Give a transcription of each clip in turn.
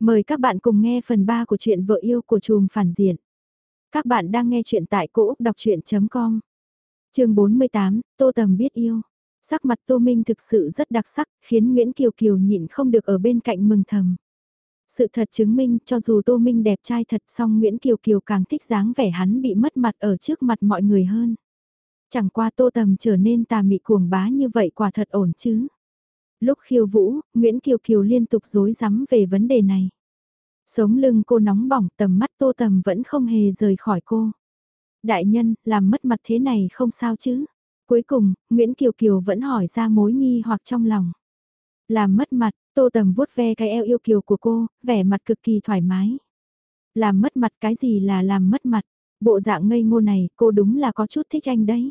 Mời các bạn cùng nghe phần 3 của truyện vợ yêu của chùm phản diện. Các bạn đang nghe truyện tại cỗ đọc chuyện.com Trường 48, Tô Tầm biết yêu. Sắc mặt Tô Minh thực sự rất đặc sắc, khiến Nguyễn Kiều Kiều nhịn không được ở bên cạnh mừng thầm. Sự thật chứng minh cho dù Tô Minh đẹp trai thật song Nguyễn Kiều Kiều càng thích dáng vẻ hắn bị mất mặt ở trước mặt mọi người hơn. Chẳng qua Tô Tầm trở nên tà mị cuồng bá như vậy quả thật ổn chứ. Lúc khiêu vũ, Nguyễn Kiều Kiều liên tục dối rắm về vấn đề này. Sống lưng cô nóng bỏng tầm mắt Tô Tầm vẫn không hề rời khỏi cô. Đại nhân, làm mất mặt thế này không sao chứ. Cuối cùng, Nguyễn Kiều Kiều vẫn hỏi ra mối nghi hoặc trong lòng. Làm mất mặt, Tô Tầm vuốt ve cái eo yêu kiều của cô, vẻ mặt cực kỳ thoải mái. Làm mất mặt cái gì là làm mất mặt, bộ dạng ngây ngô này cô đúng là có chút thích anh đấy.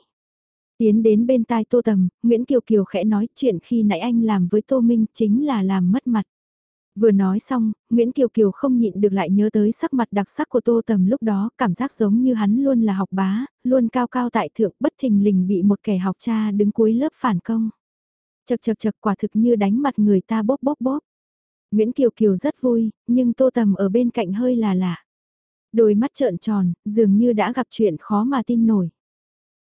Tiến đến bên tai Tô Tầm, Nguyễn Kiều Kiều khẽ nói chuyện khi nãy anh làm với Tô Minh chính là làm mất mặt. Vừa nói xong, Nguyễn Kiều Kiều không nhịn được lại nhớ tới sắc mặt đặc sắc của Tô Tầm lúc đó, cảm giác giống như hắn luôn là học bá, luôn cao cao tại thượng bất thình lình bị một kẻ học cha đứng cuối lớp phản công. Chật chật chật quả thực như đánh mặt người ta bóp bóp bóp. Nguyễn Kiều Kiều rất vui, nhưng Tô Tầm ở bên cạnh hơi là lạ. Đôi mắt trợn tròn, dường như đã gặp chuyện khó mà tin nổi.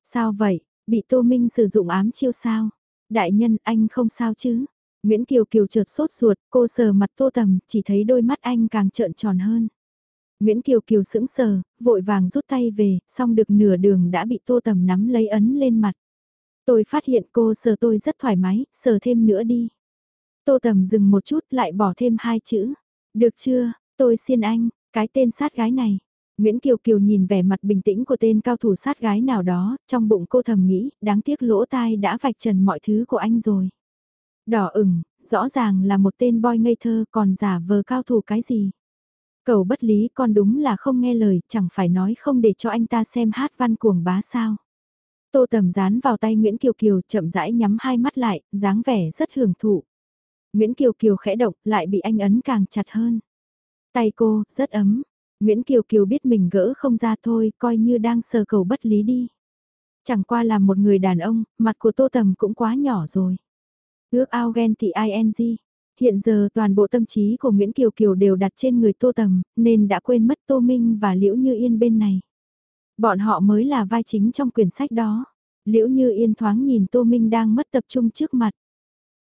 Sao vậy, bị Tô Minh sử dụng ám chiêu sao? Đại nhân anh không sao chứ? Nguyễn Kiều Kiều chợt sốt ruột, cô sờ mặt Tô Tầm, chỉ thấy đôi mắt anh càng trợn tròn hơn. Nguyễn Kiều Kiều sững sờ, vội vàng rút tay về, xong được nửa đường đã bị Tô Tầm nắm lấy ấn lên mặt. Tôi phát hiện cô sờ tôi rất thoải mái, sờ thêm nữa đi. Tô Tầm dừng một chút lại bỏ thêm hai chữ. Được chưa, tôi xin anh, cái tên sát gái này. Nguyễn Kiều Kiều nhìn vẻ mặt bình tĩnh của tên cao thủ sát gái nào đó, trong bụng cô thầm nghĩ, đáng tiếc lỗ tai đã vạch trần mọi thứ của anh rồi. Đỏ ửng, rõ ràng là một tên boy ngây thơ còn giả vờ cao thủ cái gì. Cầu bất lý con đúng là không nghe lời, chẳng phải nói không để cho anh ta xem hát văn cuồng bá sao. Tô tầm dán vào tay Nguyễn Kiều Kiều chậm rãi nhắm hai mắt lại, dáng vẻ rất hưởng thụ. Nguyễn Kiều Kiều khẽ động, lại bị anh ấn càng chặt hơn. Tay cô, rất ấm. Nguyễn Kiều Kiều biết mình gỡ không ra thôi, coi như đang sờ cầu bất lý đi. Chẳng qua là một người đàn ông, mặt của Tô Tầm cũng quá nhỏ rồi. Ước ao ghen tị ing. Hiện giờ toàn bộ tâm trí của Nguyễn Kiều Kiều đều đặt trên người Tô Tầm, nên đã quên mất Tô Minh và Liễu Như Yên bên này. Bọn họ mới là vai chính trong quyển sách đó. Liễu Như Yên thoáng nhìn Tô Minh đang mất tập trung trước mặt.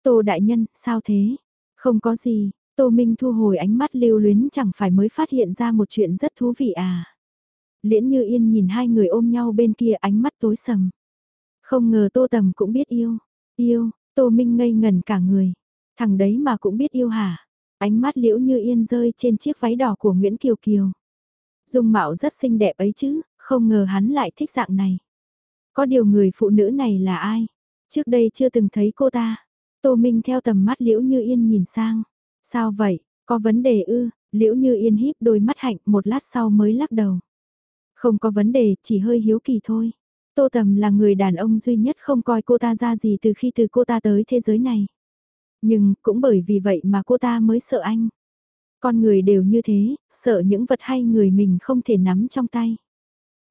Tô Đại Nhân, sao thế? Không có gì, Tô Minh thu hồi ánh mắt lưu luyến chẳng phải mới phát hiện ra một chuyện rất thú vị à. Liễn Như Yên nhìn hai người ôm nhau bên kia ánh mắt tối sầm. Không ngờ Tô Tầm cũng biết yêu. Yêu, Tô Minh ngây ngần cả người. Thằng đấy mà cũng biết yêu hả? Ánh mắt liễu như yên rơi trên chiếc váy đỏ của Nguyễn Kiều Kiều. Dung mạo rất xinh đẹp ấy chứ, không ngờ hắn lại thích dạng này. Có điều người phụ nữ này là ai? Trước đây chưa từng thấy cô ta. Tô Minh theo tầm mắt liễu như yên nhìn sang. Sao vậy, có vấn đề ư? Liễu như yên híp đôi mắt hạnh một lát sau mới lắc đầu. Không có vấn đề, chỉ hơi hiếu kỳ thôi. Tô Tầm là người đàn ông duy nhất không coi cô ta ra gì từ khi từ cô ta tới thế giới này. Nhưng cũng bởi vì vậy mà cô ta mới sợ anh. Con người đều như thế, sợ những vật hay người mình không thể nắm trong tay.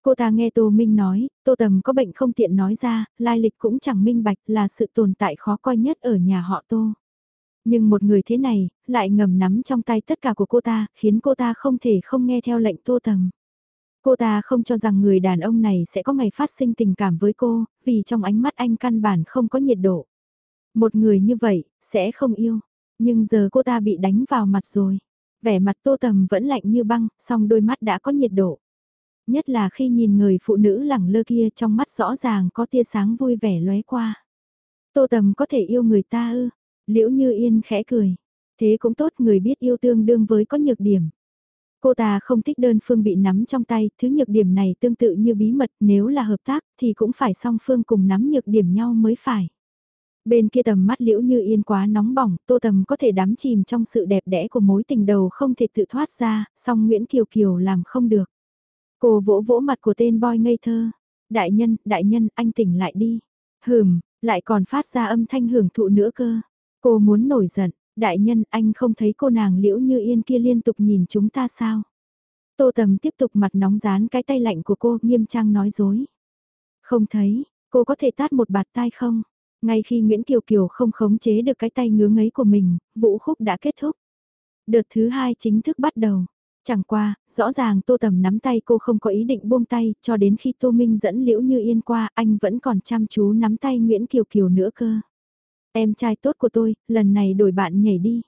Cô ta nghe Tô Minh nói, Tô Tầm có bệnh không tiện nói ra, lai lịch cũng chẳng minh bạch là sự tồn tại khó coi nhất ở nhà họ Tô. Nhưng một người thế này, lại ngầm nắm trong tay tất cả của cô ta, khiến cô ta không thể không nghe theo lệnh Tô Tầm. Cô ta không cho rằng người đàn ông này sẽ có ngày phát sinh tình cảm với cô, vì trong ánh mắt anh căn bản không có nhiệt độ. Một người như vậy, sẽ không yêu. Nhưng giờ cô ta bị đánh vào mặt rồi. Vẻ mặt tô tầm vẫn lạnh như băng, song đôi mắt đã có nhiệt độ. Nhất là khi nhìn người phụ nữ lẳng lơ kia trong mắt rõ ràng có tia sáng vui vẻ lóe qua. Tô tầm có thể yêu người ta ư, liễu như yên khẽ cười. Thế cũng tốt người biết yêu tương đương với có nhược điểm. Cô ta không thích đơn phương bị nắm trong tay, thứ nhược điểm này tương tự như bí mật, nếu là hợp tác thì cũng phải song phương cùng nắm nhược điểm nhau mới phải. Bên kia tầm mắt liễu như yên quá nóng bỏng, tô tầm có thể đắm chìm trong sự đẹp đẽ của mối tình đầu không thể tự thoát ra, song Nguyễn Kiều Kiều làm không được. Cô vỗ vỗ mặt của tên boy ngây thơ. Đại nhân, đại nhân, anh tỉnh lại đi. Hừm, lại còn phát ra âm thanh hưởng thụ nữa cơ. Cô muốn nổi giận, Đại nhân anh không thấy cô nàng liễu như yên kia liên tục nhìn chúng ta sao? Tô tầm tiếp tục mặt nóng dán cái tay lạnh của cô nghiêm trang nói dối. Không thấy, cô có thể tát một bạt tai không? Ngay khi Nguyễn Kiều Kiều không khống chế được cái tay ngứa ngấy của mình, vũ khúc đã kết thúc. Đợt thứ hai chính thức bắt đầu. Chẳng qua, rõ ràng Tô Tầm nắm tay cô không có ý định buông tay, cho đến khi Tô Minh dẫn Liễu Như Yên qua, anh vẫn còn chăm chú nắm tay Nguyễn Kiều Kiều nữa cơ. Em trai tốt của tôi, lần này đổi bạn nhảy đi.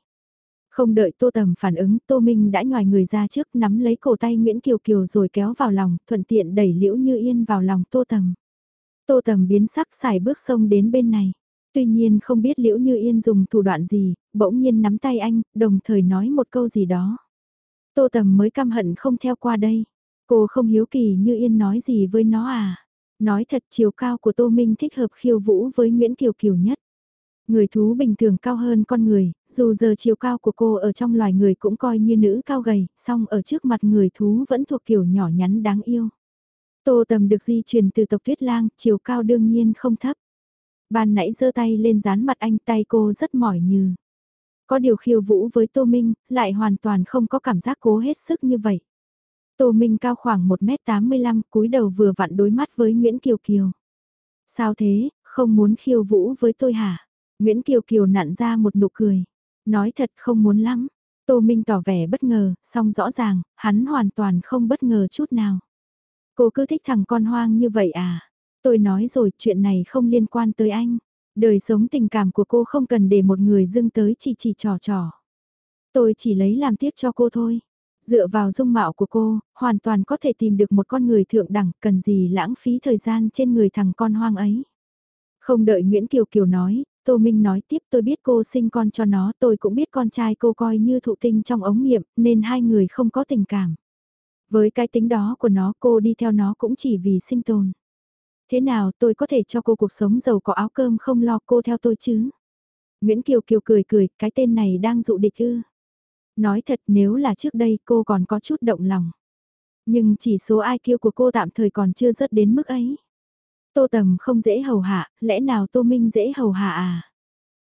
Không đợi Tô Tầm phản ứng, Tô Minh đã nhòi người ra trước nắm lấy cổ tay Nguyễn Kiều Kiều rồi kéo vào lòng, thuận tiện đẩy Liễu Như Yên vào lòng Tô Tầm. Tô Tầm biến sắc xài bước sông đến bên này. Tuy nhiên không biết Liễu Như Yên dùng thủ đoạn gì, bỗng nhiên nắm tay anh, đồng thời nói một câu gì đó. Tô Tầm mới căm hận không theo qua đây. Cô không hiếu kỳ Như Yên nói gì với nó à. Nói thật chiều cao của Tô Minh thích hợp khiêu vũ với Nguyễn Kiều Kiều nhất. Người thú bình thường cao hơn con người, dù giờ chiều cao của cô ở trong loài người cũng coi như nữ cao gầy, song ở trước mặt người thú vẫn thuộc kiểu nhỏ nhắn đáng yêu. Tô tầm được di truyền từ tộc tuyết lang, chiều cao đương nhiên không thấp. Ban nãy giơ tay lên dán mặt anh tay cô rất mỏi như. Có điều khiêu vũ với Tô Minh, lại hoàn toàn không có cảm giác cố hết sức như vậy. Tô Minh cao khoảng 1m85, cúi đầu vừa vặn đối mắt với Nguyễn Kiều Kiều. Sao thế, không muốn khiêu vũ với tôi hả? Nguyễn Kiều Kiều nặn ra một nụ cười. Nói thật không muốn lắm. Tô Minh tỏ vẻ bất ngờ, song rõ ràng, hắn hoàn toàn không bất ngờ chút nào. Cô cứ thích thằng con hoang như vậy à? Tôi nói rồi, chuyện này không liên quan tới anh. Đời sống tình cảm của cô không cần để một người dưng tới chỉ chỉ trò trò. Tôi chỉ lấy làm tiếc cho cô thôi. Dựa vào dung mạo của cô, hoàn toàn có thể tìm được một con người thượng đẳng, cần gì lãng phí thời gian trên người thằng con hoang ấy. Không đợi Nguyễn Kiều Kiều nói, Tô Minh nói tiếp tôi biết cô sinh con cho nó, tôi cũng biết con trai cô coi như thụ tinh trong ống nghiệm, nên hai người không có tình cảm. Với cái tính đó của nó cô đi theo nó cũng chỉ vì sinh tồn. Thế nào tôi có thể cho cô cuộc sống giàu có áo cơm không lo cô theo tôi chứ? Nguyễn Kiều Kiều cười cười, cái tên này đang dụ địch ư. Nói thật nếu là trước đây cô còn có chút động lòng. Nhưng chỉ số IQ của cô tạm thời còn chưa rớt đến mức ấy. Tô Tầm không dễ hầu hạ, lẽ nào Tô Minh dễ hầu hạ à?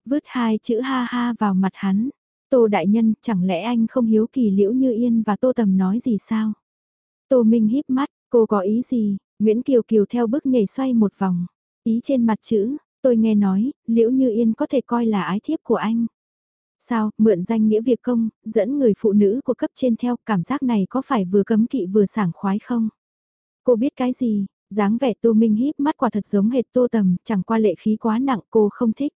Vứt hai chữ ha ha vào mặt hắn. Tô Đại Nhân, chẳng lẽ anh không hiếu kỳ liễu như yên và Tô Tầm nói gì sao? Tô Minh híp mắt, cô có ý gì? Nguyễn Kiều Kiều theo bước nhảy xoay một vòng. Ý trên mặt chữ, tôi nghe nói, liễu như yên có thể coi là ái thiếp của anh. Sao, mượn danh nghĩa việc công, dẫn người phụ nữ của cấp trên theo cảm giác này có phải vừa cấm kỵ vừa sảng khoái không? Cô biết cái gì, dáng vẻ Tô Minh híp mắt quả thật giống hệt Tô Tầm, chẳng qua lệ khí quá nặng cô không thích.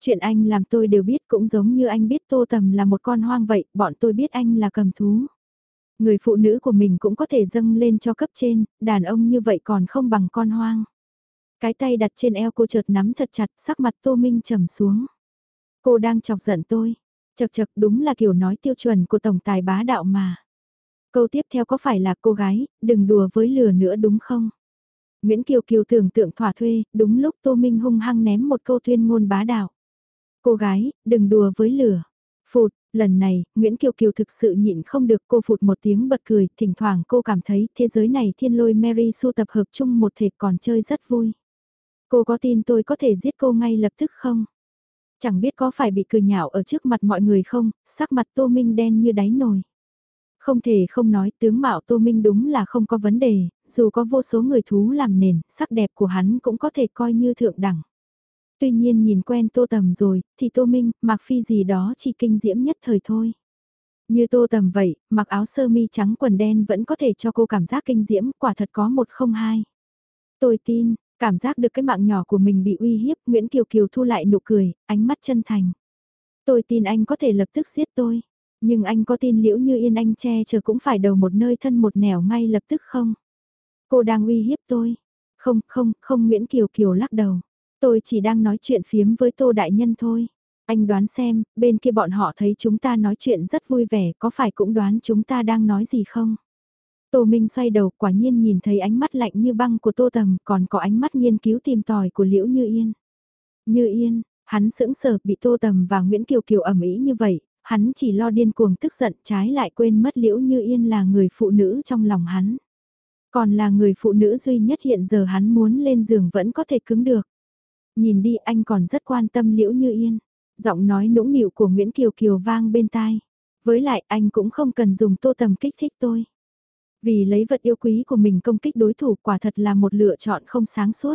Chuyện anh làm tôi đều biết cũng giống như anh biết Tô Tầm là một con hoang vậy, bọn tôi biết anh là cầm thú. Người phụ nữ của mình cũng có thể dâng lên cho cấp trên, đàn ông như vậy còn không bằng con hoang. Cái tay đặt trên eo cô chợt nắm thật chặt, sắc mặt Tô Minh trầm xuống. Cô đang chọc giận tôi. Chật chật đúng là kiểu nói tiêu chuẩn của tổng tài bá đạo mà. Câu tiếp theo có phải là cô gái, đừng đùa với lừa nữa đúng không? Nguyễn Kiều Kiều tưởng tượng thỏa thuê, đúng lúc Tô Minh hung hăng ném một câu tuyên ngôn bá đạo. Cô gái, đừng đùa với lửa. Phụt, lần này, Nguyễn Kiều Kiều thực sự nhịn không được cô phụt một tiếng bật cười, thỉnh thoảng cô cảm thấy thế giới này thiên lôi Mary Sue tập hợp chung một thể còn chơi rất vui. Cô có tin tôi có thể giết cô ngay lập tức không? Chẳng biết có phải bị cười nhạo ở trước mặt mọi người không, sắc mặt Tô Minh đen như đáy nồi. Không thể không nói tướng mạo Tô Minh đúng là không có vấn đề, dù có vô số người thú làm nền, sắc đẹp của hắn cũng có thể coi như thượng đẳng. Tuy nhiên nhìn quen Tô Tầm rồi, thì Tô Minh, mặc phi gì đó chỉ kinh diễm nhất thời thôi. Như Tô Tầm vậy, mặc áo sơ mi trắng quần đen vẫn có thể cho cô cảm giác kinh diễm, quả thật có một không hai. Tôi tin, cảm giác được cái mạng nhỏ của mình bị uy hiếp, Nguyễn Kiều Kiều thu lại nụ cười, ánh mắt chân thành. Tôi tin anh có thể lập tức giết tôi. Nhưng anh có tin liễu như yên anh che chờ cũng phải đầu một nơi thân một nẻo ngay lập tức không? Cô đang uy hiếp tôi. Không, không, không Nguyễn Kiều Kiều lắc đầu. Tôi chỉ đang nói chuyện phiếm với Tô Đại Nhân thôi. Anh đoán xem, bên kia bọn họ thấy chúng ta nói chuyện rất vui vẻ, có phải cũng đoán chúng ta đang nói gì không? Tô Minh xoay đầu quả nhiên nhìn thấy ánh mắt lạnh như băng của Tô Tầm, còn có ánh mắt nghiên cứu tìm tòi của Liễu Như Yên. Như Yên, hắn sững sờ bị Tô Tầm và Nguyễn Kiều Kiều ẩm ý như vậy, hắn chỉ lo điên cuồng tức giận, trái lại quên mất Liễu Như Yên là người phụ nữ trong lòng hắn. Còn là người phụ nữ duy nhất hiện giờ hắn muốn lên giường vẫn có thể cứng được. Nhìn đi, anh còn rất quan tâm Liễu Như Yên. Giọng nói nũng nịu của Nguyễn Kiều Kiều vang bên tai. Với lại, anh cũng không cần dùng tô tầm kích thích tôi. Vì lấy vật yêu quý của mình công kích đối thủ, quả thật là một lựa chọn không sáng suốt.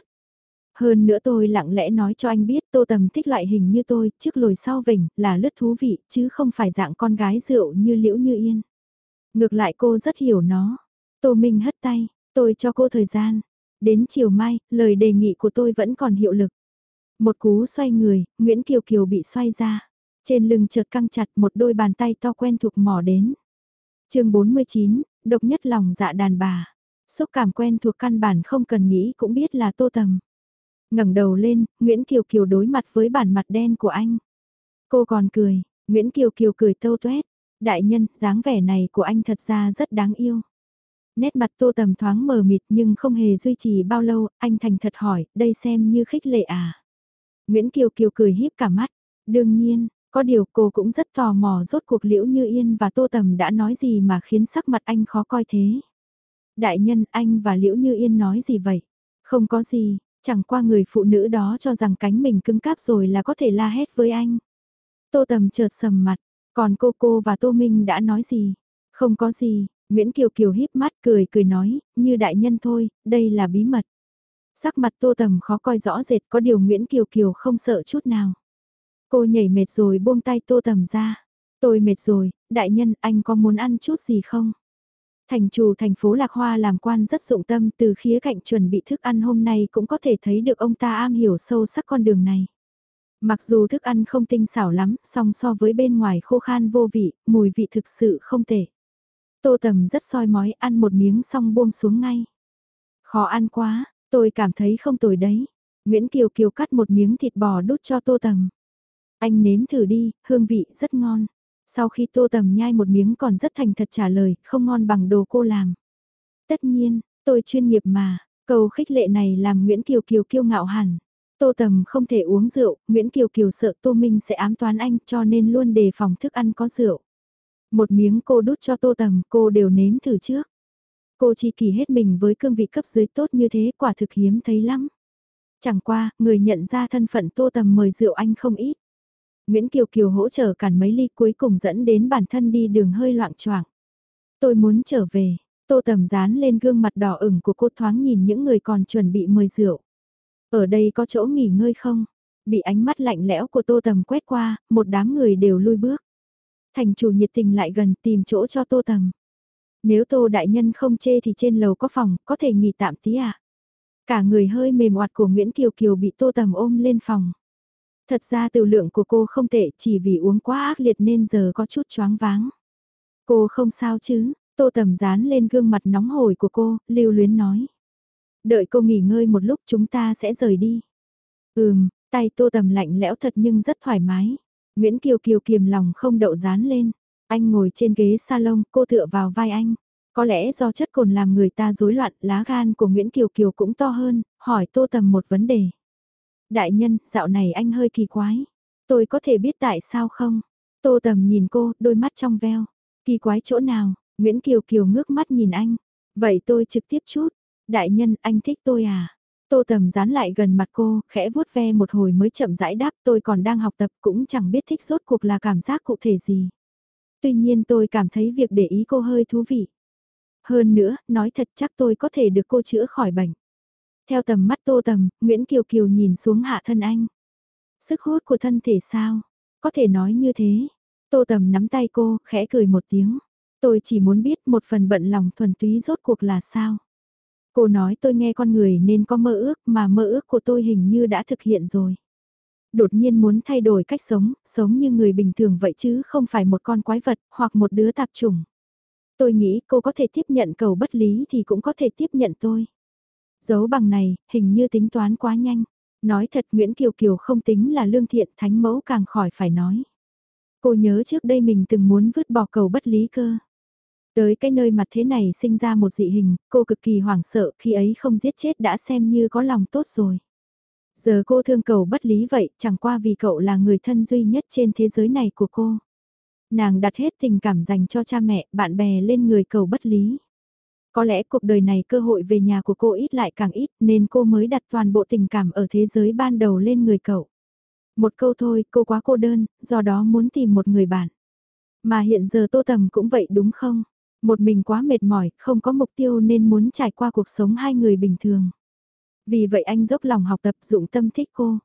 Hơn nữa tôi lặng lẽ nói cho anh biết tô tầm thích loại hình như tôi, trước lồi sau vỉnh, là lướt thú vị, chứ không phải dạng con gái rượu như liễu như yên. Ngược lại cô rất hiểu nó. Tô Minh hất tay, tôi cho cô thời gian. Đến chiều mai, lời đề nghị của tôi vẫn còn hiệu lực. Một cú xoay người, Nguyễn Kiều Kiều bị xoay ra. Trên lưng chợt căng chặt một đôi bàn tay to quen thuộc mò đến. chương 49, độc nhất lòng dạ đàn bà. Xúc cảm quen thuộc căn bản không cần nghĩ cũng biết là tô tầm ngẩng đầu lên, Nguyễn Kiều Kiều đối mặt với bản mặt đen của anh. Cô còn cười, Nguyễn Kiều Kiều cười tâu tuét. Đại nhân, dáng vẻ này của anh thật ra rất đáng yêu. Nét mặt tô tầm thoáng mờ mịt nhưng không hề duy trì bao lâu, anh thành thật hỏi, đây xem như khích lệ à. Nguyễn Kiều Kiều cười híp cả mắt. Đương nhiên, có điều cô cũng rất tò mò rốt cuộc liễu như yên và tô tầm đã nói gì mà khiến sắc mặt anh khó coi thế. Đại nhân anh và liễu như yên nói gì vậy? Không có gì, chẳng qua người phụ nữ đó cho rằng cánh mình cứng cáp rồi là có thể la hét với anh. Tô tầm chợt sầm mặt, còn cô cô và Tô Minh đã nói gì? Không có gì, Nguyễn Kiều Kiều híp mắt cười cười nói, như đại nhân thôi, đây là bí mật. Sắc mặt Tô Tầm khó coi rõ rệt có điều Nguyễn Kiều Kiều không sợ chút nào. Cô nhảy mệt rồi buông tay Tô Tầm ra. Tôi mệt rồi, đại nhân anh có muốn ăn chút gì không? Thành chủ thành phố Lạc Hoa làm quan rất dụng tâm từ khía cạnh chuẩn bị thức ăn hôm nay cũng có thể thấy được ông ta am hiểu sâu sắc con đường này. Mặc dù thức ăn không tinh xảo lắm, song so với bên ngoài khô khan vô vị, mùi vị thực sự không tệ. Tô Tầm rất soi mói ăn một miếng xong buông xuống ngay. Khó ăn quá, tôi cảm thấy không tồi đấy. Nguyễn Kiều Kiều cắt một miếng thịt bò đút cho Tô Tầm. Anh nếm thử đi, hương vị rất ngon. Sau khi Tô Tầm nhai một miếng còn rất thành thật trả lời, không ngon bằng đồ cô làm. Tất nhiên, tôi chuyên nghiệp mà, câu khích lệ này làm Nguyễn Kiều Kiều kiêu ngạo hẳn. Tô Tầm không thể uống rượu, Nguyễn Kiều Kiều sợ Tô Minh sẽ ám toán anh cho nên luôn đề phòng thức ăn có rượu. Một miếng cô đút cho Tô Tầm cô đều nếm thử trước. Cô chỉ kỳ hết mình với cương vị cấp dưới tốt như thế quả thực hiếm thấy lắm. Chẳng qua, người nhận ra thân phận Tô Tầm mời rượu anh không ít. Nguyễn Kiều Kiều hỗ trợ cản mấy ly cuối cùng dẫn đến bản thân đi đường hơi loạn choạng. Tôi muốn trở về, Tô Tầm dán lên gương mặt đỏ ửng của cô thoáng nhìn những người còn chuẩn bị mời rượu. Ở đây có chỗ nghỉ ngơi không? Bị ánh mắt lạnh lẽo của Tô Tầm quét qua, một đám người đều lui bước. Thành chủ nhiệt tình lại gần tìm chỗ cho Tô Tầm. Nếu Tô Đại Nhân không chê thì trên lầu có phòng, có thể nghỉ tạm tí à? Cả người hơi mềm oạt của Nguyễn Kiều Kiều bị Tô Tầm ôm lên phòng. Thật ra tiểu lượng của cô không tệ chỉ vì uống quá ác liệt nên giờ có chút choáng váng. Cô không sao chứ, Tô Tầm dán lên gương mặt nóng hổi của cô, lưu luyến nói. Đợi cô nghỉ ngơi một lúc chúng ta sẽ rời đi. Ừm, tay Tô Tầm lạnh lẽo thật nhưng rất thoải mái. Nguyễn Kiều Kiều kiềm lòng không đậu dán lên. Anh ngồi trên ghế salon, cô tựa vào vai anh. Có lẽ do chất cồn làm người ta rối loạn, lá gan của Nguyễn Kiều Kiều cũng to hơn, hỏi Tô Tầm một vấn đề. Đại nhân, dạo này anh hơi kỳ quái. Tôi có thể biết tại sao không? Tô Tầm nhìn cô, đôi mắt trong veo. Kỳ quái chỗ nào? Nguyễn Kiều Kiều ngước mắt nhìn anh. Vậy tôi trực tiếp chút. Đại nhân, anh thích tôi à? Tô Tầm dán lại gần mặt cô, khẽ vuốt ve một hồi mới chậm rãi đáp tôi còn đang học tập cũng chẳng biết thích rốt cuộc là cảm giác cụ thể gì. Tuy nhiên tôi cảm thấy việc để ý cô hơi thú vị. Hơn nữa, nói thật chắc tôi có thể được cô chữa khỏi bệnh. Theo tầm mắt Tô Tầm, Nguyễn Kiều Kiều nhìn xuống hạ thân anh. Sức hút của thân thể sao? Có thể nói như thế. Tô Tầm nắm tay cô, khẽ cười một tiếng. Tôi chỉ muốn biết một phần bận lòng thuần túy rốt cuộc là sao. Cô nói tôi nghe con người nên có mơ ước mà mơ ước của tôi hình như đã thực hiện rồi. Đột nhiên muốn thay đổi cách sống, sống như người bình thường vậy chứ không phải một con quái vật hoặc một đứa tạp chủng. Tôi nghĩ cô có thể tiếp nhận cầu bất lý thì cũng có thể tiếp nhận tôi. Dấu bằng này, hình như tính toán quá nhanh. Nói thật Nguyễn Kiều Kiều không tính là lương thiện thánh mẫu càng khỏi phải nói. Cô nhớ trước đây mình từng muốn vứt bỏ cầu bất lý cơ. Tới cái nơi mặt thế này sinh ra một dị hình, cô cực kỳ hoảng sợ khi ấy không giết chết đã xem như có lòng tốt rồi. Giờ cô thương cầu bất lý vậy, chẳng qua vì cậu là người thân duy nhất trên thế giới này của cô. Nàng đặt hết tình cảm dành cho cha mẹ, bạn bè lên người cầu bất lý. Có lẽ cuộc đời này cơ hội về nhà của cô ít lại càng ít nên cô mới đặt toàn bộ tình cảm ở thế giới ban đầu lên người cậu. Một câu thôi, cô quá cô đơn, do đó muốn tìm một người bạn. Mà hiện giờ Tô Tầm cũng vậy đúng không? Một mình quá mệt mỏi, không có mục tiêu nên muốn trải qua cuộc sống hai người bình thường. Vì vậy anh dốc lòng học tập dụng tâm thích cô.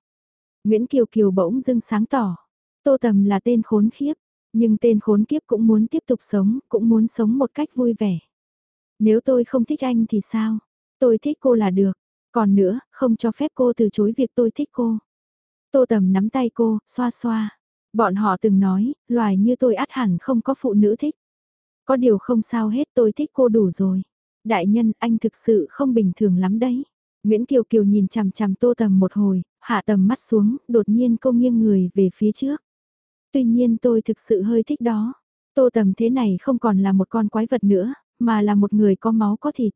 Nguyễn Kiều Kiều bỗng dưng sáng tỏ. Tô Tầm là tên khốn khiếp, nhưng tên khốn kiếp cũng muốn tiếp tục sống, cũng muốn sống một cách vui vẻ. Nếu tôi không thích anh thì sao? Tôi thích cô là được. Còn nữa, không cho phép cô từ chối việc tôi thích cô. Tô Tầm nắm tay cô, xoa xoa. Bọn họ từng nói, loài như tôi át hẳn không có phụ nữ thích. Có điều không sao hết tôi thích cô đủ rồi. Đại nhân, anh thực sự không bình thường lắm đấy. Nguyễn Kiều Kiều nhìn chằm chằm Tô Tầm một hồi, hạ tầm mắt xuống, đột nhiên cô nghiêng người về phía trước. Tuy nhiên tôi thực sự hơi thích đó. Tô Tầm thế này không còn là một con quái vật nữa, mà là một người có máu có thịt.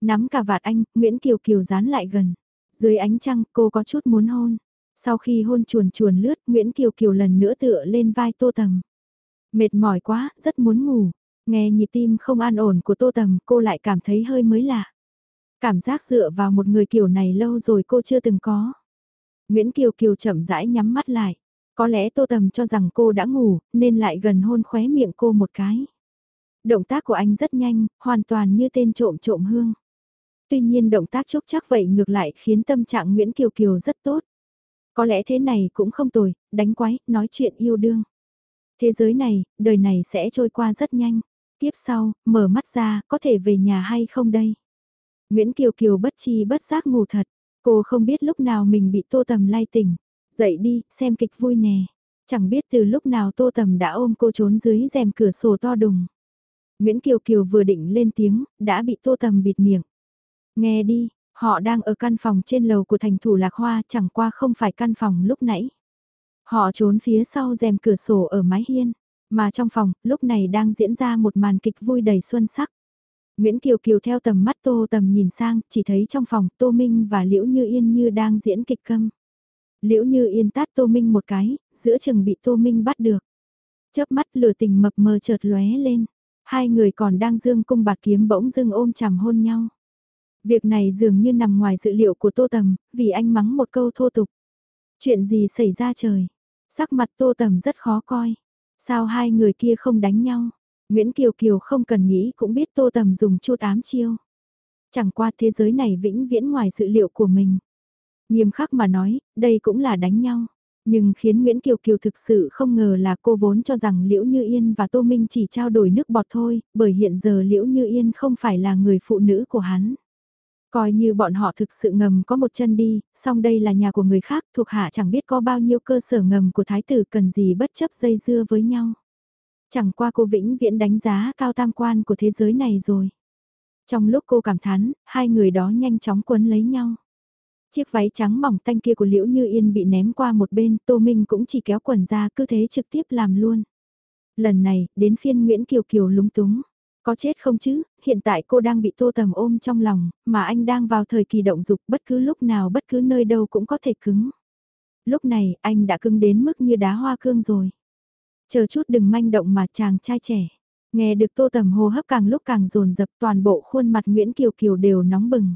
Nắm cả vạt anh, Nguyễn Kiều Kiều dán lại gần. Dưới ánh trăng cô có chút muốn hôn. Sau khi hôn chuồn chuồn lướt, Nguyễn Kiều Kiều lần nữa tựa lên vai Tô Tầm. Mệt mỏi quá, rất muốn ngủ. Nghe nhịp tim không an ổn của Tô Tầm, cô lại cảm thấy hơi mới lạ. Cảm giác dựa vào một người kiểu này lâu rồi cô chưa từng có. Nguyễn Kiều Kiều chậm rãi nhắm mắt lại. Có lẽ Tô Tầm cho rằng cô đã ngủ, nên lại gần hôn khóe miệng cô một cái. Động tác của anh rất nhanh, hoàn toàn như tên trộm trộm hương. Tuy nhiên động tác chốc chắc vậy ngược lại khiến tâm trạng Nguyễn Kiều Kiều rất tốt. Có lẽ thế này cũng không tồi, đánh quái, nói chuyện yêu đương. Thế giới này, đời này sẽ trôi qua rất nhanh. Tiếp sau, mở mắt ra, có thể về nhà hay không đây? Nguyễn Kiều Kiều bất chi bất giác ngủ thật. Cô không biết lúc nào mình bị tô tầm lay tỉnh. Dậy đi, xem kịch vui nè. Chẳng biết từ lúc nào tô tầm đã ôm cô trốn dưới rèm cửa sổ to đùng. Nguyễn Kiều Kiều vừa định lên tiếng, đã bị tô tầm bịt miệng. Nghe đi, họ đang ở căn phòng trên lầu của thành thủ lạc hoa chẳng qua không phải căn phòng lúc nãy. Họ trốn phía sau rèm cửa sổ ở mái hiên, mà trong phòng lúc này đang diễn ra một màn kịch vui đầy xuân sắc. Nguyễn Kiều Kiều theo tầm mắt Tô Tầm nhìn sang, chỉ thấy trong phòng Tô Minh và Liễu Như Yên như đang diễn kịch câm. Liễu Như Yên tát Tô Minh một cái, giữa chừng bị Tô Minh bắt được. Chớp mắt lửa tình mập mờ chợt lóe lên, hai người còn đang dương cung bạc kiếm bỗng dưng ôm chằm hôn nhau. Việc này dường như nằm ngoài dự liệu của Tô Tầm, vì anh mắng một câu thô tục. Chuyện gì xảy ra trời? Sắc mặt Tô Tầm rất khó coi. Sao hai người kia không đánh nhau? Nguyễn Kiều Kiều không cần nghĩ cũng biết Tô Tầm dùng chút ám chiêu. Chẳng qua thế giới này vĩnh viễn ngoài dự liệu của mình. Nghiêm khắc mà nói, đây cũng là đánh nhau. Nhưng khiến Nguyễn Kiều Kiều thực sự không ngờ là cô vốn cho rằng Liễu Như Yên và Tô Minh chỉ trao đổi nước bọt thôi, bởi hiện giờ Liễu Như Yên không phải là người phụ nữ của hắn. Coi như bọn họ thực sự ngầm có một chân đi, song đây là nhà của người khác thuộc hạ chẳng biết có bao nhiêu cơ sở ngầm của thái tử cần gì bất chấp dây dưa với nhau. Chẳng qua cô vĩnh viễn đánh giá cao tam quan của thế giới này rồi. Trong lúc cô cảm thán, hai người đó nhanh chóng quấn lấy nhau. Chiếc váy trắng mỏng tanh kia của Liễu Như Yên bị ném qua một bên, Tô Minh cũng chỉ kéo quần ra cứ thế trực tiếp làm luôn. Lần này, đến phiên Nguyễn Kiều Kiều lúng túng. Có chết không chứ, hiện tại cô đang bị tô tầm ôm trong lòng, mà anh đang vào thời kỳ động dục bất cứ lúc nào bất cứ nơi đâu cũng có thể cứng. Lúc này anh đã cứng đến mức như đá hoa cương rồi. Chờ chút đừng manh động mà chàng trai trẻ. Nghe được tô tầm hô hấp càng lúc càng rồn rập toàn bộ khuôn mặt Nguyễn Kiều Kiều đều nóng bừng.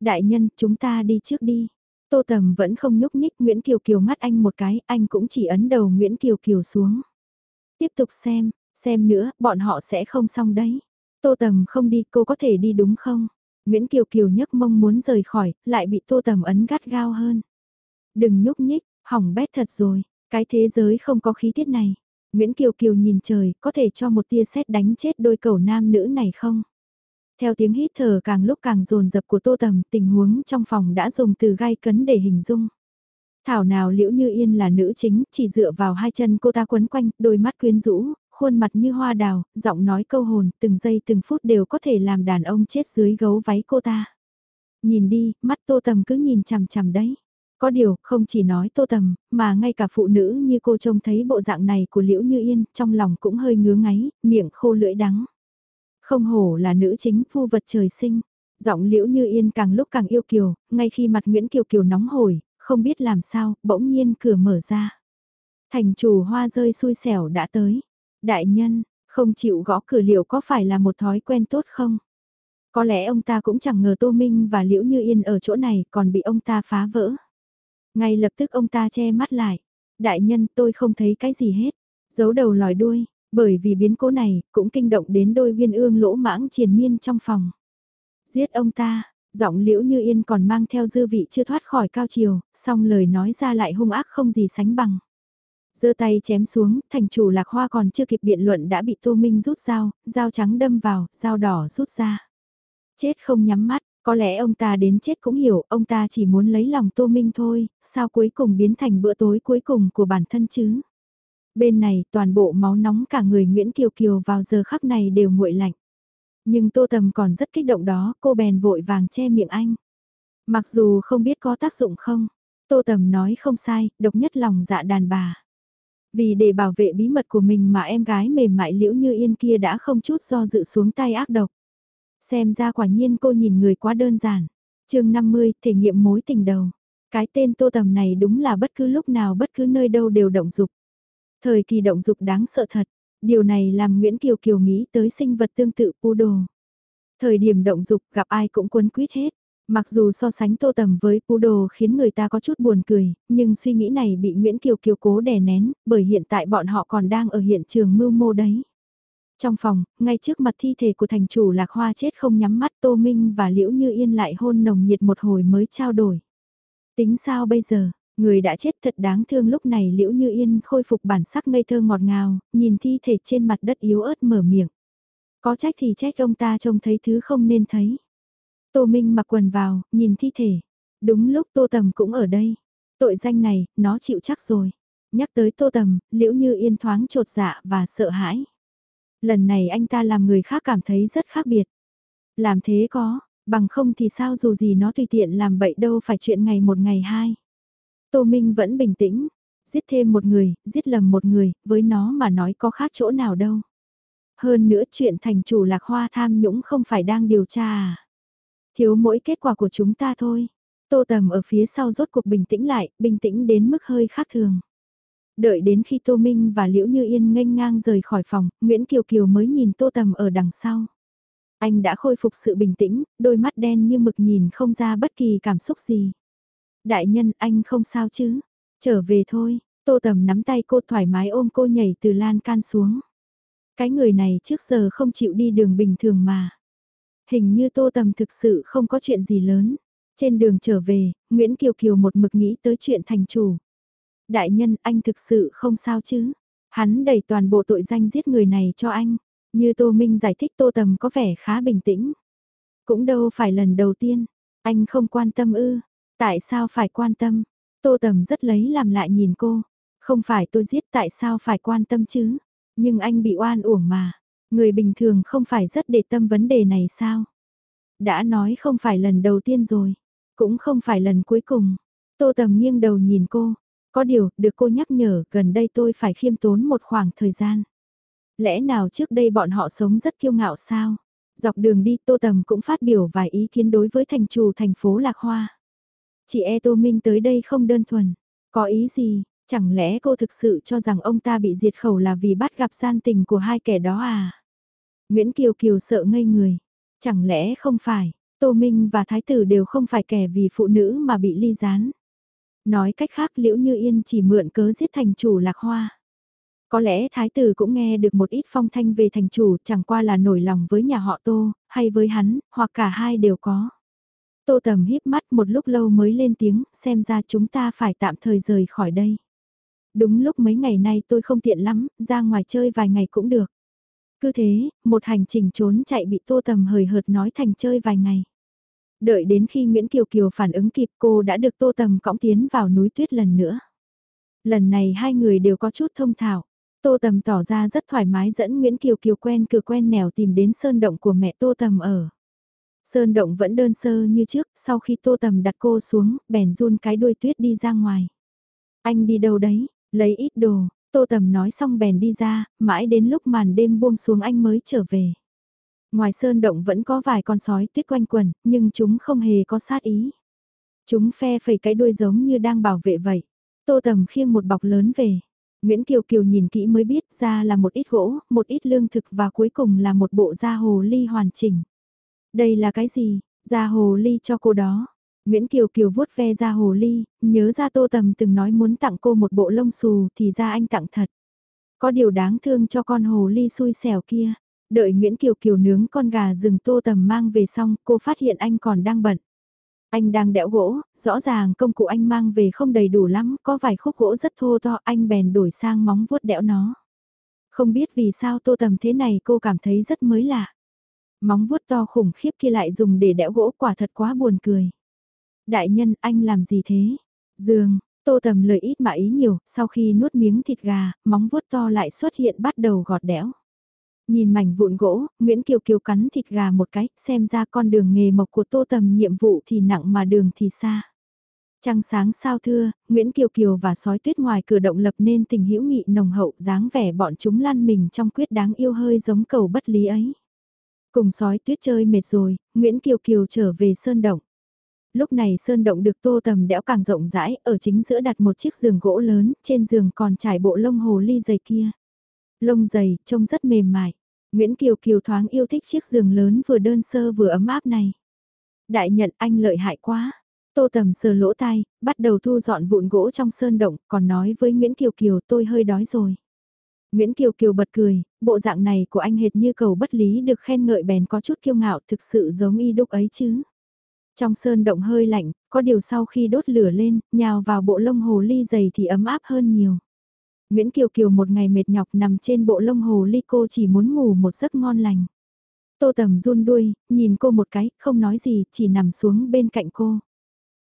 Đại nhân, chúng ta đi trước đi. Tô tầm vẫn không nhúc nhích Nguyễn Kiều Kiều mắt anh một cái, anh cũng chỉ ấn đầu Nguyễn Kiều Kiều xuống. Tiếp tục xem, Xem nữa, bọn họ sẽ không xong đấy. Tô Tầm không đi, cô có thể đi đúng không? Nguyễn Kiều Kiều nhấc mông muốn rời khỏi, lại bị Tô Tầm ấn gắt gao hơn. Đừng nhúc nhích, hỏng bét thật rồi, cái thế giới không có khí tiết này. Nguyễn Kiều Kiều nhìn trời, có thể cho một tia sét đánh chết đôi cầu nam nữ này không? Theo tiếng hít thở càng lúc càng dồn dập của Tô Tầm, tình huống trong phòng đã dùng từ gai cấn để hình dung. Thảo nào liễu như yên là nữ chính, chỉ dựa vào hai chân cô ta quấn quanh, đôi mắt quyến rũ, khuôn mặt như hoa đào, giọng nói câu hồn, từng giây từng phút đều có thể làm đàn ông chết dưới gấu váy cô ta. Nhìn đi, mắt tô tầm cứ nhìn chằm chằm đấy. Có điều, không chỉ nói tô tầm, mà ngay cả phụ nữ như cô trông thấy bộ dạng này của Liễu Như Yên, trong lòng cũng hơi ngứa ngáy, miệng khô lưỡi đắng. Không hổ là nữ chính phu vật trời sinh. Giọng Liễu Như Yên càng lúc càng yêu kiều, ngay khi mặt Nguyễn Kiều Kiều nóng hổi, không biết làm sao, bỗng nhiên cửa mở ra. Thành chủ hoa rơi xui xẻo đã tới. Đại nhân, không chịu gõ cửa liệu có phải là một thói quen tốt không? Có lẽ ông ta cũng chẳng ngờ Tô Minh và Liễu Như Yên ở chỗ này còn bị ông ta phá vỡ. Ngay lập tức ông ta che mắt lại. Đại nhân tôi không thấy cái gì hết. Giấu đầu lòi đuôi, bởi vì biến cố này cũng kinh động đến đôi viên ương lỗ mãng triền miên trong phòng. Giết ông ta, Giọng liễu như yên còn mang theo dư vị chưa thoát khỏi cao chiều, song lời nói ra lại hung ác không gì sánh bằng. giơ tay chém xuống, thành chủ lạc hoa còn chưa kịp biện luận đã bị Tô Minh rút dao, dao trắng đâm vào, dao đỏ rút ra. Chết không nhắm mắt, có lẽ ông ta đến chết cũng hiểu, ông ta chỉ muốn lấy lòng Tô Minh thôi, sao cuối cùng biến thành bữa tối cuối cùng của bản thân chứ? Bên này toàn bộ máu nóng cả người Nguyễn Kiều Kiều vào giờ khắc này đều nguội lạnh. Nhưng Tô Tầm còn rất kích động đó, cô bèn vội vàng che miệng anh. Mặc dù không biết có tác dụng không, Tô Tầm nói không sai, độc nhất lòng dạ đàn bà. Vì để bảo vệ bí mật của mình mà em gái mềm mại liễu như yên kia đã không chút do dự xuống tay ác độc. Xem ra quả nhiên cô nhìn người quá đơn giản. chương 50, thể nghiệm mối tình đầu. Cái tên tô tầm này đúng là bất cứ lúc nào bất cứ nơi đâu đều động dục. Thời kỳ động dục đáng sợ thật. Điều này làm Nguyễn Kiều Kiều nghĩ tới sinh vật tương tự poodle. Thời điểm động dục gặp ai cũng quấn quýt hết. Mặc dù so sánh tô tầm với poodle khiến người ta có chút buồn cười, nhưng suy nghĩ này bị Nguyễn Kiều Kiều cố đè nén, bởi hiện tại bọn họ còn đang ở hiện trường mưu mô đấy. Trong phòng, ngay trước mặt thi thể của thành chủ lạc hoa chết không nhắm mắt Tô Minh và Liễu Như Yên lại hôn nồng nhiệt một hồi mới trao đổi. Tính sao bây giờ, người đã chết thật đáng thương lúc này Liễu Như Yên khôi phục bản sắc ngây thơ ngọt ngào, nhìn thi thể trên mặt đất yếu ớt mở miệng. Có trách thì trách ông ta trông thấy thứ không nên thấy. Tô Minh mặc quần vào, nhìn thi thể. Đúng lúc Tô Tầm cũng ở đây. Tội danh này, nó chịu chắc rồi. Nhắc tới Tô Tầm, Liễu Như Yên thoáng trột dạ và sợ hãi. Lần này anh ta làm người khác cảm thấy rất khác biệt. Làm thế có, bằng không thì sao dù gì nó tùy tiện làm bậy đâu phải chuyện ngày một ngày hai. Tô Minh vẫn bình tĩnh, giết thêm một người, giết lầm một người, với nó mà nói có khác chỗ nào đâu. Hơn nữa chuyện thành chủ lạc hoa tham nhũng không phải đang điều tra à. Thiếu mỗi kết quả của chúng ta thôi. Tô Tầm ở phía sau rốt cuộc bình tĩnh lại, bình tĩnh đến mức hơi khác thường. Đợi đến khi Tô Minh và Liễu Như Yên nghênh ngang rời khỏi phòng, Nguyễn Kiều Kiều mới nhìn Tô Tầm ở đằng sau. Anh đã khôi phục sự bình tĩnh, đôi mắt đen như mực nhìn không ra bất kỳ cảm xúc gì. Đại nhân anh không sao chứ, trở về thôi, Tô Tầm nắm tay cô thoải mái ôm cô nhảy từ lan can xuống. Cái người này trước giờ không chịu đi đường bình thường mà. Hình như Tô Tầm thực sự không có chuyện gì lớn. Trên đường trở về, Nguyễn Kiều Kiều một mực nghĩ tới chuyện thành chủ. Đại nhân, anh thực sự không sao chứ? Hắn đẩy toàn bộ tội danh giết người này cho anh. Như Tô Minh giải thích Tô Tầm có vẻ khá bình tĩnh. Cũng đâu phải lần đầu tiên. Anh không quan tâm ư. Tại sao phải quan tâm? Tô Tầm rất lấy làm lại nhìn cô. Không phải tôi giết tại sao phải quan tâm chứ? Nhưng anh bị oan uổng mà. Người bình thường không phải rất để tâm vấn đề này sao? Đã nói không phải lần đầu tiên rồi. Cũng không phải lần cuối cùng. Tô Tầm nghiêng đầu nhìn cô. Có điều, được cô nhắc nhở, gần đây tôi phải khiêm tốn một khoảng thời gian. Lẽ nào trước đây bọn họ sống rất kiêu ngạo sao? Dọc đường đi Tô Tầm cũng phát biểu vài ý kiến đối với thành chủ thành phố Lạc Hoa. Chị E Tô Minh tới đây không đơn thuần. Có ý gì? Chẳng lẽ cô thực sự cho rằng ông ta bị diệt khẩu là vì bắt gặp gian tình của hai kẻ đó à? Nguyễn Kiều Kiều sợ ngây người. Chẳng lẽ không phải, Tô Minh và Thái tử đều không phải kẻ vì phụ nữ mà bị ly gián. Nói cách khác Liễu Như Yên chỉ mượn cớ giết thành chủ lạc hoa. Có lẽ thái tử cũng nghe được một ít phong thanh về thành chủ chẳng qua là nổi lòng với nhà họ Tô, hay với hắn, hoặc cả hai đều có. Tô tầm híp mắt một lúc lâu mới lên tiếng, xem ra chúng ta phải tạm thời rời khỏi đây. Đúng lúc mấy ngày nay tôi không tiện lắm, ra ngoài chơi vài ngày cũng được. Cứ thế, một hành trình trốn chạy bị tô tầm hời hợt nói thành chơi vài ngày. Đợi đến khi Nguyễn Kiều Kiều phản ứng kịp cô đã được tô tầm cõng tiến vào núi tuyết lần nữa. Lần này hai người đều có chút thông thảo. Tô Tầm tỏ ra rất thoải mái dẫn Nguyễn Kiều Kiều quen cửa quen nẻo tìm đến sơn động của mẹ Tô Tầm ở. Sơn động vẫn đơn sơ như trước, sau khi Tô Tầm đặt cô xuống, bèn run cái đuôi tuyết đi ra ngoài. Anh đi đâu đấy, lấy ít đồ, Tô Tầm nói xong bèn đi ra, mãi đến lúc màn đêm buông xuống anh mới trở về. Ngoài sơn động vẫn có vài con sói tuyết quanh quần, nhưng chúng không hề có sát ý. Chúng phe phẩy cái đuôi giống như đang bảo vệ vậy. Tô Tầm khiêng một bọc lớn về. Nguyễn Kiều Kiều nhìn kỹ mới biết ra là một ít gỗ, một ít lương thực và cuối cùng là một bộ da hồ ly hoàn chỉnh. Đây là cái gì? Da hồ ly cho cô đó. Nguyễn Kiều Kiều vuốt ve da hồ ly, nhớ ra Tô Tầm từng nói muốn tặng cô một bộ lông xù thì ra anh tặng thật. Có điều đáng thương cho con hồ ly xui xẻo kia. Đợi Nguyễn Kiều Kiều nướng con gà rừng tô tầm mang về xong, cô phát hiện anh còn đang bận. Anh đang đẽo gỗ, rõ ràng công cụ anh mang về không đầy đủ lắm, có vài khúc gỗ rất thô to, anh bèn đổi sang móng vuốt đẽo nó. Không biết vì sao tô tầm thế này cô cảm thấy rất mới lạ. Móng vuốt to khủng khiếp kia lại dùng để đẽo gỗ quả thật quá buồn cười. Đại nhân, anh làm gì thế? Dương, tô tầm lời ít mà ý nhiều, sau khi nuốt miếng thịt gà, móng vuốt to lại xuất hiện bắt đầu gọt đẽo. Nhìn mảnh vụn gỗ, Nguyễn Kiều Kiều cắn thịt gà một cái, xem ra con đường nghề mộc của tô tầm nhiệm vụ thì nặng mà đường thì xa. Trăng sáng sao thưa, Nguyễn Kiều Kiều và sói tuyết ngoài cửa động lập nên tình hữu nghị nồng hậu dáng vẻ bọn chúng lăn mình trong quyết đáng yêu hơi giống cầu bất lý ấy. Cùng sói tuyết chơi mệt rồi, Nguyễn Kiều Kiều trở về sơn động. Lúc này sơn động được tô tầm đẽo càng rộng rãi, ở chính giữa đặt một chiếc giường gỗ lớn, trên giường còn trải bộ lông hồ ly dày kia. Lông dày, trông rất mềm mại. Nguyễn Kiều Kiều thoáng yêu thích chiếc giường lớn vừa đơn sơ vừa ấm áp này. Đại nhận anh lợi hại quá. Tô Tầm sờ lỗ tai, bắt đầu thu dọn vụn gỗ trong sơn động, còn nói với Nguyễn Kiều Kiều tôi hơi đói rồi. Nguyễn Kiều Kiều bật cười, bộ dạng này của anh hệt như cầu bất lý được khen ngợi bèn có chút kiêu ngạo thực sự giống y đúc ấy chứ. Trong sơn động hơi lạnh, có điều sau khi đốt lửa lên, nhào vào bộ lông hồ ly dày thì ấm áp hơn nhiều. Nguyễn Kiều Kiều một ngày mệt nhọc nằm trên bộ lông hồ ly cô chỉ muốn ngủ một giấc ngon lành. Tô Tầm run đuôi, nhìn cô một cái, không nói gì, chỉ nằm xuống bên cạnh cô.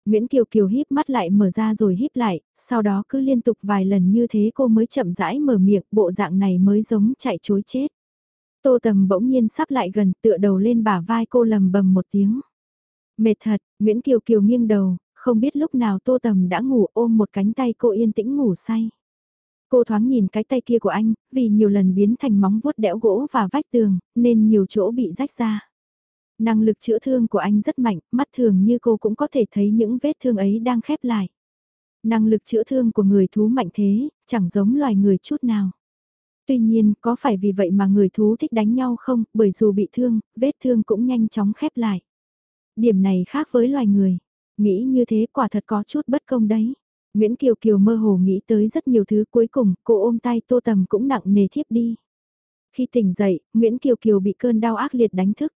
Nguyễn Kiều Kiều híp mắt lại mở ra rồi híp lại, sau đó cứ liên tục vài lần như thế cô mới chậm rãi mở miệng, bộ dạng này mới giống chạy chối chết. Tô Tầm bỗng nhiên sắp lại gần tựa đầu lên bả vai cô lầm bầm một tiếng. Mệt thật, Nguyễn Kiều Kiều nghiêng đầu, không biết lúc nào Tô Tầm đã ngủ ôm một cánh tay cô yên tĩnh ngủ say. Cô thoáng nhìn cái tay kia của anh, vì nhiều lần biến thành móng vuốt đẽo gỗ và vách tường, nên nhiều chỗ bị rách ra. Năng lực chữa thương của anh rất mạnh, mắt thường như cô cũng có thể thấy những vết thương ấy đang khép lại. Năng lực chữa thương của người thú mạnh thế, chẳng giống loài người chút nào. Tuy nhiên, có phải vì vậy mà người thú thích đánh nhau không, bởi dù bị thương, vết thương cũng nhanh chóng khép lại. Điểm này khác với loài người. Nghĩ như thế quả thật có chút bất công đấy. Nguyễn Kiều Kiều mơ hồ nghĩ tới rất nhiều thứ cuối cùng, cô ôm tay Tô Tầm cũng nặng nề thiếp đi. Khi tỉnh dậy, Nguyễn Kiều Kiều bị cơn đau ác liệt đánh thức.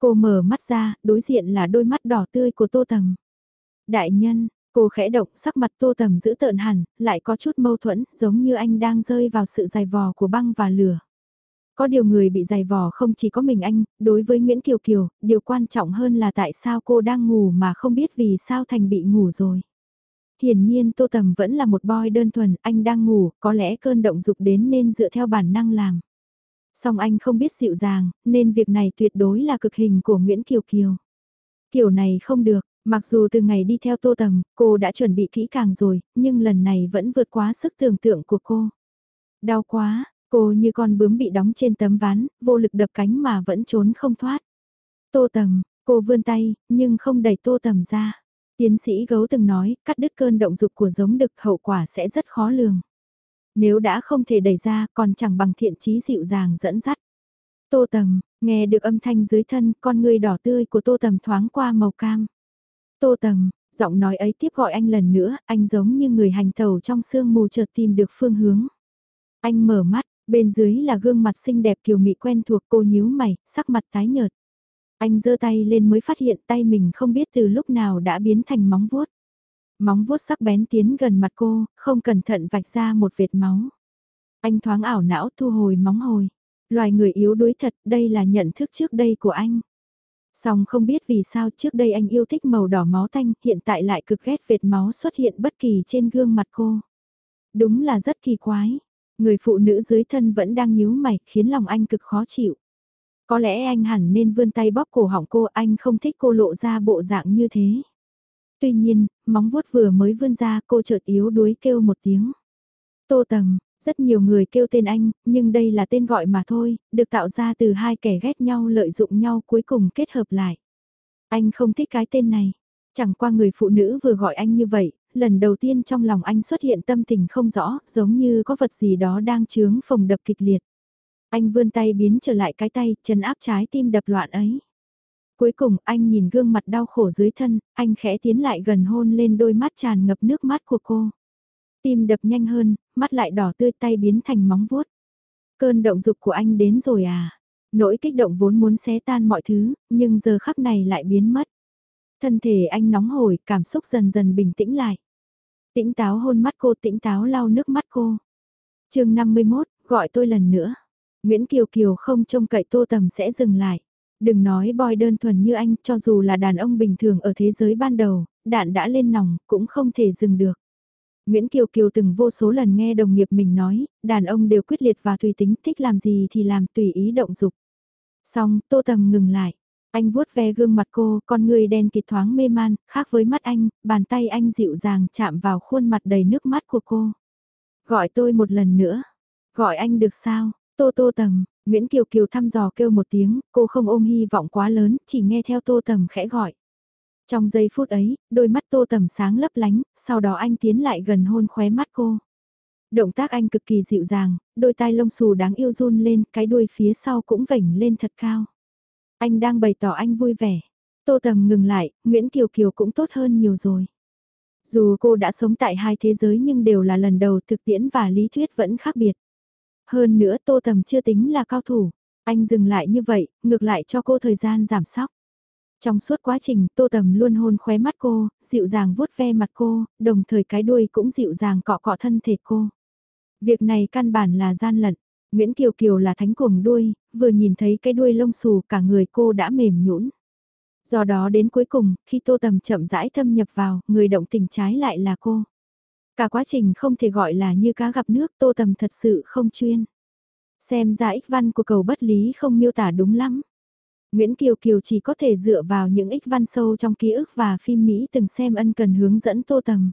Cô mở mắt ra, đối diện là đôi mắt đỏ tươi của Tô Tầm. Đại nhân, cô khẽ động sắc mặt Tô Tầm giữ tợn hẳn, lại có chút mâu thuẫn, giống như anh đang rơi vào sự dày vò của băng và lửa. Có điều người bị dày vò không chỉ có mình anh, đối với Nguyễn Kiều Kiều, điều quan trọng hơn là tại sao cô đang ngủ mà không biết vì sao thành bị ngủ rồi. Hiển nhiên Tô Tầm vẫn là một boy đơn thuần, anh đang ngủ, có lẽ cơn động dục đến nên dựa theo bản năng làm. Song anh không biết dịu dàng, nên việc này tuyệt đối là cực hình của Nguyễn Kiều Kiều. Kiểu này không được, mặc dù từ ngày đi theo Tô Tầm, cô đã chuẩn bị kỹ càng rồi, nhưng lần này vẫn vượt quá sức tưởng tượng của cô. Đau quá, cô như con bướm bị đóng trên tấm ván, vô lực đập cánh mà vẫn trốn không thoát. Tô Tầm, cô vươn tay, nhưng không đẩy Tô Tầm ra. Tiến sĩ gấu từng nói, cắt đứt cơn động dục của giống đực hậu quả sẽ rất khó lường. Nếu đã không thể đẩy ra còn chẳng bằng thiện trí dịu dàng dẫn dắt. Tô tầm, nghe được âm thanh dưới thân con người đỏ tươi của tô tầm thoáng qua màu cam. Tô tầm, giọng nói ấy tiếp gọi anh lần nữa, anh giống như người hành tàu trong sương mù chợt tìm được phương hướng. Anh mở mắt, bên dưới là gương mặt xinh đẹp kiều mị quen thuộc cô nhíu mày, sắc mặt tái nhợt. Anh giơ tay lên mới phát hiện tay mình không biết từ lúc nào đã biến thành móng vuốt. Móng vuốt sắc bén tiến gần mặt cô, không cẩn thận vạch ra một vệt máu. Anh thoáng ảo não thu hồi móng hồi. Loài người yếu đuối thật, đây là nhận thức trước đây của anh. Song không biết vì sao trước đây anh yêu thích màu đỏ máu tanh, hiện tại lại cực ghét vệt máu xuất hiện bất kỳ trên gương mặt cô. Đúng là rất kỳ quái. Người phụ nữ dưới thân vẫn đang nhíu mày, khiến lòng anh cực khó chịu. Có lẽ anh hẳn nên vươn tay bóp cổ họng cô, anh không thích cô lộ ra bộ dạng như thế. Tuy nhiên, móng vuốt vừa mới vươn ra cô chợt yếu đuối kêu một tiếng. Tô tầm, rất nhiều người kêu tên anh, nhưng đây là tên gọi mà thôi, được tạo ra từ hai kẻ ghét nhau lợi dụng nhau cuối cùng kết hợp lại. Anh không thích cái tên này. Chẳng qua người phụ nữ vừa gọi anh như vậy, lần đầu tiên trong lòng anh xuất hiện tâm tình không rõ, giống như có vật gì đó đang chướng phồng đập kịch liệt. Anh vươn tay biến trở lại cái tay, chân áp trái tim đập loạn ấy. Cuối cùng anh nhìn gương mặt đau khổ dưới thân, anh khẽ tiến lại gần hôn lên đôi mắt tràn ngập nước mắt của cô. Tim đập nhanh hơn, mắt lại đỏ tươi tay biến thành móng vuốt. Cơn động dục của anh đến rồi à? Nỗi kích động vốn muốn xé tan mọi thứ, nhưng giờ khắc này lại biến mất. Thân thể anh nóng hổi, cảm xúc dần dần bình tĩnh lại. Tĩnh táo hôn mắt cô, tĩnh táo lau nước mắt cô. chương 51, gọi tôi lần nữa. Nguyễn Kiều Kiều không trông cậy Tô Tầm sẽ dừng lại. Đừng nói boy đơn thuần như anh, cho dù là đàn ông bình thường ở thế giới ban đầu, đạn đã lên nòng, cũng không thể dừng được. Nguyễn Kiều Kiều từng vô số lần nghe đồng nghiệp mình nói, đàn ông đều quyết liệt và tùy tính, thích làm gì thì làm tùy ý động dục. Xong, Tô Tầm ngừng lại. Anh vuốt ve gương mặt cô, con người đen kịt thoáng mê man, khác với mắt anh, bàn tay anh dịu dàng chạm vào khuôn mặt đầy nước mắt của cô. Gọi tôi một lần nữa. Gọi anh được sao? Tô Tô Tầm, Nguyễn Kiều Kiều thăm dò kêu một tiếng, cô không ôm hy vọng quá lớn, chỉ nghe theo Tô Tầm khẽ gọi. Trong giây phút ấy, đôi mắt Tô Tầm sáng lấp lánh, sau đó anh tiến lại gần hôn khóe mắt cô. Động tác anh cực kỳ dịu dàng, đôi tai lông xù đáng yêu run lên, cái đuôi phía sau cũng vểnh lên thật cao. Anh đang bày tỏ anh vui vẻ. Tô Tầm ngừng lại, Nguyễn Kiều Kiều cũng tốt hơn nhiều rồi. Dù cô đã sống tại hai thế giới nhưng đều là lần đầu thực tiễn và lý thuyết vẫn khác biệt. Hơn nữa Tô Tầm chưa tính là cao thủ. Anh dừng lại như vậy, ngược lại cho cô thời gian giảm sóc. Trong suốt quá trình, Tô Tầm luôn hôn khóe mắt cô, dịu dàng vuốt ve mặt cô, đồng thời cái đuôi cũng dịu dàng cọ cọ thân thể cô. Việc này căn bản là gian lận. Nguyễn Kiều Kiều là thánh cuồng đuôi, vừa nhìn thấy cái đuôi lông xù cả người cô đã mềm nhũn. Do đó đến cuối cùng, khi Tô Tầm chậm rãi thâm nhập vào, người động tình trái lại là cô. Cả quá trình không thể gọi là như cá gặp nước Tô Tầm thật sự không chuyên. Xem ra ích văn của cầu bất lý không miêu tả đúng lắm. Nguyễn Kiều Kiều chỉ có thể dựa vào những ích văn sâu trong ký ức và phim Mỹ từng xem ân cần hướng dẫn Tô Tầm.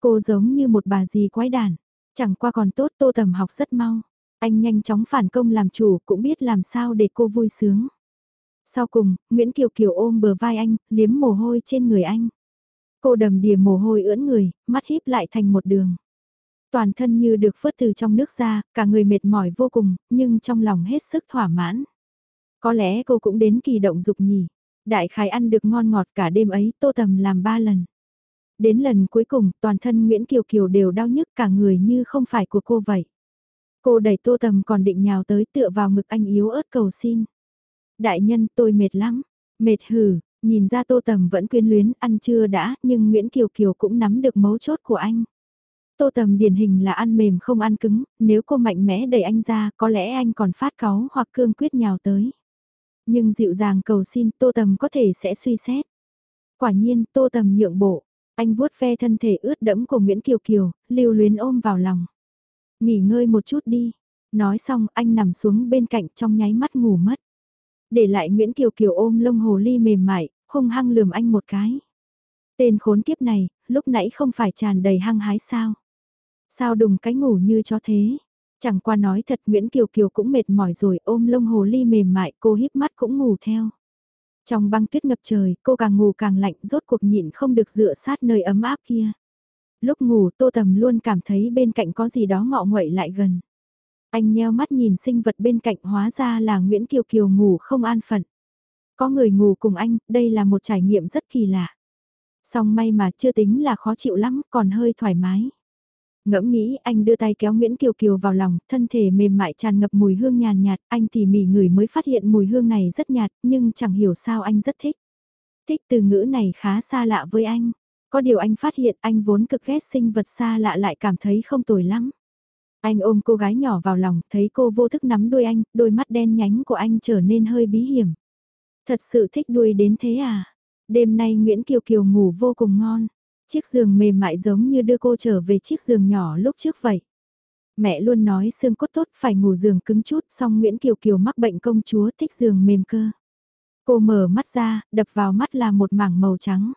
Cô giống như một bà dì quái đản, chẳng qua còn tốt Tô Tầm học rất mau. Anh nhanh chóng phản công làm chủ cũng biết làm sao để cô vui sướng. Sau cùng, Nguyễn Kiều Kiều ôm bờ vai anh, liếm mồ hôi trên người anh. Cô đầm đìa mồ hôi ưỡn người, mắt híp lại thành một đường. Toàn thân như được phớt từ trong nước ra, cả người mệt mỏi vô cùng, nhưng trong lòng hết sức thỏa mãn. Có lẽ cô cũng đến kỳ động dục nhỉ. Đại khái ăn được ngon ngọt cả đêm ấy, tô tầm làm ba lần. Đến lần cuối cùng, toàn thân Nguyễn Kiều Kiều đều đau nhức cả người như không phải của cô vậy. Cô đẩy tô tầm còn định nhào tới tựa vào ngực anh yếu ớt cầu xin. Đại nhân tôi mệt lắm, mệt hử, nhìn ra tô tầm vẫn quyến luyến ăn chưa đã nhưng Nguyễn Kiều Kiều cũng nắm được mấu chốt của anh. Tô tầm điển hình là ăn mềm không ăn cứng, nếu cô mạnh mẽ đẩy anh ra có lẽ anh còn phát cáu hoặc cương quyết nhào tới. Nhưng dịu dàng cầu xin tô tầm có thể sẽ suy xét. Quả nhiên tô tầm nhượng bộ, anh vuốt ve thân thể ướt đẫm của Nguyễn Kiều Kiều, lưu luyến ôm vào lòng. Nghỉ ngơi một chút đi. Nói xong anh nằm xuống bên cạnh trong nháy mắt ngủ mất. Để lại Nguyễn Kiều Kiều ôm lông hồ ly mềm mại, hung hăng lườm anh một cái. Tên khốn kiếp này, lúc nãy không phải tràn đầy hăng hái sao? Sao đùng cái ngủ như cho thế? Chẳng qua nói thật Nguyễn Kiều Kiều cũng mệt mỏi rồi ôm lông hồ ly mềm mại cô híp mắt cũng ngủ theo. Trong băng tuyết ngập trời, cô càng ngủ càng lạnh, rốt cuộc nhịn không được dựa sát nơi ấm áp kia. Lúc ngủ Tô Tầm luôn cảm thấy bên cạnh có gì đó ngọ nguậy lại gần. Anh nheo mắt nhìn sinh vật bên cạnh hóa ra là Nguyễn Kiều Kiều ngủ không an phận. Có người ngủ cùng anh, đây là một trải nghiệm rất kỳ lạ. Song may mà chưa tính là khó chịu lắm, còn hơi thoải mái. Ngẫm nghĩ anh đưa tay kéo Nguyễn Kiều Kiều vào lòng, thân thể mềm mại tràn ngập mùi hương nhàn nhạt, anh tỉ mỉ người mới phát hiện mùi hương này rất nhạt, nhưng chẳng hiểu sao anh rất thích. Thích từ ngữ này khá xa lạ với anh. Có điều anh phát hiện anh vốn cực ghét sinh vật xa lạ lại cảm thấy không tồi lắm. Anh ôm cô gái nhỏ vào lòng, thấy cô vô thức nắm đuôi anh, đôi mắt đen nhánh của anh trở nên hơi bí hiểm. Thật sự thích đuôi đến thế à? Đêm nay Nguyễn Kiều Kiều ngủ vô cùng ngon. Chiếc giường mềm mại giống như đưa cô trở về chiếc giường nhỏ lúc trước vậy. Mẹ luôn nói xương cốt tốt phải ngủ giường cứng chút song Nguyễn Kiều Kiều mắc bệnh công chúa thích giường mềm cơ. Cô mở mắt ra, đập vào mắt là một mảng màu trắng.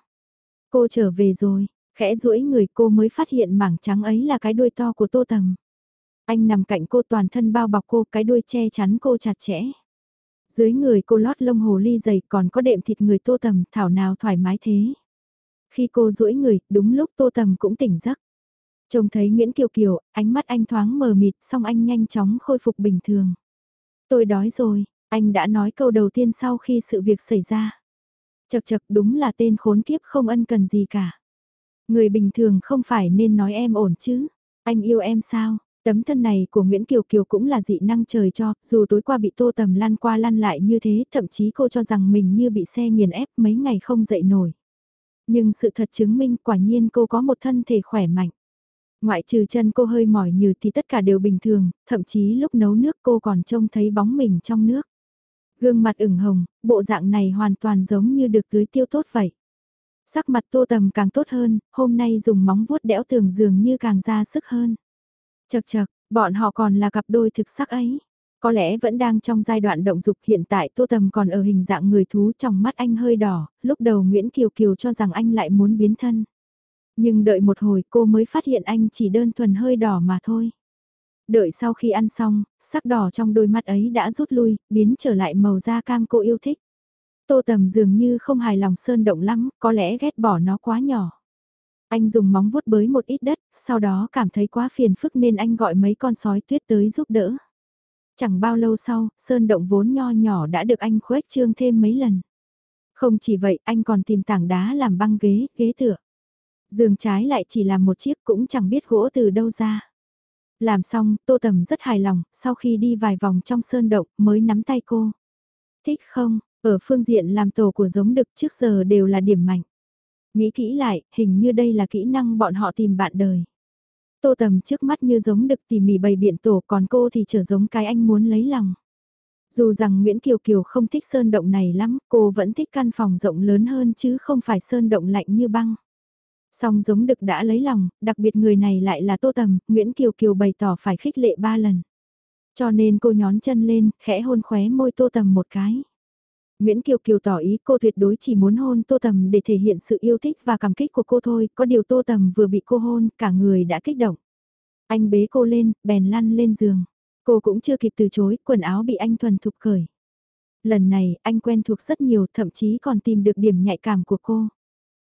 Cô trở về rồi, khẽ duỗi người cô mới phát hiện mảng trắng ấy là cái đuôi to của tô tầm. Anh nằm cạnh cô toàn thân bao bọc cô cái đuôi che chắn cô chặt chẽ. Dưới người cô lót lông hồ ly dày còn có đệm thịt người tô tầm thảo nào thoải mái thế. Khi cô duỗi người, đúng lúc tô tầm cũng tỉnh giấc. Trông thấy Nguyễn Kiều Kiều, ánh mắt anh thoáng mờ mịt xong anh nhanh chóng khôi phục bình thường. Tôi đói rồi, anh đã nói câu đầu tiên sau khi sự việc xảy ra. Chật chật đúng là tên khốn kiếp không ân cần gì cả. Người bình thường không phải nên nói em ổn chứ. Anh yêu em sao? Tấm thân này của Nguyễn Kiều Kiều cũng là dị năng trời cho, dù tối qua bị tô tầm lăn qua lăn lại như thế, thậm chí cô cho rằng mình như bị xe nghiền ép mấy ngày không dậy nổi. Nhưng sự thật chứng minh quả nhiên cô có một thân thể khỏe mạnh. Ngoại trừ chân cô hơi mỏi như thì tất cả đều bình thường, thậm chí lúc nấu nước cô còn trông thấy bóng mình trong nước. Gương mặt ửng hồng, bộ dạng này hoàn toàn giống như được tưới tiêu tốt vậy. Sắc mặt tô tầm càng tốt hơn, hôm nay dùng móng vuốt đẽo tường dường như càng ra sức hơn. Chật chật, bọn họ còn là cặp đôi thực sắc ấy. Có lẽ vẫn đang trong giai đoạn động dục hiện tại Tô Tầm còn ở hình dạng người thú trong mắt anh hơi đỏ, lúc đầu Nguyễn Kiều Kiều cho rằng anh lại muốn biến thân. Nhưng đợi một hồi cô mới phát hiện anh chỉ đơn thuần hơi đỏ mà thôi. Đợi sau khi ăn xong, sắc đỏ trong đôi mắt ấy đã rút lui, biến trở lại màu da cam cô yêu thích. Tô Tầm dường như không hài lòng sơn động lắm, có lẽ ghét bỏ nó quá nhỏ. Anh dùng móng vuốt bới một ít đất, sau đó cảm thấy quá phiền phức nên anh gọi mấy con sói tuyết tới giúp đỡ. Chẳng bao lâu sau, sơn động vốn nho nhỏ đã được anh khuếch trương thêm mấy lần. Không chỉ vậy, anh còn tìm tảng đá làm băng ghế, ghế tựa. Giường trái lại chỉ là một chiếc cũng chẳng biết gỗ từ đâu ra. Làm xong, Tô Tầm rất hài lòng, sau khi đi vài vòng trong sơn động mới nắm tay cô. Thích không, ở phương diện làm tổ của giống đực trước giờ đều là điểm mạnh. Nghĩ kỹ lại, hình như đây là kỹ năng bọn họ tìm bạn đời. Tô tầm trước mắt như giống đực tỉ mỉ bày biện tổ còn cô thì trở giống cái anh muốn lấy lòng. Dù rằng Nguyễn Kiều Kiều không thích sơn động này lắm, cô vẫn thích căn phòng rộng lớn hơn chứ không phải sơn động lạnh như băng. Song giống đực đã lấy lòng, đặc biệt người này lại là Tô Tầm, Nguyễn Kiều Kiều bày tỏ phải khích lệ ba lần. Cho nên cô nhón chân lên, khẽ hôn khóe môi Tô Tầm một cái. Nguyễn Kiều Kiều tỏ ý cô tuyệt đối chỉ muốn hôn Tô Tầm để thể hiện sự yêu thích và cảm kích của cô thôi, có điều Tô Tầm vừa bị cô hôn, cả người đã kích động. Anh bế cô lên, bèn lăn lên giường. Cô cũng chưa kịp từ chối, quần áo bị anh thuần thục cởi. Lần này, anh quen thuộc rất nhiều, thậm chí còn tìm được điểm nhạy cảm của cô.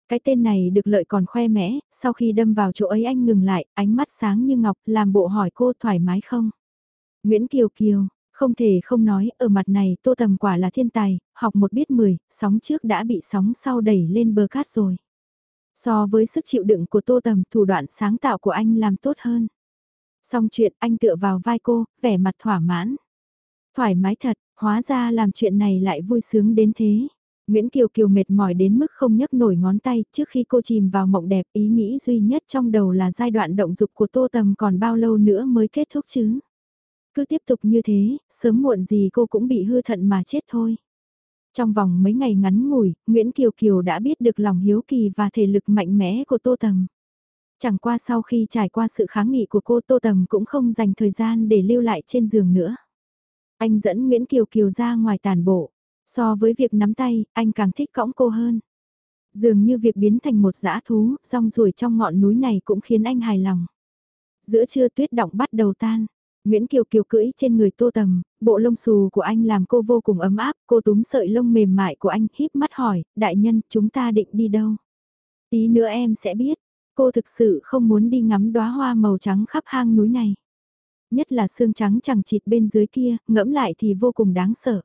Cái tên này được lợi còn khoe mẽ, sau khi đâm vào chỗ ấy anh ngừng lại, ánh mắt sáng như ngọc, làm bộ hỏi cô thoải mái không? Nguyễn Kiều Kiều, không thể không nói, ở mặt này Tô Tầm quả là thiên tài, học một biết mười, sóng trước đã bị sóng sau đẩy lên bờ cát rồi. So với sức chịu đựng của Tô Tầm, thủ đoạn sáng tạo của anh làm tốt hơn. Xong chuyện anh tựa vào vai cô, vẻ mặt thỏa mãn. Thoải mái thật, hóa ra làm chuyện này lại vui sướng đến thế. Nguyễn Kiều Kiều mệt mỏi đến mức không nhấc nổi ngón tay trước khi cô chìm vào mộng đẹp ý nghĩ duy nhất trong đầu là giai đoạn động dục của Tô Tầm còn bao lâu nữa mới kết thúc chứ. Cứ tiếp tục như thế, sớm muộn gì cô cũng bị hư thận mà chết thôi. Trong vòng mấy ngày ngắn ngủi, Nguyễn Kiều Kiều đã biết được lòng hiếu kỳ và thể lực mạnh mẽ của Tô Tầm. Chẳng qua sau khi trải qua sự kháng nghị của cô Tô Tầm cũng không dành thời gian để lưu lại trên giường nữa. Anh dẫn Nguyễn Kiều Kiều ra ngoài tàn bộ. So với việc nắm tay, anh càng thích cõng cô hơn. Dường như việc biến thành một dã thú, rong ruổi trong ngọn núi này cũng khiến anh hài lòng. Giữa trưa tuyết động bắt đầu tan. Nguyễn Kiều Kiều cưỡi trên người tô tầm, bộ lông xù của anh làm cô vô cùng ấm áp, cô túm sợi lông mềm mại của anh híp mắt hỏi, đại nhân, chúng ta định đi đâu? Tí nữa em sẽ biết, cô thực sự không muốn đi ngắm đóa hoa màu trắng khắp hang núi này. Nhất là xương trắng chẳng chịt bên dưới kia, ngẫm lại thì vô cùng đáng sợ.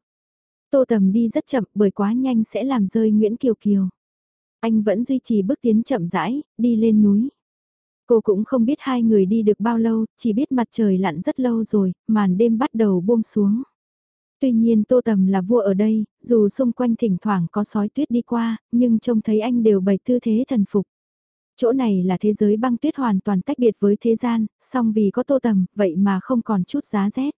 Tô tầm đi rất chậm bởi quá nhanh sẽ làm rơi Nguyễn Kiều Kiều. Anh vẫn duy trì bước tiến chậm rãi, đi lên núi. Cô cũng không biết hai người đi được bao lâu, chỉ biết mặt trời lặn rất lâu rồi, màn đêm bắt đầu buông xuống. Tuy nhiên Tô Tầm là vua ở đây, dù xung quanh thỉnh thoảng có sói tuyết đi qua, nhưng trông thấy anh đều bày tư thế thần phục. Chỗ này là thế giới băng tuyết hoàn toàn tách biệt với thế gian, song vì có Tô Tầm, vậy mà không còn chút giá rét.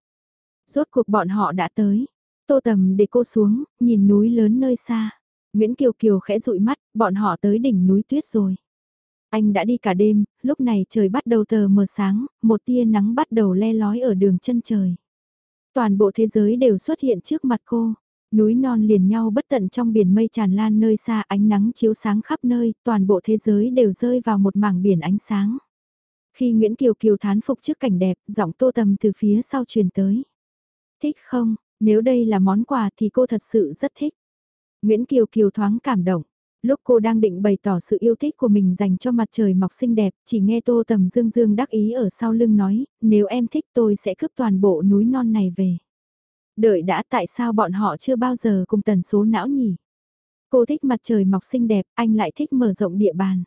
Rốt cuộc bọn họ đã tới. Tô Tầm để cô xuống, nhìn núi lớn nơi xa. Nguyễn Kiều Kiều khẽ dụi mắt, bọn họ tới đỉnh núi tuyết rồi. Anh đã đi cả đêm, lúc này trời bắt đầu tờ mờ sáng, một tia nắng bắt đầu le lói ở đường chân trời. Toàn bộ thế giới đều xuất hiện trước mặt cô. Núi non liền nhau bất tận trong biển mây tràn lan nơi xa ánh nắng chiếu sáng khắp nơi, toàn bộ thế giới đều rơi vào một mảng biển ánh sáng. Khi Nguyễn Kiều Kiều thán phục trước cảnh đẹp, giọng tô tầm từ phía sau truyền tới. Thích không, nếu đây là món quà thì cô thật sự rất thích. Nguyễn Kiều Kiều thoáng cảm động. Lúc cô đang định bày tỏ sự yêu thích của mình dành cho mặt trời mọc xinh đẹp, chỉ nghe Tô Tầm Dương Dương đắc ý ở sau lưng nói, nếu em thích tôi sẽ cướp toàn bộ núi non này về. Đợi đã tại sao bọn họ chưa bao giờ cùng tần số não nhỉ? Cô thích mặt trời mọc xinh đẹp, anh lại thích mở rộng địa bàn.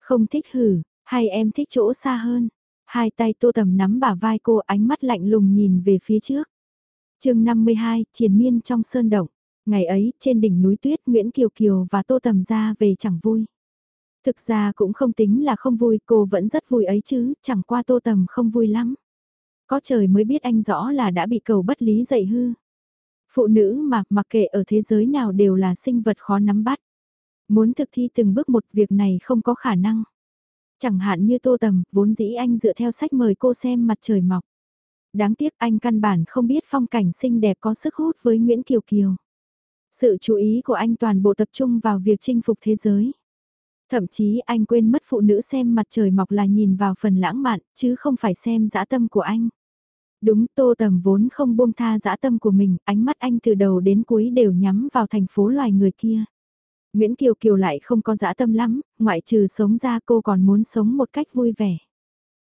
Không thích hử, hay em thích chỗ xa hơn? Hai tay tô tầm nắm bả vai cô ánh mắt lạnh lùng nhìn về phía trước. chương 52, triền miên trong sơn động. Ngày ấy, trên đỉnh núi tuyết Nguyễn Kiều Kiều và Tô Tầm ra về chẳng vui. Thực ra cũng không tính là không vui, cô vẫn rất vui ấy chứ, chẳng qua Tô Tầm không vui lắm. Có trời mới biết anh rõ là đã bị cầu bất lý dậy hư. Phụ nữ mà, mặc kệ ở thế giới nào đều là sinh vật khó nắm bắt. Muốn thực thi từng bước một việc này không có khả năng. Chẳng hạn như tô tầm, vốn dĩ anh dựa theo sách mời cô xem mặt trời mọc. Đáng tiếc anh căn bản không biết phong cảnh xinh đẹp có sức hút với Nguyễn Kiều Kiều. Sự chú ý của anh toàn bộ tập trung vào việc chinh phục thế giới. Thậm chí anh quên mất phụ nữ xem mặt trời mọc là nhìn vào phần lãng mạn, chứ không phải xem dã tâm của anh. Đúng tô tầm vốn không buông tha dã tâm của mình, ánh mắt anh từ đầu đến cuối đều nhắm vào thành phố loài người kia. Nguyễn Kiều Kiều lại không có dã tâm lắm, ngoại trừ sống ra cô còn muốn sống một cách vui vẻ.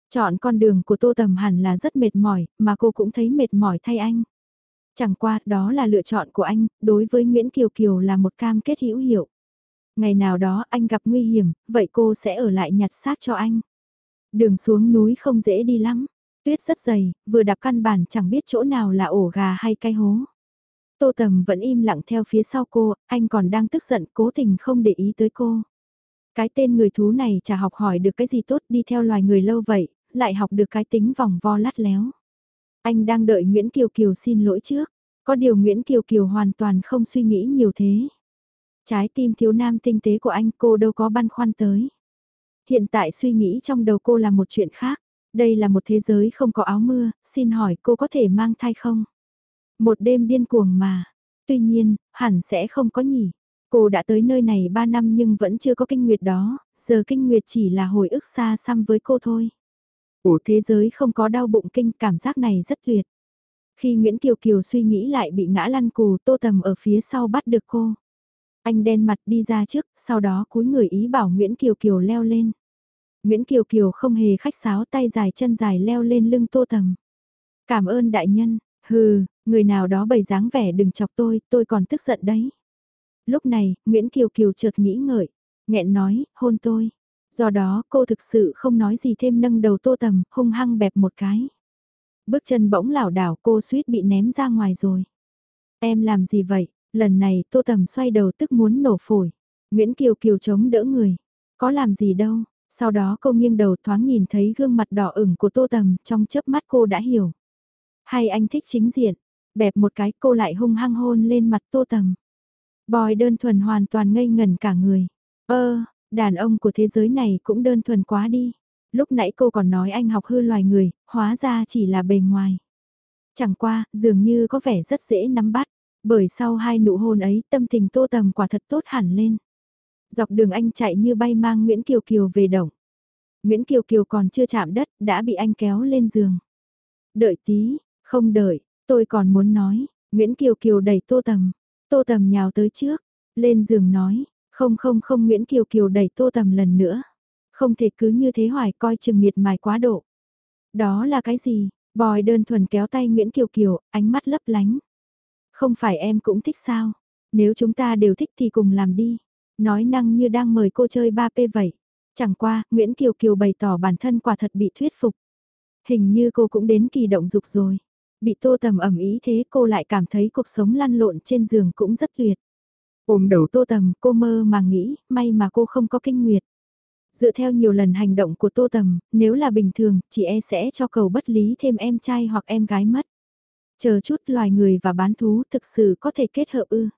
Chọn con đường của Tô Tầm hẳn là rất mệt mỏi, mà cô cũng thấy mệt mỏi thay anh. Chẳng qua, đó là lựa chọn của anh, đối với Nguyễn Kiều Kiều là một cam kết hữu hiệu. Ngày nào đó anh gặp nguy hiểm, vậy cô sẽ ở lại nhặt xác cho anh. Đường xuống núi không dễ đi lắm, tuyết rất dày, vừa đạp căn bản chẳng biết chỗ nào là ổ gà hay cái hố. Tô Tầm vẫn im lặng theo phía sau cô, anh còn đang tức giận cố tình không để ý tới cô. Cái tên người thú này chả học hỏi được cái gì tốt đi theo loài người lâu vậy, lại học được cái tính vòng vo lắt léo. Anh đang đợi Nguyễn Kiều Kiều xin lỗi trước, có điều Nguyễn Kiều Kiều hoàn toàn không suy nghĩ nhiều thế. Trái tim thiếu nam tinh tế của anh cô đâu có băn khoăn tới. Hiện tại suy nghĩ trong đầu cô là một chuyện khác. Đây là một thế giới không có áo mưa, xin hỏi cô có thể mang thai không? Một đêm điên cuồng mà. Tuy nhiên, hẳn sẽ không có nhỉ. Cô đã tới nơi này 3 năm nhưng vẫn chưa có kinh nguyệt đó, giờ kinh nguyệt chỉ là hồi ức xa xăm với cô thôi. Ủa thế giới không có đau bụng kinh, cảm giác này rất tuyệt. Khi Nguyễn Kiều Kiều suy nghĩ lại bị ngã lăn cù tô tầm ở phía sau bắt được cô. Anh đen mặt đi ra trước, sau đó cúi người ý bảo Nguyễn Kiều Kiều leo lên. Nguyễn Kiều Kiều không hề khách sáo tay dài chân dài leo lên lưng tô tầm. Cảm ơn đại nhân, hừ, người nào đó bày dáng vẻ đừng chọc tôi, tôi còn tức giận đấy. Lúc này, Nguyễn Kiều Kiều chợt nghĩ ngợi, nghẹn nói, hôn tôi. Do đó cô thực sự không nói gì thêm nâng đầu tô tầm, hung hăng bẹp một cái. Bước chân bỗng lảo đảo cô suýt bị ném ra ngoài rồi. Em làm gì vậy? Lần này tô tầm xoay đầu tức muốn nổ phổi. Nguyễn Kiều Kiều chống đỡ người. Có làm gì đâu. Sau đó cô nghiêng đầu thoáng nhìn thấy gương mặt đỏ ửng của tô tầm trong chớp mắt cô đã hiểu. Hay anh thích chính diện. Bẹp một cái cô lại hung hăng hôn lên mặt tô tầm. Bòi đơn thuần hoàn toàn ngây ngẩn cả người. Ơ, đàn ông của thế giới này cũng đơn thuần quá đi. Lúc nãy cô còn nói anh học hư loài người, hóa ra chỉ là bề ngoài. Chẳng qua, dường như có vẻ rất dễ nắm bắt. Bởi sau hai nụ hôn ấy, tâm tình tô tầm quả thật tốt hẳn lên. Dọc đường anh chạy như bay mang Nguyễn Kiều Kiều về động. Nguyễn Kiều Kiều còn chưa chạm đất, đã bị anh kéo lên giường. Đợi tí, không đợi, tôi còn muốn nói. Nguyễn Kiều Kiều đẩy tô tầm. Tô tầm nhào tới trước, lên giường nói. Không không không Nguyễn Kiều Kiều đẩy tô tầm lần nữa. Không thể cứ như thế hoài coi chừng miệt mài quá độ. Đó là cái gì? Bòi đơn thuần kéo tay Nguyễn Kiều Kiều, ánh mắt lấp lánh. Không phải em cũng thích sao? Nếu chúng ta đều thích thì cùng làm đi. Nói năng như đang mời cô chơi 3P vậy. Chẳng qua, Nguyễn Kiều Kiều bày tỏ bản thân quả thật bị thuyết phục. Hình như cô cũng đến kỳ động dục rồi. Bị tô tầm ẩm ý thế cô lại cảm thấy cuộc sống lăn lộn trên giường cũng rất tuyệt. Ôm đầu tô tầm, cô mơ mà nghĩ, may mà cô không có kinh nguyệt. Dựa theo nhiều lần hành động của tô tầm, nếu là bình thường, chị e sẽ cho cầu bất lý thêm em trai hoặc em gái mất. Chờ chút loài người và bán thú thực sự có thể kết hợp ư.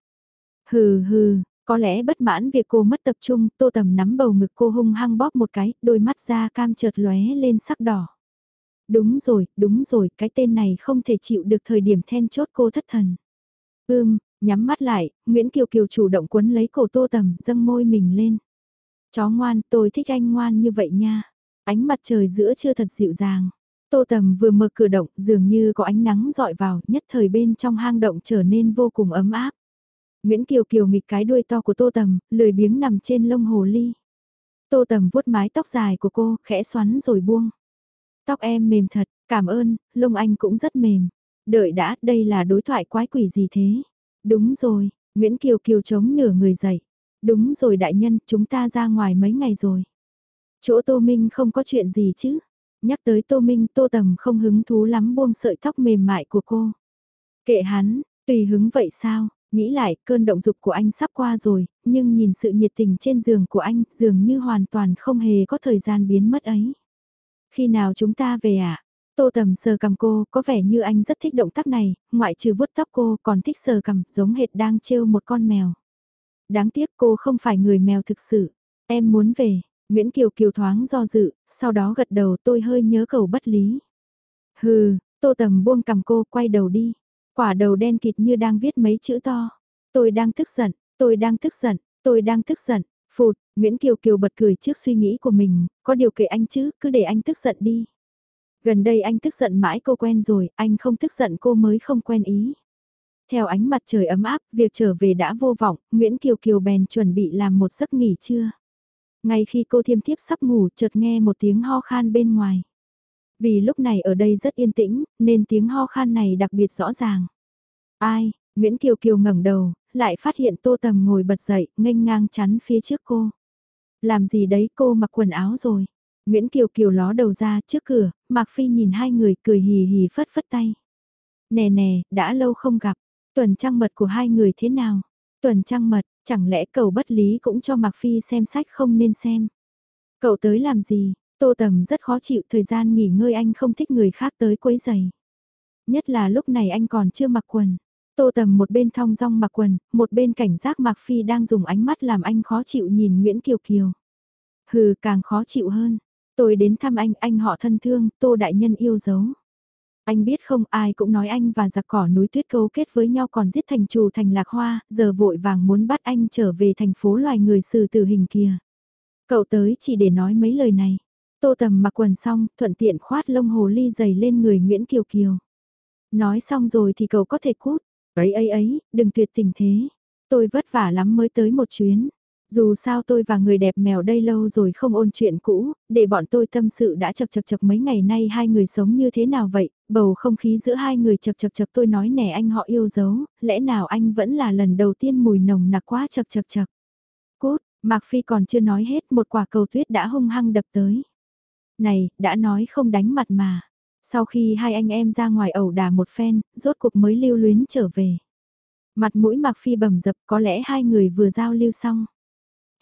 Hừ hừ, có lẽ bất mãn việc cô mất tập trung, tô tầm nắm bầu ngực cô hung hăng bóp một cái, đôi mắt da cam chợt lóe lên sắc đỏ. Đúng rồi, đúng rồi, cái tên này không thể chịu được thời điểm then chốt cô thất thần. Ưm, nhắm mắt lại, Nguyễn Kiều Kiều chủ động quấn lấy cổ tô tầm, dâng môi mình lên. Chó ngoan, tôi thích anh ngoan như vậy nha. Ánh mặt trời giữa chưa thật dịu dàng. Tô Tầm vừa mở cửa động, dường như có ánh nắng dọi vào, nhất thời bên trong hang động trở nên vô cùng ấm áp. Nguyễn Kiều Kiều nghịch cái đuôi to của Tô Tầm, lười biếng nằm trên lông hồ ly. Tô Tầm vuốt mái tóc dài của cô, khẽ xoắn rồi buông. Tóc em mềm thật, cảm ơn, lông anh cũng rất mềm. Đợi đã, đây là đối thoại quái quỷ gì thế? Đúng rồi, Nguyễn Kiều Kiều chống nửa người dậy. Đúng rồi đại nhân, chúng ta ra ngoài mấy ngày rồi. Chỗ Tô Minh không có chuyện gì chứ? Nhắc tới Tô Minh, Tô Tầm không hứng thú lắm buông sợi tóc mềm mại của cô. Kệ hắn, tùy hứng vậy sao? Nghĩ lại, cơn động dục của anh sắp qua rồi, nhưng nhìn sự nhiệt tình trên giường của anh, dường như hoàn toàn không hề có thời gian biến mất ấy. Khi nào chúng ta về ạ? À? Tô Tầm sờ cầm cô, có vẻ như anh rất thích động tác này, ngoại trừ vuốt tóc cô còn thích sờ cầm, giống hệt đang trêu một con mèo. Đáng tiếc cô không phải người mèo thực sự. Em muốn về, Nguyễn Kiều Kiều thoáng do dự, sau đó gật đầu tôi hơi nhớ cầu bất lý. Hừ, Tô Tầm buông cầm cô quay đầu đi. Quả đầu đen kịt như đang viết mấy chữ to. Tôi đang tức giận, tôi đang tức giận, tôi đang tức giận. Phụt, Nguyễn Kiều Kiều bật cười trước suy nghĩ của mình, có điều kệ anh chứ, cứ để anh tức giận đi. Gần đây anh tức giận mãi cô quen rồi, anh không tức giận cô mới không quen ý. Theo ánh mặt trời ấm áp, việc trở về đã vô vọng, Nguyễn Kiều Kiều bèn chuẩn bị làm một giấc nghỉ trưa. Ngay khi cô thiêm thiếp sắp ngủ chợt nghe một tiếng ho khan bên ngoài. Vì lúc này ở đây rất yên tĩnh, nên tiếng ho khan này đặc biệt rõ ràng. Ai, Nguyễn Kiều Kiều ngẩng đầu, lại phát hiện Tô Tầm ngồi bật dậy, nghênh ngang chắn phía trước cô. Làm gì đấy cô mặc quần áo rồi. Nguyễn Kiều Kiều ló đầu ra trước cửa, Mạc Phi nhìn hai người cười hì hì phất phất tay. Nè nè, đã lâu không gặp, tuần trăng mật của hai người thế nào? Tuần trăng mật, chẳng lẽ cầu bất lý cũng cho Mạc Phi xem sách không nên xem? Cậu tới làm gì? Tô Tầm rất khó chịu thời gian nghỉ ngơi anh không thích người khác tới quấy giày. Nhất là lúc này anh còn chưa mặc quần. Tô Tầm một bên thong dong mặc quần, một bên cảnh giác Mạc Phi đang dùng ánh mắt làm anh khó chịu nhìn Nguyễn Kiều Kiều. Hừ càng khó chịu hơn. Tôi đến thăm anh, anh họ thân thương, Tô Đại Nhân yêu dấu. Anh biết không ai cũng nói anh và giặc cỏ núi tuyết cấu kết với nhau còn giết thành chủ thành lạc hoa, giờ vội vàng muốn bắt anh trở về thành phố loài người xử tử hình kia. Cậu tới chỉ để nói mấy lời này. Tô tầm mặc quần xong, thuận tiện khoát lông hồ ly dày lên người Nguyễn Kiều Kiều. Nói xong rồi thì cậu có thể cút. Ấy ấy ấy, đừng tuyệt tình thế. Tôi vất vả lắm mới tới một chuyến. Dù sao tôi và người đẹp mèo đây lâu rồi không ôn chuyện cũ, để bọn tôi tâm sự đã chật chật chật mấy ngày nay hai người sống như thế nào vậy, bầu không khí giữa hai người chật chật chật tôi nói nè anh họ yêu dấu, lẽ nào anh vẫn là lần đầu tiên mùi nồng nặc quá chật chật chật. Cút, Mạc Phi còn chưa nói hết một quả cầu tuyết đã hung hăng đập tới. Này, đã nói không đánh mặt mà. Sau khi hai anh em ra ngoài ẩu đà một phen, rốt cuộc mới lưu luyến trở về. Mặt mũi Mạc Phi bầm dập có lẽ hai người vừa giao lưu xong.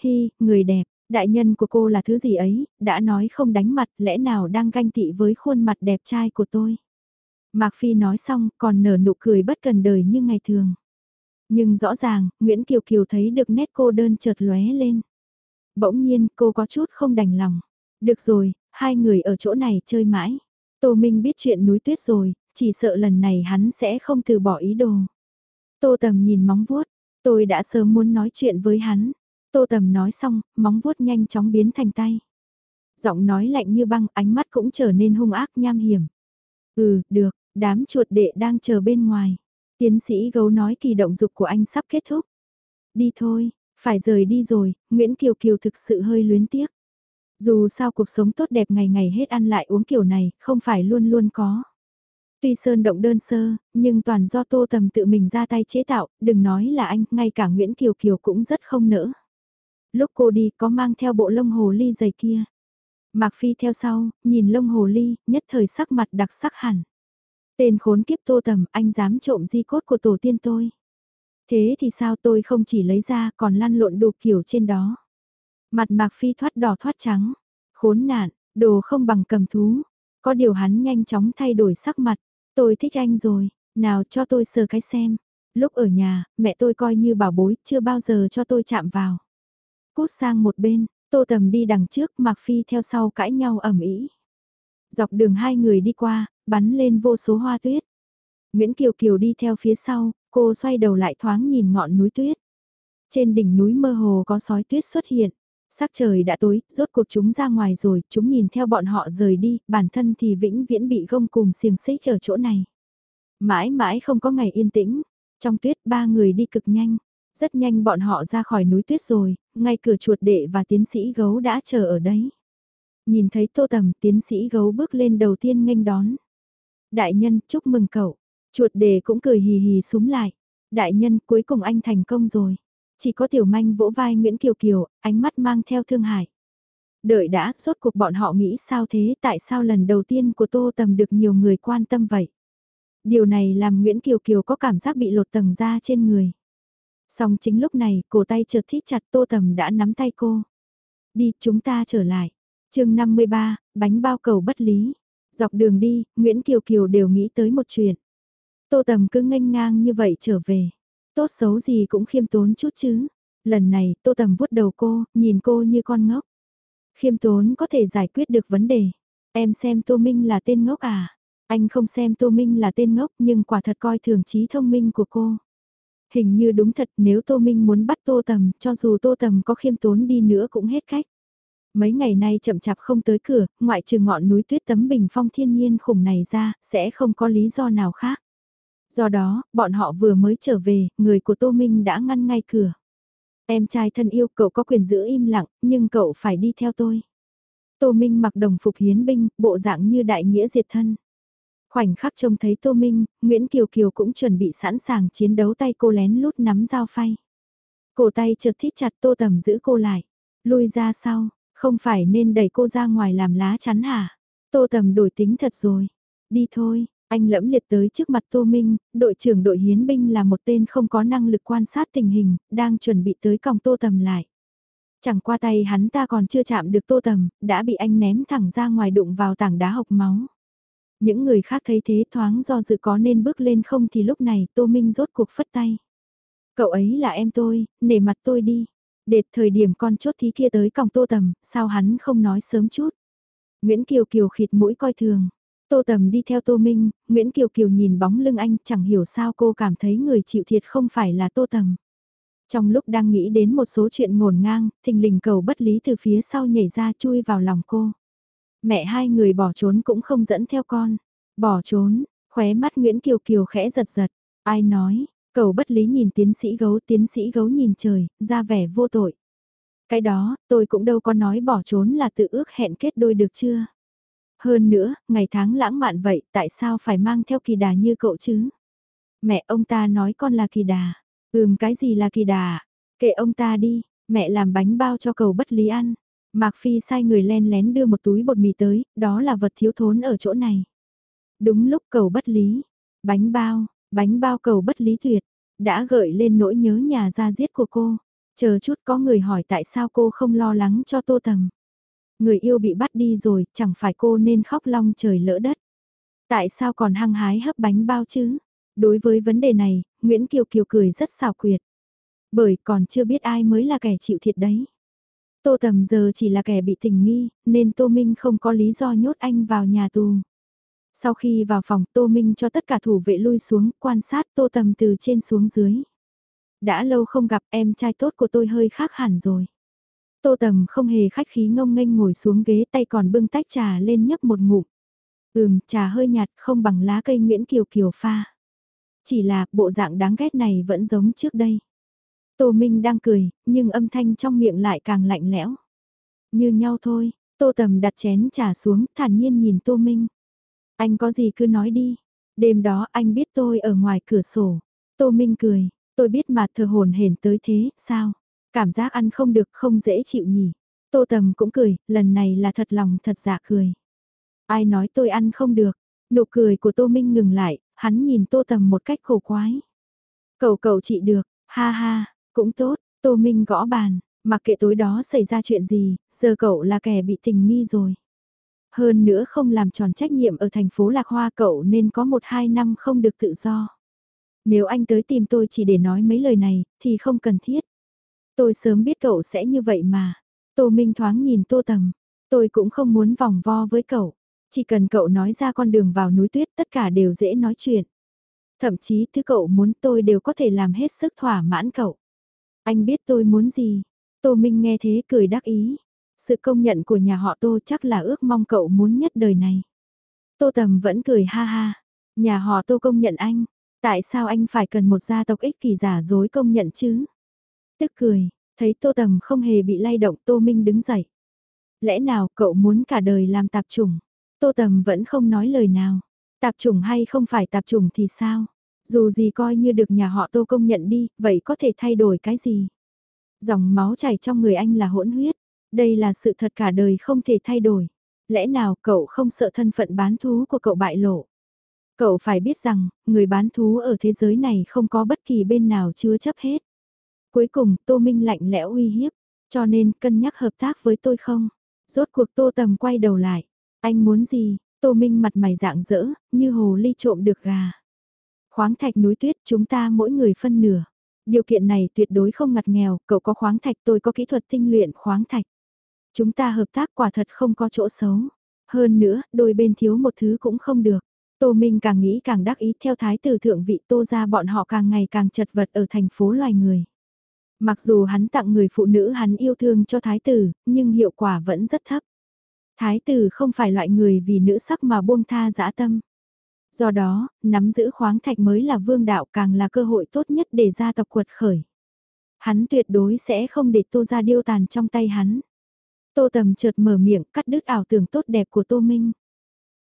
Hi, người đẹp, đại nhân của cô là thứ gì ấy, đã nói không đánh mặt, lẽ nào đang ganh tị với khuôn mặt đẹp trai của tôi. Mạc Phi nói xong, còn nở nụ cười bất cần đời như ngày thường. Nhưng rõ ràng, Nguyễn Kiều Kiều thấy được nét cô đơn chợt lóe lên. Bỗng nhiên, cô có chút không đành lòng. Được rồi, hai người ở chỗ này chơi mãi. Tô Minh biết chuyện núi tuyết rồi, chỉ sợ lần này hắn sẽ không từ bỏ ý đồ. Tô Tầm nhìn móng vuốt, tôi đã sớm muốn nói chuyện với hắn. Tô Tầm nói xong, móng vuốt nhanh chóng biến thành tay. Giọng nói lạnh như băng, ánh mắt cũng trở nên hung ác nham hiểm. Ừ, được, đám chuột đệ đang chờ bên ngoài. Tiến sĩ gấu nói kỳ động dục của anh sắp kết thúc. Đi thôi, phải rời đi rồi, Nguyễn Kiều Kiều thực sự hơi luyến tiếc. Dù sao cuộc sống tốt đẹp ngày ngày hết ăn lại uống kiểu này, không phải luôn luôn có. Tuy sơn động đơn sơ, nhưng toàn do tô tầm tự mình ra tay chế tạo, đừng nói là anh, ngay cả Nguyễn Kiều Kiều cũng rất không nỡ. Lúc cô đi có mang theo bộ lông hồ ly dày kia. Mạc Phi theo sau, nhìn lông hồ ly, nhất thời sắc mặt đặc sắc hẳn. Tên khốn kiếp tô tầm, anh dám trộm di cốt của tổ tiên tôi. Thế thì sao tôi không chỉ lấy ra còn lăn lộn đồ kiểu trên đó. Mặt Mạc Phi thoát đỏ thoát trắng. Khốn nạn, đồ không bằng cầm thú. Có điều hắn nhanh chóng thay đổi sắc mặt. Tôi thích anh rồi, nào cho tôi sờ cái xem. Lúc ở nhà, mẹ tôi coi như bảo bối, chưa bao giờ cho tôi chạm vào. Cút sang một bên, tô tầm đi đằng trước, Mạc Phi theo sau cãi nhau ẩm ý. Dọc đường hai người đi qua, bắn lên vô số hoa tuyết. Nguyễn Kiều Kiều đi theo phía sau, cô xoay đầu lại thoáng nhìn ngọn núi tuyết. Trên đỉnh núi mơ hồ có sói tuyết xuất hiện. Sắc trời đã tối, rốt cuộc chúng ra ngoài rồi, chúng nhìn theo bọn họ rời đi, bản thân thì vĩnh viễn bị gông cùng xiềng xích ở chỗ này. Mãi mãi không có ngày yên tĩnh, trong tuyết ba người đi cực nhanh. Rất nhanh bọn họ ra khỏi núi tuyết rồi, ngay cửa chuột đệ và tiến sĩ gấu đã chờ ở đấy. Nhìn thấy tô tầm tiến sĩ gấu bước lên đầu tiên nghênh đón. Đại nhân chúc mừng cậu, chuột đệ cũng cười hì hì súng lại. Đại nhân cuối cùng anh thành công rồi. Chỉ có tiểu manh vỗ vai Nguyễn Kiều Kiều, ánh mắt mang theo thương hại. Đợi đã, rốt cuộc bọn họ nghĩ sao thế, tại sao lần đầu tiên của Tô Tầm được nhiều người quan tâm vậy? Điều này làm Nguyễn Kiều Kiều có cảm giác bị lột tầng da trên người. Song chính lúc này, cổ tay chợt thít chặt Tô Tầm đã nắm tay cô. Đi, chúng ta trở lại. chương 53, bánh bao cầu bất lý. Dọc đường đi, Nguyễn Kiều Kiều đều nghĩ tới một chuyện. Tô Tầm cứ nghênh ngang như vậy trở về. Tốt xấu gì cũng khiêm tốn chút chứ. Lần này, Tô Tầm vuốt đầu cô, nhìn cô như con ngốc. Khiêm tốn có thể giải quyết được vấn đề. Em xem Tô Minh là tên ngốc à? Anh không xem Tô Minh là tên ngốc nhưng quả thật coi thường trí thông minh của cô. Hình như đúng thật nếu Tô Minh muốn bắt Tô Tầm, cho dù Tô Tầm có khiêm tốn đi nữa cũng hết cách. Mấy ngày nay chậm chạp không tới cửa, ngoại trừ ngọn núi tuyết tấm bình phong thiên nhiên khủng này ra, sẽ không có lý do nào khác. Do đó, bọn họ vừa mới trở về, người của Tô Minh đã ngăn ngay cửa. Em trai thân yêu cậu có quyền giữ im lặng, nhưng cậu phải đi theo tôi. Tô Minh mặc đồng phục hiến binh, bộ dạng như đại nghĩa diệt thân. Khoảnh khắc trông thấy Tô Minh, Nguyễn Kiều Kiều cũng chuẩn bị sẵn sàng chiến đấu tay cô lén lút nắm dao phay. Cổ tay chợt thít chặt Tô Tầm giữ cô lại. Lui ra sau, không phải nên đẩy cô ra ngoài làm lá chắn hả? Tô Tầm đổi tính thật rồi. Đi thôi, anh lẫm liệt tới trước mặt Tô Minh, đội trưởng đội hiến binh là một tên không có năng lực quan sát tình hình, đang chuẩn bị tới còng Tô Tầm lại. Chẳng qua tay hắn ta còn chưa chạm được Tô Tầm, đã bị anh ném thẳng ra ngoài đụng vào tảng đá hộc máu. Những người khác thấy thế thoáng do dự có nên bước lên không thì lúc này Tô Minh rốt cuộc phất tay. Cậu ấy là em tôi, nể mặt tôi đi. Đệt thời điểm con chốt thí kia tới còng Tô Tầm, sao hắn không nói sớm chút. Nguyễn Kiều Kiều khịt mũi coi thường. Tô Tầm đi theo Tô Minh, Nguyễn Kiều Kiều nhìn bóng lưng anh chẳng hiểu sao cô cảm thấy người chịu thiệt không phải là Tô Tầm. Trong lúc đang nghĩ đến một số chuyện ngổn ngang, thình lình cầu bất lý từ phía sau nhảy ra chui vào lòng cô. Mẹ hai người bỏ trốn cũng không dẫn theo con. Bỏ trốn, khóe mắt Nguyễn Kiều Kiều khẽ giật giật. Ai nói, cầu bất lý nhìn tiến sĩ gấu, tiến sĩ gấu nhìn trời, ra vẻ vô tội. Cái đó, tôi cũng đâu có nói bỏ trốn là tự ước hẹn kết đôi được chưa? Hơn nữa, ngày tháng lãng mạn vậy, tại sao phải mang theo kỳ đà như cậu chứ? Mẹ ông ta nói con là kỳ đà. Ừm cái gì là kỳ đà? Kệ ông ta đi, mẹ làm bánh bao cho cầu bất lý ăn. Mạc Phi sai người len lén đưa một túi bột mì tới, đó là vật thiếu thốn ở chỗ này. Đúng lúc cầu bất lý, bánh bao, bánh bao cầu bất lý tuyệt, đã gợi lên nỗi nhớ nhà ra giết của cô. Chờ chút có người hỏi tại sao cô không lo lắng cho tô tầm. Người yêu bị bắt đi rồi, chẳng phải cô nên khóc long trời lỡ đất. Tại sao còn hăng hái hấp bánh bao chứ? Đối với vấn đề này, Nguyễn Kiều Kiều cười rất xào quyệt. Bởi còn chưa biết ai mới là kẻ chịu thiệt đấy. Tô Tầm giờ chỉ là kẻ bị tình nghi, nên Tô Minh không có lý do nhốt anh vào nhà tù. Sau khi vào phòng Tô Minh cho tất cả thủ vệ lui xuống quan sát Tô Tầm từ trên xuống dưới. Đã lâu không gặp em trai tốt của tôi hơi khác hẳn rồi. Tô Tầm không hề khách khí ngông nghênh ngồi xuống ghế tay còn bưng tách trà lên nhấp một ngụm. Ừm, trà hơi nhạt không bằng lá cây Nguyễn Kiều Kiều pha. Chỉ là bộ dạng đáng ghét này vẫn giống trước đây. Tô Minh đang cười, nhưng âm thanh trong miệng lại càng lạnh lẽo. Như nhau thôi, Tô Tầm đặt chén trà xuống, thản nhiên nhìn Tô Minh. Anh có gì cứ nói đi. Đêm đó anh biết tôi ở ngoài cửa sổ. Tô Minh cười, tôi biết mà thờ hồn hển tới thế, sao? Cảm giác ăn không được không dễ chịu nhỉ. Tô Tầm cũng cười, lần này là thật lòng thật giả cười. Ai nói tôi ăn không được? Nụ cười của Tô Minh ngừng lại, hắn nhìn Tô Tầm một cách khổ quái. Cậu cậu chị được, ha ha, cũng tốt, Tô Minh gõ bàn, mặc kệ tối đó xảy ra chuyện gì, giờ cậu là kẻ bị tình nghi rồi. Hơn nữa không làm tròn trách nhiệm ở thành phố Lạc Hoa cậu nên có một hai năm không được tự do. Nếu anh tới tìm tôi chỉ để nói mấy lời này, thì không cần thiết. Tôi sớm biết cậu sẽ như vậy mà. Tô Minh thoáng nhìn Tô Tầm. Tôi cũng không muốn vòng vo với cậu. Chỉ cần cậu nói ra con đường vào núi tuyết tất cả đều dễ nói chuyện. Thậm chí thứ cậu muốn tôi đều có thể làm hết sức thỏa mãn cậu. Anh biết tôi muốn gì. Tô Minh nghe thế cười đắc ý. Sự công nhận của nhà họ Tô chắc là ước mong cậu muốn nhất đời này. Tô Tầm vẫn cười ha ha. Nhà họ Tô công nhận anh. Tại sao anh phải cần một gia tộc ích kỳ giả dối công nhận chứ? Tức cười, thấy Tô Tầm không hề bị lay động Tô Minh đứng dậy. Lẽ nào cậu muốn cả đời làm tạp chủng? Tô Tầm vẫn không nói lời nào. Tạp chủng hay không phải tạp chủng thì sao? Dù gì coi như được nhà họ Tô công nhận đi, vậy có thể thay đổi cái gì? Dòng máu chảy trong người anh là hỗn huyết. Đây là sự thật cả đời không thể thay đổi. Lẽ nào cậu không sợ thân phận bán thú của cậu bại lộ? Cậu phải biết rằng, người bán thú ở thế giới này không có bất kỳ bên nào chứa chấp hết. Cuối cùng, Tô Minh lạnh lẽo uy hiếp, cho nên cân nhắc hợp tác với tôi không? Rốt cuộc Tô Tầm quay đầu lại. Anh muốn gì? Tô Minh mặt mày dạng dỡ, như hồ ly trộm được gà. Khoáng thạch núi tuyết chúng ta mỗi người phân nửa. Điều kiện này tuyệt đối không ngặt nghèo, cậu có khoáng thạch tôi có kỹ thuật tinh luyện khoáng thạch. Chúng ta hợp tác quả thật không có chỗ xấu. Hơn nữa, đôi bên thiếu một thứ cũng không được. Tô Minh càng nghĩ càng đắc ý theo thái tử thượng vị tô ra bọn họ càng ngày càng chật vật ở thành phố loài người. Mặc dù hắn tặng người phụ nữ hắn yêu thương cho thái tử, nhưng hiệu quả vẫn rất thấp. Thái tử không phải loại người vì nữ sắc mà buông tha dã tâm. Do đó, nắm giữ khoáng thạch mới là vương đạo càng là cơ hội tốt nhất để gia tộc quật khởi. Hắn tuyệt đối sẽ không để tô ra điêu tàn trong tay hắn. Tô tầm chợt mở miệng cắt đứt ảo tưởng tốt đẹp của tô minh.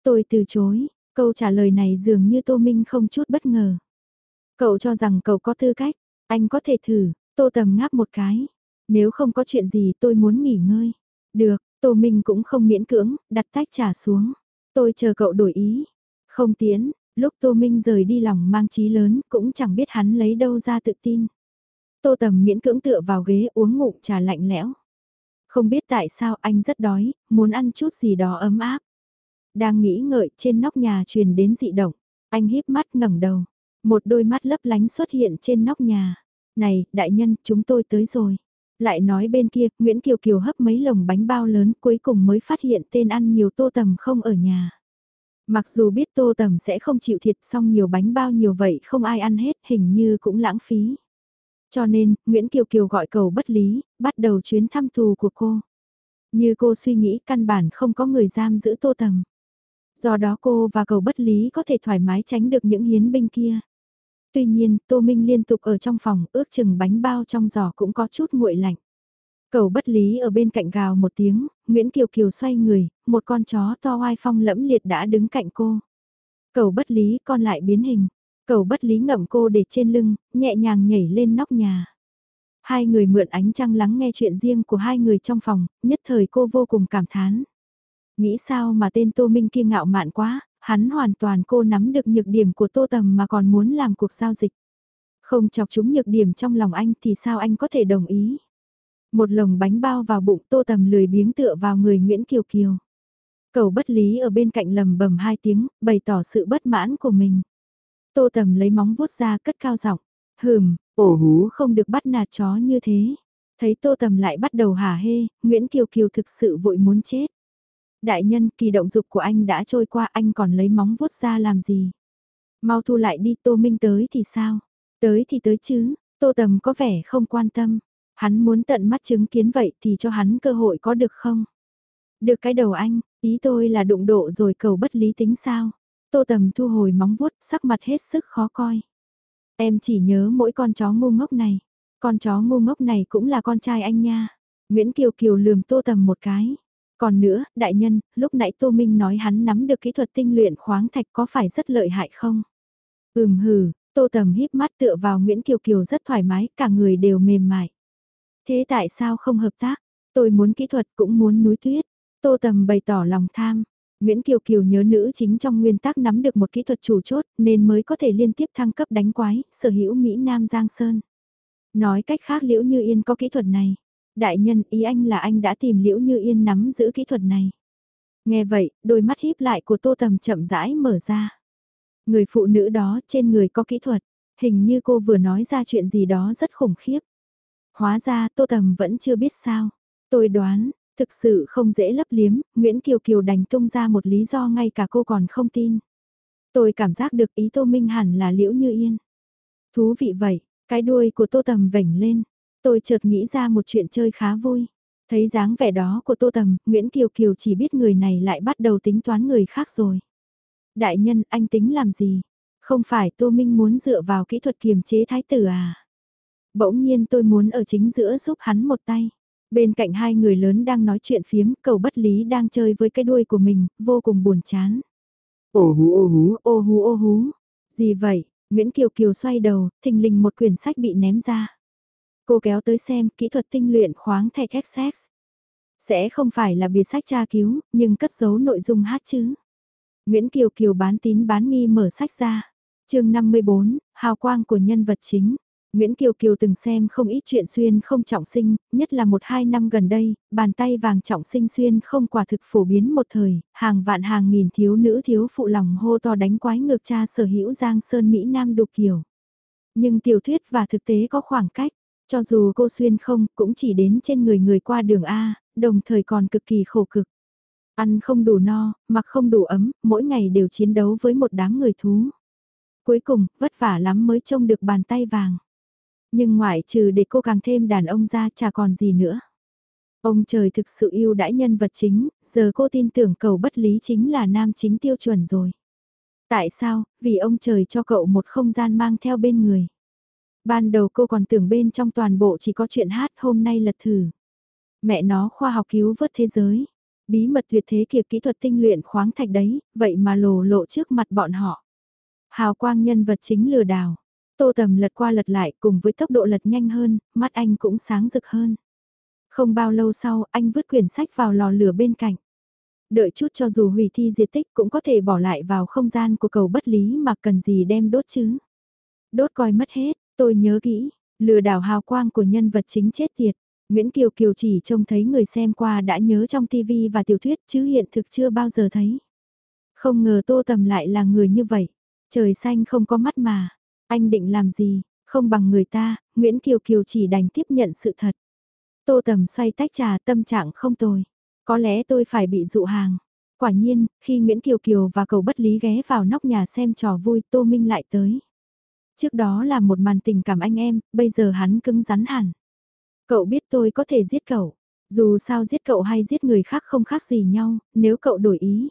Tôi từ chối, câu trả lời này dường như tô minh không chút bất ngờ. Cậu cho rằng cậu có tư cách, anh có thể thử, tô tầm ngáp một cái. Nếu không có chuyện gì tôi muốn nghỉ ngơi. Được, Tô Minh cũng không miễn cưỡng, đặt tách trà xuống. Tôi chờ cậu đổi ý. Không tiến, lúc Tô Minh rời đi lòng mang chí lớn, cũng chẳng biết hắn lấy đâu ra tự tin. Tô Tầm miễn cưỡng tựa vào ghế uống ngụm trà lạnh lẽo. Không biết tại sao anh rất đói, muốn ăn chút gì đó ấm áp. Đang nghĩ ngợi trên nóc nhà truyền đến dị động. Anh híp mắt ngẩng đầu. Một đôi mắt lấp lánh xuất hiện trên nóc nhà. Này, đại nhân, chúng tôi tới rồi. Lại nói bên kia, Nguyễn Kiều Kiều hấp mấy lồng bánh bao lớn cuối cùng mới phát hiện tên ăn nhiều tô tầm không ở nhà. Mặc dù biết tô tầm sẽ không chịu thiệt xong nhiều bánh bao nhiều vậy không ai ăn hết hình như cũng lãng phí. Cho nên, Nguyễn Kiều Kiều gọi cầu bất lý, bắt đầu chuyến thăm tù của cô. Như cô suy nghĩ căn bản không có người giam giữ tô tầm. Do đó cô và cầu bất lý có thể thoải mái tránh được những hiến binh kia. Tuy nhiên, Tô Minh liên tục ở trong phòng, ước chừng bánh bao trong giò cũng có chút nguội lạnh. Cầu bất lý ở bên cạnh gào một tiếng, Nguyễn Kiều Kiều xoay người, một con chó to oai phong lẫm liệt đã đứng cạnh cô. Cầu bất lý con lại biến hình. Cầu bất lý ngậm cô để trên lưng, nhẹ nhàng nhảy lên nóc nhà. Hai người mượn ánh trăng lắng nghe chuyện riêng của hai người trong phòng, nhất thời cô vô cùng cảm thán. Nghĩ sao mà tên Tô Minh kia ngạo mạn quá, hắn hoàn toàn cô nắm được nhược điểm của Tô Tầm mà còn muốn làm cuộc giao dịch. Không chọc chúng nhược điểm trong lòng anh thì sao anh có thể đồng ý. Một lồng bánh bao vào bụng Tô Tầm lười biếng tựa vào người Nguyễn Kiều Kiều. Cầu bất lý ở bên cạnh lầm bầm hai tiếng, bày tỏ sự bất mãn của mình. Tô Tầm lấy móng vuốt ra cất cao giọng, hừm, ổ hú không được bắt nạt chó như thế. Thấy Tô Tầm lại bắt đầu hả hê, Nguyễn Kiều Kiều thực sự vội muốn chết. Đại nhân, kỳ động dục của anh đã trôi qua anh còn lấy móng vuốt ra làm gì? Mau thu lại đi Tô Minh tới thì sao? Tới thì tới chứ, Tô Tầm có vẻ không quan tâm. Hắn muốn tận mắt chứng kiến vậy thì cho hắn cơ hội có được không? Được cái đầu anh, ý tôi là đụng độ rồi cầu bất lý tính sao? Tô Tầm thu hồi móng vuốt sắc mặt hết sức khó coi. Em chỉ nhớ mỗi con chó ngu ngốc này. Con chó ngu ngốc này cũng là con trai anh nha. Nguyễn Kiều Kiều lườm Tô Tầm một cái. Còn nữa, đại nhân, lúc nãy Tô Minh nói hắn nắm được kỹ thuật tinh luyện khoáng thạch có phải rất lợi hại không? Ừm hừ, Tô Tầm híp mắt tựa vào Nguyễn Kiều Kiều rất thoải mái, cả người đều mềm mại. Thế tại sao không hợp tác? Tôi muốn kỹ thuật cũng muốn núi tuyết. Tô Tầm bày tỏ lòng tham. Nguyễn Kiều Kiều nhớ nữ chính trong nguyên tắc nắm được một kỹ thuật chủ chốt nên mới có thể liên tiếp thăng cấp đánh quái, sở hữu Mỹ Nam Giang Sơn. Nói cách khác Liễu Như Yên có kỹ thuật này. Đại nhân ý anh là anh đã tìm Liễu Như Yên nắm giữ kỹ thuật này. Nghe vậy, đôi mắt híp lại của Tô Tầm chậm rãi mở ra. Người phụ nữ đó trên người có kỹ thuật, hình như cô vừa nói ra chuyện gì đó rất khủng khiếp. Hóa ra Tô Tầm vẫn chưa biết sao. Tôi đoán, thực sự không dễ lấp liếm, Nguyễn Kiều Kiều đành tung ra một lý do ngay cả cô còn không tin. Tôi cảm giác được ý Tô Minh hẳn là Liễu Như Yên. Thú vị vậy, cái đuôi của Tô Tầm vểnh lên. Tôi chợt nghĩ ra một chuyện chơi khá vui. Thấy dáng vẻ đó của Tô Tầm, Nguyễn Kiều Kiều chỉ biết người này lại bắt đầu tính toán người khác rồi. Đại nhân, anh tính làm gì? Không phải Tô Minh muốn dựa vào kỹ thuật kiềm chế thái tử à? Bỗng nhiên tôi muốn ở chính giữa giúp hắn một tay. Bên cạnh hai người lớn đang nói chuyện phiếm, cầu bất lý đang chơi với cái đuôi của mình, vô cùng buồn chán. Ô hú ô hú, ô hú ô hú. Gì vậy? Nguyễn Kiều Kiều xoay đầu, thình lình một quyển sách bị ném ra. Cô kéo tới xem kỹ thuật tinh luyện khoáng thạch Essex. Sẽ không phải là bìa sách tra cứu, nhưng cất giấu nội dung hát chứ. Nguyễn Kiều Kiều bán tín bán nghi mở sách ra. chương 54, hào quang của nhân vật chính. Nguyễn Kiều Kiều từng xem không ít chuyện xuyên không trọng sinh, nhất là một hai năm gần đây, bàn tay vàng trọng sinh xuyên không quả thực phổ biến một thời, hàng vạn hàng nghìn thiếu nữ thiếu phụ lòng hô to đánh quái ngược cha sở hữu Giang Sơn Mỹ Nam đục kiểu. Nhưng tiểu thuyết và thực tế có khoảng cách, cho dù cô xuyên không cũng chỉ đến trên người người qua đường A, đồng thời còn cực kỳ khổ cực. Ăn không đủ no, mặc không đủ ấm, mỗi ngày đều chiến đấu với một đám người thú. Cuối cùng, vất vả lắm mới trông được bàn tay vàng. Nhưng ngoại trừ để cô càng thêm đàn ông ra chả còn gì nữa. Ông trời thực sự yêu đãi nhân vật chính, giờ cô tin tưởng cầu bất lý chính là nam chính tiêu chuẩn rồi. Tại sao? Vì ông trời cho cậu một không gian mang theo bên người. Ban đầu cô còn tưởng bên trong toàn bộ chỉ có chuyện hát hôm nay lật thử. Mẹ nó khoa học cứu vớt thế giới. Bí mật tuyệt thế kia kỹ thuật tinh luyện khoáng thạch đấy, vậy mà lồ lộ trước mặt bọn họ. Hào quang nhân vật chính lừa đảo. Tô tầm lật qua lật lại cùng với tốc độ lật nhanh hơn, mắt anh cũng sáng rực hơn. Không bao lâu sau, anh vứt quyển sách vào lò lửa bên cạnh. Đợi chút cho dù hủy thi diệt tích cũng có thể bỏ lại vào không gian của cầu bất lý mà cần gì đem đốt chứ. Đốt coi mất hết, tôi nhớ kỹ, lừa đảo hào quang của nhân vật chính chết tiệt. Nguyễn Kiều Kiều chỉ trông thấy người xem qua đã nhớ trong TV và tiểu thuyết chứ hiện thực chưa bao giờ thấy. Không ngờ tô tầm lại là người như vậy. Trời xanh không có mắt mà. Anh định làm gì, không bằng người ta, Nguyễn Kiều Kiều chỉ đành tiếp nhận sự thật. Tô tầm xoay tách trà tâm trạng không tồi. Có lẽ tôi phải bị dụ hàng. Quả nhiên, khi Nguyễn Kiều Kiều và cầu bất lý ghé vào nóc nhà xem trò vui Tô Minh lại tới. Trước đó là một màn tình cảm anh em, bây giờ hắn cứng rắn hẳn. Cậu biết tôi có thể giết cậu. Dù sao giết cậu hay giết người khác không khác gì nhau, nếu cậu đổi ý.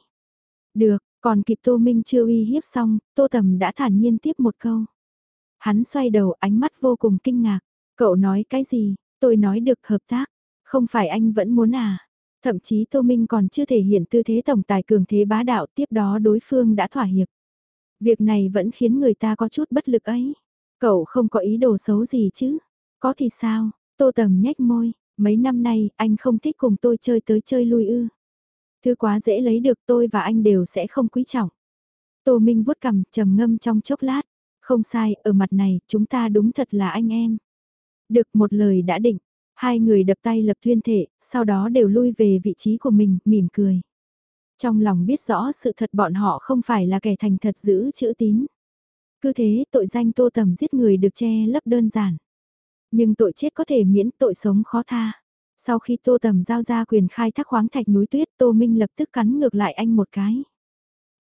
Được, còn kịp Tô Minh chưa uy hiếp xong, Tô Tầm đã thản nhiên tiếp một câu. Hắn xoay đầu ánh mắt vô cùng kinh ngạc. Cậu nói cái gì? Tôi nói được hợp tác. Không phải anh vẫn muốn à? Thậm chí Tô Minh còn chưa thể hiện tư thế tổng tài cường thế bá đạo tiếp đó đối phương đã thỏa hiệp. Việc này vẫn khiến người ta có chút bất lực ấy. Cậu không có ý đồ xấu gì chứ? Có thì sao? Tô Tầm nhếch môi, mấy năm nay anh không thích cùng tôi chơi tới chơi lui ư. Thứ quá dễ lấy được tôi và anh đều sẽ không quý trọng. Tô Minh vuốt cằm trầm ngâm trong chốc lát. Không sai, ở mặt này, chúng ta đúng thật là anh em. Được một lời đã định, hai người đập tay lập thuyên thể, sau đó đều lui về vị trí của mình, mỉm cười. Trong lòng biết rõ sự thật bọn họ không phải là kẻ thành thật giữ chữ tín. Cứ thế tội danh tô tầm giết người được che lấp đơn giản. Nhưng tội chết có thể miễn tội sống khó tha. Sau khi tô tầm giao ra quyền khai thác khoáng thạch núi tuyết tô minh lập tức cắn ngược lại anh một cái.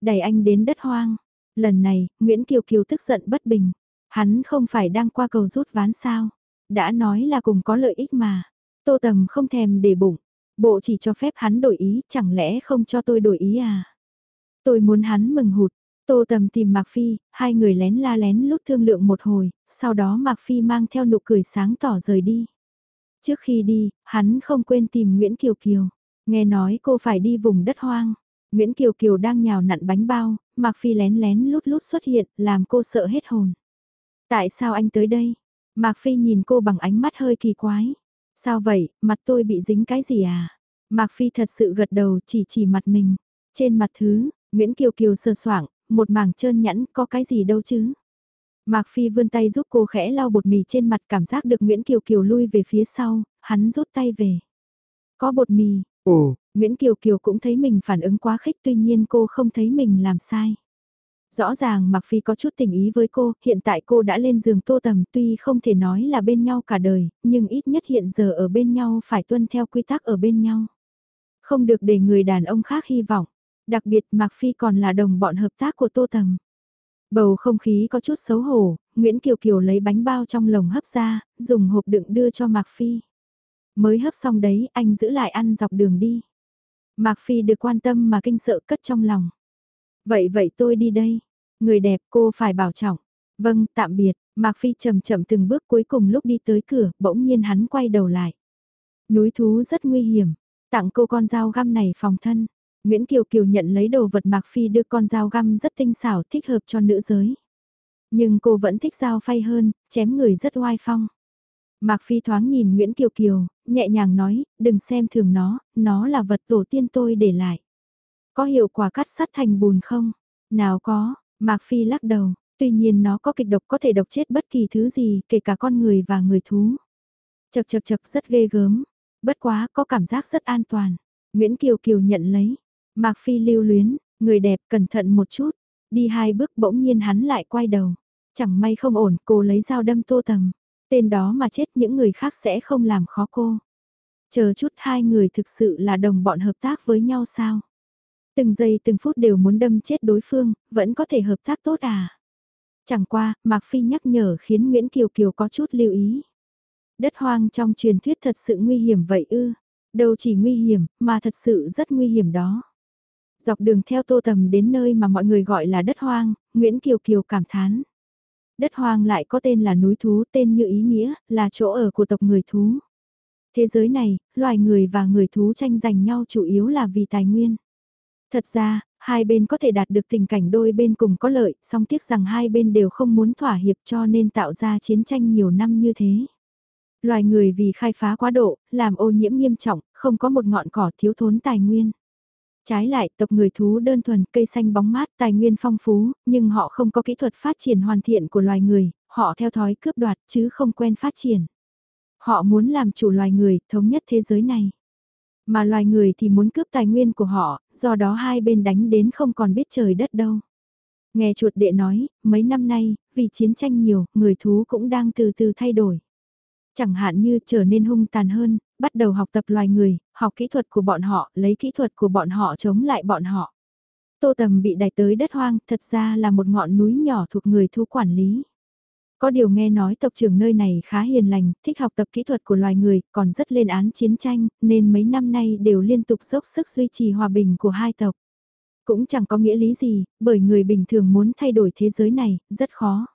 Đẩy anh đến đất hoang. Lần này, Nguyễn Kiều Kiều tức giận bất bình. Hắn không phải đang qua cầu rút ván sao. Đã nói là cùng có lợi ích mà. Tô Tầm không thèm để bụng. Bộ chỉ cho phép hắn đổi ý, chẳng lẽ không cho tôi đổi ý à? Tôi muốn hắn mừng hụt. Tô Tầm tìm Mạc Phi, hai người lén la lén lút thương lượng một hồi, sau đó Mạc Phi mang theo nụ cười sáng tỏ rời đi. Trước khi đi, hắn không quên tìm Nguyễn Kiều Kiều. Nghe nói cô phải đi vùng đất hoang. Nguyễn Kiều Kiều đang nhào nặn bánh bao, Mạc Phi lén lén lút lút xuất hiện, làm cô sợ hết hồn. Tại sao anh tới đây? Mạc Phi nhìn cô bằng ánh mắt hơi kỳ quái. Sao vậy, mặt tôi bị dính cái gì à? Mạc Phi thật sự gật đầu chỉ chỉ mặt mình. Trên mặt thứ, Nguyễn Kiều Kiều sờ soảng, một mảng trơn nhẵn có cái gì đâu chứ? Mạc Phi vươn tay giúp cô khẽ lau bột mì trên mặt cảm giác được Nguyễn Kiều Kiều lui về phía sau, hắn rút tay về. Có bột mì, Ồ, Nguyễn Kiều Kiều cũng thấy mình phản ứng quá khích tuy nhiên cô không thấy mình làm sai. Rõ ràng Mạc Phi có chút tình ý với cô, hiện tại cô đã lên giường tô tầm tuy không thể nói là bên nhau cả đời, nhưng ít nhất hiện giờ ở bên nhau phải tuân theo quy tắc ở bên nhau. Không được để người đàn ông khác hy vọng, đặc biệt Mạc Phi còn là đồng bọn hợp tác của tô tầm. Bầu không khí có chút xấu hổ, Nguyễn Kiều Kiều lấy bánh bao trong lồng hấp ra, dùng hộp đựng đưa cho Mạc Phi. Mới hấp xong đấy, anh giữ lại ăn dọc đường đi. Mạc Phi được quan tâm mà kinh sợ cất trong lòng. Vậy vậy tôi đi đây. Người đẹp cô phải bảo trọng. Vâng, tạm biệt. Mạc Phi chậm chậm từng bước cuối cùng lúc đi tới cửa, bỗng nhiên hắn quay đầu lại. Núi thú rất nguy hiểm. Tặng cô con dao găm này phòng thân. Nguyễn Kiều Kiều nhận lấy đồ vật Mạc Phi đưa con dao găm rất tinh xảo thích hợp cho nữ giới. Nhưng cô vẫn thích dao phay hơn, chém người rất oai phong. Mạc Phi thoáng nhìn Nguyễn Kiều Kiều, nhẹ nhàng nói, đừng xem thường nó, nó là vật tổ tiên tôi để lại. Có hiệu quả cắt sắt thành bùn không? Nào có, Mạc Phi lắc đầu, tuy nhiên nó có kịch độc có thể độc chết bất kỳ thứ gì, kể cả con người và người thú. Chật chật chật rất ghê gớm, bất quá có cảm giác rất an toàn. Nguyễn Kiều Kiều nhận lấy, Mạc Phi lưu luyến, người đẹp cẩn thận một chút, đi hai bước bỗng nhiên hắn lại quay đầu. Chẳng may không ổn, cô lấy dao đâm tô tầm. Tên đó mà chết những người khác sẽ không làm khó cô. Chờ chút hai người thực sự là đồng bọn hợp tác với nhau sao? Từng giây từng phút đều muốn đâm chết đối phương, vẫn có thể hợp tác tốt à? Chẳng qua, Mạc Phi nhắc nhở khiến Nguyễn Kiều Kiều có chút lưu ý. Đất hoang trong truyền thuyết thật sự nguy hiểm vậy ư? Đâu chỉ nguy hiểm, mà thật sự rất nguy hiểm đó. Dọc đường theo tô tầm đến nơi mà mọi người gọi là đất hoang, Nguyễn Kiều Kiều cảm thán. Đất hoang lại có tên là núi thú, tên như ý nghĩa, là chỗ ở của tộc người thú. Thế giới này, loài người và người thú tranh giành nhau chủ yếu là vì tài nguyên. Thật ra, hai bên có thể đạt được tình cảnh đôi bên cùng có lợi, song tiếc rằng hai bên đều không muốn thỏa hiệp cho nên tạo ra chiến tranh nhiều năm như thế. Loài người vì khai phá quá độ, làm ô nhiễm nghiêm trọng, không có một ngọn cỏ thiếu thốn tài nguyên. Trái lại, tộc người thú đơn thuần, cây xanh bóng mát, tài nguyên phong phú, nhưng họ không có kỹ thuật phát triển hoàn thiện của loài người, họ theo thói cướp đoạt chứ không quen phát triển. Họ muốn làm chủ loài người, thống nhất thế giới này. Mà loài người thì muốn cướp tài nguyên của họ, do đó hai bên đánh đến không còn biết trời đất đâu. Nghe chuột đệ nói, mấy năm nay, vì chiến tranh nhiều, người thú cũng đang từ từ thay đổi. Chẳng hạn như trở nên hung tàn hơn, bắt đầu học tập loài người, học kỹ thuật của bọn họ, lấy kỹ thuật của bọn họ chống lại bọn họ. Tô Tầm bị đẩy tới đất hoang, thật ra là một ngọn núi nhỏ thuộc người thu quản lý. Có điều nghe nói tộc trưởng nơi này khá hiền lành, thích học tập kỹ thuật của loài người, còn rất lên án chiến tranh, nên mấy năm nay đều liên tục dốc sức duy trì hòa bình của hai tộc. Cũng chẳng có nghĩa lý gì, bởi người bình thường muốn thay đổi thế giới này, rất khó.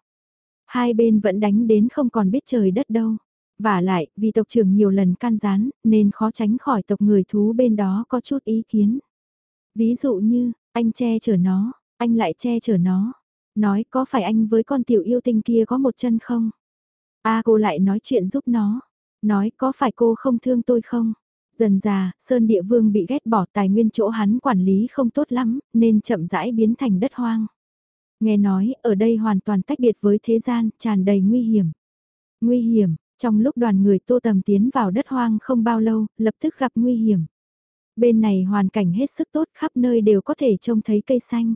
Hai bên vẫn đánh đến không còn biết trời đất đâu. Và lại, vì tộc trưởng nhiều lần can gián, nên khó tránh khỏi tộc người thú bên đó có chút ý kiến. Ví dụ như, anh che chở nó, anh lại che chở nó. Nói có phải anh với con tiểu yêu tinh kia có một chân không? a cô lại nói chuyện giúp nó. Nói có phải cô không thương tôi không? Dần già, Sơn Địa Vương bị ghét bỏ tài nguyên chỗ hắn quản lý không tốt lắm, nên chậm rãi biến thành đất hoang. Nghe nói, ở đây hoàn toàn tách biệt với thế gian, tràn đầy nguy hiểm. Nguy hiểm, trong lúc đoàn người tô tầm tiến vào đất hoang không bao lâu, lập tức gặp nguy hiểm. Bên này hoàn cảnh hết sức tốt khắp nơi đều có thể trông thấy cây xanh.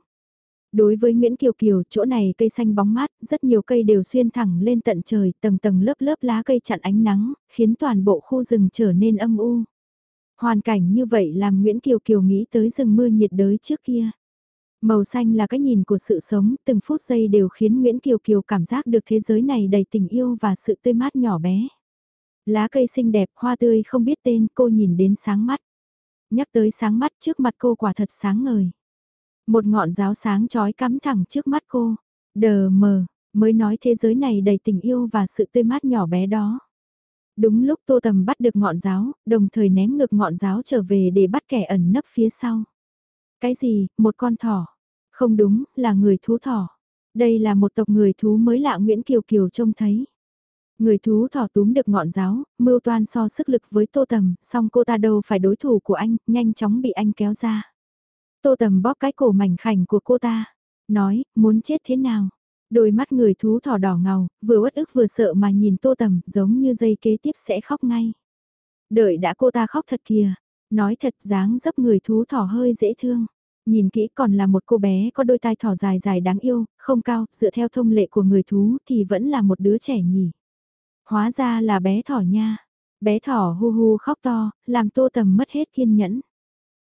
Đối với Nguyễn Kiều Kiều, chỗ này cây xanh bóng mát, rất nhiều cây đều xuyên thẳng lên tận trời, tầng tầng lớp lớp lá cây chặn ánh nắng, khiến toàn bộ khu rừng trở nên âm u. Hoàn cảnh như vậy làm Nguyễn Kiều Kiều nghĩ tới rừng mưa nhiệt đới trước kia. Màu xanh là cái nhìn của sự sống, từng phút giây đều khiến Nguyễn Kiều Kiều cảm giác được thế giới này đầy tình yêu và sự tươi mát nhỏ bé. Lá cây xinh đẹp, hoa tươi không biết tên, cô nhìn đến sáng mắt. Nhắc tới sáng mắt trước mặt cô quả thật sáng ngời. Một ngọn giáo sáng chói cắm thẳng trước mắt cô. Đờ mờ, mới nói thế giới này đầy tình yêu và sự tươi mát nhỏ bé đó. Đúng lúc tô tầm bắt được ngọn giáo, đồng thời ném ngược ngọn giáo trở về để bắt kẻ ẩn nấp phía sau. Cái gì, một con thỏ? Không đúng, là người thú thỏ. Đây là một tộc người thú mới lạ Nguyễn Kiều Kiều trông thấy. Người thú thỏ túm được ngọn giáo, mưu toan so sức lực với tô tầm, song cô ta đâu phải đối thủ của anh, nhanh chóng bị anh kéo ra. Tô tầm bóp cái cổ mảnh khảnh của cô ta, nói, muốn chết thế nào? Đôi mắt người thú thỏ đỏ ngầu, vừa uất ức vừa sợ mà nhìn tô tầm, giống như dây kế tiếp sẽ khóc ngay. Đợi đã cô ta khóc thật kìa, nói thật dáng dấp người thú thỏ hơi dễ thương. Nhìn kỹ còn là một cô bé có đôi tai thỏ dài dài đáng yêu, không cao, dựa theo thông lệ của người thú thì vẫn là một đứa trẻ nhỉ. Hóa ra là bé thỏ nha. Bé thỏ hu hu khóc to, làm tô tầm mất hết kiên nhẫn.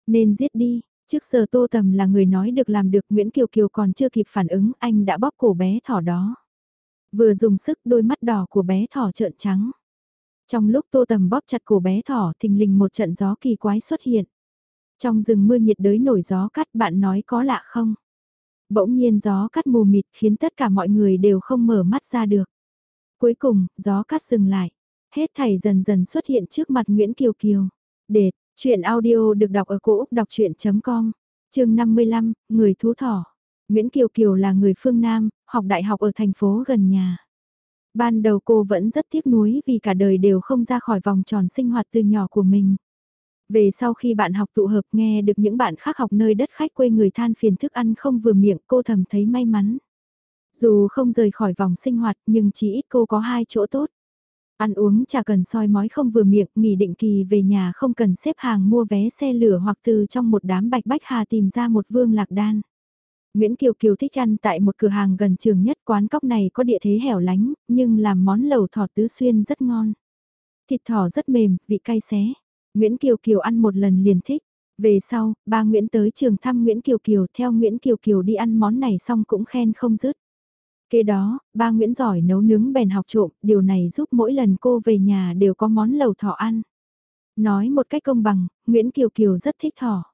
Nên giết đi, trước giờ tô tầm là người nói được làm được Nguyễn Kiều Kiều còn chưa kịp phản ứng anh đã bóp cổ bé thỏ đó. Vừa dùng sức đôi mắt đỏ của bé thỏ trợn trắng. Trong lúc tô tầm bóp chặt cổ bé thỏ thình lình một trận gió kỳ quái xuất hiện. Trong rừng mưa nhiệt đới nổi gió cắt bạn nói có lạ không? Bỗng nhiên gió cắt mù mịt khiến tất cả mọi người đều không mở mắt ra được. Cuối cùng, gió cắt dừng lại. Hết thảy dần dần xuất hiện trước mặt Nguyễn Kiều Kiều. Để, chuyện audio được đọc ở cổ Úc đọc chuyện.com, chương 55, Người Thú Thỏ. Nguyễn Kiều Kiều là người phương Nam, học đại học ở thành phố gần nhà. Ban đầu cô vẫn rất tiếc nuối vì cả đời đều không ra khỏi vòng tròn sinh hoạt từ nhỏ của mình. Về sau khi bạn học tụ hợp nghe được những bạn khác học nơi đất khách quê người than phiền thức ăn không vừa miệng cô thầm thấy may mắn. Dù không rời khỏi vòng sinh hoạt nhưng chỉ ít cô có hai chỗ tốt. Ăn uống chả cần soi mói không vừa miệng, nghỉ định kỳ về nhà không cần xếp hàng mua vé xe lửa hoặc từ trong một đám bạch bách hà tìm ra một vương lạc đan. Nguyễn Kiều Kiều thích ăn tại một cửa hàng gần trường nhất quán cóc này có địa thế hẻo lánh, nhưng làm món lẩu thỏ tứ xuyên rất ngon. Thịt thỏ rất mềm, vị cay xé. Nguyễn Kiều Kiều ăn một lần liền thích. Về sau, ba Nguyễn tới trường thăm Nguyễn Kiều Kiều theo Nguyễn Kiều Kiều đi ăn món này xong cũng khen không dứt. Kế đó, ba Nguyễn giỏi nấu nướng bèn học trộm, điều này giúp mỗi lần cô về nhà đều có món lẩu thỏ ăn. Nói một cách công bằng, Nguyễn Kiều Kiều rất thích thỏ.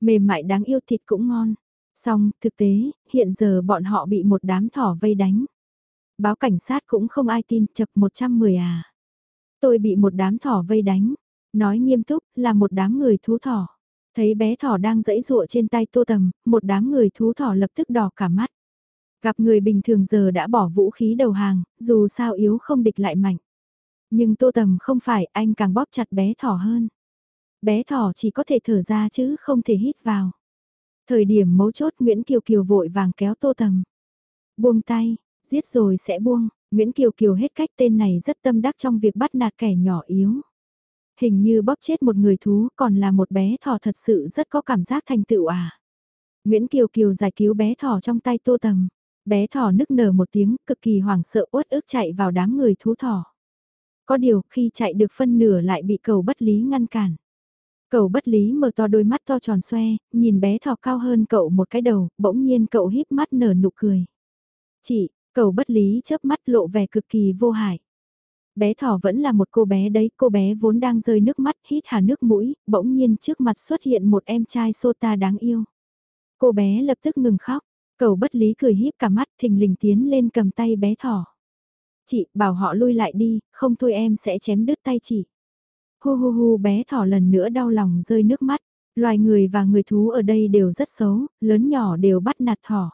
Mềm mại đáng yêu thịt cũng ngon. Xong, thực tế, hiện giờ bọn họ bị một đám thỏ vây đánh. Báo cảnh sát cũng không ai tin, chật 110 à. Tôi bị một đám thỏ vây đánh. Nói nghiêm túc, là một đám người thú thỏ. Thấy bé thỏ đang dẫy dụa trên tay tô tầm, một đám người thú thỏ lập tức đỏ cả mắt. Gặp người bình thường giờ đã bỏ vũ khí đầu hàng, dù sao yếu không địch lại mạnh. Nhưng tô tầm không phải, anh càng bóp chặt bé thỏ hơn. Bé thỏ chỉ có thể thở ra chứ không thể hít vào. Thời điểm mấu chốt Nguyễn Kiều Kiều vội vàng kéo tô tầm. Buông tay, giết rồi sẽ buông, Nguyễn Kiều Kiều hết cách tên này rất tâm đắc trong việc bắt nạt kẻ nhỏ yếu. Hình như bóp chết một người thú còn là một bé thỏ thật sự rất có cảm giác thành tựu à. Nguyễn Kiều Kiều giải cứu bé thỏ trong tay tô tầm. Bé thỏ nức nở một tiếng, cực kỳ hoảng sợ uất ức chạy vào đám người thú thỏ. Có điều, khi chạy được phân nửa lại bị cầu bất lý ngăn cản. Cậu bất lý mở to đôi mắt to tròn xoe, nhìn bé thỏ cao hơn cậu một cái đầu, bỗng nhiên cậu híp mắt nở nụ cười. Chị, cậu bất lý chớp mắt lộ vẻ cực kỳ vô hại. Bé thỏ vẫn là một cô bé đấy, cô bé vốn đang rơi nước mắt hít hà nước mũi, bỗng nhiên trước mặt xuất hiện một em trai sota đáng yêu. Cô bé lập tức ngừng khóc, cậu bất lý cười híp cả mắt thình lình tiến lên cầm tay bé thỏ. Chị, bảo họ lui lại đi, không thôi em sẽ chém đứt tay chị. Hu hu hu bé thỏ lần nữa đau lòng rơi nước mắt. Loài người và người thú ở đây đều rất xấu, lớn nhỏ đều bắt nạt thỏ.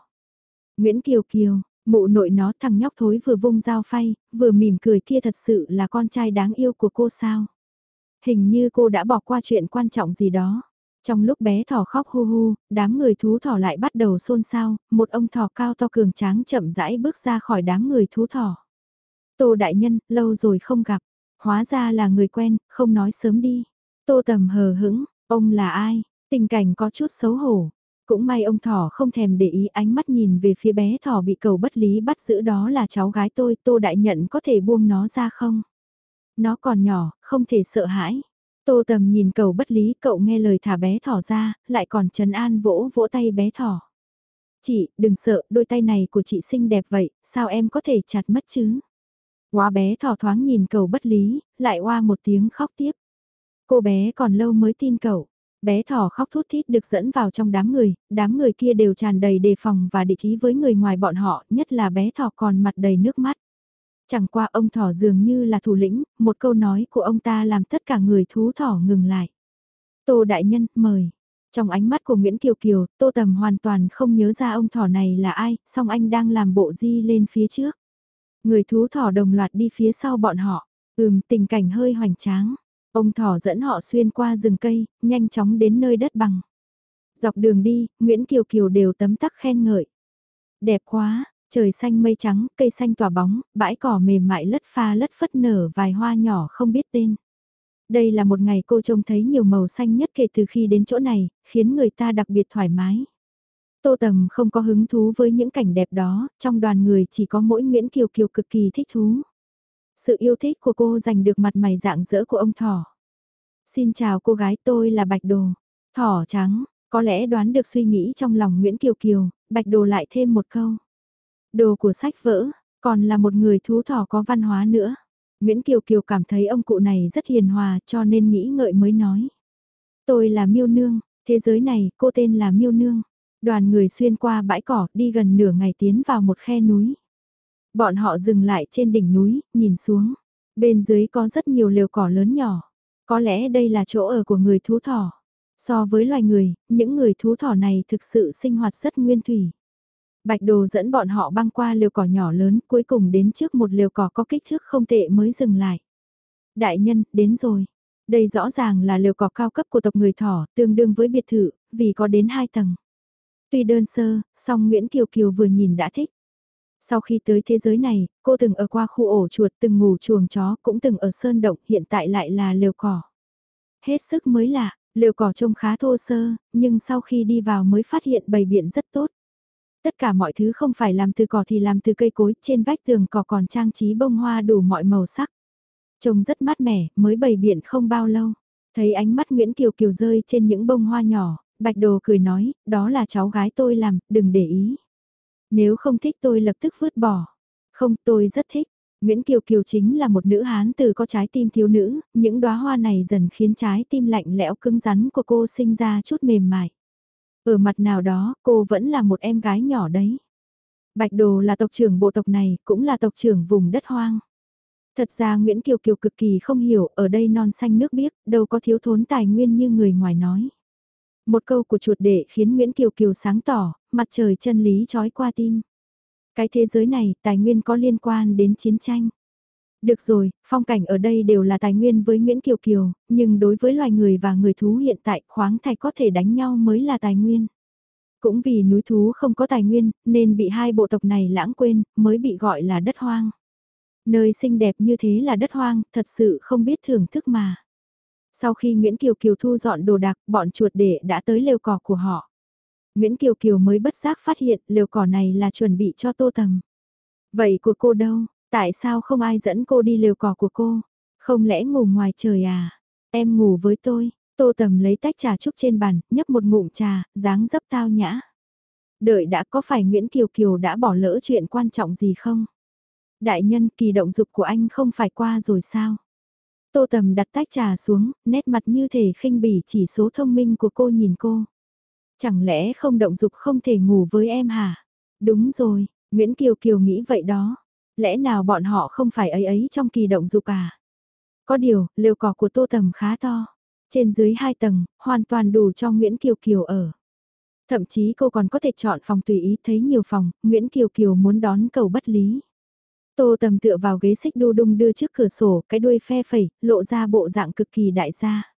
Nguyễn Kiều Kiều, mụ nội nó thằng nhóc thối vừa vung dao phay, vừa mỉm cười kia thật sự là con trai đáng yêu của cô sao. Hình như cô đã bỏ qua chuyện quan trọng gì đó. Trong lúc bé thỏ khóc hu hu, đám người thú thỏ lại bắt đầu xôn xao, một ông thỏ cao to cường tráng chậm rãi bước ra khỏi đám người thú thỏ. Tô đại nhân, lâu rồi không gặp, Hóa ra là người quen, không nói sớm đi. Tô tầm hờ hững, ông là ai? Tình cảnh có chút xấu hổ. Cũng may ông thỏ không thèm để ý ánh mắt nhìn về phía bé thỏ bị cầu bất lý bắt giữ đó là cháu gái tôi, tô đại nhận có thể buông nó ra không? Nó còn nhỏ, không thể sợ hãi. Tô tầm nhìn cầu bất lý, cậu nghe lời thả bé thỏ ra, lại còn trấn an vỗ vỗ tay bé thỏ. Chị, đừng sợ, đôi tay này của chị xinh đẹp vậy, sao em có thể chặt mất chứ? Quá bé thỏ thoáng nhìn cầu bất lý, lại oa một tiếng khóc tiếp. Cô bé còn lâu mới tin cậu. Bé thỏ khóc thút thít được dẫn vào trong đám người, đám người kia đều tràn đầy đề phòng và địch ý với người ngoài bọn họ, nhất là bé thỏ còn mặt đầy nước mắt. Chẳng qua ông thỏ dường như là thủ lĩnh, một câu nói của ông ta làm tất cả người thú thỏ ngừng lại. Tô Đại Nhân, mời. Trong ánh mắt của Nguyễn Kiều Kiều, Tô Tầm hoàn toàn không nhớ ra ông thỏ này là ai, song anh đang làm bộ di lên phía trước. Người thú thỏ đồng loạt đi phía sau bọn họ. Ừm, tình cảnh hơi hoành tráng. Ông thỏ dẫn họ xuyên qua rừng cây, nhanh chóng đến nơi đất bằng. Dọc đường đi, Nguyễn Kiều Kiều đều tấm tắc khen ngợi. Đẹp quá, trời xanh mây trắng, cây xanh tỏa bóng, bãi cỏ mềm mại lất pha lất phất nở vài hoa nhỏ không biết tên. Đây là một ngày cô trông thấy nhiều màu xanh nhất kể từ khi đến chỗ này, khiến người ta đặc biệt thoải mái. Tô Tầm không có hứng thú với những cảnh đẹp đó, trong đoàn người chỉ có mỗi Nguyễn Kiều Kiều cực kỳ thích thú. Sự yêu thích của cô giành được mặt mày dạng dỡ của ông Thỏ. Xin chào cô gái tôi là Bạch Đồ. Thỏ trắng, có lẽ đoán được suy nghĩ trong lòng Nguyễn Kiều Kiều, Bạch Đồ lại thêm một câu. Đồ của sách vỡ, còn là một người thú thỏ có văn hóa nữa. Nguyễn Kiều Kiều cảm thấy ông cụ này rất hiền hòa cho nên nghĩ ngợi mới nói. Tôi là Miêu Nương, thế giới này cô tên là Miêu Nương. Đoàn người xuyên qua bãi cỏ đi gần nửa ngày tiến vào một khe núi. Bọn họ dừng lại trên đỉnh núi, nhìn xuống. Bên dưới có rất nhiều lều cỏ lớn nhỏ. Có lẽ đây là chỗ ở của người thú thỏ. So với loài người, những người thú thỏ này thực sự sinh hoạt rất nguyên thủy. Bạch đồ dẫn bọn họ băng qua liều cỏ nhỏ lớn cuối cùng đến trước một liều cỏ có kích thước không tệ mới dừng lại. Đại nhân, đến rồi. Đây rõ ràng là liều cỏ cao cấp của tộc người thỏ, tương đương với biệt thự, vì có đến hai tầng. Tuy đơn sơ, song Nguyễn Kiều Kiều vừa nhìn đã thích. Sau khi tới thế giới này, cô từng ở qua khu ổ chuột, từng ngủ chuồng chó, cũng từng ở sơn động, hiện tại lại là liều cỏ. Hết sức mới lạ, liều cỏ trông khá thô sơ, nhưng sau khi đi vào mới phát hiện bầy biện rất tốt. Tất cả mọi thứ không phải làm từ cỏ thì làm từ cây cối, trên vách tường cỏ còn trang trí bông hoa đủ mọi màu sắc. Trông rất mát mẻ, mới bày biện không bao lâu. Thấy ánh mắt Nguyễn Kiều Kiều rơi trên những bông hoa nhỏ, Bạch Đồ cười nói, đó là cháu gái tôi làm, đừng để ý. Nếu không thích tôi lập tức vứt bỏ. Không tôi rất thích. Nguyễn Kiều Kiều chính là một nữ hán từ có trái tim thiếu nữ, những đóa hoa này dần khiến trái tim lạnh lẽo cứng rắn của cô sinh ra chút mềm mại. Ở mặt nào đó, cô vẫn là một em gái nhỏ đấy. Bạch Đồ là tộc trưởng bộ tộc này, cũng là tộc trưởng vùng đất hoang. Thật ra Nguyễn Kiều Kiều cực kỳ không hiểu, ở đây non xanh nước biếc, đâu có thiếu thốn tài nguyên như người ngoài nói. Một câu của chuột đệ khiến Nguyễn Kiều Kiều sáng tỏ, mặt trời chân lý trói qua tim. Cái thế giới này, tài nguyên có liên quan đến chiến tranh. Được rồi, phong cảnh ở đây đều là tài nguyên với Nguyễn Kiều Kiều, nhưng đối với loài người và người thú hiện tại khoáng thạch có thể đánh nhau mới là tài nguyên. Cũng vì núi thú không có tài nguyên, nên bị hai bộ tộc này lãng quên, mới bị gọi là đất hoang. Nơi xinh đẹp như thế là đất hoang, thật sự không biết thưởng thức mà. Sau khi Nguyễn Kiều Kiều thu dọn đồ đạc, bọn chuột đệ đã tới lều cỏ của họ. Nguyễn Kiều Kiều mới bất giác phát hiện lều cỏ này là chuẩn bị cho tô tầm. Vậy của cô đâu? Tại sao không ai dẫn cô đi lều cỏ của cô? Không lẽ ngủ ngoài trời à? Em ngủ với tôi. Tô tầm lấy tách trà trúc trên bàn, nhấp một ngụm trà, dáng dấp tao nhã. Đợi đã có phải Nguyễn Kiều Kiều đã bỏ lỡ chuyện quan trọng gì không? Đại nhân kỳ động dục của anh không phải qua rồi sao? Tô Tầm đặt tách trà xuống, nét mặt như thể khinh bỉ chỉ số thông minh của cô nhìn cô. Chẳng lẽ không động dục không thể ngủ với em hả? Đúng rồi, Nguyễn Kiều Kiều nghĩ vậy đó. Lẽ nào bọn họ không phải ấy ấy trong kỳ động dục à? Có điều, lều cỏ của Tô Tầm khá to. Trên dưới hai tầng, hoàn toàn đủ cho Nguyễn Kiều Kiều ở. Thậm chí cô còn có thể chọn phòng tùy ý thấy nhiều phòng, Nguyễn Kiều Kiều muốn đón cầu bất lý. Tô tầm tựa vào ghế xích đu đung đưa trước cửa sổ, cái đuôi phe phẩy, lộ ra bộ dạng cực kỳ đại gia.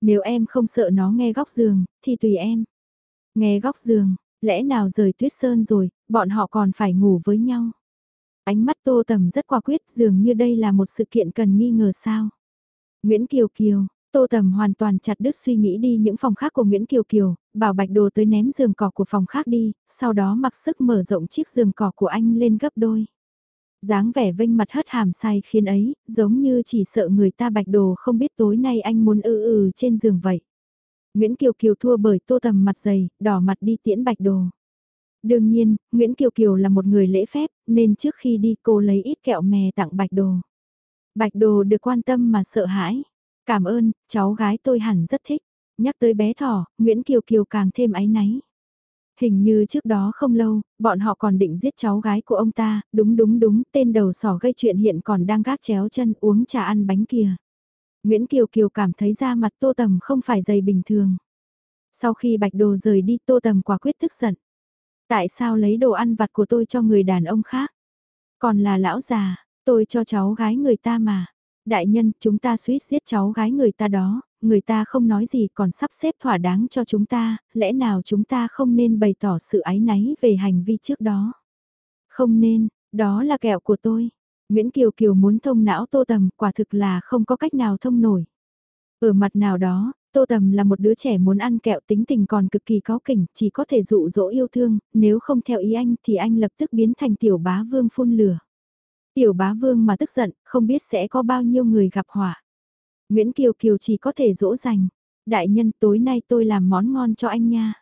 Nếu em không sợ nó nghe góc giường, thì tùy em. Nghe góc giường, lẽ nào rời tuyết sơn rồi, bọn họ còn phải ngủ với nhau. Ánh mắt tô tầm rất quả quyết dường như đây là một sự kiện cần nghi ngờ sao. Nguyễn Kiều Kiều, Tô Tầm hoàn toàn chặt đứt suy nghĩ đi những phòng khác của Nguyễn Kiều Kiều, bảo Bạch Đồ tới ném giường cỏ của phòng khác đi, sau đó mặc sức mở rộng chiếc giường cỏ của anh lên gấp đôi dáng vẻ vênh mặt hất hàm sai khiến ấy, giống như chỉ sợ người ta bạch đồ không biết tối nay anh muốn ư ừ trên giường vậy. Nguyễn Kiều Kiều thua bởi tô tầm mặt dày, đỏ mặt đi tiễn bạch đồ. Đương nhiên, Nguyễn Kiều Kiều là một người lễ phép, nên trước khi đi cô lấy ít kẹo mè tặng bạch đồ. Bạch đồ được quan tâm mà sợ hãi. Cảm ơn, cháu gái tôi hẳn rất thích. Nhắc tới bé thỏ, Nguyễn Kiều Kiều càng thêm áy náy. Hình như trước đó không lâu, bọn họ còn định giết cháu gái của ông ta, đúng đúng đúng, tên đầu sỏ gây chuyện hiện còn đang gác chéo chân uống trà ăn bánh kìa. Nguyễn Kiều Kiều cảm thấy da mặt Tô Tầm không phải dày bình thường. Sau khi Bạch Đồ rời đi Tô Tầm quả quyết tức giận. Tại sao lấy đồ ăn vặt của tôi cho người đàn ông khác? Còn là lão già, tôi cho cháu gái người ta mà. Đại nhân, chúng ta suýt giết cháu gái người ta đó, người ta không nói gì còn sắp xếp thỏa đáng cho chúng ta, lẽ nào chúng ta không nên bày tỏ sự ái náy về hành vi trước đó? Không nên, đó là kẹo của tôi. Nguyễn Kiều Kiều muốn thông não Tô Tầm quả thực là không có cách nào thông nổi. Ở mặt nào đó, Tô Tầm là một đứa trẻ muốn ăn kẹo tính tình còn cực kỳ có kỉnh, chỉ có thể dụ dỗ yêu thương, nếu không theo ý anh thì anh lập tức biến thành tiểu bá vương phun lửa. Tiểu bá vương mà tức giận, không biết sẽ có bao nhiêu người gặp họa. Nguyễn Kiều Kiều chỉ có thể dỗ dành. Đại nhân tối nay tôi làm món ngon cho anh nha.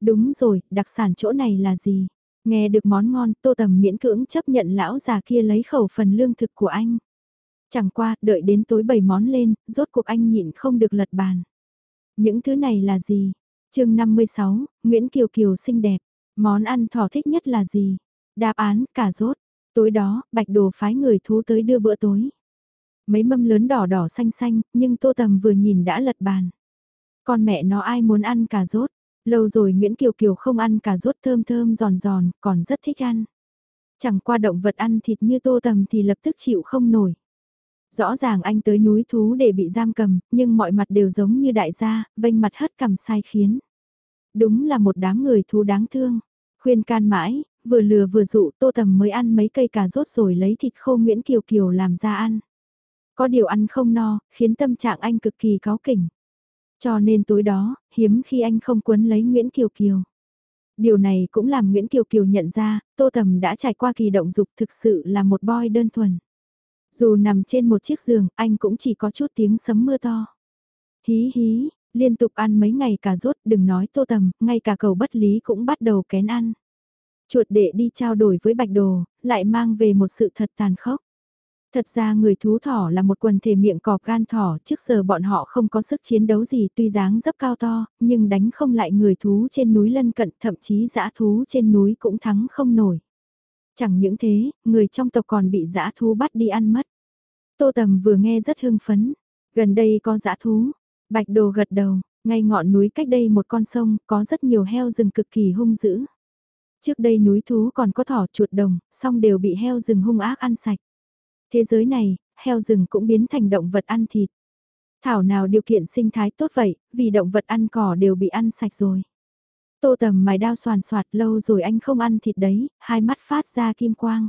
Đúng rồi, đặc sản chỗ này là gì? Nghe được món ngon, tô tầm miễn cưỡng chấp nhận lão già kia lấy khẩu phần lương thực của anh. Chẳng qua, đợi đến tối bày món lên, rốt cuộc anh nhịn không được lật bàn. Những thứ này là gì? chương 56, Nguyễn Kiều Kiều xinh đẹp. Món ăn thỏ thích nhất là gì? Đáp án, cà rốt. Tối đó, bạch đồ phái người thú tới đưa bữa tối. Mấy mâm lớn đỏ đỏ xanh xanh, nhưng tô tầm vừa nhìn đã lật bàn. Con mẹ nó ai muốn ăn cà rốt, Lâu rồi Nguyễn Kiều Kiều không ăn cà rốt thơm thơm giòn giòn, còn rất thích ăn. Chẳng qua động vật ăn thịt như tô tầm thì lập tức chịu không nổi. Rõ ràng anh tới núi thú để bị giam cầm, nhưng mọi mặt đều giống như đại gia, vênh mặt hất cầm sai khiến. Đúng là một đám người thú đáng thương. Khuyên can mãi, vừa lừa vừa dụ tô tầm mới ăn mấy cây cà rốt rồi lấy thịt khô Nguyễn Kiều Kiều làm ra ăn. Có điều ăn không no, khiến tâm trạng anh cực kỳ cáu kỉnh. Cho nên tối đó, hiếm khi anh không quấn lấy Nguyễn Kiều Kiều. Điều này cũng làm Nguyễn Kiều Kiều nhận ra, Tô Tầm đã trải qua kỳ động dục thực sự là một boy đơn thuần. Dù nằm trên một chiếc giường, anh cũng chỉ có chút tiếng sấm mưa to. Hí hí, liên tục ăn mấy ngày cả rốt, đừng nói Tô Tầm, ngay cả cầu bất lý cũng bắt đầu kén ăn. Chuột đệ đi trao đổi với bạch đồ, lại mang về một sự thật tàn khốc. Thật ra người thú thỏ là một quần thể miệng cọp gan thỏ, trước giờ bọn họ không có sức chiến đấu gì tuy dáng dấp cao to, nhưng đánh không lại người thú trên núi lân cận, thậm chí dã thú trên núi cũng thắng không nổi. Chẳng những thế, người trong tộc còn bị dã thú bắt đi ăn mất. Tô Tầm vừa nghe rất hưng phấn, gần đây có dã thú, bạch đồ gật đầu, ngay ngọn núi cách đây một con sông, có rất nhiều heo rừng cực kỳ hung dữ. Trước đây núi thú còn có thỏ chuột đồng, song đều bị heo rừng hung ác ăn sạch. Thế giới này, heo rừng cũng biến thành động vật ăn thịt. Thảo nào điều kiện sinh thái tốt vậy, vì động vật ăn cỏ đều bị ăn sạch rồi. Tô tầm mài đao soàn soạt lâu rồi anh không ăn thịt đấy, hai mắt phát ra kim quang.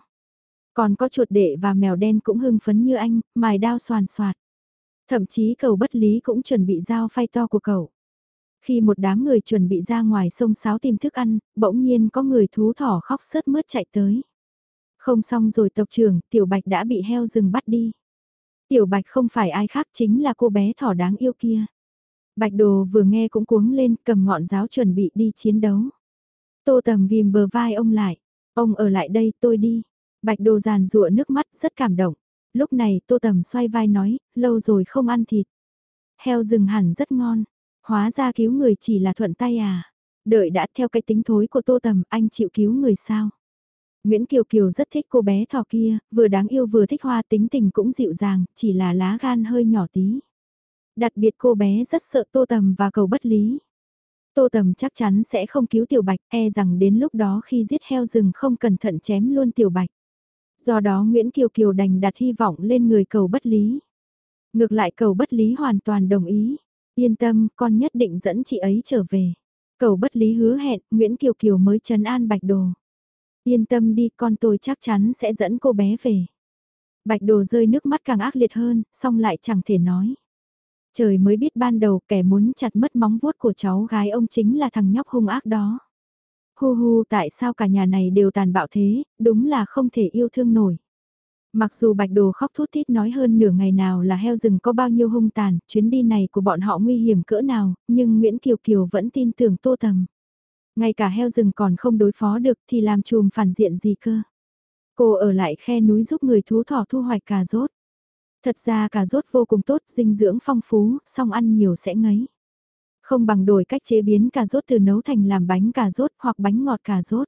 Còn có chuột đệ và mèo đen cũng hưng phấn như anh, mài đao soàn soạt. Thậm chí cầu bất lý cũng chuẩn bị dao phay to của cậu. Khi một đám người chuẩn bị ra ngoài sông sáo tìm thức ăn, bỗng nhiên có người thú thỏ khóc sớt mướt chạy tới. Không xong rồi tộc trưởng, Tiểu Bạch đã bị heo rừng bắt đi. Tiểu Bạch không phải ai khác chính là cô bé thỏ đáng yêu kia. Bạch Đồ vừa nghe cũng cuống lên, cầm ngọn giáo chuẩn bị đi chiến đấu. Tô Tầm ghim bờ vai ông lại. Ông ở lại đây, tôi đi. Bạch Đồ giàn rụa nước mắt, rất cảm động. Lúc này Tô Tầm xoay vai nói, lâu rồi không ăn thịt. Heo rừng hẳn rất ngon. Hóa ra cứu người chỉ là thuận tay à. Đợi đã theo cái tính thối của Tô Tầm, anh chịu cứu người sao? Nguyễn Kiều Kiều rất thích cô bé thỏ kia, vừa đáng yêu vừa thích hoa tính tình cũng dịu dàng, chỉ là lá gan hơi nhỏ tí. Đặc biệt cô bé rất sợ Tô Tầm và cầu bất lý. Tô Tầm chắc chắn sẽ không cứu Tiểu Bạch, e rằng đến lúc đó khi giết heo rừng không cẩn thận chém luôn Tiểu Bạch. Do đó Nguyễn Kiều Kiều đành đặt hy vọng lên người cầu bất lý. Ngược lại cầu bất lý hoàn toàn đồng ý. Yên tâm, con nhất định dẫn chị ấy trở về. Cầu bất lý hứa hẹn, Nguyễn Kiều Kiều mới trấn an Bạch Đồ. Yên tâm đi con tôi chắc chắn sẽ dẫn cô bé về. Bạch đồ rơi nước mắt càng ác liệt hơn, xong lại chẳng thể nói. Trời mới biết ban đầu kẻ muốn chặt mất móng vuốt của cháu gái ông chính là thằng nhóc hung ác đó. Hu hu tại sao cả nhà này đều tàn bạo thế, đúng là không thể yêu thương nổi. Mặc dù bạch đồ khóc thút thít nói hơn nửa ngày nào là heo rừng có bao nhiêu hung tàn, chuyến đi này của bọn họ nguy hiểm cỡ nào, nhưng Nguyễn Kiều Kiều vẫn tin tưởng tô tầm. Ngay cả heo rừng còn không đối phó được thì làm chùm phản diện gì cơ. Cô ở lại khe núi giúp người thú thỏ thu hoạch cà rốt. Thật ra cà rốt vô cùng tốt, dinh dưỡng phong phú, song ăn nhiều sẽ ngấy. Không bằng đổi cách chế biến cà rốt từ nấu thành làm bánh cà rốt hoặc bánh ngọt cà rốt.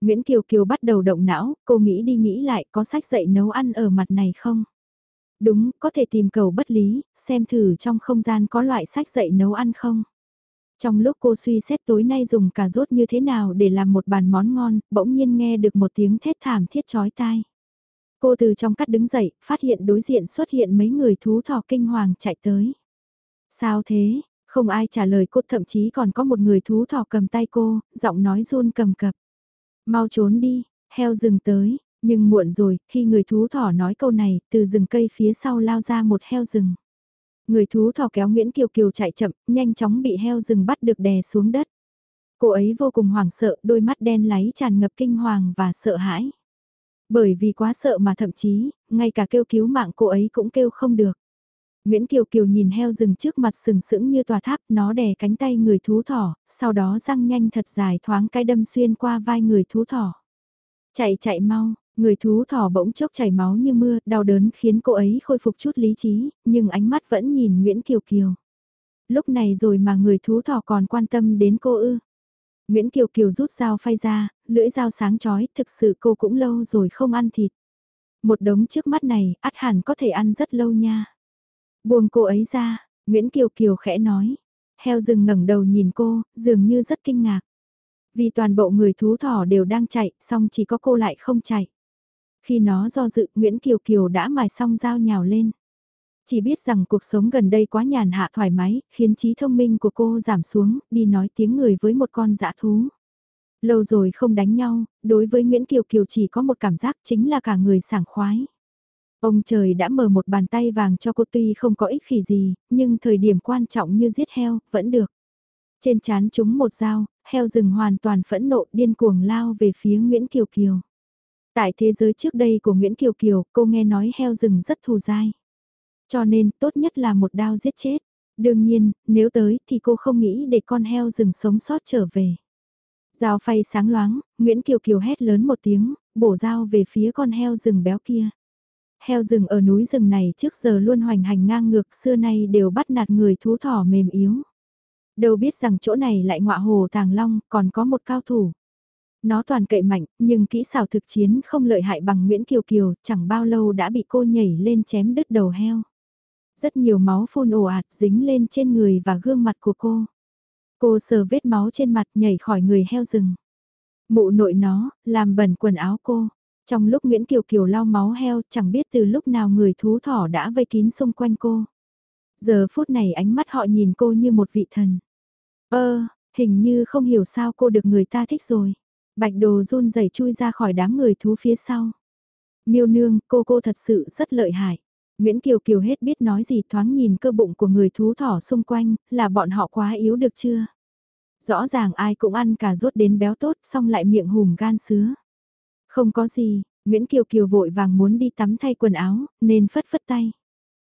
Nguyễn Kiều Kiều bắt đầu động não, cô nghĩ đi nghĩ lại có sách dạy nấu ăn ở mặt này không? Đúng, có thể tìm cầu bất lý, xem thử trong không gian có loại sách dạy nấu ăn không? Trong lúc cô suy xét tối nay dùng cà rốt như thế nào để làm một bàn món ngon, bỗng nhiên nghe được một tiếng thét thảm thiết chói tai. Cô từ trong cắt đứng dậy, phát hiện đối diện xuất hiện mấy người thú thỏ kinh hoàng chạy tới. Sao thế? Không ai trả lời cô thậm chí còn có một người thú thỏ cầm tay cô, giọng nói run cầm cập. Mau trốn đi, heo rừng tới, nhưng muộn rồi, khi người thú thỏ nói câu này, từ rừng cây phía sau lao ra một heo rừng. Người thú thỏ kéo Nguyễn Kiều Kiều chạy chậm, nhanh chóng bị heo rừng bắt được đè xuống đất. Cô ấy vô cùng hoảng sợ, đôi mắt đen láy tràn ngập kinh hoàng và sợ hãi. Bởi vì quá sợ mà thậm chí, ngay cả kêu cứu mạng cô ấy cũng kêu không được. Nguyễn Kiều Kiều nhìn heo rừng trước mặt sừng sững như tòa tháp, nó đè cánh tay người thú thỏ, sau đó răng nhanh thật dài thoáng cái đâm xuyên qua vai người thú thỏ. Chạy chạy mau, Người thú thỏ bỗng chốc chảy máu như mưa, đau đớn khiến cô ấy khôi phục chút lý trí, nhưng ánh mắt vẫn nhìn Nguyễn Kiều Kiều. Lúc này rồi mà người thú thỏ còn quan tâm đến cô ư. Nguyễn Kiều Kiều rút dao phay ra, lưỡi dao sáng chói, thực sự cô cũng lâu rồi không ăn thịt. Một đống trước mắt này, ắt hẳn có thể ăn rất lâu nha. Buông cô ấy ra, Nguyễn Kiều Kiều khẽ nói. Heo rừng ngẩng đầu nhìn cô, dường như rất kinh ngạc. Vì toàn bộ người thú thỏ đều đang chạy, song chỉ có cô lại không chạy. Khi nó do dự, Nguyễn Kiều Kiều đã mài xong dao nhào lên. Chỉ biết rằng cuộc sống gần đây quá nhàn hạ thoải mái, khiến trí thông minh của cô giảm xuống, đi nói tiếng người với một con dã thú. Lâu rồi không đánh nhau, đối với Nguyễn Kiều Kiều chỉ có một cảm giác chính là cả người sảng khoái. Ông trời đã mở một bàn tay vàng cho cô tuy không có ích khỉ gì, nhưng thời điểm quan trọng như giết heo, vẫn được. Trên chán chúng một dao, heo rừng hoàn toàn phẫn nộ điên cuồng lao về phía Nguyễn Kiều Kiều. Tại thế giới trước đây của Nguyễn Kiều Kiều, cô nghe nói heo rừng rất thù dai. Cho nên tốt nhất là một đao giết chết. Đương nhiên, nếu tới thì cô không nghĩ để con heo rừng sống sót trở về. Dao phay sáng loáng, Nguyễn Kiều Kiều hét lớn một tiếng, bổ dao về phía con heo rừng béo kia. Heo rừng ở núi rừng này trước giờ luôn hoành hành ngang ngược xưa nay đều bắt nạt người thú thỏ mềm yếu. Đâu biết rằng chỗ này lại ngọa hồ tàng long còn có một cao thủ. Nó toàn cậy mạnh, nhưng kỹ xảo thực chiến không lợi hại bằng Nguyễn Kiều Kiều, chẳng bao lâu đã bị cô nhảy lên chém đứt đầu heo. Rất nhiều máu phun ồ ạt dính lên trên người và gương mặt của cô. Cô sờ vết máu trên mặt nhảy khỏi người heo rừng. Mụ nội nó, làm bẩn quần áo cô. Trong lúc Nguyễn Kiều Kiều lau máu heo chẳng biết từ lúc nào người thú thỏ đã vây kín xung quanh cô. Giờ phút này ánh mắt họ nhìn cô như một vị thần. Ơ, hình như không hiểu sao cô được người ta thích rồi. Bạch đồ run rẩy chui ra khỏi đám người thú phía sau. Miêu nương, cô cô thật sự rất lợi hại. Nguyễn Kiều Kiều hết biết nói gì thoáng nhìn cơ bụng của người thú thỏ xung quanh, là bọn họ quá yếu được chưa? Rõ ràng ai cũng ăn cà rốt đến béo tốt xong lại miệng hùm gan sứa. Không có gì, Nguyễn Kiều Kiều vội vàng muốn đi tắm thay quần áo, nên phất phất tay.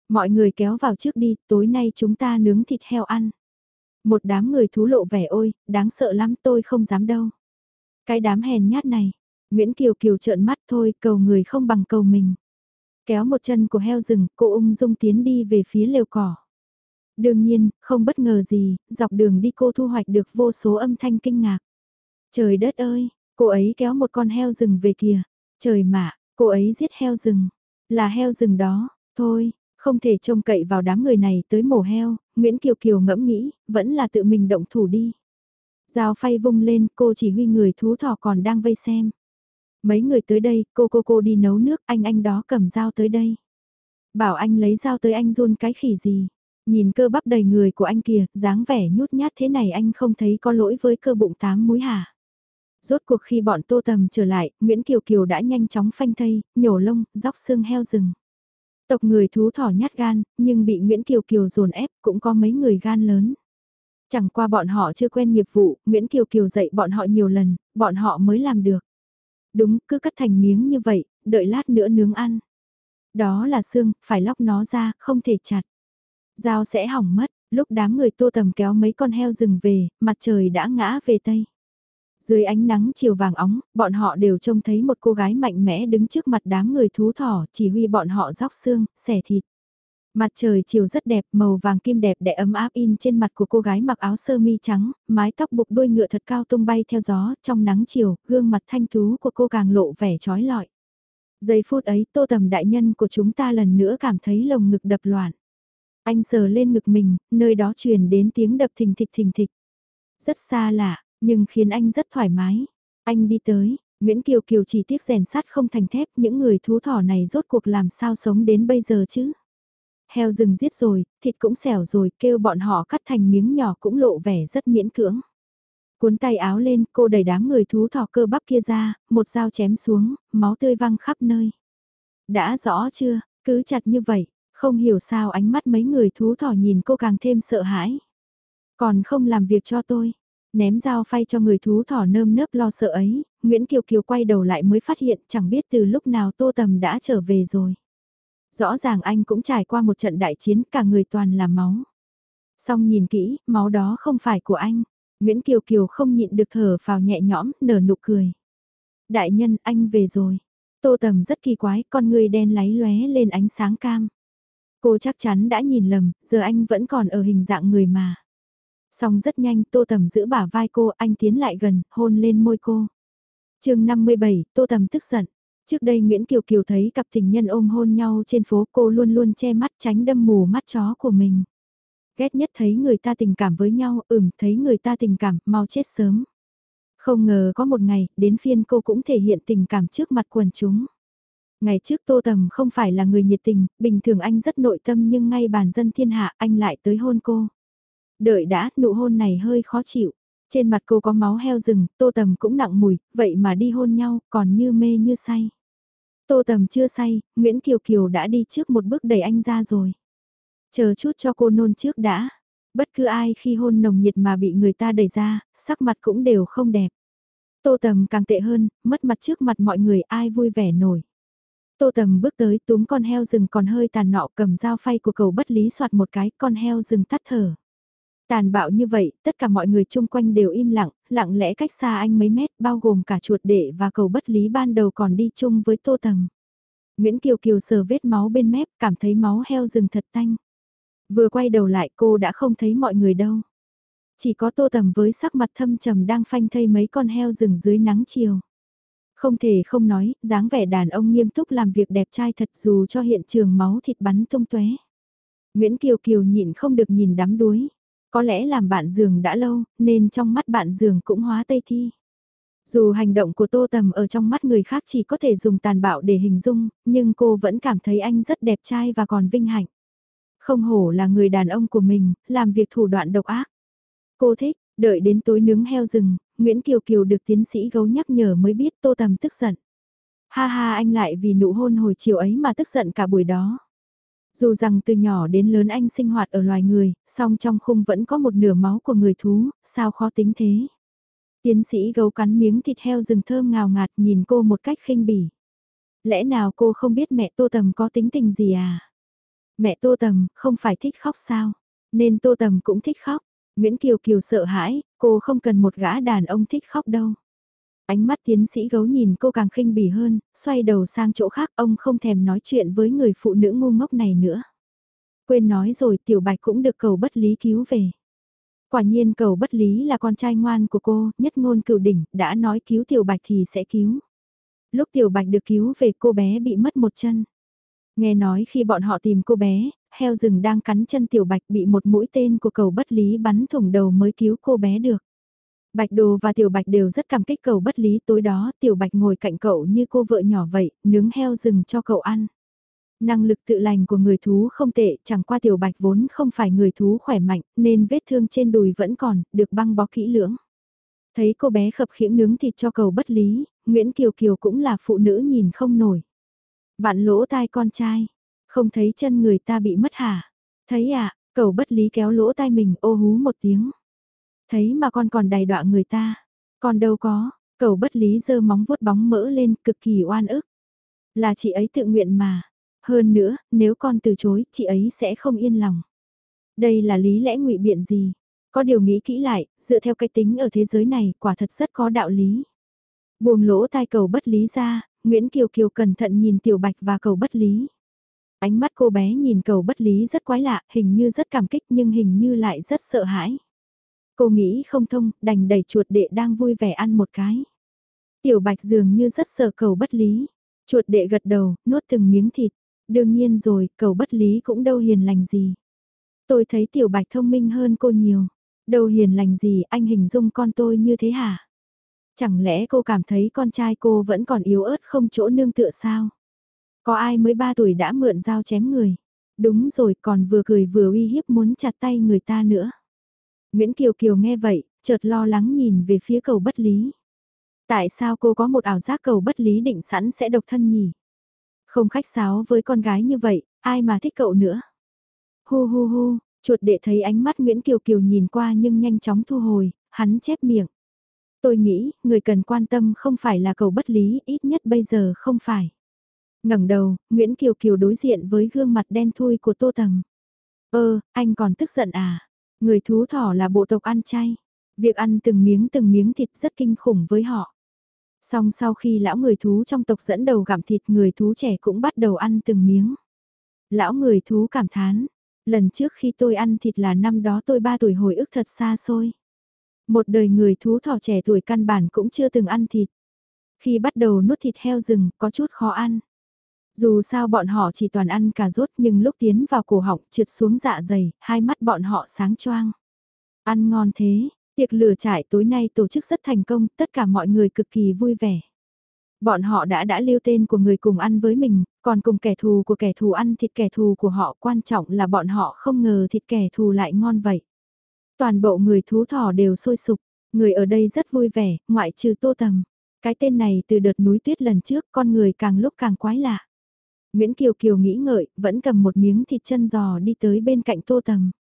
Mọi người kéo vào trước đi, tối nay chúng ta nướng thịt heo ăn. Một đám người thú lộ vẻ ôi, đáng sợ lắm tôi không dám đâu. Cái đám hèn nhát này, Nguyễn Kiều Kiều trợn mắt thôi, cầu người không bằng cầu mình. Kéo một chân của heo rừng, cô ung dung tiến đi về phía lều cỏ. Đương nhiên, không bất ngờ gì, dọc đường đi cô thu hoạch được vô số âm thanh kinh ngạc. Trời đất ơi, cô ấy kéo một con heo rừng về kìa. Trời mạ, cô ấy giết heo rừng. Là heo rừng đó, thôi, không thể trông cậy vào đám người này tới mổ heo, Nguyễn Kiều Kiều ngẫm nghĩ, vẫn là tự mình động thủ đi. Dao phay vung lên, cô chỉ huy người thú thỏ còn đang vây xem. Mấy người tới đây, cô cô cô đi nấu nước, anh anh đó cầm dao tới đây. Bảo anh lấy dao tới anh run cái khỉ gì. Nhìn cơ bắp đầy người của anh kìa, dáng vẻ nhút nhát thế này anh không thấy có lỗi với cơ bụng tám múi hả. Rốt cuộc khi bọn tô tầm trở lại, Nguyễn Kiều Kiều đã nhanh chóng phanh thây, nhổ lông, róc xương heo rừng. Tộc người thú thỏ nhát gan, nhưng bị Nguyễn Kiều Kiều dồn ép cũng có mấy người gan lớn. Chẳng qua bọn họ chưa quen nghiệp vụ, Nguyễn Kiều Kiều dạy bọn họ nhiều lần, bọn họ mới làm được. Đúng, cứ cắt thành miếng như vậy, đợi lát nữa nướng ăn. Đó là xương, phải lóc nó ra, không thể chặt. Dao sẽ hỏng mất, lúc đám người tô tầm kéo mấy con heo rừng về, mặt trời đã ngã về tây. Dưới ánh nắng chiều vàng óng, bọn họ đều trông thấy một cô gái mạnh mẽ đứng trước mặt đám người thú thỏ, chỉ huy bọn họ róc xương, xẻ thịt. Mặt trời chiều rất đẹp, màu vàng kim đẹp đẽ ấm áp in trên mặt của cô gái mặc áo sơ mi trắng, mái tóc buộc đuôi ngựa thật cao tung bay theo gió, trong nắng chiều, gương mặt thanh tú của cô càng lộ vẻ trói lọi. Giây phút ấy, tô tầm đại nhân của chúng ta lần nữa cảm thấy lồng ngực đập loạn. Anh sờ lên ngực mình, nơi đó truyền đến tiếng đập thình thịch thình thịch. Rất xa lạ, nhưng khiến anh rất thoải mái. Anh đi tới, Nguyễn Kiều Kiều chỉ tiếc rèn sắt không thành thép, những người thú thỏ này rốt cuộc làm sao sống đến bây giờ chứ. Heo rừng giết rồi, thịt cũng xẻo rồi, kêu bọn họ cắt thành miếng nhỏ cũng lộ vẻ rất miễn cưỡng. Cuốn tay áo lên, cô đẩy đám người thú thỏ cơ bắp kia ra, một dao chém xuống, máu tươi văng khắp nơi. Đã rõ chưa, cứ chặt như vậy, không hiểu sao ánh mắt mấy người thú thỏ nhìn cô càng thêm sợ hãi. Còn không làm việc cho tôi, ném dao phay cho người thú thỏ nơm nớp lo sợ ấy, Nguyễn Kiều Kiều quay đầu lại mới phát hiện chẳng biết từ lúc nào Tô Tầm đã trở về rồi. Rõ ràng anh cũng trải qua một trận đại chiến cả người toàn là máu. Xong nhìn kỹ, máu đó không phải của anh. Nguyễn Kiều Kiều không nhịn được thở vào nhẹ nhõm, nở nụ cười. Đại nhân, anh về rồi. Tô Tầm rất kỳ quái, con người đen láy lóe lên ánh sáng cam. Cô chắc chắn đã nhìn lầm, giờ anh vẫn còn ở hình dạng người mà. Xong rất nhanh, Tô Tầm giữ bả vai cô, anh tiến lại gần, hôn lên môi cô. chương 57, Tô Tầm tức giận. Trước đây Nguyễn Kiều Kiều thấy cặp tình nhân ôm hôn nhau trên phố cô luôn luôn che mắt tránh đâm mù mắt chó của mình. Ghét nhất thấy người ta tình cảm với nhau, ừm, thấy người ta tình cảm, mau chết sớm. Không ngờ có một ngày, đến phiên cô cũng thể hiện tình cảm trước mặt quần chúng. Ngày trước Tô Tầm không phải là người nhiệt tình, bình thường anh rất nội tâm nhưng ngay bàn dân thiên hạ anh lại tới hôn cô. Đợi đã, nụ hôn này hơi khó chịu. Trên mặt cô có máu heo rừng, Tô Tầm cũng nặng mùi, vậy mà đi hôn nhau, còn như mê như say. Tô Tầm chưa say, Nguyễn Kiều Kiều đã đi trước một bước đẩy anh ra rồi. Chờ chút cho cô nôn trước đã. Bất cứ ai khi hôn nồng nhiệt mà bị người ta đẩy ra, sắc mặt cũng đều không đẹp. Tô Tầm càng tệ hơn, mất mặt trước mặt mọi người ai vui vẻ nổi. Tô Tầm bước tới túm con heo rừng còn hơi tàn nọ cầm dao phay của cầu bất lý soạt một cái con heo rừng tắt thở. Tàn bạo như vậy, tất cả mọi người chung quanh đều im lặng, lặng lẽ cách xa anh mấy mét, bao gồm cả chuột đệ và cầu bất lý ban đầu còn đi chung với Tô Tầm. Nguyễn Kiều Kiều sờ vết máu bên mép, cảm thấy máu heo rừng thật tanh. Vừa quay đầu lại cô đã không thấy mọi người đâu. Chỉ có Tô Tầm với sắc mặt thâm trầm đang phanh thây mấy con heo rừng dưới nắng chiều. Không thể không nói, dáng vẻ đàn ông nghiêm túc làm việc đẹp trai thật dù cho hiện trường máu thịt bắn tung tóe. Nguyễn Kiều Kiều nhịn không được nhìn đắm đuối. Có lẽ làm bạn giường đã lâu, nên trong mắt bạn giường cũng hóa tây thi. Dù hành động của Tô Tầm ở trong mắt người khác chỉ có thể dùng tàn bạo để hình dung, nhưng cô vẫn cảm thấy anh rất đẹp trai và còn vinh hạnh. Không hổ là người đàn ông của mình, làm việc thủ đoạn độc ác. Cô thích, đợi đến tối nướng heo rừng, Nguyễn Kiều Kiều được tiến sĩ gấu nhắc nhở mới biết Tô Tầm tức giận. Ha ha anh lại vì nụ hôn hồi chiều ấy mà tức giận cả buổi đó. Dù rằng từ nhỏ đến lớn anh sinh hoạt ở loài người, song trong khung vẫn có một nửa máu của người thú, sao khó tính thế. Tiến sĩ gấu cắn miếng thịt heo rừng thơm ngào ngạt nhìn cô một cách khinh bỉ. Lẽ nào cô không biết mẹ Tô Tầm có tính tình gì à? Mẹ Tô Tầm không phải thích khóc sao? Nên Tô Tầm cũng thích khóc. Nguyễn Kiều Kiều sợ hãi, cô không cần một gã đàn ông thích khóc đâu. Ánh mắt tiến sĩ gấu nhìn cô càng khinh bỉ hơn, xoay đầu sang chỗ khác ông không thèm nói chuyện với người phụ nữ ngu ngốc này nữa. Quên nói rồi tiểu bạch cũng được cầu bất lý cứu về. Quả nhiên cầu bất lý là con trai ngoan của cô, nhất ngôn cửu đỉnh, đã nói cứu tiểu bạch thì sẽ cứu. Lúc tiểu bạch được cứu về cô bé bị mất một chân. Nghe nói khi bọn họ tìm cô bé, heo rừng đang cắn chân tiểu bạch bị một mũi tên của cầu bất lý bắn thủng đầu mới cứu cô bé được. Bạch Đồ và Tiểu Bạch đều rất cảm kích cầu bất lý tối đó Tiểu Bạch ngồi cạnh cậu như cô vợ nhỏ vậy, nướng heo rừng cho cậu ăn. Năng lực tự lành của người thú không tệ, chẳng qua Tiểu Bạch vốn không phải người thú khỏe mạnh, nên vết thương trên đùi vẫn còn, được băng bó kỹ lưỡng. Thấy cô bé khập khiễng nướng thịt cho cầu bất lý, Nguyễn Kiều Kiều cũng là phụ nữ nhìn không nổi. Vạn lỗ tai con trai, không thấy chân người ta bị mất hả? Thấy à, cầu bất lý kéo lỗ tai mình ô hú một tiếng. Thấy mà con còn đầy đọa người ta. Còn đâu có, cầu bất lý giơ móng vuốt bóng mỡ lên cực kỳ oan ức. Là chị ấy tự nguyện mà. Hơn nữa, nếu con từ chối, chị ấy sẽ không yên lòng. Đây là lý lẽ ngụy biện gì? Có điều nghĩ kỹ lại, dựa theo cái tính ở thế giới này, quả thật rất có đạo lý. Buông lỗ tai cầu bất lý ra, Nguyễn Kiều Kiều cẩn thận nhìn Tiểu Bạch và cầu bất lý. Ánh mắt cô bé nhìn cầu bất lý rất quái lạ, hình như rất cảm kích nhưng hình như lại rất sợ hãi. Cô nghĩ không thông, đành đẩy chuột đệ đang vui vẻ ăn một cái. Tiểu bạch dường như rất sợ cầu bất lý. Chuột đệ gật đầu, nuốt từng miếng thịt. Đương nhiên rồi, cầu bất lý cũng đâu hiền lành gì. Tôi thấy tiểu bạch thông minh hơn cô nhiều. Đâu hiền lành gì, anh hình dung con tôi như thế hả? Chẳng lẽ cô cảm thấy con trai cô vẫn còn yếu ớt không chỗ nương tựa sao? Có ai mới 3 tuổi đã mượn dao chém người? Đúng rồi, còn vừa cười vừa uy hiếp muốn chặt tay người ta nữa. Nguyễn Kiều Kiều nghe vậy, chợt lo lắng nhìn về phía cầu bất lý. Tại sao cô có một ảo giác cầu bất lý định sẵn sẽ độc thân nhỉ? Không khách sáo với con gái như vậy, ai mà thích cậu nữa? Hu hu hu, chuột đệ thấy ánh mắt Nguyễn Kiều Kiều nhìn qua nhưng nhanh chóng thu hồi, hắn chép miệng. Tôi nghĩ, người cần quan tâm không phải là cầu bất lý, ít nhất bây giờ không phải. ngẩng đầu, Nguyễn Kiều Kiều đối diện với gương mặt đen thui của Tô Tầm. Ơ, anh còn tức giận à? Người thú thỏ là bộ tộc ăn chay. Việc ăn từng miếng từng miếng thịt rất kinh khủng với họ. Song sau khi lão người thú trong tộc dẫn đầu gặm thịt người thú trẻ cũng bắt đầu ăn từng miếng. Lão người thú cảm thán, lần trước khi tôi ăn thịt là năm đó tôi 3 tuổi hồi ức thật xa xôi. Một đời người thú thỏ trẻ tuổi căn bản cũng chưa từng ăn thịt. Khi bắt đầu nuốt thịt heo rừng có chút khó ăn. Dù sao bọn họ chỉ toàn ăn cà rốt nhưng lúc tiến vào cổ họng trượt xuống dạ dày, hai mắt bọn họ sáng choang. Ăn ngon thế, tiệc lửa trải tối nay tổ chức rất thành công, tất cả mọi người cực kỳ vui vẻ. Bọn họ đã đã lưu tên của người cùng ăn với mình, còn cùng kẻ thù của kẻ thù ăn thịt kẻ thù của họ quan trọng là bọn họ không ngờ thịt kẻ thù lại ngon vậy. Toàn bộ người thú thỏ đều sôi sục, người ở đây rất vui vẻ, ngoại trừ tô tầm. Cái tên này từ đợt núi tuyết lần trước con người càng lúc càng quái lạ. Nguyễn Kiều Kiều nghĩ ngợi, vẫn cầm một miếng thịt chân giò đi tới bên cạnh tô tầm.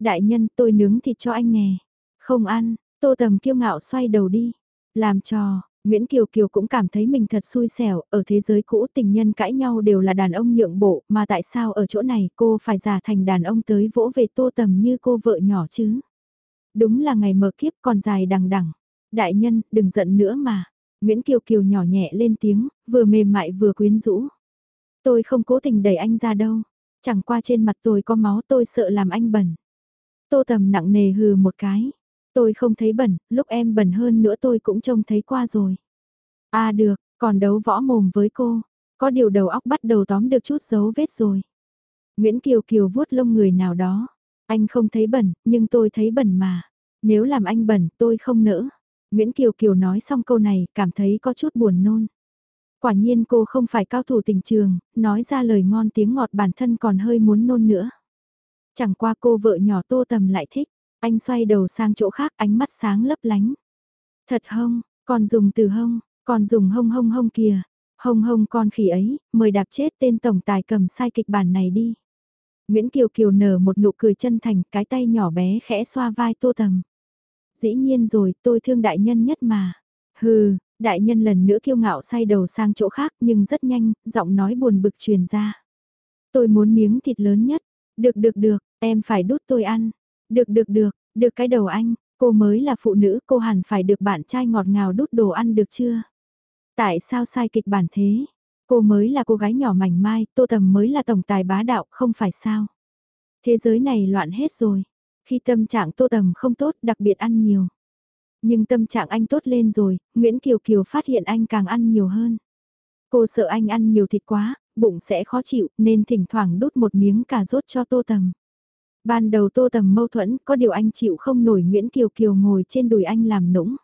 Đại nhân tôi nướng thịt cho anh nè. Không ăn, tô tầm kiêu ngạo xoay đầu đi. Làm trò, Nguyễn Kiều Kiều cũng cảm thấy mình thật xui xẻo, ở thế giới cũ tình nhân cãi nhau đều là đàn ông nhượng bộ, mà tại sao ở chỗ này cô phải giả thành đàn ông tới vỗ về tô tầm như cô vợ nhỏ chứ? Đúng là ngày mở kiếp còn dài đằng đằng. Đại nhân, đừng giận nữa mà. Nguyễn Kiều Kiều nhỏ nhẹ lên tiếng, vừa mềm mại vừa quyến rũ. Tôi không cố tình đẩy anh ra đâu. Chẳng qua trên mặt tôi có máu tôi sợ làm anh bẩn. Tô tầm nặng nề hừ một cái. Tôi không thấy bẩn, lúc em bẩn hơn nữa tôi cũng trông thấy qua rồi. À được, còn đấu võ mồm với cô. Có điều đầu óc bắt đầu tóm được chút dấu vết rồi. Nguyễn Kiều Kiều vuốt lông người nào đó. Anh không thấy bẩn, nhưng tôi thấy bẩn mà. Nếu làm anh bẩn, tôi không nỡ. Nguyễn Kiều Kiều nói xong câu này, cảm thấy có chút buồn nôn. Quả nhiên cô không phải cao thủ tình trường, nói ra lời ngon tiếng ngọt bản thân còn hơi muốn nôn nữa. Chẳng qua cô vợ nhỏ tô tầm lại thích, anh xoay đầu sang chỗ khác ánh mắt sáng lấp lánh. Thật hông, còn dùng từ hông, còn dùng hông hông hông kìa, hông hông con khỉ ấy, mời đạp chết tên tổng tài cầm sai kịch bản này đi. Nguyễn Kiều Kiều nở một nụ cười chân thành, cái tay nhỏ bé khẽ xoa vai tô tầm. Dĩ nhiên rồi, tôi thương đại nhân nhất mà. Hừ, đại nhân lần nữa kiêu ngạo say đầu sang chỗ khác nhưng rất nhanh, giọng nói buồn bực truyền ra. Tôi muốn miếng thịt lớn nhất. Được được được, em phải đút tôi ăn. Được được được, được cái đầu anh, cô mới là phụ nữ, cô hẳn phải được bạn trai ngọt ngào đút đồ ăn được chưa? Tại sao sai kịch bản thế? Cô mới là cô gái nhỏ mảnh mai, Tô Tầm mới là tổng tài bá đạo, không phải sao? Thế giới này loạn hết rồi. Khi tâm trạng Tô Tầm không tốt, đặc biệt ăn nhiều. Nhưng tâm trạng anh tốt lên rồi, Nguyễn Kiều Kiều phát hiện anh càng ăn nhiều hơn. Cô sợ anh ăn nhiều thịt quá, bụng sẽ khó chịu, nên thỉnh thoảng đút một miếng cà rốt cho Tô Tầm. Ban đầu Tô Tầm mâu thuẫn, có điều anh chịu không nổi Nguyễn Kiều Kiều ngồi trên đùi anh làm nũng.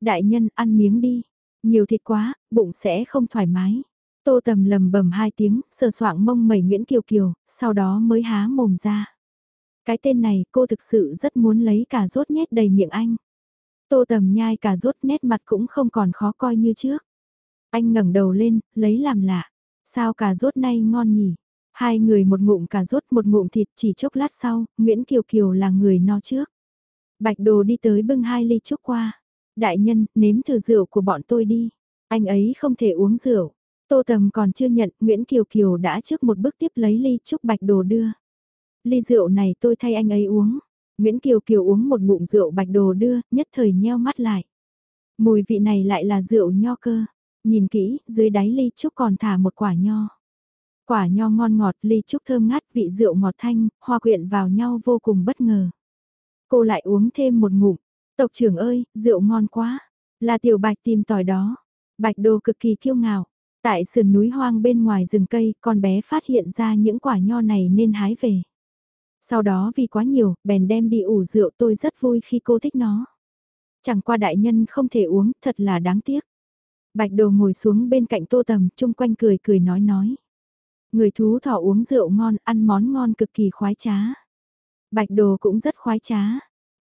Đại nhân, ăn miếng đi. Nhiều thịt quá, bụng sẽ không thoải mái. Tô Tầm lầm bầm hai tiếng, sờ soạng mông mẩy Nguyễn Kiều Kiều, sau đó mới há mồm ra. Cái tên này cô thực sự rất muốn lấy cả rốt nhét đầy miệng anh. Tô Tầm nhai cả rốt nét mặt cũng không còn khó coi như trước. Anh ngẩng đầu lên, lấy làm lạ. Sao cà rốt nay ngon nhỉ? Hai người một ngụm cà rốt một ngụm thịt chỉ chốc lát sau, Nguyễn Kiều Kiều là người no trước. Bạch đồ đi tới bưng hai ly chúc qua. Đại nhân, nếm thử rượu của bọn tôi đi. Anh ấy không thể uống rượu. Tô Tầm còn chưa nhận, Nguyễn Kiều Kiều đã trước một bước tiếp lấy ly chúc bạch đồ đưa. Ly rượu này tôi thay anh ấy uống. Nguyễn Kiều Kiều uống một ngụm rượu bạch đồ đưa, nhất thời nheo mắt lại. Mùi vị này lại là rượu nho cơ. Nhìn kỹ, dưới đáy ly trúc còn thả một quả nho. Quả nho ngon ngọt, ly trúc thơm ngát, vị rượu ngọt thanh, hoa quyện vào nhau vô cùng bất ngờ. Cô lại uống thêm một ngụm. Tộc trưởng ơi, rượu ngon quá. Là tiểu bạch tìm tòi đó. Bạch đồ cực kỳ kiêu ngạo. Tại sườn núi hoang bên ngoài rừng cây, con bé phát hiện ra những quả nho này nên hái về. Sau đó vì quá nhiều, bèn đem đi ủ rượu tôi rất vui khi cô thích nó. Chẳng qua đại nhân không thể uống, thật là đáng tiếc. Bạch đồ ngồi xuống bên cạnh tô tầm, chung quanh cười cười nói nói. Người thú thỏ uống rượu ngon, ăn món ngon cực kỳ khoái trá. Bạch đồ cũng rất khoái trá.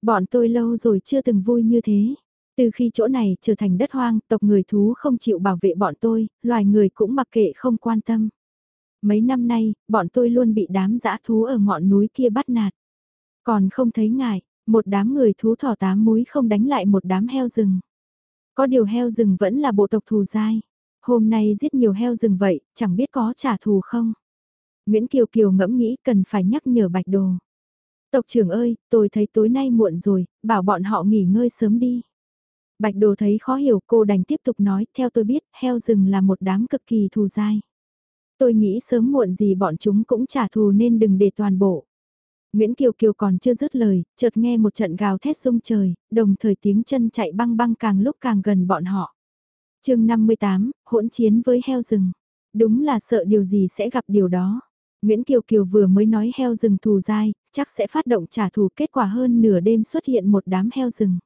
Bọn tôi lâu rồi chưa từng vui như thế. Từ khi chỗ này trở thành đất hoang, tộc người thú không chịu bảo vệ bọn tôi, loài người cũng mặc kệ không quan tâm. Mấy năm nay, bọn tôi luôn bị đám dã thú ở ngọn núi kia bắt nạt. Còn không thấy ngại, một đám người thú thỏ tám múi không đánh lại một đám heo rừng. Có điều heo rừng vẫn là bộ tộc thù dai. Hôm nay giết nhiều heo rừng vậy, chẳng biết có trả thù không? Nguyễn Kiều Kiều ngẫm nghĩ cần phải nhắc nhở Bạch Đồ. Tộc trưởng ơi, tôi thấy tối nay muộn rồi, bảo bọn họ nghỉ ngơi sớm đi. Bạch Đồ thấy khó hiểu cô đành tiếp tục nói, theo tôi biết, heo rừng là một đám cực kỳ thù dai. Tôi nghĩ sớm muộn gì bọn chúng cũng trả thù nên đừng để toàn bộ. Nguyễn Kiều Kiều còn chưa dứt lời, chợt nghe một trận gào thét rung trời, đồng thời tiếng chân chạy băng băng càng lúc càng gần bọn họ chương 58, hỗn chiến với heo rừng. Đúng là sợ điều gì sẽ gặp điều đó. Nguyễn Kiều Kiều vừa mới nói heo rừng thù dai, chắc sẽ phát động trả thù kết quả hơn nửa đêm xuất hiện một đám heo rừng.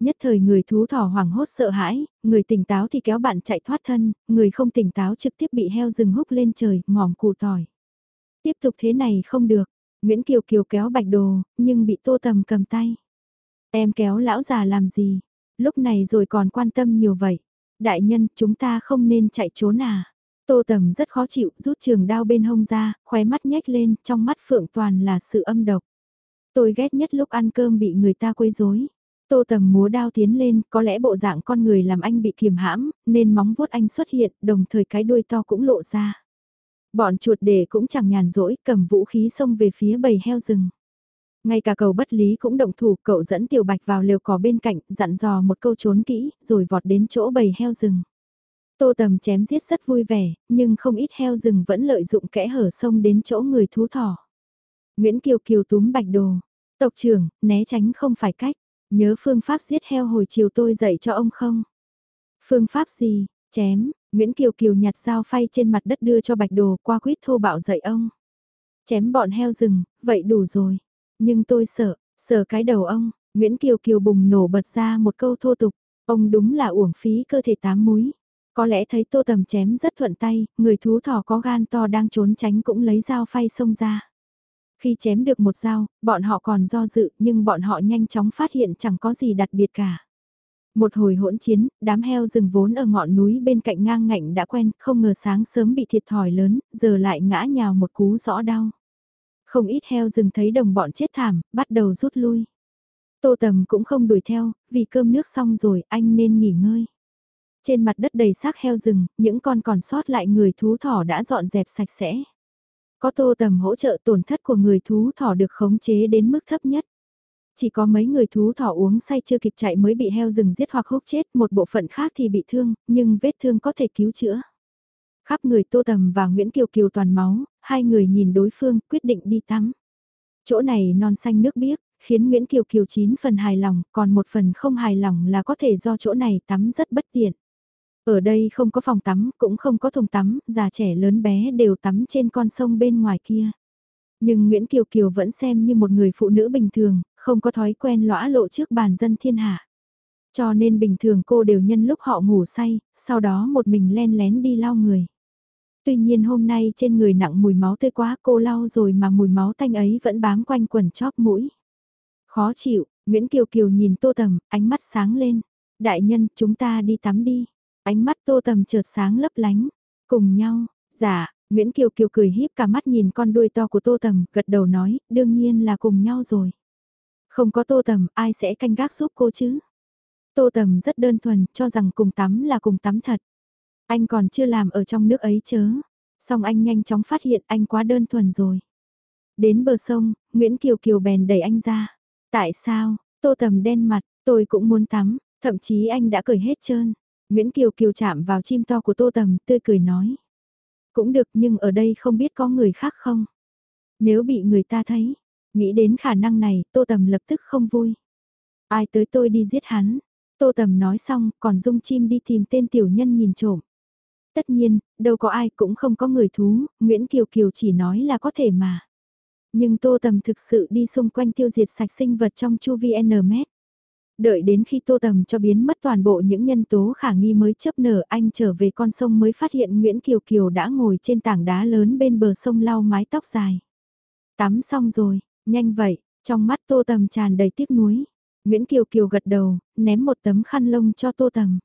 Nhất thời người thú thỏ hoảng hốt sợ hãi, người tỉnh táo thì kéo bạn chạy thoát thân, người không tỉnh táo trực tiếp bị heo rừng húc lên trời, ngỏm củ tỏi. Tiếp tục thế này không được, Nguyễn Kiều Kiều kéo bạch đồ, nhưng bị tô tầm cầm tay. Em kéo lão già làm gì? Lúc này rồi còn quan tâm nhiều vậy. Đại nhân, chúng ta không nên chạy trốn à? Tô tầm rất khó chịu, rút trường đao bên hông ra, khóe mắt nhếch lên, trong mắt phượng toàn là sự âm độc. Tôi ghét nhất lúc ăn cơm bị người ta quấy rối. Tô tầm múa đao tiến lên, có lẽ bộ dạng con người làm anh bị kiềm hãm, nên móng vuốt anh xuất hiện, đồng thời cái đuôi to cũng lộ ra. Bọn chuột đề cũng chẳng nhàn rỗi, cầm vũ khí xông về phía bầy heo rừng. Ngay cả cầu bất lý cũng động thủ, cậu dẫn tiểu bạch vào lều cỏ bên cạnh, dặn dò một câu trốn kỹ, rồi vọt đến chỗ bầy heo rừng. Tô tầm chém giết rất vui vẻ, nhưng không ít heo rừng vẫn lợi dụng kẽ hở sông đến chỗ người thú thỏ. Nguyễn Kiều Kiều túm bạch đồ. Tộc trưởng, né tránh không phải cách. Nhớ phương pháp giết heo hồi chiều tôi dạy cho ông không? Phương pháp gì? Chém. Nguyễn Kiều Kiều nhặt dao phay trên mặt đất đưa cho bạch đồ qua quýt thô bạo dạy ông. Chém bọn heo rừng, vậy đủ rồi. Nhưng tôi sợ, sợ cái đầu ông. Nguyễn Kiều Kiều bùng nổ bật ra một câu thô tục. Ông đúng là uổng phí cơ thể tám múi. Có lẽ thấy tô tầm chém rất thuận tay, người thú thỏ có gan to đang trốn tránh cũng lấy dao phay xông ra. Khi chém được một dao, bọn họ còn do dự nhưng bọn họ nhanh chóng phát hiện chẳng có gì đặc biệt cả. Một hồi hỗn chiến, đám heo rừng vốn ở ngọn núi bên cạnh ngang ngạnh đã quen, không ngờ sáng sớm bị thiệt thòi lớn, giờ lại ngã nhào một cú rõ đau. Không ít heo rừng thấy đồng bọn chết thảm, bắt đầu rút lui. Tô Tầm cũng không đuổi theo, vì cơm nước xong rồi anh nên nghỉ ngơi. Trên mặt đất đầy xác heo rừng, những con còn sót lại người thú thỏ đã dọn dẹp sạch sẽ. Có tô tầm hỗ trợ tổn thất của người thú thỏ được khống chế đến mức thấp nhất. Chỉ có mấy người thú thỏ uống say chưa kịp chạy mới bị heo rừng giết hoặc húc chết, một bộ phận khác thì bị thương, nhưng vết thương có thể cứu chữa. Khắp người Tô Tầm và Nguyễn Kiều Kiều toàn máu, hai người nhìn đối phương quyết định đi tắm. Chỗ này non xanh nước biếc, khiến Nguyễn Kiều Kiều chín phần hài lòng, còn một phần không hài lòng là có thể do chỗ này tắm rất bất tiện. Ở đây không có phòng tắm, cũng không có thùng tắm, già trẻ lớn bé đều tắm trên con sông bên ngoài kia. Nhưng Nguyễn Kiều Kiều vẫn xem như một người phụ nữ bình thường, không có thói quen lõa lộ trước bàn dân thiên hạ. Cho nên bình thường cô đều nhân lúc họ ngủ say, sau đó một mình len lén đi lau người. Tuy nhiên hôm nay trên người nặng mùi máu tươi quá cô lau rồi mà mùi máu tanh ấy vẫn bám quanh quần chóp mũi. Khó chịu, Nguyễn Kiều Kiều nhìn tô tầm, ánh mắt sáng lên. Đại nhân, chúng ta đi tắm đi. Ánh mắt tô tầm chợt sáng lấp lánh. Cùng nhau, dạ, Nguyễn Kiều Kiều cười híp cả mắt nhìn con đuôi to của tô tầm, gật đầu nói, đương nhiên là cùng nhau rồi. Không có tô tầm, ai sẽ canh gác giúp cô chứ? Tô tầm rất đơn thuần, cho rằng cùng tắm là cùng tắm thật. Anh còn chưa làm ở trong nước ấy chớ. Xong anh nhanh chóng phát hiện anh quá đơn thuần rồi. Đến bờ sông, Nguyễn Kiều Kiều bèn đẩy anh ra. Tại sao, tô tầm đen mặt, tôi cũng muốn tắm, thậm chí anh đã cởi hết trơn. Nguyễn Kiều Kiều chạm vào chim to của Tô Tầm, tươi cười nói. Cũng được nhưng ở đây không biết có người khác không? Nếu bị người ta thấy, nghĩ đến khả năng này, Tô Tầm lập tức không vui. Ai tới tôi đi giết hắn? Tô Tầm nói xong, còn dung chim đi tìm tên tiểu nhân nhìn trộm. Tất nhiên, đâu có ai cũng không có người thú, Nguyễn Kiều Kiều chỉ nói là có thể mà. Nhưng Tô Tầm thực sự đi xung quanh tiêu diệt sạch sinh vật trong chu vi N mét. Đợi đến khi tô tầm cho biến mất toàn bộ những nhân tố khả nghi mới chấp nở anh trở về con sông mới phát hiện Nguyễn Kiều Kiều đã ngồi trên tảng đá lớn bên bờ sông lau mái tóc dài. Tắm xong rồi, nhanh vậy, trong mắt tô tầm tràn đầy tiếc nuối. Nguyễn Kiều Kiều gật đầu, ném một tấm khăn lông cho tô tầm.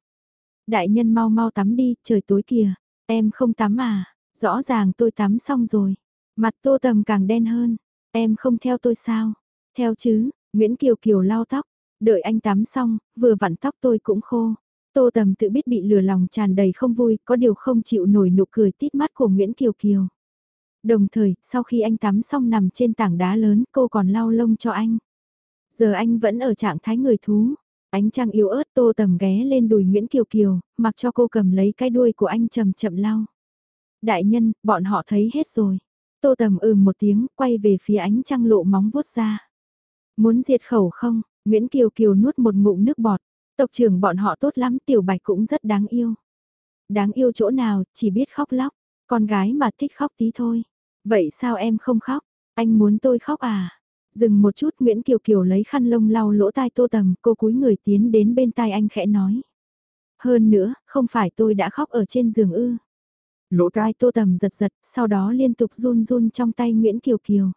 Đại nhân mau mau tắm đi, trời tối kìa. Em không tắm à, rõ ràng tôi tắm xong rồi. Mặt tô tầm càng đen hơn. Em không theo tôi sao? Theo chứ, Nguyễn Kiều Kiều lau tóc. Đợi anh tắm xong, vừa vặn tóc tôi cũng khô. Tô Tầm tự biết bị lừa lòng tràn đầy không vui, có điều không chịu nổi nụ cười tít mắt của Nguyễn Kiều Kiều. Đồng thời, sau khi anh tắm xong nằm trên tảng đá lớn, cô còn lau lông cho anh. Giờ anh vẫn ở trạng thái người thú. Ánh trăng yếu ớt Tô Tầm ghé lên đùi Nguyễn Kiều Kiều, mặc cho cô cầm lấy cái đuôi của anh chậm chậm lau. Đại nhân, bọn họ thấy hết rồi. Tô Tầm ừm một tiếng, quay về phía ánh trăng lộ móng vuốt ra. Muốn diệt khẩu không? Nguyễn Kiều Kiều nuốt một ngụm nước bọt. Tộc trưởng bọn họ tốt lắm, tiểu bạch cũng rất đáng yêu. Đáng yêu chỗ nào, chỉ biết khóc lóc. Con gái mà thích khóc tí thôi. Vậy sao em không khóc? Anh muốn tôi khóc à? Dừng một chút Nguyễn Kiều Kiều lấy khăn lông lau lỗ tai tô tầm, cô cúi người tiến đến bên tai anh khẽ nói. Hơn nữa, không phải tôi đã khóc ở trên giường ư. Lỗ tai tô tầm giật giật, sau đó liên tục run run trong tay Nguyễn Kiều Kiều.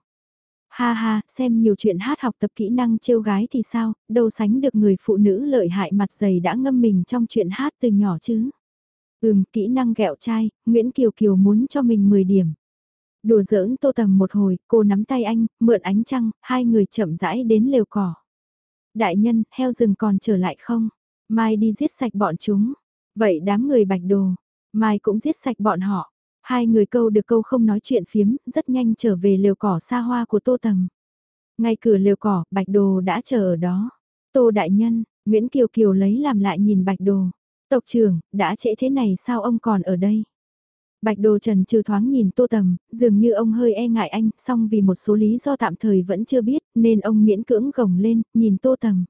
Ha ha, xem nhiều chuyện hát học tập kỹ năng trêu gái thì sao, đâu sánh được người phụ nữ lợi hại mặt dày đã ngâm mình trong chuyện hát từ nhỏ chứ. Ừm, kỹ năng gẹo trai, Nguyễn Kiều Kiều muốn cho mình 10 điểm. Đùa giỡn tô tầm một hồi, cô nắm tay anh, mượn ánh trăng, hai người chậm rãi đến lều cỏ. Đại nhân, heo rừng còn trở lại không? Mai đi giết sạch bọn chúng. Vậy đám người bạch đồ, Mai cũng giết sạch bọn họ. Hai người câu được câu không nói chuyện phiếm, rất nhanh trở về lều cỏ xa hoa của Tô Tầm. Ngay cửa lều cỏ, Bạch Đồ đã chờ ở đó. Tô Đại Nhân, Nguyễn Kiều Kiều lấy làm lại nhìn Bạch Đồ. Tộc trưởng, đã trễ thế này sao ông còn ở đây? Bạch Đồ Trần trừ thoáng nhìn Tô Tầm, dường như ông hơi e ngại anh, song vì một số lý do tạm thời vẫn chưa biết, nên ông miễn cưỡng gồng lên, nhìn Tô Tầm.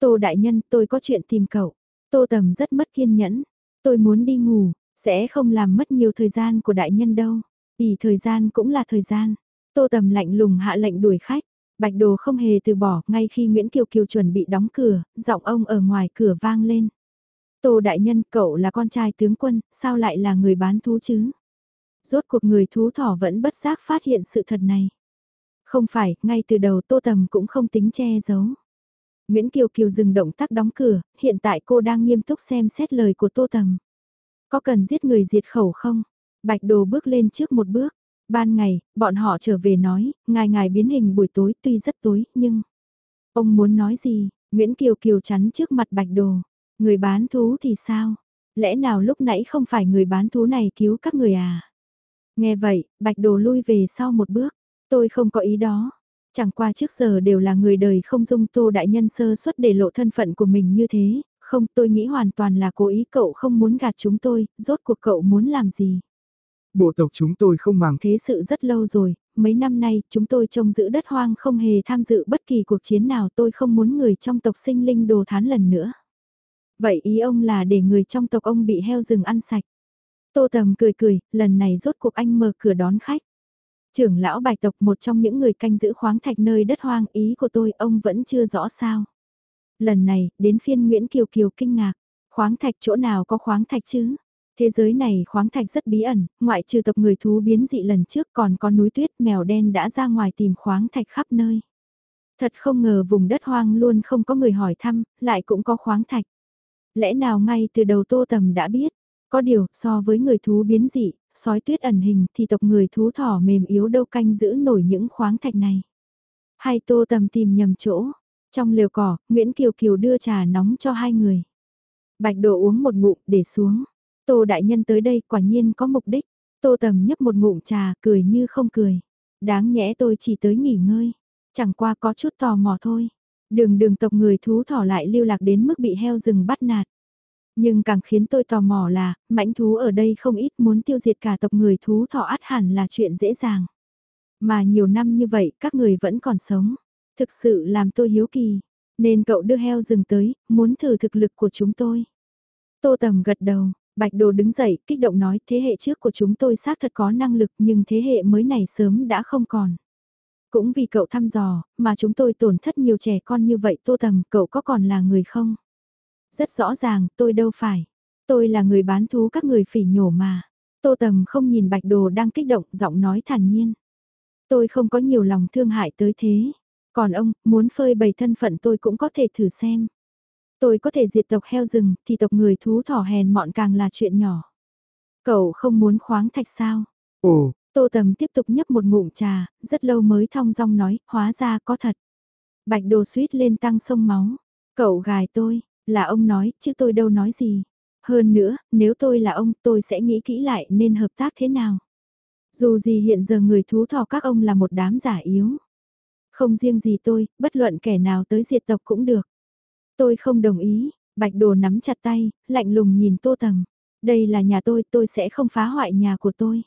Tô Đại Nhân, tôi có chuyện tìm cậu. Tô Tầm rất mất kiên nhẫn. Tôi muốn đi ngủ, sẽ không làm mất nhiều thời gian của đại nhân đâu. ỉ thời gian cũng là thời gian. Tô Tầm lạnh lùng hạ lệnh đuổi khách. Bạch Đồ không hề từ bỏ, ngay khi Nguyễn Kiều Kiều chuẩn bị đóng cửa, giọng ông ở ngoài cửa vang lên. Tô Đại Nhân, cậu là con trai tướng quân, sao lại là người bán thú chứ? Rốt cuộc người thú thỏ vẫn bất giác phát hiện sự thật này. Không phải, ngay từ đầu Tô Tầm cũng không tính che giấu. Nguyễn Kiều Kiều dừng động tác đóng cửa, hiện tại cô đang nghiêm túc xem xét lời của Tô Tầm. Có cần giết người diệt khẩu không? Bạch Đồ bước lên trước một bước. Ban ngày, bọn họ trở về nói, ngài ngài biến hình buổi tối tuy rất tối, nhưng... Ông muốn nói gì? Nguyễn Kiều Kiều chắn trước mặt Bạch Đồ. Người bán thú thì sao? Lẽ nào lúc nãy không phải người bán thú này cứu các người à? Nghe vậy, Bạch Đồ lui về sau một bước. Tôi không có ý đó. Chẳng qua trước giờ đều là người đời không dung tô đại nhân sơ suất để lộ thân phận của mình như thế, không tôi nghĩ hoàn toàn là cố ý cậu không muốn gạt chúng tôi, rốt cuộc cậu muốn làm gì. Bộ tộc chúng tôi không màng thế sự rất lâu rồi, mấy năm nay chúng tôi trông giữ đất hoang không hề tham dự bất kỳ cuộc chiến nào tôi không muốn người trong tộc sinh linh đồ thán lần nữa. Vậy ý ông là để người trong tộc ông bị heo rừng ăn sạch. Tô Tầm cười cười, lần này rốt cuộc anh mở cửa đón khách. Trưởng lão bạch tộc một trong những người canh giữ khoáng thạch nơi đất hoang ý của tôi ông vẫn chưa rõ sao. Lần này, đến phiên Nguyễn Kiều Kiều kinh ngạc. Khoáng thạch chỗ nào có khoáng thạch chứ? Thế giới này khoáng thạch rất bí ẩn, ngoại trừ tộc người thú biến dị lần trước còn có núi tuyết mèo đen đã ra ngoài tìm khoáng thạch khắp nơi. Thật không ngờ vùng đất hoang luôn không có người hỏi thăm, lại cũng có khoáng thạch. Lẽ nào ngay từ đầu tô tầm đã biết, có điều so với người thú biến dị, sói tuyết ẩn hình thì tộc người thú thỏ mềm yếu đâu canh giữ nổi những khoáng thạch này. Hay tô tầm tìm nhầm chỗ, trong lều cỏ, Nguyễn Kiều Kiều đưa trà nóng cho hai người. Bạch Đồ uống một ngụm để xuống. Tô Đại Nhân tới đây quả nhiên có mục đích. Tô Tầm nhấp một ngụm trà cười như không cười. Đáng nhẽ tôi chỉ tới nghỉ ngơi. Chẳng qua có chút tò mò thôi. Đường đường tộc người thú thỏ lại lưu lạc đến mức bị heo rừng bắt nạt. Nhưng càng khiến tôi tò mò là, mãnh thú ở đây không ít muốn tiêu diệt cả tộc người thú thỏ át hẳn là chuyện dễ dàng. Mà nhiều năm như vậy các người vẫn còn sống. Thực sự làm tôi hiếu kỳ, nên cậu đưa heo rừng tới, muốn thử thực lực của chúng tôi. Tô Tầm gật đầu, Bạch Đồ đứng dậy, kích động nói thế hệ trước của chúng tôi xác thật có năng lực nhưng thế hệ mới này sớm đã không còn. Cũng vì cậu thăm dò, mà chúng tôi tổn thất nhiều trẻ con như vậy Tô Tầm, cậu có còn là người không? Rất rõ ràng, tôi đâu phải. Tôi là người bán thú các người phỉ nhổ mà. Tô Tầm không nhìn Bạch Đồ đang kích động, giọng nói thản nhiên. Tôi không có nhiều lòng thương hại tới thế. Còn ông, muốn phơi bày thân phận tôi cũng có thể thử xem. Tôi có thể diệt tộc heo rừng, thì tộc người thú thỏ hèn mọn càng là chuyện nhỏ. Cậu không muốn khoáng thạch sao? Ồ, Tô Tầm tiếp tục nhấp một ngụm trà, rất lâu mới thong dong nói, hóa ra có thật. Bạch đồ suýt lên tăng sông máu. Cậu gài tôi, là ông nói, chứ tôi đâu nói gì. Hơn nữa, nếu tôi là ông, tôi sẽ nghĩ kỹ lại nên hợp tác thế nào. Dù gì hiện giờ người thú thỏ các ông là một đám giả yếu. Không riêng gì tôi, bất luận kẻ nào tới diệt tộc cũng được. Tôi không đồng ý, bạch đồ nắm chặt tay, lạnh lùng nhìn tô tầm. Đây là nhà tôi, tôi sẽ không phá hoại nhà của tôi.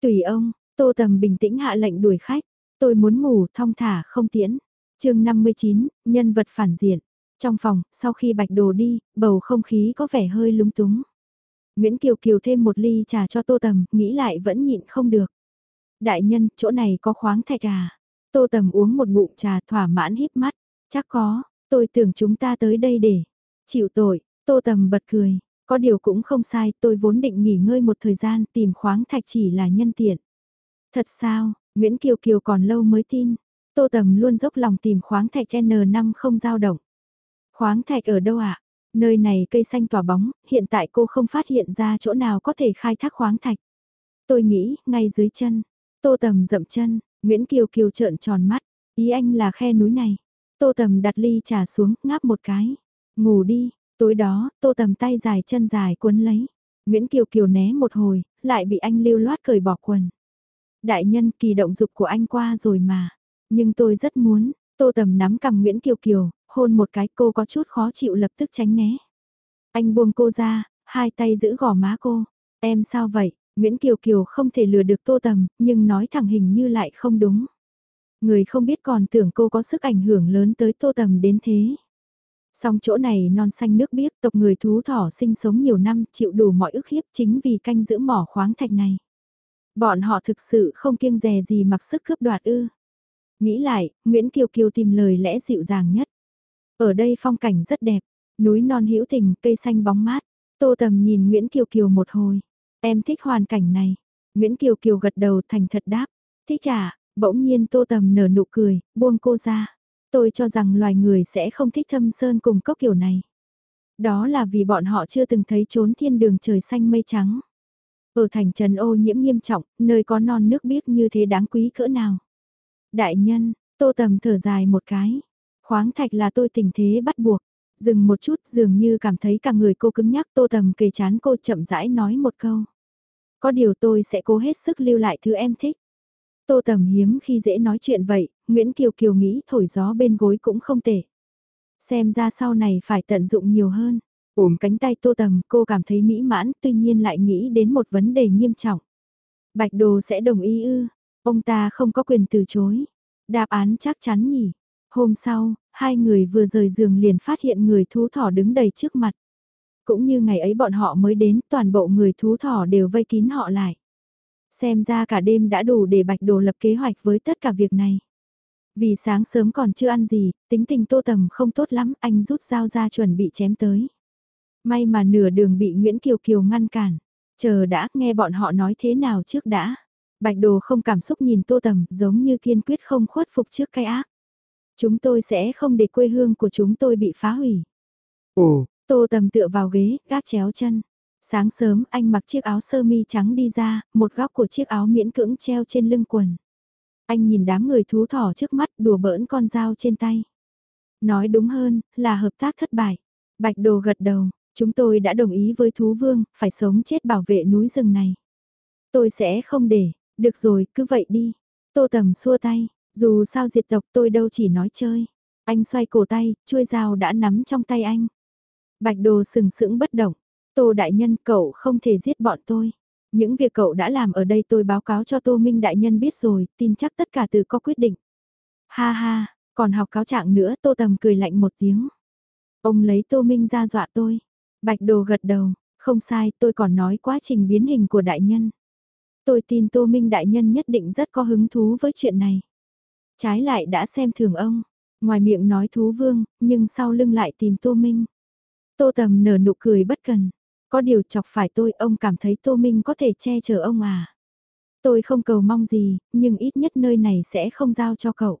Tùy ông, tô tầm bình tĩnh hạ lệnh đuổi khách. Tôi muốn ngủ thong thả không tiễn. chương 59, nhân vật phản diện. Trong phòng, sau khi bạch đồ đi, bầu không khí có vẻ hơi lúng túng. Nguyễn Kiều Kiều thêm một ly trà cho Tô Tầm, nghĩ lại vẫn nhịn không được. Đại nhân, chỗ này có khoáng thạch à? Tô Tầm uống một ngụm trà thỏa mãn híp mắt. Chắc có, tôi tưởng chúng ta tới đây để chịu tội. Tô Tầm bật cười, có điều cũng không sai, tôi vốn định nghỉ ngơi một thời gian tìm khoáng thạch chỉ là nhân tiện. Thật sao, Nguyễn Kiều Kiều còn lâu mới tin. Tô Tầm luôn dốc lòng tìm khoáng thạch N5 không dao động. Khoáng thạch ở đâu ạ? Nơi này cây xanh tỏa bóng, hiện tại cô không phát hiện ra chỗ nào có thể khai thác khoáng thạch. Tôi nghĩ, ngay dưới chân. Tô Tầm dậm chân, Nguyễn Kiều Kiều trợn tròn mắt. Ý anh là khe núi này. Tô Tầm đặt ly trà xuống, ngáp một cái. Ngủ đi, tối đó, Tô Tầm tay dài chân dài cuốn lấy. Nguyễn Kiều Kiều né một hồi, lại bị anh lưu loát cởi bỏ quần. Đại nhân kỳ động dục của anh qua rồi mà. Nhưng tôi rất muốn, Tô Tầm nắm cầm Nguyễn Kiều Kiều, hôn một cái cô có chút khó chịu lập tức tránh né. Anh buông cô ra, hai tay giữ gò má cô. Em sao vậy? Nguyễn Kiều Kiều không thể lừa được Tô Tầm, nhưng nói thẳng hình như lại không đúng. Người không biết còn tưởng cô có sức ảnh hưởng lớn tới Tô Tầm đến thế. Song chỗ này non xanh nước biếc tộc người thú thỏ sinh sống nhiều năm chịu đủ mọi ức hiếp chính vì canh giữ mỏ khoáng thạch này. Bọn họ thực sự không kiêng dè gì mặc sức cướp đoạt ư. Nghĩ lại, Nguyễn Kiều Kiều tìm lời lẽ dịu dàng nhất. Ở đây phong cảnh rất đẹp, núi non hữu tình, cây xanh bóng mát. Tô Tầm nhìn Nguyễn Kiều Kiều một hồi. Em thích hoàn cảnh này. Nguyễn Kiều Kiều gật đầu thành thật đáp. Thích à, bỗng nhiên Tô Tầm nở nụ cười, buông cô ra. Tôi cho rằng loài người sẽ không thích thâm sơn cùng cốc kiểu này. Đó là vì bọn họ chưa từng thấy trốn thiên đường trời xanh mây trắng. Ở thành trần ô nhiễm nghiêm trọng, nơi có non nước biếc như thế đáng quý cỡ nào. Đại nhân, tô tầm thở dài một cái. Khoáng thạch là tôi tình thế bắt buộc. Dừng một chút dường như cảm thấy cả người cô cứng nhắc tô tầm kề chán cô chậm rãi nói một câu. Có điều tôi sẽ cố hết sức lưu lại thứ em thích. Tô tầm hiếm khi dễ nói chuyện vậy, Nguyễn Kiều Kiều nghĩ thổi gió bên gối cũng không tệ. Xem ra sau này phải tận dụng nhiều hơn. Ôm cánh tay tô tầm cô cảm thấy mỹ mãn tuy nhiên lại nghĩ đến một vấn đề nghiêm trọng. Bạch đồ sẽ đồng ý ư, ông ta không có quyền từ chối. Đáp án chắc chắn nhỉ. Hôm sau, hai người vừa rời giường liền phát hiện người thú thỏ đứng đầy trước mặt. Cũng như ngày ấy bọn họ mới đến, toàn bộ người thú thỏ đều vây kín họ lại. Xem ra cả đêm đã đủ để bạch đồ lập kế hoạch với tất cả việc này. Vì sáng sớm còn chưa ăn gì, tính tình tô tầm không tốt lắm, anh rút dao ra chuẩn bị chém tới. May mà nửa đường bị Nguyễn Kiều Kiều ngăn cản. Chờ đã, nghe bọn họ nói thế nào trước đã. Bạch đồ không cảm xúc nhìn tô tầm, giống như kiên quyết không khuất phục trước cái ác. Chúng tôi sẽ không để quê hương của chúng tôi bị phá hủy. Ồ, tô tầm tựa vào ghế, gác chéo chân. Sáng sớm anh mặc chiếc áo sơ mi trắng đi ra, một góc của chiếc áo miễn cưỡng treo trên lưng quần. Anh nhìn đám người thú thỏ trước mắt đùa bỡn con dao trên tay. Nói đúng hơn, là hợp tác thất bại. Bạch đồ gật đầu, chúng tôi đã đồng ý với thú vương, phải sống chết bảo vệ núi rừng này. Tôi sẽ không để, được rồi, cứ vậy đi. Tô tầm xua tay, dù sao diệt tộc tôi đâu chỉ nói chơi. Anh xoay cổ tay, chuôi dao đã nắm trong tay anh. Bạch đồ sừng sững bất động. Tô đại nhân cậu không thể giết bọn tôi. Những việc cậu đã làm ở đây tôi báo cáo cho Tô Minh đại nhân biết rồi, tin chắc tất cả từ có quyết định. Ha ha, còn học cáo trạng nữa Tô Tầm cười lạnh một tiếng. Ông lấy Tô Minh ra dọa tôi. Bạch đồ gật đầu, không sai tôi còn nói quá trình biến hình của đại nhân. Tôi tin Tô Minh đại nhân nhất định rất có hứng thú với chuyện này. Trái lại đã xem thường ông, ngoài miệng nói thú vương, nhưng sau lưng lại tìm Tô Minh. Tô Tầm nở nụ cười bất cần. Có điều chọc phải tôi ông cảm thấy Tô Minh có thể che chở ông à. Tôi không cầu mong gì, nhưng ít nhất nơi này sẽ không giao cho cậu.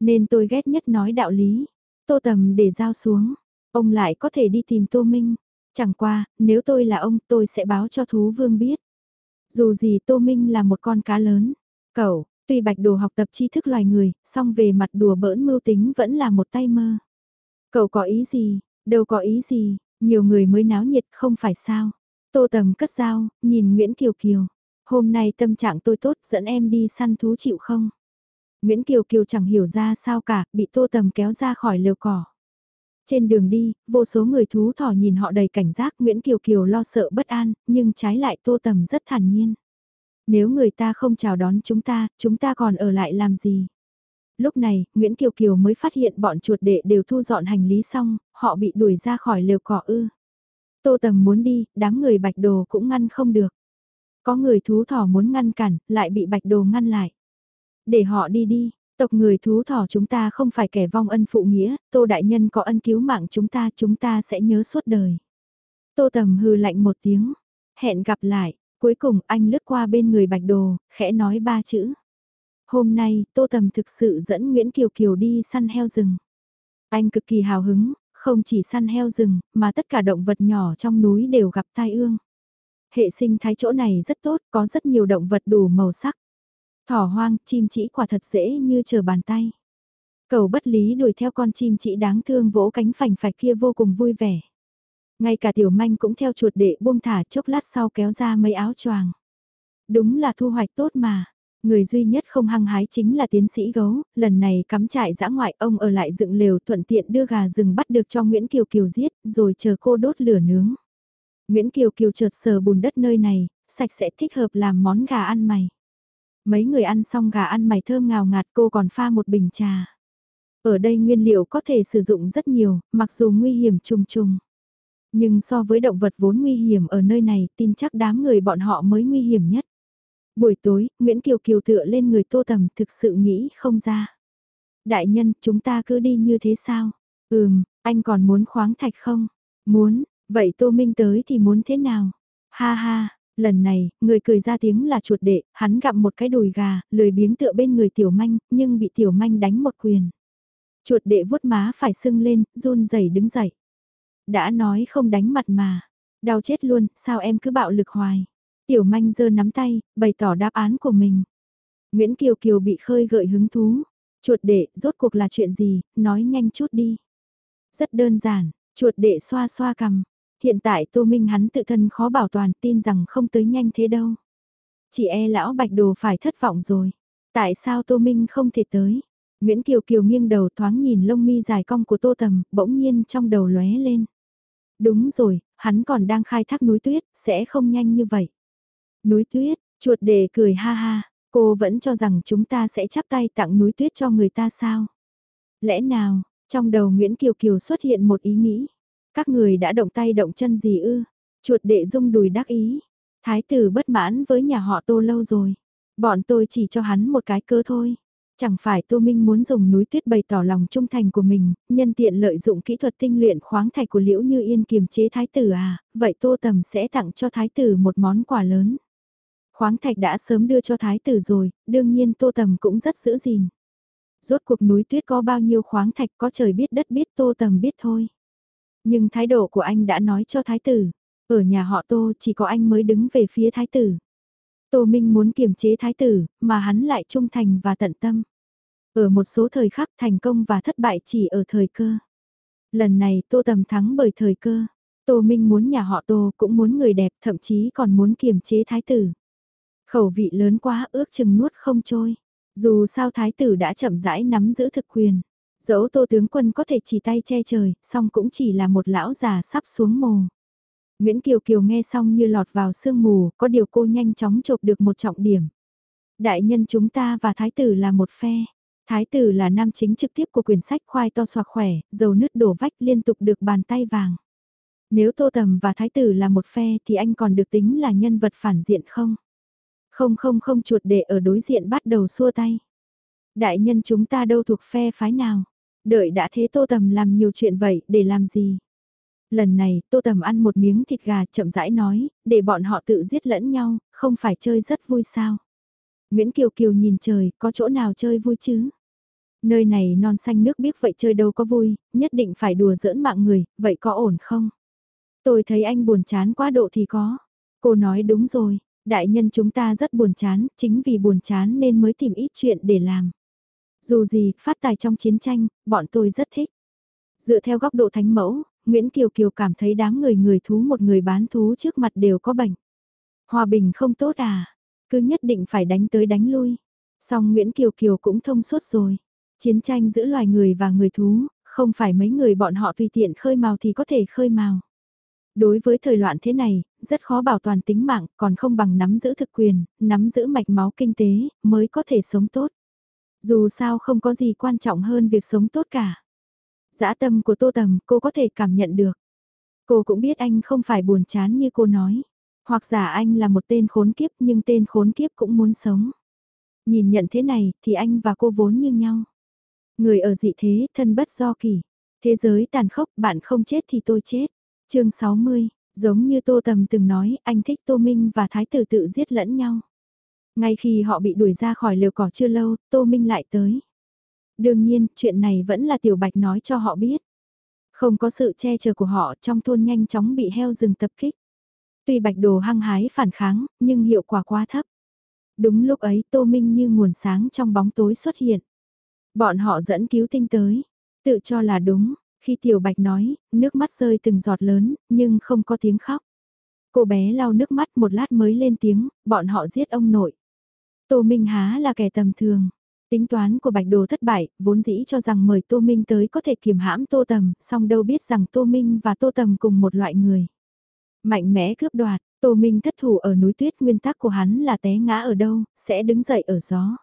Nên tôi ghét nhất nói đạo lý. Tô Tầm để giao xuống, ông lại có thể đi tìm Tô Minh. Chẳng qua, nếu tôi là ông tôi sẽ báo cho thú vương biết. Dù gì Tô Minh là một con cá lớn. Cậu, tuy bạch đồ học tập tri thức loài người, song về mặt đùa bỡn mưu tính vẫn là một tay mơ. Cậu có ý gì, đâu có ý gì, nhiều người mới náo nhiệt không phải sao. Tô Tầm cất dao, nhìn Nguyễn Kiều Kiều. Hôm nay tâm trạng tôi tốt dẫn em đi săn thú chịu không? Nguyễn Kiều Kiều chẳng hiểu ra sao cả, bị Tô Tầm kéo ra khỏi lều cỏ. Trên đường đi, vô số người thú thỏ nhìn họ đầy cảnh giác Nguyễn Kiều Kiều lo sợ bất an, nhưng trái lại Tô Tầm rất thản nhiên. Nếu người ta không chào đón chúng ta, chúng ta còn ở lại làm gì? Lúc này, Nguyễn Kiều Kiều mới phát hiện bọn chuột đệ đều thu dọn hành lý xong, họ bị đuổi ra khỏi lều cỏ ư. Tô Tầm muốn đi, đám người bạch đồ cũng ngăn không được. Có người thú thỏ muốn ngăn cản, lại bị bạch đồ ngăn lại. Để họ đi đi, tộc người thú thỏ chúng ta không phải kẻ vong ân phụ nghĩa, Tô Đại Nhân có ân cứu mạng chúng ta, chúng ta sẽ nhớ suốt đời. Tô Tầm hư lạnh một tiếng, hẹn gặp lại, cuối cùng anh lướt qua bên người bạch đồ, khẽ nói ba chữ. Hôm nay, Tô Tầm thực sự dẫn Nguyễn Kiều Kiều đi săn heo rừng. Anh cực kỳ hào hứng, không chỉ săn heo rừng, mà tất cả động vật nhỏ trong núi đều gặp tai ương. Hệ sinh thái chỗ này rất tốt, có rất nhiều động vật đủ màu sắc. Thỏ hoang, chim chỉ quả thật dễ như chờ bàn tay. Cầu bất lý đuổi theo con chim chỉ đáng thương vỗ cánh phành phạch kia vô cùng vui vẻ. Ngay cả tiểu manh cũng theo chuột đệ buông thả chốc lát sau kéo ra mấy áo choàng. Đúng là thu hoạch tốt mà. Người duy nhất không hăng hái chính là tiến sĩ gấu, lần này cắm trại dã ngoại ông ở lại dựng lều thuận tiện đưa gà rừng bắt được cho Nguyễn Kiều Kiều giết, rồi chờ cô đốt lửa nướng. Nguyễn Kiều Kiều chợt sờ bùn đất nơi này, sạch sẽ thích hợp làm món gà ăn mày. Mấy người ăn xong gà ăn mày thơm ngào ngạt cô còn pha một bình trà. Ở đây nguyên liệu có thể sử dụng rất nhiều, mặc dù nguy hiểm trùng trùng. Nhưng so với động vật vốn nguy hiểm ở nơi này, tin chắc đám người bọn họ mới nguy hiểm nhất. Buổi tối, Nguyễn Kiều Kiều tựa lên người Tô Tầm thực sự nghĩ không ra. Đại nhân, chúng ta cứ đi như thế sao? Ừm, anh còn muốn khoáng thạch không? Muốn, vậy Tô Minh tới thì muốn thế nào? Ha ha, lần này, người cười ra tiếng là chuột đệ, hắn gặm một cái đùi gà, lười biếng tựa bên người tiểu manh, nhưng bị tiểu manh đánh một quyền. Chuột đệ vuốt má phải sưng lên, run rẩy đứng dậy. Đã nói không đánh mặt mà. Đau chết luôn, sao em cứ bạo lực hoài. Tiểu manh giơ nắm tay, bày tỏ đáp án của mình. Nguyễn Kiều Kiều bị khơi gợi hứng thú. Chuột đệ, rốt cuộc là chuyện gì, nói nhanh chút đi. Rất đơn giản, chuột đệ xoa xoa cằm. Hiện tại Tô Minh hắn tự thân khó bảo toàn tin rằng không tới nhanh thế đâu. Chỉ e lão bạch đồ phải thất vọng rồi. Tại sao Tô Minh không thể tới? Nguyễn Kiều Kiều nghiêng đầu thoáng nhìn lông mi dài cong của Tô Tầm, bỗng nhiên trong đầu lóe lên. Đúng rồi, hắn còn đang khai thác núi tuyết, sẽ không nhanh như vậy. Núi tuyết, chuột đề cười ha ha, cô vẫn cho rằng chúng ta sẽ chắp tay tặng núi tuyết cho người ta sao? Lẽ nào, trong đầu Nguyễn Kiều Kiều xuất hiện một ý nghĩ. Các người đã động tay động chân gì ư? Chuột đệ rung đùi đắc ý. Thái tử bất mãn với nhà họ tô lâu rồi. Bọn tôi chỉ cho hắn một cái cơ thôi. Chẳng phải Tô Minh muốn dùng núi tuyết bày tỏ lòng trung thành của mình, nhân tiện lợi dụng kỹ thuật tinh luyện khoáng thạch của Liễu Như Yên kiềm chế thái tử à, vậy Tô Tầm sẽ tặng cho thái tử một món quà lớn. Khoáng thạch đã sớm đưa cho thái tử rồi, đương nhiên Tô Tầm cũng rất giữ gìn. Rốt cuộc núi tuyết có bao nhiêu khoáng thạch có trời biết đất biết Tô Tầm biết thôi. Nhưng thái độ của anh đã nói cho thái tử, ở nhà họ Tô chỉ có anh mới đứng về phía thái tử. Tô Minh muốn kiềm chế thái tử, mà hắn lại trung thành và tận tâm. Ở một số thời khắc thành công và thất bại chỉ ở thời cơ. Lần này Tô Tầm thắng bởi thời cơ. Tô Minh muốn nhà họ Tô cũng muốn người đẹp thậm chí còn muốn kiềm chế thái tử. Khẩu vị lớn quá ước chừng nuốt không trôi. Dù sao thái tử đã chậm rãi nắm giữ thực quyền. Dẫu Tô tướng quân có thể chỉ tay che trời, song cũng chỉ là một lão già sắp xuống mồ. Nguyễn Kiều Kiều nghe xong như lọt vào sương mù, có điều cô nhanh chóng chộp được một trọng điểm. Đại nhân chúng ta và thái tử là một phe. Thái tử là nam chính trực tiếp của quyển sách khoai to xoạc khỏe, dầu nứt đổ vách liên tục được bàn tay vàng. Nếu Tô Tầm và Thái tử là một phe thì anh còn được tính là nhân vật phản diện không? Không không không chuột để ở đối diện bắt đầu xua tay. Đại nhân chúng ta đâu thuộc phe phái nào? Đợi đã thế Tô Tầm làm nhiều chuyện vậy để làm gì? Lần này Tô Tầm ăn một miếng thịt gà chậm rãi nói, để bọn họ tự giết lẫn nhau, không phải chơi rất vui sao? Nguyễn Kiều Kiều nhìn trời, có chỗ nào chơi vui chứ? Nơi này non xanh nước biếc vậy chơi đâu có vui, nhất định phải đùa giỡn mạng người, vậy có ổn không? Tôi thấy anh buồn chán quá độ thì có. Cô nói đúng rồi, đại nhân chúng ta rất buồn chán, chính vì buồn chán nên mới tìm ít chuyện để làm. Dù gì, phát tài trong chiến tranh, bọn tôi rất thích. Dựa theo góc độ thánh mẫu, Nguyễn Kiều Kiều cảm thấy đám người người thú một người bán thú trước mặt đều có bệnh. Hòa bình không tốt à, cứ nhất định phải đánh tới đánh lui. Song Nguyễn Kiều Kiều cũng thông suốt rồi. Chiến tranh giữa loài người và người thú, không phải mấy người bọn họ tùy tiện khơi màu thì có thể khơi màu. Đối với thời loạn thế này, rất khó bảo toàn tính mạng, còn không bằng nắm giữ thực quyền, nắm giữ mạch máu kinh tế, mới có thể sống tốt. Dù sao không có gì quan trọng hơn việc sống tốt cả. Dã tâm của Tô Tầm cô có thể cảm nhận được. Cô cũng biết anh không phải buồn chán như cô nói. Hoặc giả anh là một tên khốn kiếp nhưng tên khốn kiếp cũng muốn sống. Nhìn nhận thế này thì anh và cô vốn như nhau. Người ở dị thế, thân bất do kỳ. Thế giới tàn khốc, bạn không chết thì tôi chết. chương 60, giống như Tô Tầm từng nói, anh thích Tô Minh và Thái tử tự giết lẫn nhau. Ngay khi họ bị đuổi ra khỏi lều cỏ chưa lâu, Tô Minh lại tới. Đương nhiên, chuyện này vẫn là Tiểu Bạch nói cho họ biết. Không có sự che chở của họ trong thôn nhanh chóng bị heo rừng tập kích. Tuy Bạch Đồ hăng hái phản kháng, nhưng hiệu quả quá thấp. Đúng lúc ấy Tô Minh như nguồn sáng trong bóng tối xuất hiện. Bọn họ dẫn cứu tinh tới, tự cho là đúng, khi Tiểu Bạch nói, nước mắt rơi từng giọt lớn, nhưng không có tiếng khóc. Cô bé lau nước mắt một lát mới lên tiếng, bọn họ giết ông nội. Tô Minh há là kẻ tầm thường. Tính toán của Bạch Đồ thất bại, vốn dĩ cho rằng mời Tô Minh tới có thể kiềm hãm Tô Tầm, song đâu biết rằng Tô Minh và Tô Tầm cùng một loại người. Mạnh mẽ cướp đoạt, Tô Minh thất thủ ở núi tuyết nguyên tắc của hắn là té ngã ở đâu, sẽ đứng dậy ở gió.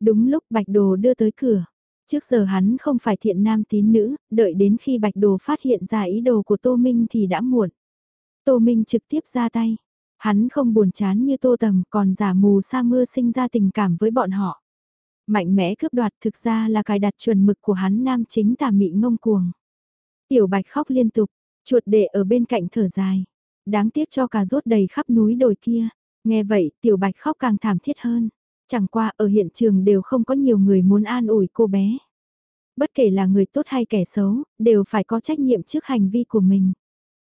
Đúng lúc Bạch Đồ đưa tới cửa. Trước giờ hắn không phải thiện nam tín nữ, đợi đến khi Bạch Đồ phát hiện ra ý đồ của Tô Minh thì đã muộn. Tô Minh trực tiếp ra tay. Hắn không buồn chán như Tô Tầm còn giả mù sa mưa sinh ra tình cảm với bọn họ. Mạnh mẽ cướp đoạt thực ra là cài đặt chuẩn mực của hắn nam chính tà mị ngông cuồng. Tiểu Bạch khóc liên tục, chuột đệ ở bên cạnh thở dài. Đáng tiếc cho cà rốt đầy khắp núi đồi kia. Nghe vậy, Tiểu Bạch khóc càng thảm thiết hơn. Chẳng qua ở hiện trường đều không có nhiều người muốn an ủi cô bé. Bất kể là người tốt hay kẻ xấu, đều phải có trách nhiệm trước hành vi của mình.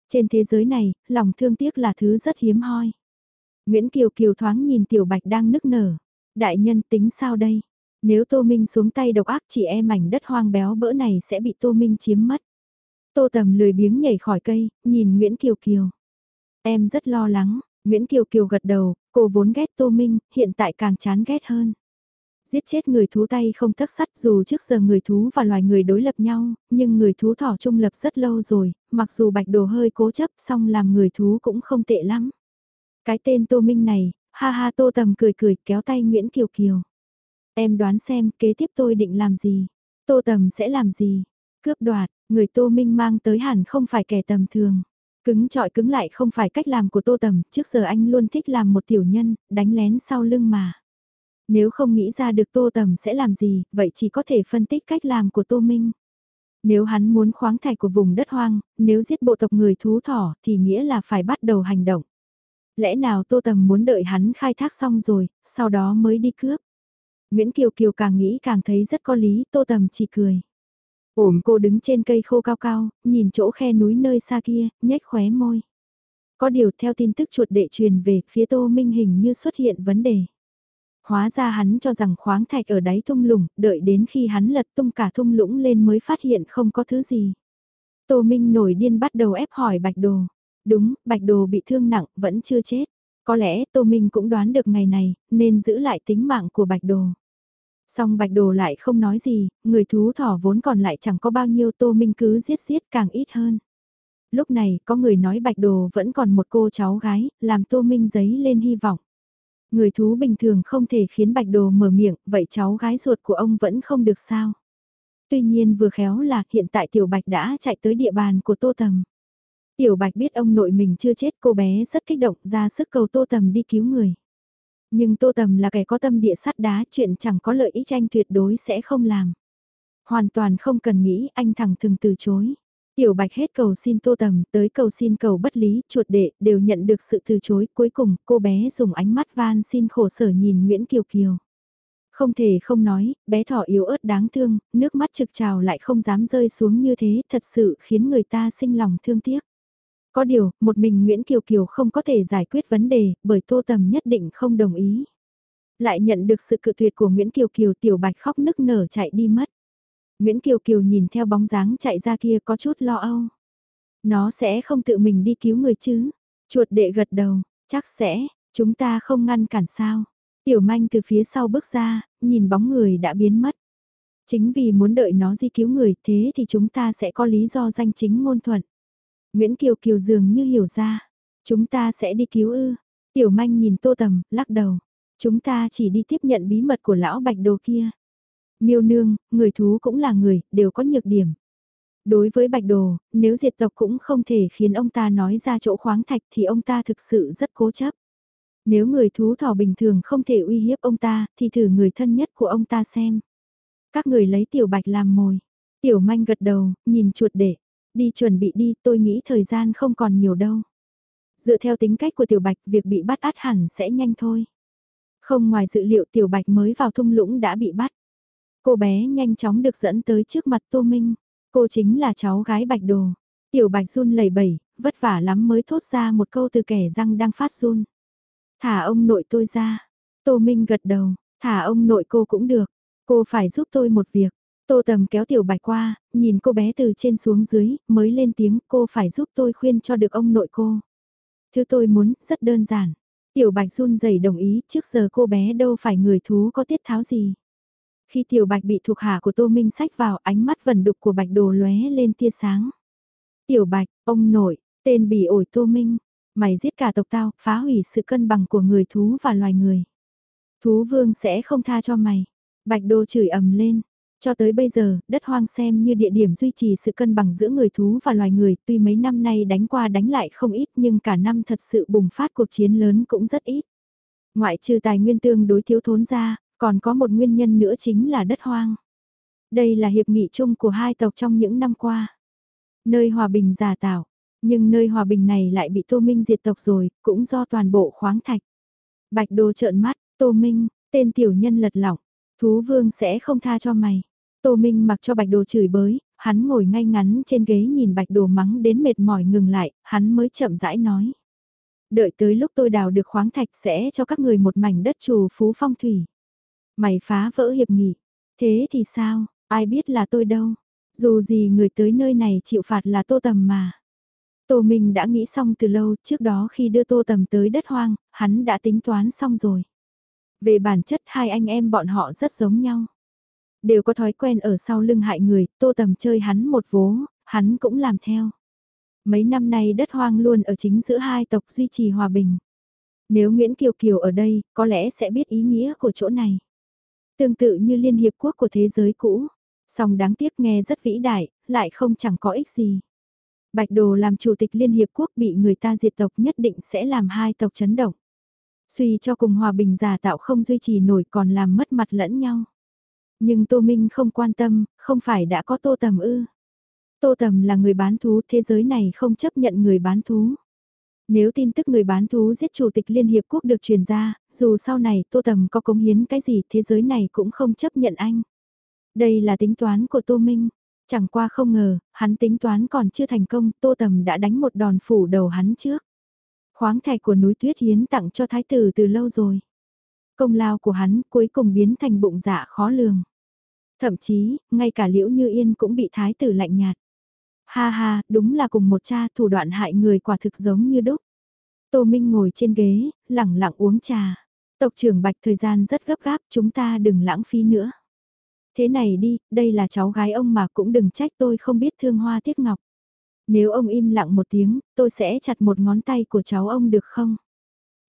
Trên thế giới này, lòng thương tiếc là thứ rất hiếm hoi. Nguyễn Kiều Kiều thoáng nhìn Tiểu Bạch đang nức nở. Đại nhân tính sao đây? Nếu Tô Minh xuống tay độc ác chỉ e mảnh đất hoang béo bỡ này sẽ bị Tô Minh chiếm mất. Tô Tầm lười biếng nhảy khỏi cây, nhìn Nguyễn Kiều Kiều. Em rất lo lắng, Nguyễn Kiều Kiều gật đầu, cô vốn ghét Tô Minh, hiện tại càng chán ghét hơn. Giết chết người thú tay không tắc sắt dù trước giờ người thú và loài người đối lập nhau, nhưng người thú thỏ trung lập rất lâu rồi, mặc dù bạch đồ hơi cố chấp song làm người thú cũng không tệ lắm. Cái tên Tô Minh này, ha ha Tô Tầm cười cười kéo tay Nguyễn Kiều Kiều. Em đoán xem kế tiếp tôi định làm gì? Tô Tầm sẽ làm gì? Cướp đoạt, người Tô Minh mang tới hẳn không phải kẻ tầm thường. Cứng trọi cứng lại không phải cách làm của Tô Tầm, trước giờ anh luôn thích làm một tiểu nhân, đánh lén sau lưng mà. Nếu không nghĩ ra được Tô Tầm sẽ làm gì, vậy chỉ có thể phân tích cách làm của Tô Minh. Nếu hắn muốn khoáng thạch của vùng đất hoang, nếu giết bộ tộc người thú thỏ thì nghĩa là phải bắt đầu hành động. Lẽ nào Tô Tầm muốn đợi hắn khai thác xong rồi, sau đó mới đi cướp. Nguyễn Kiều Kiều càng nghĩ càng thấy rất có lý, Tô Tầm chỉ cười. Ổm cô đứng trên cây khô cao cao, nhìn chỗ khe núi nơi xa kia, nhếch khóe môi. Có điều theo tin tức chuột đệ truyền về, phía Tô Minh hình như xuất hiện vấn đề. Hóa ra hắn cho rằng khoáng thạch ở đáy thung lũng, đợi đến khi hắn lật tung cả thung lũng lên mới phát hiện không có thứ gì. Tô Minh nổi điên bắt đầu ép hỏi Bạch Đồ. Đúng, Bạch Đồ bị thương nặng, vẫn chưa chết. Có lẽ Tô Minh cũng đoán được ngày này, nên giữ lại tính mạng của Bạch Đồ. Song bạch đồ lại không nói gì, người thú thỏ vốn còn lại chẳng có bao nhiêu tô minh cứ giết giết càng ít hơn. Lúc này có người nói bạch đồ vẫn còn một cô cháu gái, làm tô minh giấy lên hy vọng. Người thú bình thường không thể khiến bạch đồ mở miệng, vậy cháu gái ruột của ông vẫn không được sao. Tuy nhiên vừa khéo là hiện tại tiểu bạch đã chạy tới địa bàn của tô tầm. Tiểu bạch biết ông nội mình chưa chết cô bé rất kích động ra sức cầu tô tầm đi cứu người. Nhưng Tô Tầm là kẻ có tâm địa sắt đá chuyện chẳng có lợi ích anh tuyệt đối sẽ không làm. Hoàn toàn không cần nghĩ anh thẳng thừng từ chối. Tiểu Bạch hết cầu xin Tô Tầm tới cầu xin cầu bất lý, chuột đệ đều nhận được sự từ chối. Cuối cùng cô bé dùng ánh mắt van xin khổ sở nhìn Nguyễn Kiều Kiều. Không thể không nói, bé thỏ yếu ớt đáng thương, nước mắt trực trào lại không dám rơi xuống như thế thật sự khiến người ta sinh lòng thương tiếc. Có điều, một mình Nguyễn Kiều Kiều không có thể giải quyết vấn đề, bởi Tô Tầm nhất định không đồng ý. Lại nhận được sự cự tuyệt của Nguyễn Kiều Kiều tiểu bạch khóc nức nở chạy đi mất. Nguyễn Kiều Kiều nhìn theo bóng dáng chạy ra kia có chút lo âu. Nó sẽ không tự mình đi cứu người chứ. Chuột đệ gật đầu, chắc sẽ, chúng ta không ngăn cản sao. Tiểu manh từ phía sau bước ra, nhìn bóng người đã biến mất. Chính vì muốn đợi nó di cứu người thế thì chúng ta sẽ có lý do danh chính ngôn thuận. Nguyễn Kiều Kiều dường như hiểu ra. Chúng ta sẽ đi cứu ư. Tiểu manh nhìn tô tầm, lắc đầu. Chúng ta chỉ đi tiếp nhận bí mật của lão bạch đồ kia. Miêu nương, người thú cũng là người, đều có nhược điểm. Đối với bạch đồ, nếu diệt tộc cũng không thể khiến ông ta nói ra chỗ khoáng thạch thì ông ta thực sự rất cố chấp. Nếu người thú thỏ bình thường không thể uy hiếp ông ta thì thử người thân nhất của ông ta xem. Các người lấy tiểu bạch làm mồi. Tiểu manh gật đầu, nhìn chuột đệ. Đi chuẩn bị đi, tôi nghĩ thời gian không còn nhiều đâu. Dựa theo tính cách của tiểu bạch, việc bị bắt át hẳn sẽ nhanh thôi. Không ngoài dự liệu tiểu bạch mới vào thung lũng đã bị bắt. Cô bé nhanh chóng được dẫn tới trước mặt Tô Minh. Cô chính là cháu gái bạch đồ. Tiểu bạch run lẩy bẩy, vất vả lắm mới thốt ra một câu từ kẻ răng đang phát run. Thả ông nội tôi ra. Tô Minh gật đầu, thả ông nội cô cũng được. Cô phải giúp tôi một việc. Tô Tầm kéo Tiểu Bạch qua, nhìn cô bé từ trên xuống dưới, mới lên tiếng cô phải giúp tôi khuyên cho được ông nội cô. Thứ tôi muốn, rất đơn giản. Tiểu Bạch run rẩy đồng ý, trước giờ cô bé đâu phải người thú có tiết tháo gì. Khi Tiểu Bạch bị thuộc hạ của Tô Minh sách vào ánh mắt vần đục của Bạch đồ lóe lên tia sáng. Tiểu Bạch, ông nội, tên bỉ ổi Tô Minh, mày giết cả tộc tao, phá hủy sự cân bằng của người thú và loài người. Thú vương sẽ không tha cho mày. Bạch đồ chửi ầm lên. Cho tới bây giờ, đất hoang xem như địa điểm duy trì sự cân bằng giữa người thú và loài người, tuy mấy năm nay đánh qua đánh lại không ít nhưng cả năm thật sự bùng phát cuộc chiến lớn cũng rất ít. Ngoại trừ tài nguyên tương đối thiếu thốn ra, còn có một nguyên nhân nữa chính là đất hoang. Đây là hiệp nghị chung của hai tộc trong những năm qua. Nơi hòa bình giả tạo, nhưng nơi hòa bình này lại bị Tô Minh diệt tộc rồi, cũng do toàn bộ khoáng thạch. Bạch đồ trợn mắt, Tô Minh, tên tiểu nhân lật lỏng, thú vương sẽ không tha cho mày. Tô Minh mặc cho bạch đồ chửi bới, hắn ngồi ngay ngắn trên ghế nhìn bạch đồ mắng đến mệt mỏi ngừng lại, hắn mới chậm rãi nói. Đợi tới lúc tôi đào được khoáng thạch sẽ cho các người một mảnh đất trù phú phong thủy. Mày phá vỡ hiệp nghị. Thế thì sao, ai biết là tôi đâu. Dù gì người tới nơi này chịu phạt là tô tầm mà. Tô Minh đã nghĩ xong từ lâu, trước đó khi đưa Tô Tầm tới đất hoang, hắn đã tính toán xong rồi. Về bản chất hai anh em bọn họ rất giống nhau. Đều có thói quen ở sau lưng hại người, Tô Tầm chơi hắn một vố, hắn cũng làm theo. Mấy năm nay đất hoang luôn ở chính giữa hai tộc duy trì hòa bình. Nếu Nguyễn Kiều Kiều ở đây, có lẽ sẽ biết ý nghĩa của chỗ này. Tương tự như Liên Hiệp Quốc của thế giới cũ, song đáng tiếc nghe rất vĩ đại, lại không chẳng có ích gì. Bạch Đồ làm chủ tịch Liên Hiệp Quốc bị người ta diệt tộc nhất định sẽ làm hai tộc chấn động. Suy cho cùng hòa bình giả tạo không duy trì nổi còn làm mất mặt lẫn nhau. Nhưng Tô Minh không quan tâm, không phải đã có Tô Tầm ư. Tô Tầm là người bán thú, thế giới này không chấp nhận người bán thú. Nếu tin tức người bán thú giết chủ tịch Liên Hiệp Quốc được truyền ra, dù sau này Tô Tầm có cống hiến cái gì thế giới này cũng không chấp nhận anh. Đây là tính toán của Tô Minh. Chẳng qua không ngờ, hắn tính toán còn chưa thành công, Tô Tầm đã đánh một đòn phủ đầu hắn trước. Khoáng thạch của núi tuyết hiến tặng cho thái tử từ lâu rồi. Công lao của hắn cuối cùng biến thành bụng dạ khó lường. Thậm chí, ngay cả liễu như yên cũng bị thái tử lạnh nhạt. Ha ha, đúng là cùng một cha thủ đoạn hại người quả thực giống như đúc. Tô Minh ngồi trên ghế, lẳng lặng uống trà. Tộc trưởng Bạch thời gian rất gấp gáp, chúng ta đừng lãng phí nữa. Thế này đi, đây là cháu gái ông mà cũng đừng trách tôi không biết thương hoa tiếc ngọc. Nếu ông im lặng một tiếng, tôi sẽ chặt một ngón tay của cháu ông được không?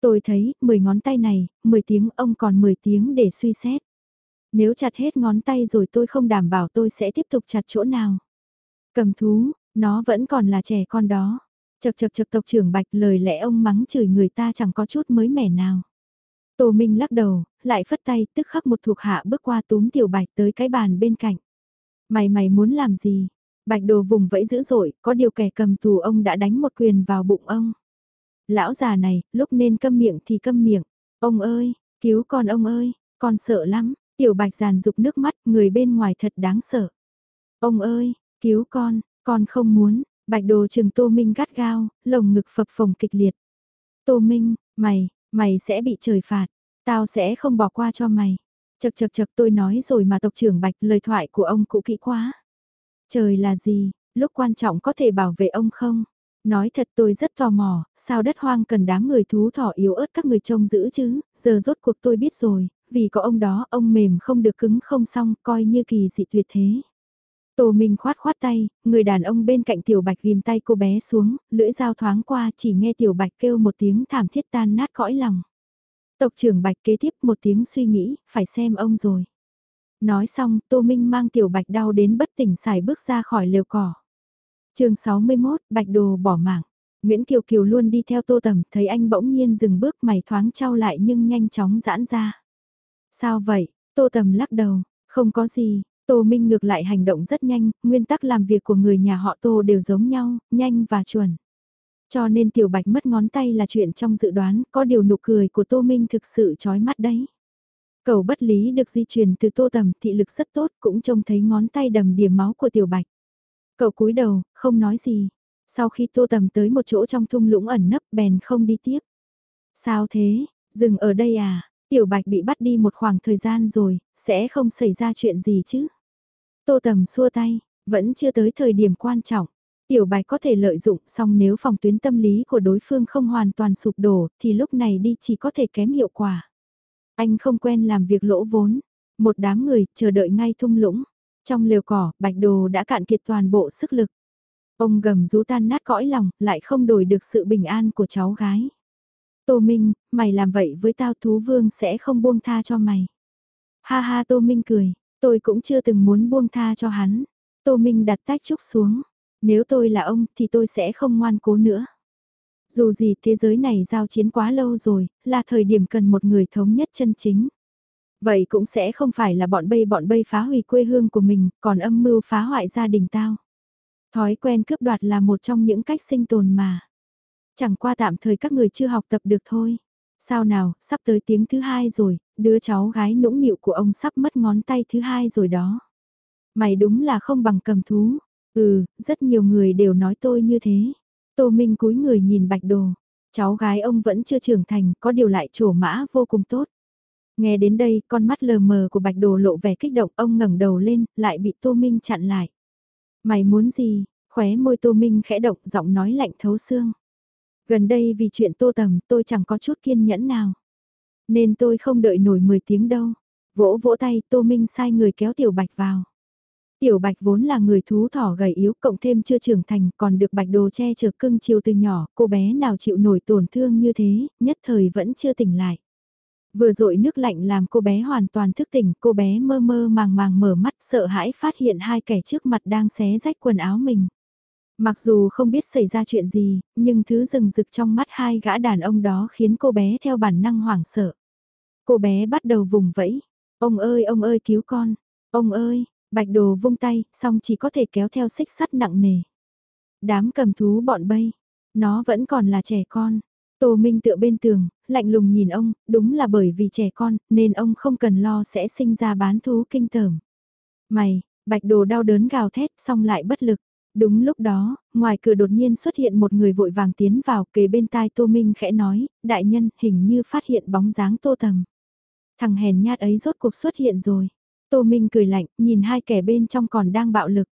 Tôi thấy, 10 ngón tay này, 10 tiếng ông còn 10 tiếng để suy xét. Nếu chặt hết ngón tay rồi tôi không đảm bảo tôi sẽ tiếp tục chặt chỗ nào. Cầm thú, nó vẫn còn là trẻ con đó. Chật chật chật tộc trưởng bạch lời lẽ ông mắng chửi người ta chẳng có chút mới mẻ nào. Tô Minh lắc đầu, lại phất tay tức khắc một thuộc hạ bước qua túm tiểu bạch tới cái bàn bên cạnh. Mày mày muốn làm gì? Bạch đồ vùng vẫy dữ dội, có điều kẻ cầm tù ông đã đánh một quyền vào bụng ông. Lão già này, lúc nên câm miệng thì câm miệng. Ông ơi, cứu con ông ơi, con sợ lắm. Tiểu bạch giàn dục nước mắt, người bên ngoài thật đáng sợ. Ông ơi, cứu con, con không muốn. Bạch đồ trừng Tô Minh gắt gao, lồng ngực phập phồng kịch liệt. Tô Minh, mày, mày sẽ bị trời phạt. Tao sẽ không bỏ qua cho mày. Chật chật chật tôi nói rồi mà tộc trưởng Bạch lời thoại của ông cũ kỹ quá. Trời là gì, lúc quan trọng có thể bảo vệ ông không? Nói thật tôi rất tò mò, sao đất hoang cần đám người thú thỏ yếu ớt các người trông giữ chứ, giờ rốt cuộc tôi biết rồi, vì có ông đó ông mềm không được cứng không xong, coi như kỳ dị tuyệt thế. Tô Minh khoát khoát tay, người đàn ông bên cạnh Tiểu Bạch ghim tay cô bé xuống, lưỡi dao thoáng qua chỉ nghe Tiểu Bạch kêu một tiếng thảm thiết tan nát cõi lòng. Tộc trưởng Bạch kế tiếp một tiếng suy nghĩ, phải xem ông rồi. Nói xong, Tô Minh mang Tiểu Bạch đau đến bất tỉnh xài bước ra khỏi lều cỏ. chương 61, Bạch Đồ bỏ mạng. Nguyễn Kiều Kiều luôn đi theo Tô Tầm, thấy anh bỗng nhiên dừng bước mày thoáng trao lại nhưng nhanh chóng giãn ra. Sao vậy? Tô Tầm lắc đầu, không có gì. Tô Minh ngược lại hành động rất nhanh, nguyên tắc làm việc của người nhà họ Tô đều giống nhau, nhanh và chuẩn. Cho nên Tiểu Bạch mất ngón tay là chuyện trong dự đoán, có điều nụ cười của Tô Minh thực sự chói mắt đấy. Cầu bất lý được di truyền từ Tô Tầm, thị lực rất tốt, cũng trông thấy ngón tay đầm điểm máu của Tiểu Bạch. Cậu cúi đầu, không nói gì. Sau khi Tô Tầm tới một chỗ trong thung lũng ẩn nấp bèn không đi tiếp. Sao thế, dừng ở đây à? Tiểu Bạch bị bắt đi một khoảng thời gian rồi, sẽ không xảy ra chuyện gì chứ? Tô Tầm xua tay, vẫn chưa tới thời điểm quan trọng. Tiểu Bạch có thể lợi dụng, song nếu phòng tuyến tâm lý của đối phương không hoàn toàn sụp đổ, thì lúc này đi chỉ có thể kém hiệu quả. Anh không quen làm việc lỗ vốn. Một đám người chờ đợi ngay thung lũng. Trong liều cỏ, Bạch Đồ đã cạn kiệt toàn bộ sức lực. Ông gầm rú tan nát cõi lòng, lại không đổi được sự bình an của cháu gái. Tô Minh, mày làm vậy với tao thú vương sẽ không buông tha cho mày. Ha ha Tô Minh cười, tôi cũng chưa từng muốn buông tha cho hắn. Tô Minh đặt tách trúc xuống. Nếu tôi là ông thì tôi sẽ không ngoan cố nữa. Dù gì thế giới này giao chiến quá lâu rồi, là thời điểm cần một người thống nhất chân chính. Vậy cũng sẽ không phải là bọn bây bọn bây phá hủy quê hương của mình, còn âm mưu phá hoại gia đình tao. Thói quen cướp đoạt là một trong những cách sinh tồn mà. Chẳng qua tạm thời các người chưa học tập được thôi. Sao nào, sắp tới tiếng thứ hai rồi, đứa cháu gái nũng nịu của ông sắp mất ngón tay thứ hai rồi đó. Mày đúng là không bằng cầm thú. Ừ, rất nhiều người đều nói tôi như thế. Tô Minh cúi người nhìn bạch đồ. Cháu gái ông vẫn chưa trưởng thành, có điều lại trổ mã vô cùng tốt. Nghe đến đây, con mắt lờ mờ của bạch đồ lộ vẻ kích động, ông ngẩng đầu lên, lại bị Tô Minh chặn lại. Mày muốn gì? Khóe môi Tô Minh khẽ động, giọng nói lạnh thấu xương. Gần đây vì chuyện Tô Tầm, tôi chẳng có chút kiên nhẫn nào. Nên tôi không đợi nổi 10 tiếng đâu. Vỗ vỗ tay, Tô Minh sai người kéo Tiểu Bạch vào. Tiểu Bạch vốn là người thú thỏ gầy yếu cộng thêm chưa trưởng thành còn được Bạch Đồ che chở cưng chiều từ nhỏ, cô bé nào chịu nổi tổn thương như thế, nhất thời vẫn chưa tỉnh lại. Vừa dội nước lạnh làm cô bé hoàn toàn thức tỉnh, cô bé mơ mơ màng màng mở mắt sợ hãi phát hiện hai kẻ trước mặt đang xé rách quần áo mình. Mặc dù không biết xảy ra chuyện gì, nhưng thứ rừng rực trong mắt hai gã đàn ông đó khiến cô bé theo bản năng hoảng sợ. Cô bé bắt đầu vùng vẫy. Ông ơi ông ơi cứu con. Ông ơi, bạch đồ vung tay, xong chỉ có thể kéo theo xích sắt nặng nề. Đám cầm thú bọn bay. Nó vẫn còn là trẻ con. Tô Minh tựa bên tường, lạnh lùng nhìn ông, đúng là bởi vì trẻ con, nên ông không cần lo sẽ sinh ra bán thú kinh tởm. Mày, bạch đồ đau đớn gào thét xong lại bất lực. Đúng lúc đó, ngoài cửa đột nhiên xuất hiện một người vội vàng tiến vào kề bên tai Tô Minh khẽ nói, đại nhân hình như phát hiện bóng dáng Tô Tầm. Thằng hèn nhát ấy rốt cuộc xuất hiện rồi. Tô Minh cười lạnh, nhìn hai kẻ bên trong còn đang bạo lực.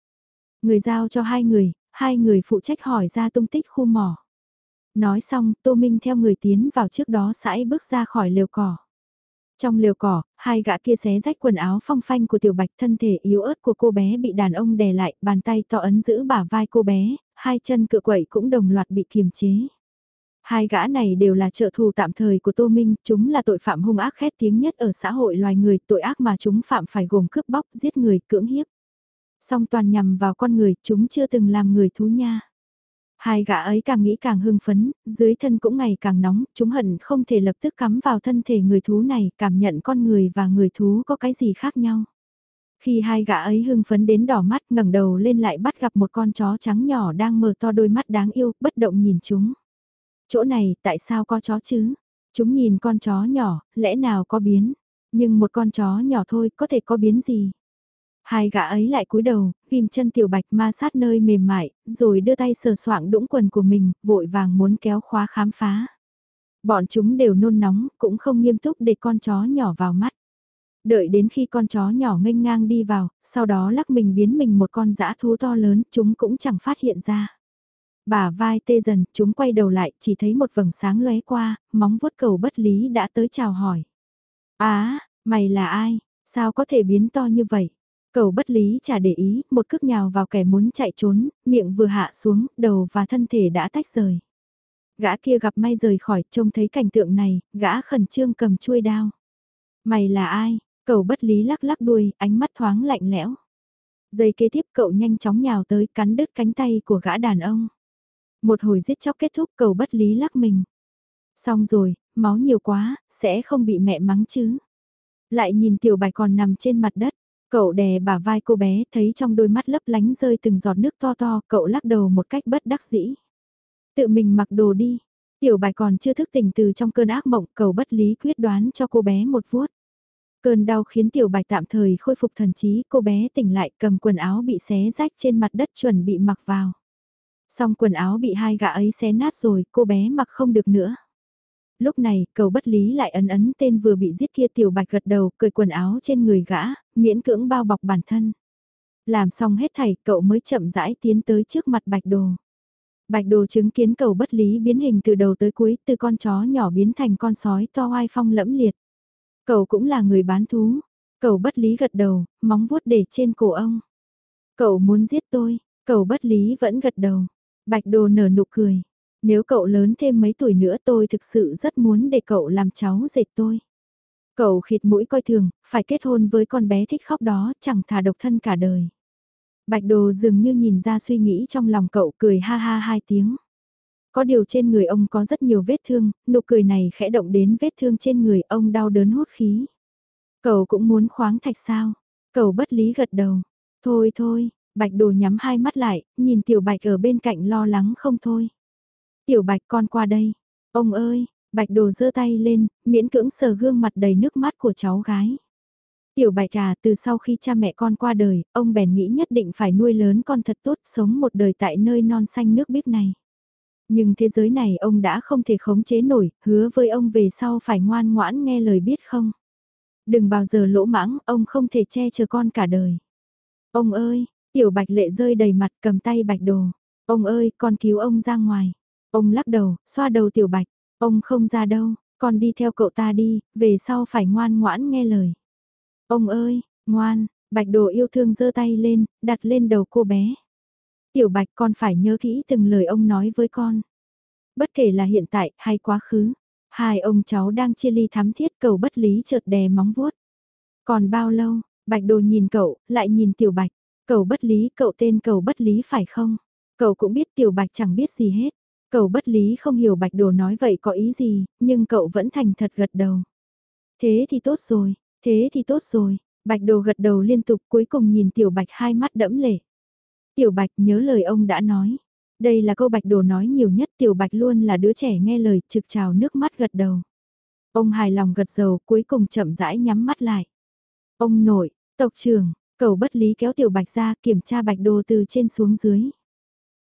Người giao cho hai người, hai người phụ trách hỏi ra tung tích khu mỏ. Nói xong, Tô Minh theo người tiến vào trước đó sải bước ra khỏi lều cỏ. Trong liều cỏ, hai gã kia xé rách quần áo phong phanh của tiểu bạch thân thể yếu ớt của cô bé bị đàn ông đè lại, bàn tay to ấn giữ bả vai cô bé, hai chân cựa quậy cũng đồng loạt bị kiềm chế. Hai gã này đều là trợ thù tạm thời của Tô Minh, chúng là tội phạm hung ác khét tiếng nhất ở xã hội loài người, tội ác mà chúng phạm phải gồm cướp bóc, giết người, cưỡng hiếp. Song toàn nhằm vào con người, chúng chưa từng làm người thú nha. Hai gã ấy càng nghĩ càng hưng phấn, dưới thân cũng ngày càng nóng, chúng hận không thể lập tức cắm vào thân thể người thú này, cảm nhận con người và người thú có cái gì khác nhau. Khi hai gã ấy hưng phấn đến đỏ mắt ngẩng đầu lên lại bắt gặp một con chó trắng nhỏ đang mở to đôi mắt đáng yêu, bất động nhìn chúng. Chỗ này tại sao có chó chứ? Chúng nhìn con chó nhỏ, lẽ nào có biến? Nhưng một con chó nhỏ thôi có thể có biến gì? Hai gã ấy lại cúi đầu, ghim chân tiểu bạch ma sát nơi mềm mại, rồi đưa tay sờ soạng đũng quần của mình, vội vàng muốn kéo khóa khám phá. Bọn chúng đều nôn nóng, cũng không nghiêm túc để con chó nhỏ vào mắt. Đợi đến khi con chó nhỏ nghênh ngang đi vào, sau đó lắc mình biến mình một con dã thú to lớn, chúng cũng chẳng phát hiện ra. Bà vai tê dần, chúng quay đầu lại, chỉ thấy một vầng sáng lóe qua, móng vuốt cầu bất lý đã tới chào hỏi. Á, mày là ai? Sao có thể biến to như vậy? Cầu bất lý chả để ý, một cước nhào vào kẻ muốn chạy trốn, miệng vừa hạ xuống, đầu và thân thể đã tách rời. Gã kia gặp may rời khỏi, trông thấy cảnh tượng này, gã khẩn trương cầm chuôi đao. Mày là ai? Cầu bất lý lắc lắc đuôi, ánh mắt thoáng lạnh lẽo. Giây kế tiếp cậu nhanh chóng nhào tới cắn đứt cánh tay của gã đàn ông. Một hồi giết chóc kết thúc cầu bất lý lắc mình. Xong rồi, máu nhiều quá, sẽ không bị mẹ mắng chứ. Lại nhìn tiểu bạch còn nằm trên mặt đất, cậu đè bả vai cô bé thấy trong đôi mắt lấp lánh rơi từng giọt nước to to, cậu lắc đầu một cách bất đắc dĩ. Tự mình mặc đồ đi, tiểu bạch còn chưa thức tỉnh từ trong cơn ác mộng, cậu bất lý quyết đoán cho cô bé một vuốt. Cơn đau khiến tiểu bạch tạm thời khôi phục thần trí, cô bé tỉnh lại cầm quần áo bị xé rách trên mặt đất chuẩn bị mặc vào. Xong quần áo bị hai gã ấy xé nát rồi, cô bé mặc không được nữa. Lúc này, cầu bất lý lại ấn ấn tên vừa bị giết kia tiểu bạch gật đầu, cười quần áo trên người gã, miễn cưỡng bao bọc bản thân. Làm xong hết thảy, cậu mới chậm rãi tiến tới trước mặt bạch đồ. Bạch đồ chứng kiến cầu bất lý biến hình từ đầu tới cuối, từ con chó nhỏ biến thành con sói to oai phong lẫm liệt. Cậu cũng là người bán thú. Cậu bất lý gật đầu, móng vuốt để trên cổ ông. Cậu muốn giết tôi, cậu bất lý vẫn gật đầu. Bạch đồ nở nụ cười. Nếu cậu lớn thêm mấy tuổi nữa tôi thực sự rất muốn để cậu làm cháu dệt tôi. Cậu khịt mũi coi thường, phải kết hôn với con bé thích khóc đó, chẳng thà độc thân cả đời. Bạch đồ dường như nhìn ra suy nghĩ trong lòng cậu cười ha ha hai tiếng. Có điều trên người ông có rất nhiều vết thương, nụ cười này khẽ động đến vết thương trên người ông đau đớn hốt khí. Cậu cũng muốn khoáng thạch sao? Cậu bất lý gật đầu. Thôi thôi, bạch đồ nhắm hai mắt lại, nhìn tiểu bạch ở bên cạnh lo lắng không thôi. Tiểu bạch con qua đây. Ông ơi, bạch đồ giơ tay lên, miễn cưỡng sờ gương mặt đầy nước mắt của cháu gái. Tiểu bạch à, từ sau khi cha mẹ con qua đời, ông bèn nghĩ nhất định phải nuôi lớn con thật tốt, sống một đời tại nơi non xanh nước biếc này. Nhưng thế giới này ông đã không thể khống chế nổi, hứa với ông về sau phải ngoan ngoãn nghe lời biết không. Đừng bao giờ lỗ mãng, ông không thể che chở con cả đời. Ông ơi, tiểu bạch lệ rơi đầy mặt cầm tay bạch đồ. Ông ơi, con cứu ông ra ngoài. Ông lắc đầu, xoa đầu tiểu bạch. Ông không ra đâu, con đi theo cậu ta đi, về sau phải ngoan ngoãn nghe lời. Ông ơi, ngoan, bạch đồ yêu thương giơ tay lên, đặt lên đầu cô bé. Tiểu bạch con phải nhớ kỹ từng lời ông nói với con. Bất kể là hiện tại hay quá khứ, hai ông cháu đang chia ly thắm thiết cầu bất lý chợt đè móng vuốt. Còn bao lâu, bạch đồ nhìn cậu, lại nhìn tiểu bạch, cầu bất lý cậu tên cầu bất lý phải không? Cậu cũng biết tiểu bạch chẳng biết gì hết. Cậu bất lý không hiểu bạch đồ nói vậy có ý gì, nhưng cậu vẫn thành thật gật đầu. Thế thì tốt rồi, thế thì tốt rồi, bạch đồ gật đầu liên tục cuối cùng nhìn tiểu bạch hai mắt đẫm lệ. Tiểu Bạch nhớ lời ông đã nói. Đây là câu Bạch Đồ nói nhiều nhất Tiểu Bạch luôn là đứa trẻ nghe lời trực trào nước mắt gật đầu. Ông hài lòng gật dầu cuối cùng chậm rãi nhắm mắt lại. Ông nội, tộc trưởng, cầu bất lý kéo Tiểu Bạch ra kiểm tra Bạch Đồ từ trên xuống dưới.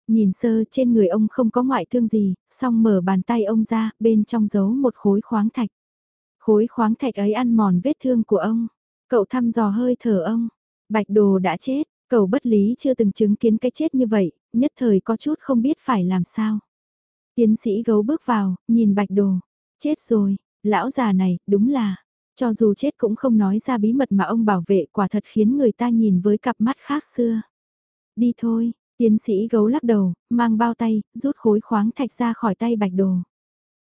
Nhìn sơ trên người ông không có ngoại thương gì, xong mở bàn tay ông ra, bên trong giấu một khối khoáng thạch. Khối khoáng thạch ấy ăn mòn vết thương của ông. Cậu thăm dò hơi thở ông. Bạch đồ đã chết, cậu bất lý chưa từng chứng kiến cái chết như vậy, nhất thời có chút không biết phải làm sao. Tiến sĩ gấu bước vào, nhìn bạch đồ. Chết rồi, lão già này, đúng là, cho dù chết cũng không nói ra bí mật mà ông bảo vệ quả thật khiến người ta nhìn với cặp mắt khác xưa. Đi thôi, tiến sĩ gấu lắc đầu, mang bao tay, rút khối khoáng thạch ra khỏi tay bạch đồ.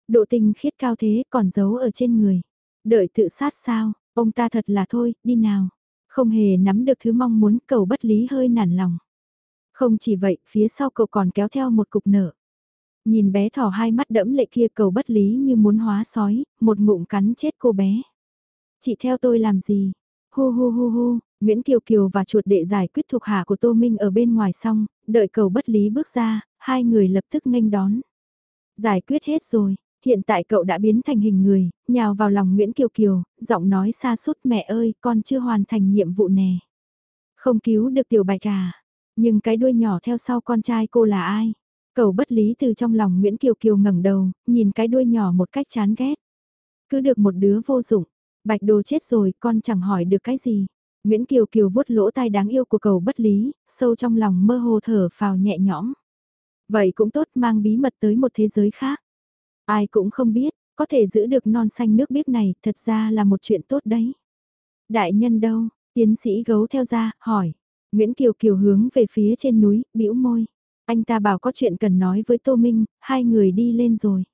Độ tinh khiết cao thế còn giấu ở trên người. Đợi tự sát sao, ông ta thật là thôi, đi nào. Không hề nắm được thứ mong muốn cầu bất lý hơi nản lòng. Không chỉ vậy, phía sau cậu còn kéo theo một cục nở. Nhìn bé thỏ hai mắt đẫm lệ kia cầu bất lý như muốn hóa sói, một ngụm cắn chết cô bé. Chị theo tôi làm gì? Hu hu hu hu, Nguyễn Kiều Kiều và chuột đệ giải quyết thuộc hạ của Tô Minh ở bên ngoài xong, đợi cầu bất lý bước ra, hai người lập tức nghênh đón. Giải quyết hết rồi, Hiện tại cậu đã biến thành hình người, nhào vào lòng Nguyễn Kiều Kiều, giọng nói xa sút mẹ ơi, con chưa hoàn thành nhiệm vụ nè. Không cứu được tiểu bạch à, nhưng cái đuôi nhỏ theo sau con trai cô là ai? Cậu bất lý từ trong lòng Nguyễn Kiều Kiều ngẩng đầu, nhìn cái đuôi nhỏ một cách chán ghét. Cứ được một đứa vô dụng, bạch đồ chết rồi, con chẳng hỏi được cái gì. Nguyễn Kiều Kiều vuốt lỗ tai đáng yêu của cầu bất lý, sâu trong lòng mơ hồ thở phào nhẹ nhõm. Vậy cũng tốt mang bí mật tới một thế giới khác. Ai cũng không biết, có thể giữ được non xanh nước biếc này thật ra là một chuyện tốt đấy. Đại nhân đâu, tiến sĩ gấu theo ra, hỏi. Nguyễn Kiều Kiều hướng về phía trên núi, bĩu môi. Anh ta bảo có chuyện cần nói với Tô Minh, hai người đi lên rồi.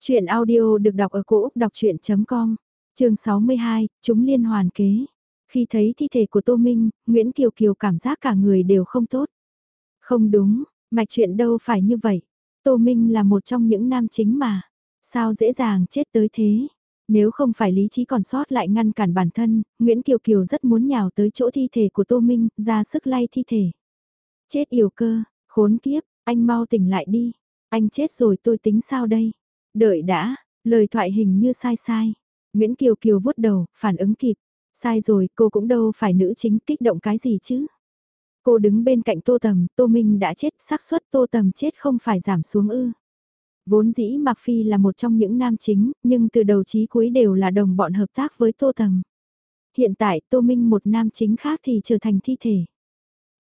Chuyện audio được đọc ở cổ Úc đọc chuyện.com, trường 62, chúng liên hoàn kế. Khi thấy thi thể của Tô Minh, Nguyễn Kiều Kiều cảm giác cả người đều không tốt. Không đúng, mạch chuyện đâu phải như vậy. Tô Minh là một trong những nam chính mà. Sao dễ dàng chết tới thế? Nếu không phải lý trí còn sót lại ngăn cản bản thân, Nguyễn Kiều Kiều rất muốn nhào tới chỗ thi thể của Tô Minh, ra sức lay thi thể. Chết yểu cơ, khốn kiếp, anh mau tỉnh lại đi. Anh chết rồi tôi tính sao đây? Đợi đã, lời thoại hình như sai sai. Nguyễn Kiều Kiều vuốt đầu, phản ứng kịp. Sai rồi, cô cũng đâu phải nữ chính kích động cái gì chứ. Cô đứng bên cạnh Tô Tầm, Tô Minh đã chết, xác suất Tô Tầm chết không phải giảm xuống ư. Vốn dĩ Mạc Phi là một trong những nam chính, nhưng từ đầu chí cuối đều là đồng bọn hợp tác với Tô Tầm. Hiện tại Tô Minh một nam chính khác thì trở thành thi thể.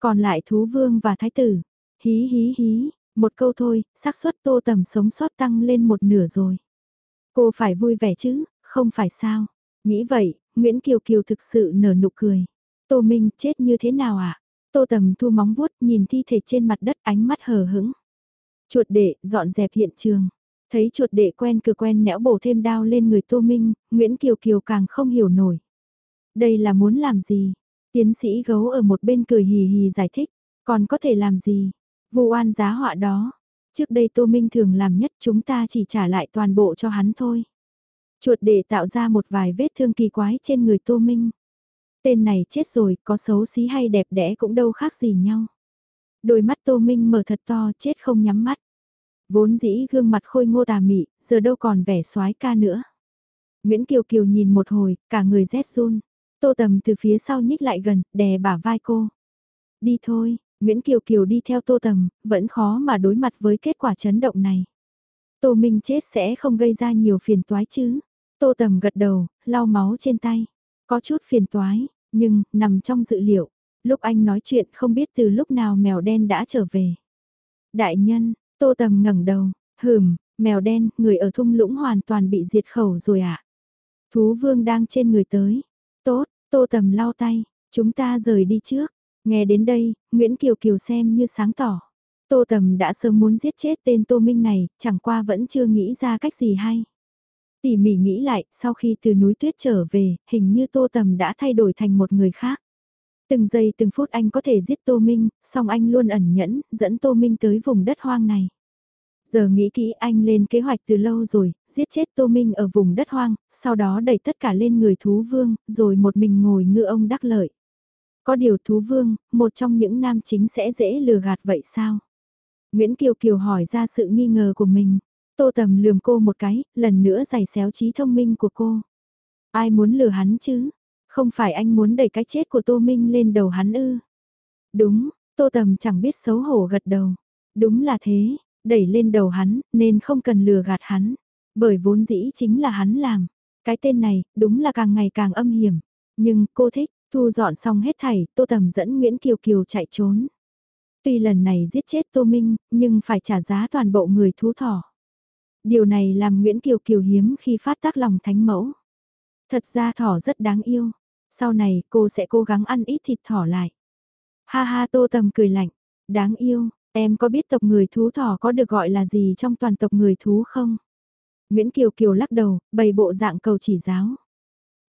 Còn lại Thú Vương và Thái Tử. Hí hí hí, một câu thôi, xác suất Tô Tầm sống sót tăng lên một nửa rồi. Cô phải vui vẻ chứ, không phải sao. Nghĩ vậy, Nguyễn Kiều Kiều thực sự nở nụ cười. Tô Minh chết như thế nào ạ? À? Tô Tầm thu móng vuốt nhìn thi thể trên mặt đất ánh mắt hờ hững. Chuột đệ dọn dẹp hiện trường. Thấy chuột đệ quen cửa quen nẽo bổ thêm đao lên người Tô Minh, Nguyễn Kiều Kiều càng không hiểu nổi. Đây là muốn làm gì? Tiến sĩ gấu ở một bên cười hì hì giải thích. Còn có thể làm gì? Vụ oan giá họa đó. Trước đây Tô Minh thường làm nhất chúng ta chỉ trả lại toàn bộ cho hắn thôi. Chuột để tạo ra một vài vết thương kỳ quái trên người Tô Minh. Tên này chết rồi, có xấu xí hay đẹp đẽ cũng đâu khác gì nhau. Đôi mắt Tô Minh mở thật to, chết không nhắm mắt. Vốn dĩ gương mặt khôi ngô tà mị, giờ đâu còn vẻ soái ca nữa. Nguyễn Kiều Kiều nhìn một hồi, cả người rét run. Tô Tầm từ phía sau nhích lại gần, đè bả vai cô. Đi thôi, Nguyễn Kiều Kiều đi theo Tô Tầm, vẫn khó mà đối mặt với kết quả chấn động này. Tô Minh chết sẽ không gây ra nhiều phiền toái chứ. Tô Tầm gật đầu, lau máu trên tay. Có chút phiền toái, nhưng, nằm trong dự liệu. Lúc anh nói chuyện không biết từ lúc nào mèo đen đã trở về. Đại nhân, Tô Tầm ngẩng đầu, hừm, mèo đen, người ở thung lũng hoàn toàn bị diệt khẩu rồi ạ. À? Thú vương đang trên người tới. Tốt, Tô Tầm lau tay, chúng ta rời đi trước. Nghe đến đây, Nguyễn Kiều Kiều xem như sáng tỏ. Tô Tầm đã sớm muốn giết chết tên Tô Minh này, chẳng qua vẫn chưa nghĩ ra cách gì hay. Tỉ mỉ nghĩ lại, sau khi từ núi tuyết trở về, hình như Tô Tầm đã thay đổi thành một người khác. Từng giây từng phút anh có thể giết Tô Minh, song anh luôn ẩn nhẫn, dẫn Tô Minh tới vùng đất hoang này. Giờ nghĩ kỹ anh lên kế hoạch từ lâu rồi, giết chết Tô Minh ở vùng đất hoang, sau đó đẩy tất cả lên người thú vương, rồi một mình ngồi ngư ông đắc lợi. Có điều thú vương, một trong những nam chính sẽ dễ lừa gạt vậy sao? Nguyễn Kiều Kiều hỏi ra sự nghi ngờ của mình. Tô Tầm lườm cô một cái, lần nữa giày xéo trí thông minh của cô. Ai muốn lừa hắn chứ? Không phải anh muốn đẩy cái chết của Tô Minh lên đầu hắn ư? Đúng, Tô Tầm chẳng biết xấu hổ gật đầu. Đúng là thế, đẩy lên đầu hắn, nên không cần lừa gạt hắn. Bởi vốn dĩ chính là hắn làm. Cái tên này, đúng là càng ngày càng âm hiểm. Nhưng cô thích, thu dọn xong hết thảy, Tô Tầm dẫn Nguyễn Kiều Kiều chạy trốn. Tuy lần này giết chết Tô Minh, nhưng phải trả giá toàn bộ người thú thỏ. Điều này làm Nguyễn Kiều Kiều hiếm khi phát tác lòng thánh mẫu. Thật ra thỏ rất đáng yêu. Sau này cô sẽ cố gắng ăn ít thịt thỏ lại. Ha ha tô tầm cười lạnh. Đáng yêu, em có biết tộc người thú thỏ có được gọi là gì trong toàn tộc người thú không? Nguyễn Kiều Kiều lắc đầu, bày bộ dạng cầu chỉ giáo.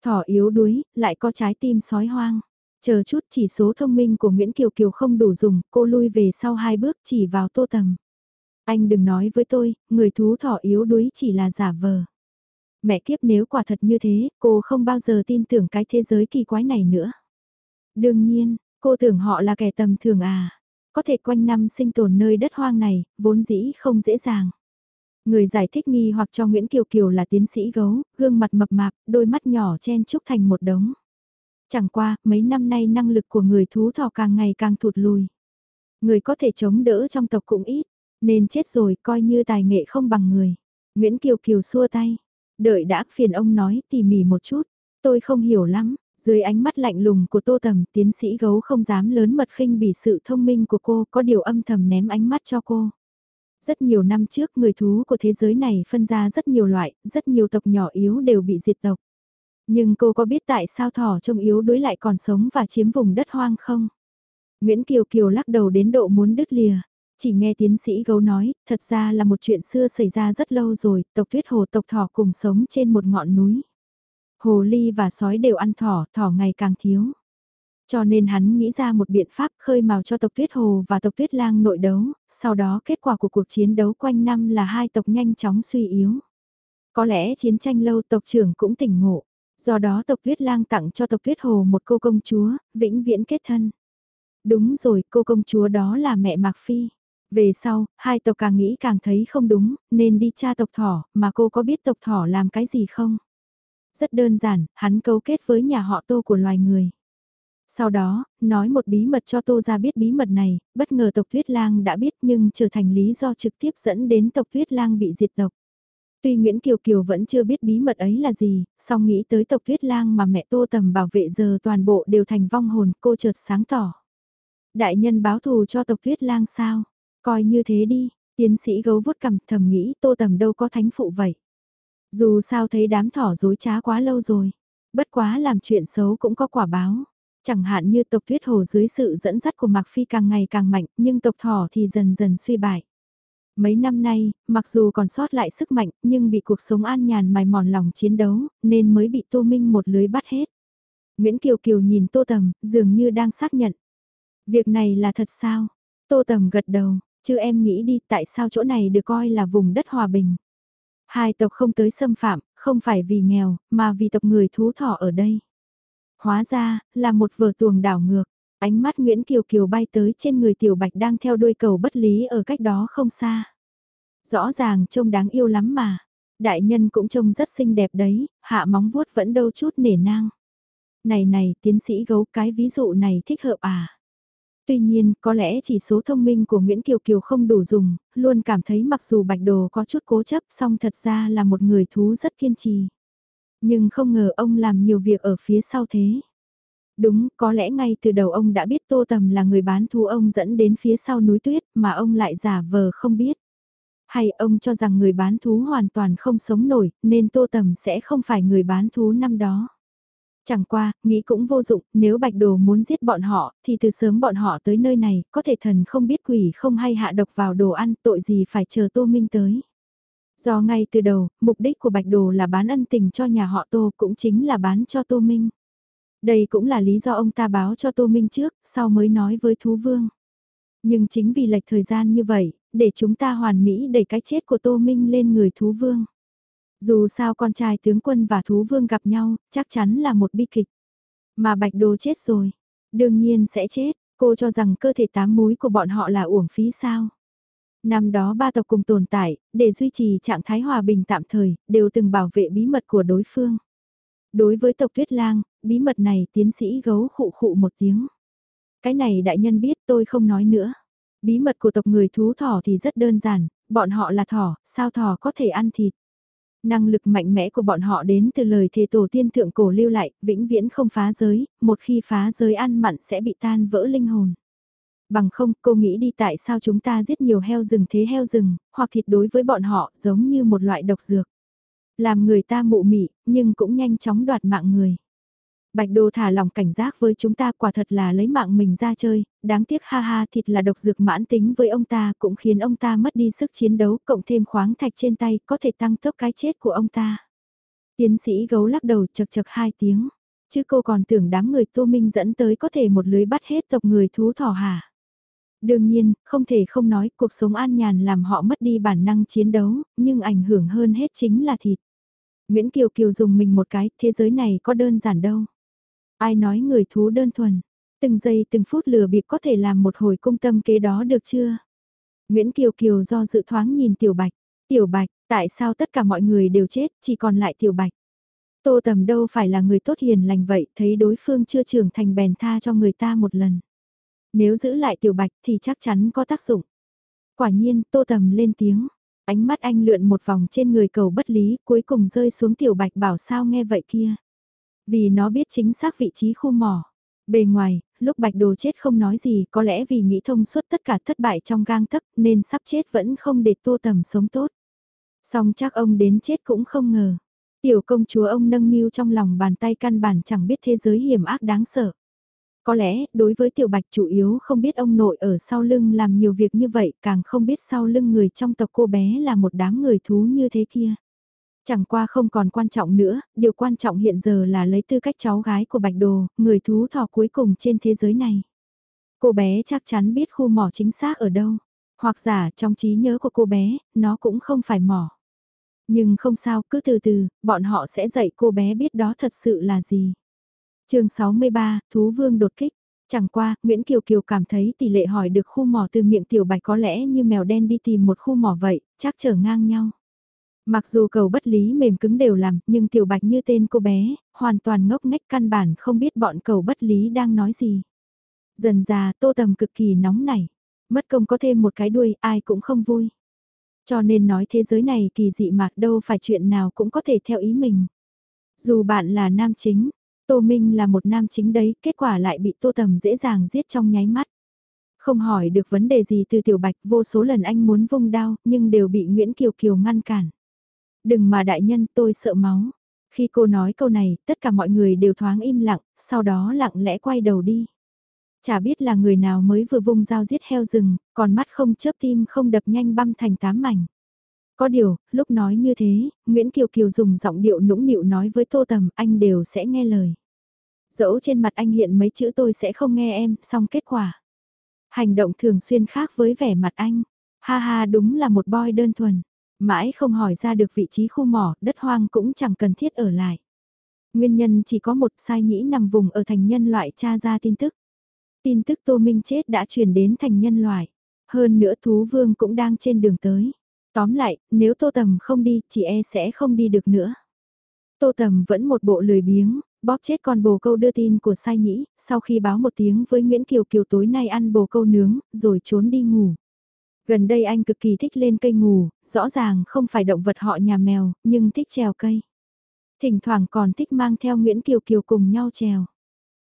Thỏ yếu đuối, lại có trái tim sói hoang. Chờ chút chỉ số thông minh của Nguyễn Kiều Kiều không đủ dùng, cô lui về sau hai bước chỉ vào tô tầm. Anh đừng nói với tôi, người thú thỏ yếu đuối chỉ là giả vờ. Mẹ kiếp nếu quả thật như thế, cô không bao giờ tin tưởng cái thế giới kỳ quái này nữa. Đương nhiên, cô tưởng họ là kẻ tầm thường à. Có thể quanh năm sinh tồn nơi đất hoang này, vốn dĩ không dễ dàng. Người giải thích nghi hoặc cho Nguyễn Kiều Kiều là tiến sĩ gấu, gương mặt mập mạp, đôi mắt nhỏ chen chúc thành một đống. Chẳng qua, mấy năm nay năng lực của người thú thỏ càng ngày càng thụt lùi. Người có thể chống đỡ trong tộc cũng ít, nên chết rồi coi như tài nghệ không bằng người. Nguyễn Kiều Kiều xua tay. Đợi đã phiền ông nói tỉ mỉ một chút. Tôi không hiểu lắm. Dưới ánh mắt lạnh lùng của tô tầm tiến sĩ gấu không dám lớn mật khinh bỉ sự thông minh của cô có điều âm thầm ném ánh mắt cho cô. Rất nhiều năm trước người thú của thế giới này phân ra rất nhiều loại, rất nhiều tộc nhỏ yếu đều bị diệt tộc. Nhưng cô có biết tại sao thỏ trông yếu đuối lại còn sống và chiếm vùng đất hoang không? Nguyễn Kiều Kiều lắc đầu đến độ muốn đứt lìa. Chỉ nghe tiến sĩ gấu nói, thật ra là một chuyện xưa xảy ra rất lâu rồi, tộc tuyết hồ tộc thỏ cùng sống trên một ngọn núi. Hồ ly và sói đều ăn thỏ, thỏ ngày càng thiếu. Cho nên hắn nghĩ ra một biện pháp khơi mào cho tộc Tuyết Hồ và tộc Tuyết Lang nội đấu, sau đó kết quả của cuộc chiến đấu quanh năm là hai tộc nhanh chóng suy yếu. Có lẽ chiến tranh lâu tộc trưởng cũng tỉnh ngộ, do đó tộc Tuyết Lang tặng cho tộc Tuyết Hồ một cô công chúa, vĩnh viễn kết thân. Đúng rồi, cô công chúa đó là mẹ Mạc Phi. Về sau, hai tộc càng nghĩ càng thấy không đúng, nên đi tra tộc thỏ, mà cô có biết tộc thỏ làm cái gì không? Rất đơn giản, hắn cấu kết với nhà họ tô của loài người. Sau đó, nói một bí mật cho Tô ra biết bí mật này, bất ngờ tộc Tuyết Lang đã biết nhưng trở thành lý do trực tiếp dẫn đến tộc Tuyết Lang bị diệt tộc. Tuy Nguyễn Kiều Kiều vẫn chưa biết bí mật ấy là gì, song nghĩ tới tộc Tuyết Lang mà mẹ Tô Tầm bảo vệ giờ toàn bộ đều thành vong hồn cô chợt sáng tỏ. Đại nhân báo thù cho tộc Tuyết Lang sao? Coi như thế đi, tiến sĩ gấu vuốt cầm thầm nghĩ Tô Tầm đâu có thánh phụ vậy. Dù sao thấy đám thỏ dối trá quá lâu rồi, bất quá làm chuyện xấu cũng có quả báo. Chẳng hạn như tộc tuyết hồ dưới sự dẫn dắt của Mạc Phi càng ngày càng mạnh, nhưng tộc thỏ thì dần dần suy bại. Mấy năm nay, mặc dù còn sót lại sức mạnh, nhưng bị cuộc sống an nhàn mài mòn lòng chiến đấu, nên mới bị Tô Minh một lưới bắt hết. Nguyễn Kiều Kiều nhìn Tô Tầm, dường như đang xác nhận. Việc này là thật sao? Tô Tầm gật đầu, chứ em nghĩ đi tại sao chỗ này được coi là vùng đất hòa bình. Hai tộc không tới xâm phạm, không phải vì nghèo, mà vì tộc người thú thỏ ở đây. Hóa ra, là một vở tuồng đảo ngược. Ánh mắt Nguyễn Kiều Kiều bay tới trên người Tiểu Bạch đang theo đuôi cầu bất lý ở cách đó không xa. Rõ ràng trông đáng yêu lắm mà. Đại nhân cũng trông rất xinh đẹp đấy, hạ móng vuốt vẫn đâu chút nể nang. Này này, tiến sĩ gấu cái ví dụ này thích hợp à? Tuy nhiên, có lẽ chỉ số thông minh của Nguyễn Kiều Kiều không đủ dùng, luôn cảm thấy mặc dù Bạch Đồ có chút cố chấp song thật ra là một người thú rất kiên trì. Nhưng không ngờ ông làm nhiều việc ở phía sau thế. Đúng, có lẽ ngay từ đầu ông đã biết Tô Tầm là người bán thú ông dẫn đến phía sau núi tuyết mà ông lại giả vờ không biết. Hay ông cho rằng người bán thú hoàn toàn không sống nổi nên Tô Tầm sẽ không phải người bán thú năm đó. Chẳng qua, nghĩ cũng vô dụng, nếu Bạch Đồ muốn giết bọn họ, thì từ sớm bọn họ tới nơi này, có thể thần không biết quỷ không hay hạ độc vào đồ ăn, tội gì phải chờ Tô Minh tới. Do ngay từ đầu, mục đích của Bạch Đồ là bán ân tình cho nhà họ Tô cũng chính là bán cho Tô Minh. Đây cũng là lý do ông ta báo cho Tô Minh trước, sau mới nói với Thú Vương. Nhưng chính vì lệch thời gian như vậy, để chúng ta hoàn mỹ đẩy cái chết của Tô Minh lên người Thú Vương. Dù sao con trai tướng quân và Thú Vương gặp nhau, chắc chắn là một bi kịch. Mà Bạch Đồ chết rồi, đương nhiên sẽ chết, cô cho rằng cơ thể tám múi của bọn họ là uổng phí sao. Năm đó ba tộc cùng tồn tại, để duy trì trạng thái hòa bình tạm thời, đều từng bảo vệ bí mật của đối phương. Đối với tộc Tuyết Lang, bí mật này tiến sĩ gấu khụ khụ một tiếng. Cái này đại nhân biết tôi không nói nữa. Bí mật của tộc người thú thỏ thì rất đơn giản, bọn họ là thỏ, sao thỏ có thể ăn thịt. Năng lực mạnh mẽ của bọn họ đến từ lời thề tổ tiên thượng cổ lưu lại, vĩnh viễn không phá giới, một khi phá giới ăn mặn sẽ bị tan vỡ linh hồn. Bằng không, cô nghĩ đi tại sao chúng ta giết nhiều heo rừng thế heo rừng, hoặc thịt đối với bọn họ giống như một loại độc dược. Làm người ta mụ mị, nhưng cũng nhanh chóng đoạt mạng người. Bạch Đồ thả lòng cảnh giác với chúng ta quả thật là lấy mạng mình ra chơi, đáng tiếc ha ha thịt là độc dược mãn tính với ông ta cũng khiến ông ta mất đi sức chiến đấu cộng thêm khoáng thạch trên tay có thể tăng tốc cái chết của ông ta. Tiến sĩ gấu lắc đầu chật chật hai tiếng, chứ cô còn tưởng đám người tô minh dẫn tới có thể một lưới bắt hết tộc người thú thỏ hả. Đương nhiên, không thể không nói cuộc sống an nhàn làm họ mất đi bản năng chiến đấu, nhưng ảnh hưởng hơn hết chính là thịt. Nguyễn Kiều Kiều dùng mình một cái, thế giới này có đơn giản đâu. Ai nói người thú đơn thuần, từng giây từng phút lừa bịp có thể làm một hồi công tâm kế đó được chưa? Nguyễn Kiều Kiều do dự thoáng nhìn Tiểu Bạch, Tiểu Bạch, tại sao tất cả mọi người đều chết, chỉ còn lại Tiểu Bạch? Tô Tầm đâu phải là người tốt hiền lành vậy, thấy đối phương chưa trưởng thành bèn tha cho người ta một lần. Nếu giữ lại Tiểu Bạch thì chắc chắn có tác dụng. Quả nhiên, Tô Tầm lên tiếng. Ánh mắt anh lượn một vòng trên người cầu bất lý, cuối cùng rơi xuống Tiểu Bạch bảo sao nghe vậy kia. Vì nó biết chính xác vị trí khu mỏ. Bề ngoài, lúc bạch đồ chết không nói gì, có lẽ vì nghĩ thông suốt tất cả thất bại trong gang tấc nên sắp chết vẫn không để tô tầm sống tốt. Song chắc ông đến chết cũng không ngờ. Tiểu công chúa ông nâng niu trong lòng bàn tay căn bản chẳng biết thế giới hiểm ác đáng sợ. Có lẽ, đối với tiểu bạch chủ yếu không biết ông nội ở sau lưng làm nhiều việc như vậy, càng không biết sau lưng người trong tộc cô bé là một đám người thú như thế kia. Chẳng qua không còn quan trọng nữa, điều quan trọng hiện giờ là lấy tư cách cháu gái của Bạch Đồ, người thú thỏ cuối cùng trên thế giới này. Cô bé chắc chắn biết khu mỏ chính xác ở đâu. Hoặc giả trong trí nhớ của cô bé, nó cũng không phải mỏ. Nhưng không sao, cứ từ từ, bọn họ sẽ dạy cô bé biết đó thật sự là gì. chương 63, Thú Vương đột kích. Chẳng qua, Nguyễn Kiều Kiều cảm thấy tỷ lệ hỏi được khu mỏ từ miệng tiểu bạch có lẽ như mèo đen đi tìm một khu mỏ vậy, chắc trở ngang nhau. Mặc dù cầu bất lý mềm cứng đều làm, nhưng tiểu bạch như tên cô bé, hoàn toàn ngốc nghếch căn bản không biết bọn cầu bất lý đang nói gì. Dần già tô tầm cực kỳ nóng nảy, mất công có thêm một cái đuôi, ai cũng không vui. Cho nên nói thế giới này kỳ dị mà đâu phải chuyện nào cũng có thể theo ý mình. Dù bạn là nam chính, Tô Minh là một nam chính đấy, kết quả lại bị Tô Tầm dễ dàng giết trong nháy mắt. Không hỏi được vấn đề gì từ Tiểu Bạch, vô số lần anh muốn vung đao, nhưng đều bị Nguyễn Kiều Kiều ngăn cản. Đừng mà đại nhân, tôi sợ máu. Khi cô nói câu này, tất cả mọi người đều thoáng im lặng, sau đó lặng lẽ quay đầu đi. Chả biết là người nào mới vừa vung dao giết heo rừng, còn mắt không chớp tim không đập nhanh băm thành tám mảnh. Có điều, lúc nói như thế, Nguyễn Kiều Kiều dùng giọng điệu nũng nịu nói với Tô Tầm anh đều sẽ nghe lời. Dẫu trên mặt anh hiện mấy chữ tôi sẽ không nghe em, xong kết quả. Hành động thường xuyên khác với vẻ mặt anh. Ha ha đúng là một boy đơn thuần. Mãi không hỏi ra được vị trí khu mỏ, đất hoang cũng chẳng cần thiết ở lại. Nguyên nhân chỉ có một sai nhĩ nằm vùng ở thành nhân loại tra ra tin tức. Tin tức Tô Minh chết đã truyền đến thành nhân loại. Hơn nữa thú vương cũng đang trên đường tới. Tóm lại, nếu Tô Tầm không đi, chị e sẽ không đi được nữa. Tô Tầm vẫn một bộ lười biếng, bóp chết con bồ câu đưa tin của sai nhĩ, sau khi báo một tiếng với Nguyễn Kiều Kiều tối nay ăn bồ câu nướng, rồi trốn đi ngủ. Gần đây anh cực kỳ thích lên cây ngủ, rõ ràng không phải động vật họ nhà mèo, nhưng thích trèo cây. Thỉnh thoảng còn thích mang theo Nguyễn Kiều Kiều cùng nhau trèo.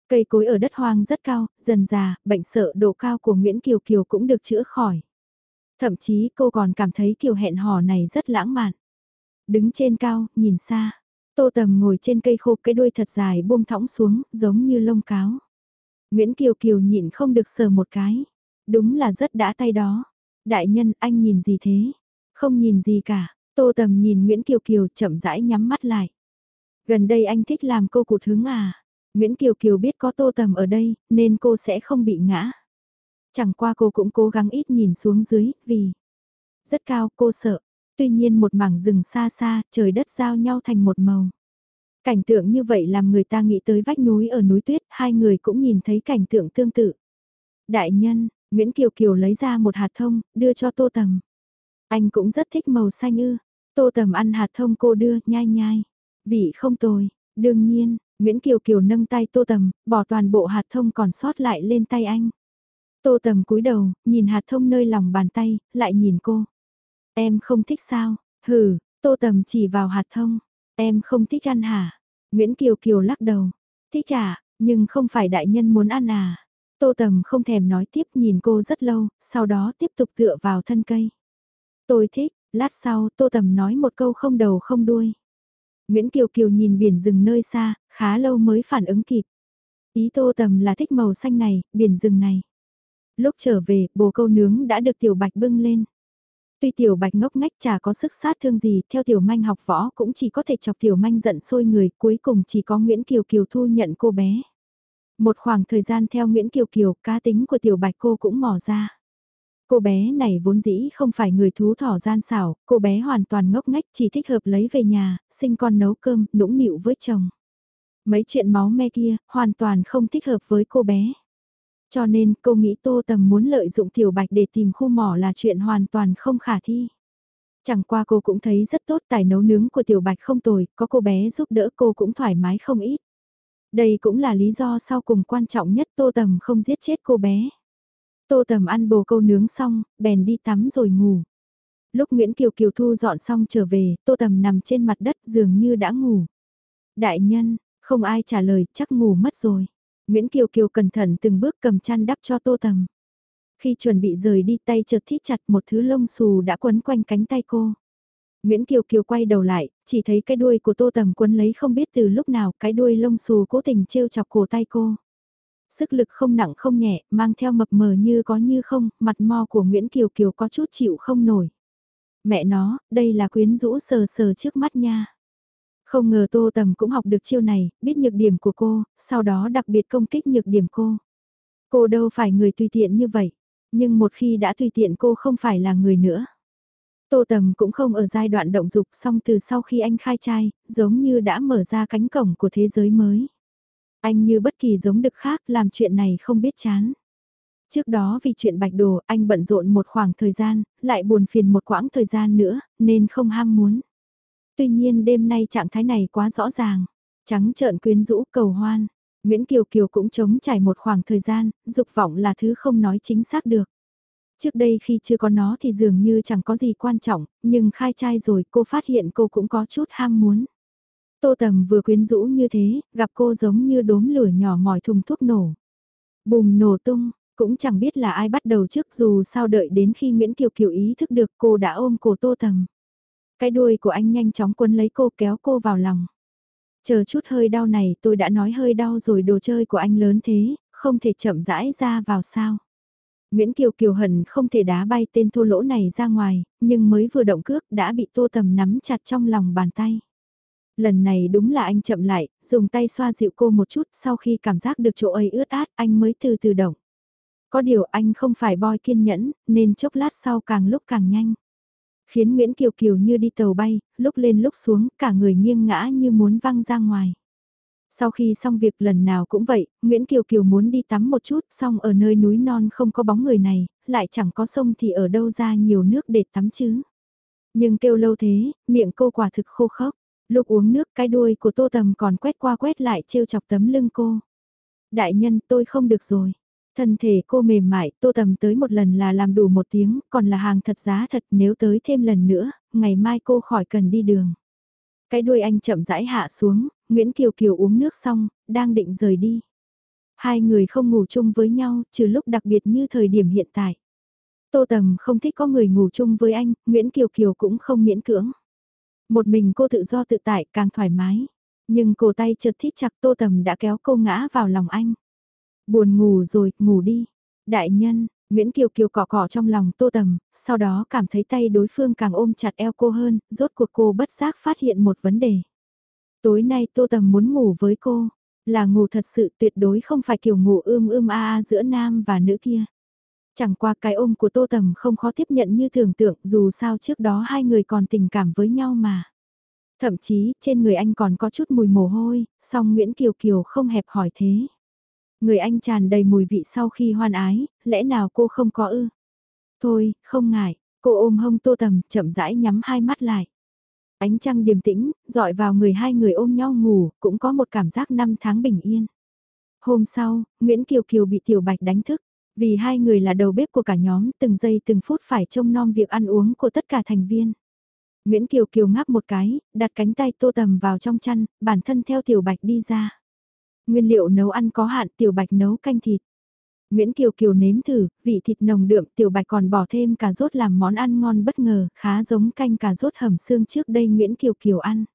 Cây cối ở đất hoang rất cao, dần già, bệnh sợ độ cao của Nguyễn Kiều Kiều cũng được chữa khỏi. Thậm chí cô còn cảm thấy kiều hẹn hò này rất lãng mạn. Đứng trên cao, nhìn xa. Tô Tầm ngồi trên cây khô cái đuôi thật dài buông thõng xuống, giống như lông cáo. Nguyễn Kiều Kiều nhịn không được sờ một cái. Đúng là rất đã tay đó. Đại nhân, anh nhìn gì thế? Không nhìn gì cả. Tô Tầm nhìn Nguyễn Kiều Kiều chậm rãi nhắm mắt lại. Gần đây anh thích làm cô cụt hứng à? Nguyễn Kiều Kiều biết có Tô Tầm ở đây, nên cô sẽ không bị ngã. Chẳng qua cô cũng cố gắng ít nhìn xuống dưới, vì rất cao cô sợ. Tuy nhiên một mảng rừng xa xa, trời đất giao nhau thành một màu. Cảnh tượng như vậy làm người ta nghĩ tới vách núi ở núi tuyết, hai người cũng nhìn thấy cảnh tượng tương tự. Đại nhân, Nguyễn Kiều Kiều lấy ra một hạt thông, đưa cho Tô Tầm. Anh cũng rất thích màu xanh ư. Tô Tầm ăn hạt thông cô đưa, nhai nhai. Vị không tồi, đương nhiên, Nguyễn Kiều Kiều nâng tay Tô Tầm, bỏ toàn bộ hạt thông còn sót lại lên tay anh. Tô Tầm cúi đầu, nhìn hạt thông nơi lòng bàn tay, lại nhìn cô. Em không thích sao? Hừ, Tô Tầm chỉ vào hạt thông. Em không thích ăn hả? Nguyễn Kiều Kiều lắc đầu. Thích à, nhưng không phải đại nhân muốn ăn à? Tô Tầm không thèm nói tiếp nhìn cô rất lâu, sau đó tiếp tục tựa vào thân cây. Tôi thích, lát sau Tô Tầm nói một câu không đầu không đuôi. Nguyễn Kiều Kiều nhìn biển rừng nơi xa, khá lâu mới phản ứng kịp. Ý Tô Tầm là thích màu xanh này, biển rừng này. Lúc trở về, bồ câu nướng đã được Tiểu Bạch bưng lên. Tuy Tiểu Bạch ngốc ngách chả có sức sát thương gì, theo Tiểu Manh học võ cũng chỉ có thể chọc Tiểu Manh giận sôi người, cuối cùng chỉ có Nguyễn Kiều Kiều thu nhận cô bé. Một khoảng thời gian theo Nguyễn Kiều Kiều, cá tính của Tiểu Bạch cô cũng mò ra. Cô bé này vốn dĩ không phải người thú thỏ gian xảo, cô bé hoàn toàn ngốc ngách chỉ thích hợp lấy về nhà, sinh con nấu cơm, nũng nịu với chồng. Mấy chuyện máu me kia, hoàn toàn không thích hợp với cô bé. Cho nên cô nghĩ Tô Tầm muốn lợi dụng Tiểu Bạch để tìm khu mỏ là chuyện hoàn toàn không khả thi. Chẳng qua cô cũng thấy rất tốt tài nấu nướng của Tiểu Bạch không tồi, có cô bé giúp đỡ cô cũng thoải mái không ít. Đây cũng là lý do sau cùng quan trọng nhất Tô Tầm không giết chết cô bé. Tô Tầm ăn bồ câu nướng xong, bèn đi tắm rồi ngủ. Lúc Nguyễn Kiều Kiều thu dọn xong trở về, Tô Tầm nằm trên mặt đất dường như đã ngủ. Đại nhân, không ai trả lời, chắc ngủ mất rồi. Nguyễn Kiều Kiều cẩn thận từng bước cầm chăn đắp cho Tô Tầm. Khi chuẩn bị rời đi tay chợt thít chặt một thứ lông xù đã quấn quanh cánh tay cô. Nguyễn Kiều Kiều quay đầu lại, chỉ thấy cái đuôi của Tô Tầm quấn lấy không biết từ lúc nào cái đuôi lông xù cố tình trêu chọc cổ tay cô. Sức lực không nặng không nhẹ, mang theo mập mờ như có như không, mặt mo của Nguyễn Kiều Kiều có chút chịu không nổi. Mẹ nó, đây là quyến rũ sờ sờ trước mắt nha. Không ngờ Tô Tầm cũng học được chiêu này, biết nhược điểm của cô, sau đó đặc biệt công kích nhược điểm cô. Cô đâu phải người tùy tiện như vậy, nhưng một khi đã tùy tiện cô không phải là người nữa. Tô Tầm cũng không ở giai đoạn động dục song từ sau khi anh khai trai, giống như đã mở ra cánh cổng của thế giới mới. Anh như bất kỳ giống đực khác làm chuyện này không biết chán. Trước đó vì chuyện bạch đồ anh bận rộn một khoảng thời gian, lại buồn phiền một quãng thời gian nữa, nên không ham muốn. Tuy nhiên đêm nay trạng thái này quá rõ ràng. Trắng trợn quyến rũ cầu hoan. Nguyễn Kiều Kiều cũng chống trải một khoảng thời gian, dục vọng là thứ không nói chính xác được. Trước đây khi chưa có nó thì dường như chẳng có gì quan trọng, nhưng khai trai rồi cô phát hiện cô cũng có chút ham muốn. Tô Tầm vừa quyến rũ như thế, gặp cô giống như đốm lửa nhỏ mỏi thùng thuốc nổ. Bùm nổ tung, cũng chẳng biết là ai bắt đầu trước dù sao đợi đến khi Nguyễn Kiều Kiều ý thức được cô đã ôm cổ Tô Tầm. Cái đuôi của anh nhanh chóng quấn lấy cô kéo cô vào lòng. Chờ chút hơi đau này tôi đã nói hơi đau rồi đồ chơi của anh lớn thế, không thể chậm rãi ra vào sao. Nguyễn Kiều Kiều hận không thể đá bay tên thô lỗ này ra ngoài, nhưng mới vừa động cước đã bị tô tầm nắm chặt trong lòng bàn tay. Lần này đúng là anh chậm lại, dùng tay xoa dịu cô một chút sau khi cảm giác được chỗ ấy ướt át anh mới từ từ động. Có điều anh không phải boy kiên nhẫn, nên chốc lát sau càng lúc càng nhanh. Khiến Nguyễn Kiều Kiều như đi tàu bay, lúc lên lúc xuống, cả người nghiêng ngã như muốn văng ra ngoài. Sau khi xong việc lần nào cũng vậy, Nguyễn Kiều Kiều muốn đi tắm một chút, xong ở nơi núi non không có bóng người này, lại chẳng có sông thì ở đâu ra nhiều nước để tắm chứ. Nhưng kêu lâu thế, miệng cô quả thực khô khốc. Lúc uống nước cái đuôi của tô tầm còn quét qua quét lại trêu chọc tấm lưng cô. Đại nhân tôi không được rồi. Thân thể cô mềm mại, tô tầm tới một lần là làm đủ một tiếng, còn là hàng thật giá thật nếu tới thêm lần nữa, ngày mai cô khỏi cần đi đường. Cái đuôi anh chậm rãi hạ xuống, Nguyễn Kiều Kiều uống nước xong, đang định rời đi. Hai người không ngủ chung với nhau, trừ lúc đặc biệt như thời điểm hiện tại. Tô Tầm không thích có người ngủ chung với anh, Nguyễn Kiều Kiều cũng không miễn cưỡng. Một mình cô tự do tự tại càng thoải mái. Nhưng cổ tay chợt thít chặt Tô Tầm đã kéo cô ngã vào lòng anh. Buồn ngủ rồi, ngủ đi. Đại nhân, Nguyễn Kiều Kiều cọ cọ trong lòng Tô Tầm, sau đó cảm thấy tay đối phương càng ôm chặt eo cô hơn, rốt cuộc cô bất giác phát hiện một vấn đề. Tối nay Tô Tầm muốn ngủ với cô, là ngủ thật sự tuyệt đối không phải kiểu ngủ ưm ưm a a giữa nam và nữ kia. Chẳng qua cái ôm của Tô Tầm không khó tiếp nhận như tưởng tượng dù sao trước đó hai người còn tình cảm với nhau mà. Thậm chí trên người anh còn có chút mùi mồ hôi, song Nguyễn Kiều Kiều không hẹp hỏi thế. Người anh tràn đầy mùi vị sau khi hoan ái, lẽ nào cô không có ư? Thôi, không ngại, cô ôm hông tô tầm, chậm rãi nhắm hai mắt lại. Ánh trăng điềm tĩnh, dọi vào người hai người ôm nhau ngủ, cũng có một cảm giác năm tháng bình yên. Hôm sau, Nguyễn Kiều Kiều bị Tiểu Bạch đánh thức, vì hai người là đầu bếp của cả nhóm, từng giây từng phút phải trông nom việc ăn uống của tất cả thành viên. Nguyễn Kiều Kiều ngáp một cái, đặt cánh tay tô tầm vào trong chăn, bản thân theo Tiểu Bạch đi ra. Nguyên liệu nấu ăn có hạn tiểu bạch nấu canh thịt. Nguyễn Kiều Kiều nếm thử, vị thịt nồng đượm tiểu bạch còn bỏ thêm cà rốt làm món ăn ngon bất ngờ, khá giống canh cà rốt hầm xương trước đây Nguyễn Kiều Kiều ăn.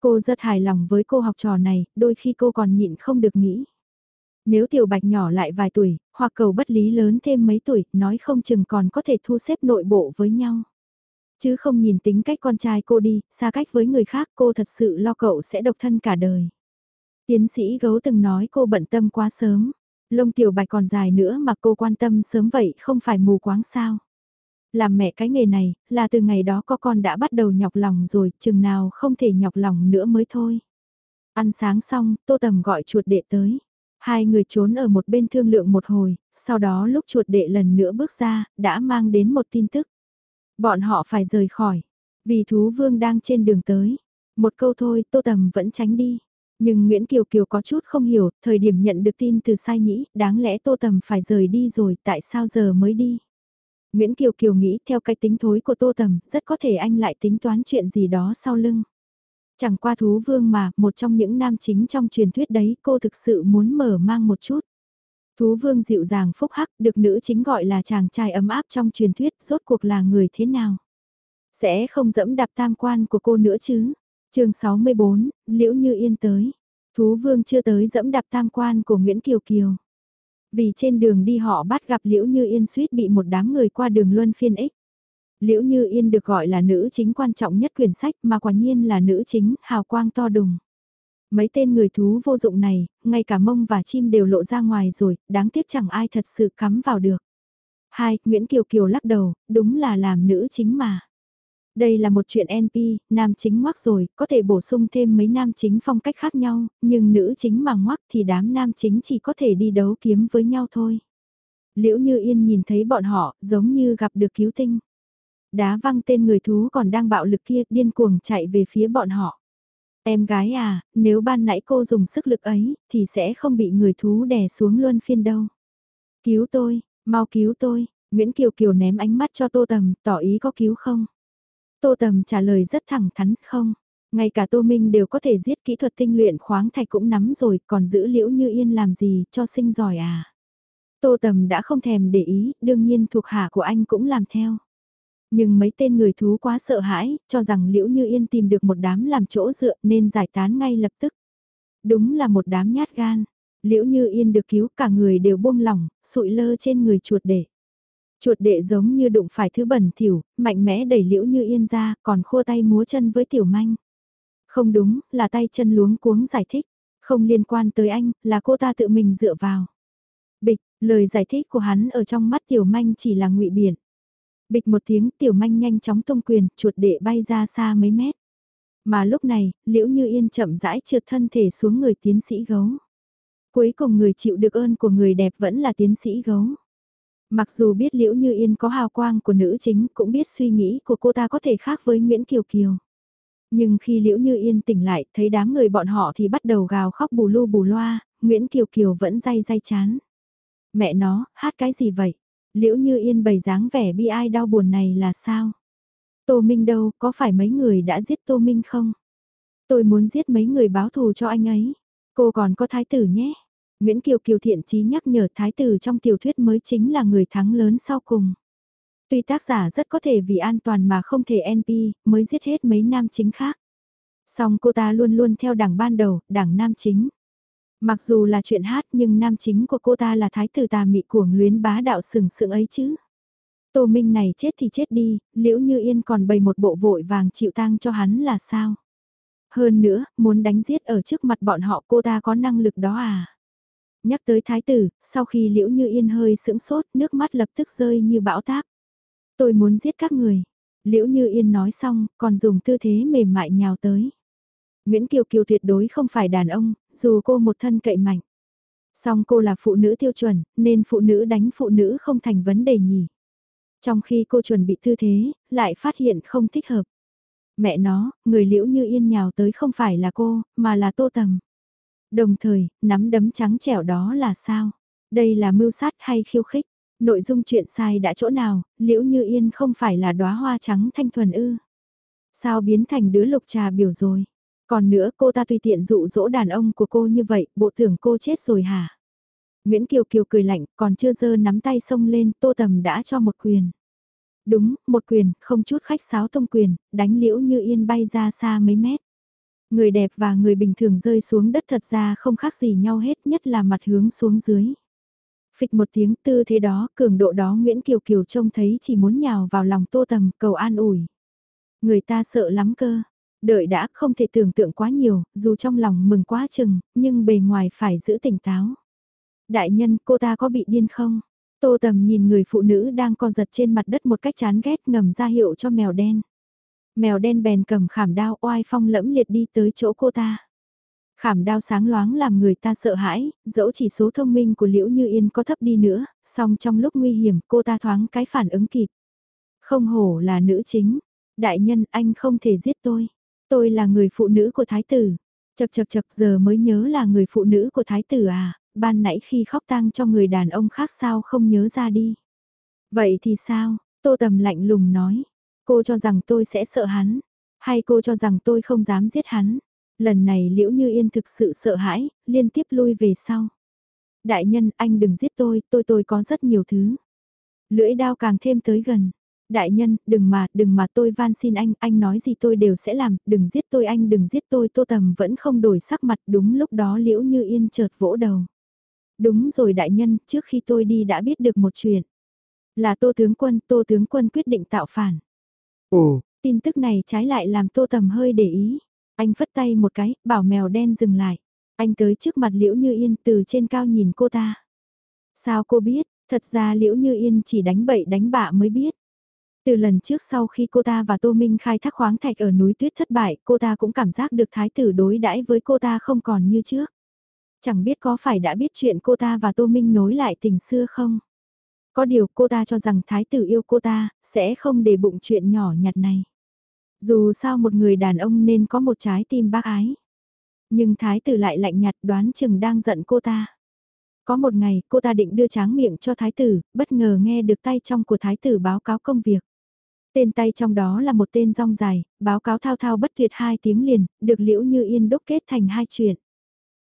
Cô rất hài lòng với cô học trò này, đôi khi cô còn nhịn không được nghĩ. Nếu tiểu bạch nhỏ lại vài tuổi, hoặc cầu bất lý lớn thêm mấy tuổi, nói không chừng còn có thể thu xếp nội bộ với nhau. Chứ không nhìn tính cách con trai cô đi, xa cách với người khác cô thật sự lo cậu sẽ độc thân cả đời. Tiến sĩ gấu từng nói cô bận tâm quá sớm. Lông tiểu bạch còn dài nữa mà cô quan tâm sớm vậy không phải mù quáng sao. Làm mẹ cái nghề này, là từ ngày đó có con đã bắt đầu nhọc lòng rồi, chừng nào không thể nhọc lòng nữa mới thôi. Ăn sáng xong, tô tầm gọi chuột đệ tới. Hai người trốn ở một bên thương lượng một hồi, sau đó lúc chuột đệ lần nữa bước ra, đã mang đến một tin tức. Bọn họ phải rời khỏi, vì thú vương đang trên đường tới. Một câu thôi, tô tầm vẫn tránh đi. Nhưng Nguyễn Kiều Kiều có chút không hiểu, thời điểm nhận được tin từ sai nhĩ, đáng lẽ Tô Tầm phải rời đi rồi, tại sao giờ mới đi? Nguyễn Kiều Kiều nghĩ theo cái tính thối của Tô Tầm, rất có thể anh lại tính toán chuyện gì đó sau lưng. Chẳng qua thú vương mà, một trong những nam chính trong truyền thuyết đấy cô thực sự muốn mở mang một chút. Thú vương dịu dàng phúc hắc, được nữ chính gọi là chàng trai ấm áp trong truyền thuyết, rốt cuộc là người thế nào? Sẽ không dẫm đạp tam quan của cô nữa chứ? Chương 64, Liễu Như Yên tới. Thú Vương chưa tới dẫm đạp tam quan của Nguyễn Kiều Kiều. Vì trên đường đi họ bắt gặp Liễu Như Yên suýt bị một đám người qua đường luân phiên ích. Liễu Như Yên được gọi là nữ chính quan trọng nhất quyển sách mà quả nhiên là nữ chính, hào quang to đùng. Mấy tên người thú vô dụng này, ngay cả mông và chim đều lộ ra ngoài rồi, đáng tiếc chẳng ai thật sự cắm vào được. Hai, Nguyễn Kiều Kiều lắc đầu, đúng là làm nữ chính mà. Đây là một chuyện NP, nam chính ngoác rồi, có thể bổ sung thêm mấy nam chính phong cách khác nhau, nhưng nữ chính mà ngoác thì đám nam chính chỉ có thể đi đấu kiếm với nhau thôi. Liễu Như Yên nhìn thấy bọn họ, giống như gặp được cứu tinh. Đá văng tên người thú còn đang bạo lực kia, điên cuồng chạy về phía bọn họ. Em gái à, nếu ban nãy cô dùng sức lực ấy, thì sẽ không bị người thú đè xuống luôn phiên đâu. Cứu tôi, mau cứu tôi, Nguyễn Kiều Kiều ném ánh mắt cho Tô Tầm, tỏ ý có cứu không? Tô Tầm trả lời rất thẳng thắn, không. Ngay cả Tô Minh đều có thể giết kỹ thuật tinh luyện khoáng thạch cũng nắm rồi, còn giữ liễu như yên làm gì, cho sinh giỏi à? Tô Tầm đã không thèm để ý, đương nhiên thuộc hạ của anh cũng làm theo. Nhưng mấy tên người thú quá sợ hãi, cho rằng Liễu Như Yên tìm được một đám làm chỗ dựa nên giải tán ngay lập tức. Đúng là một đám nhát gan. Liễu Như Yên được cứu cả người đều buông lỏng, sụi lơ trên người chuột đệ. Chuột đệ giống như đụng phải thứ bẩn thỉu, mạnh mẽ đẩy Liễu Như Yên ra, còn khua tay múa chân với Tiểu Manh. Không đúng, là tay chân luống cuống giải thích. Không liên quan tới anh, là cô ta tự mình dựa vào. Bịch, lời giải thích của hắn ở trong mắt Tiểu Manh chỉ là ngụy biện. Bịch một tiếng tiểu manh nhanh chóng tung quyền, chuột đệ bay ra xa mấy mét. Mà lúc này, liễu như yên chậm rãi trượt thân thể xuống người tiến sĩ gấu. Cuối cùng người chịu được ơn của người đẹp vẫn là tiến sĩ gấu. Mặc dù biết liễu như yên có hào quang của nữ chính cũng biết suy nghĩ của cô ta có thể khác với Nguyễn Kiều Kiều. Nhưng khi liễu như yên tỉnh lại thấy đám người bọn họ thì bắt đầu gào khóc bù lu bù loa, Nguyễn Kiều Kiều vẫn day day chán. Mẹ nó, hát cái gì vậy? Liễu như yên bày dáng vẻ bi ai đau buồn này là sao? Tô Minh đâu, có phải mấy người đã giết Tô Minh không? Tôi muốn giết mấy người báo thù cho anh ấy. Cô còn có thái tử nhé. Nguyễn Kiều Kiều thiện chí nhắc nhở thái tử trong tiểu thuyết mới chính là người thắng lớn sau cùng. Tuy tác giả rất có thể vì an toàn mà không thể NP, mới giết hết mấy nam chính khác. Song cô ta luôn luôn theo đảng ban đầu, đảng nam chính. Mặc dù là chuyện hát nhưng nam chính của cô ta là thái tử tà mị cuồng luyến bá đạo sừng sững ấy chứ. Tô Minh này chết thì chết đi, liễu như yên còn bày một bộ vội vàng chịu tang cho hắn là sao? Hơn nữa, muốn đánh giết ở trước mặt bọn họ cô ta có năng lực đó à? Nhắc tới thái tử, sau khi liễu như yên hơi sững sốt, nước mắt lập tức rơi như bão táp. Tôi muốn giết các người. Liễu như yên nói xong, còn dùng tư thế mềm mại nhào tới. Nguyễn Kiều Kiều tuyệt đối không phải đàn ông, dù cô một thân cậy mạnh. Song cô là phụ nữ tiêu chuẩn, nên phụ nữ đánh phụ nữ không thành vấn đề nhỉ. Trong khi cô chuẩn bị tư thế, lại phát hiện không thích hợp. Mẹ nó, người liễu như yên nhào tới không phải là cô, mà là tô tầm. Đồng thời, nắm đấm trắng trẻo đó là sao? Đây là mưu sát hay khiêu khích? Nội dung chuyện sai đã chỗ nào, liễu như yên không phải là đóa hoa trắng thanh thuần ư? Sao biến thành đứa lục trà biểu rồi? Còn nữa cô ta tùy tiện dụ dỗ đàn ông của cô như vậy, bộ tưởng cô chết rồi hả? Nguyễn Kiều Kiều cười lạnh, còn chưa dơ nắm tay xông lên, Tô Tầm đã cho một quyền. Đúng, một quyền, không chút khách sáo thông quyền, đánh liễu như yên bay ra xa mấy mét. Người đẹp và người bình thường rơi xuống đất thật ra không khác gì nhau hết, nhất là mặt hướng xuống dưới. Phịch một tiếng tư thế đó, cường độ đó Nguyễn Kiều Kiều trông thấy chỉ muốn nhào vào lòng Tô Tầm cầu an ủi. Người ta sợ lắm cơ, Đợi đã không thể tưởng tượng quá nhiều, dù trong lòng mừng quá chừng, nhưng bề ngoài phải giữ tỉnh táo. Đại nhân, cô ta có bị điên không? Tô tầm nhìn người phụ nữ đang co giật trên mặt đất một cách chán ghét ngầm ra hiệu cho mèo đen. Mèo đen bèn cầm khảm đao oai phong lẫm liệt đi tới chỗ cô ta. Khảm đao sáng loáng làm người ta sợ hãi, dẫu chỉ số thông minh của Liễu Như Yên có thấp đi nữa, song trong lúc nguy hiểm cô ta thoáng cái phản ứng kịp. Không hổ là nữ chính, đại nhân anh không thể giết tôi. Tôi là người phụ nữ của thái tử. Chật chật chật giờ mới nhớ là người phụ nữ của thái tử à, ban nãy khi khóc tang cho người đàn ông khác sao không nhớ ra đi. Vậy thì sao, tô tầm lạnh lùng nói. Cô cho rằng tôi sẽ sợ hắn, hay cô cho rằng tôi không dám giết hắn. Lần này liễu như yên thực sự sợ hãi, liên tiếp lui về sau. Đại nhân anh đừng giết tôi, tôi tôi có rất nhiều thứ. Lưỡi đao càng thêm tới gần, Đại nhân, đừng mà, đừng mà tôi van xin anh, anh nói gì tôi đều sẽ làm, đừng giết tôi anh đừng giết tôi tô tầm vẫn không đổi sắc mặt đúng lúc đó liễu như yên chợt vỗ đầu. Đúng rồi đại nhân, trước khi tôi đi đã biết được một chuyện. Là tô tướng quân, tô tướng quân quyết định tạo phản. Ồ, tin tức này trái lại làm tô tầm hơi để ý. Anh phất tay một cái, bảo mèo đen dừng lại. Anh tới trước mặt Liễu Như Yên từ trên cao nhìn cô ta. Sao cô biết, thật ra Liễu Như Yên chỉ đánh bậy đánh bạ mới biết. Từ lần trước sau khi cô ta và Tô Minh khai thác khoáng thạch ở núi tuyết thất bại, cô ta cũng cảm giác được thái tử đối đãi với cô ta không còn như trước. Chẳng biết có phải đã biết chuyện cô ta và Tô Minh nối lại tình xưa không? Có điều cô ta cho rằng thái tử yêu cô ta, sẽ không để bụng chuyện nhỏ nhặt này. Dù sao một người đàn ông nên có một trái tim bác ái. Nhưng thái tử lại lạnh nhạt đoán chừng đang giận cô ta. Có một ngày, cô ta định đưa tráng miệng cho thái tử, bất ngờ nghe được tay trong của thái tử báo cáo công việc. Tên tay trong đó là một tên rong dài, báo cáo thao thao bất tuyệt hai tiếng liền, được liễu như yên đúc kết thành hai chuyện.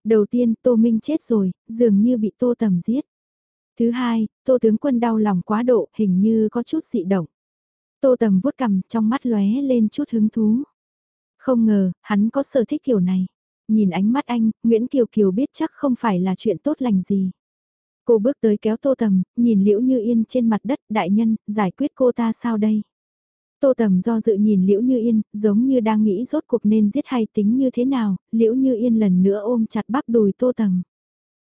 Đầu tiên, Tô Minh chết rồi, dường như bị Tô Tầm giết. Thứ hai, Tô tướng quân đau lòng quá độ, hình như có chút dị động. Tô Tầm vuốt cằm, trong mắt lóe lên chút hứng thú. Không ngờ, hắn có sở thích kiểu này. Nhìn ánh mắt anh, Nguyễn Kiều Kiều biết chắc không phải là chuyện tốt lành gì. Cô bước tới kéo Tô Tầm, nhìn Liễu Như Yên trên mặt đất, đại nhân, giải quyết cô ta sao đây? Tô Tầm do dự nhìn Liễu Như Yên, giống như đang nghĩ rốt cuộc nên giết hay tính như thế nào, Liễu Như Yên lần nữa ôm chặt bắp đùi Tô Tầm.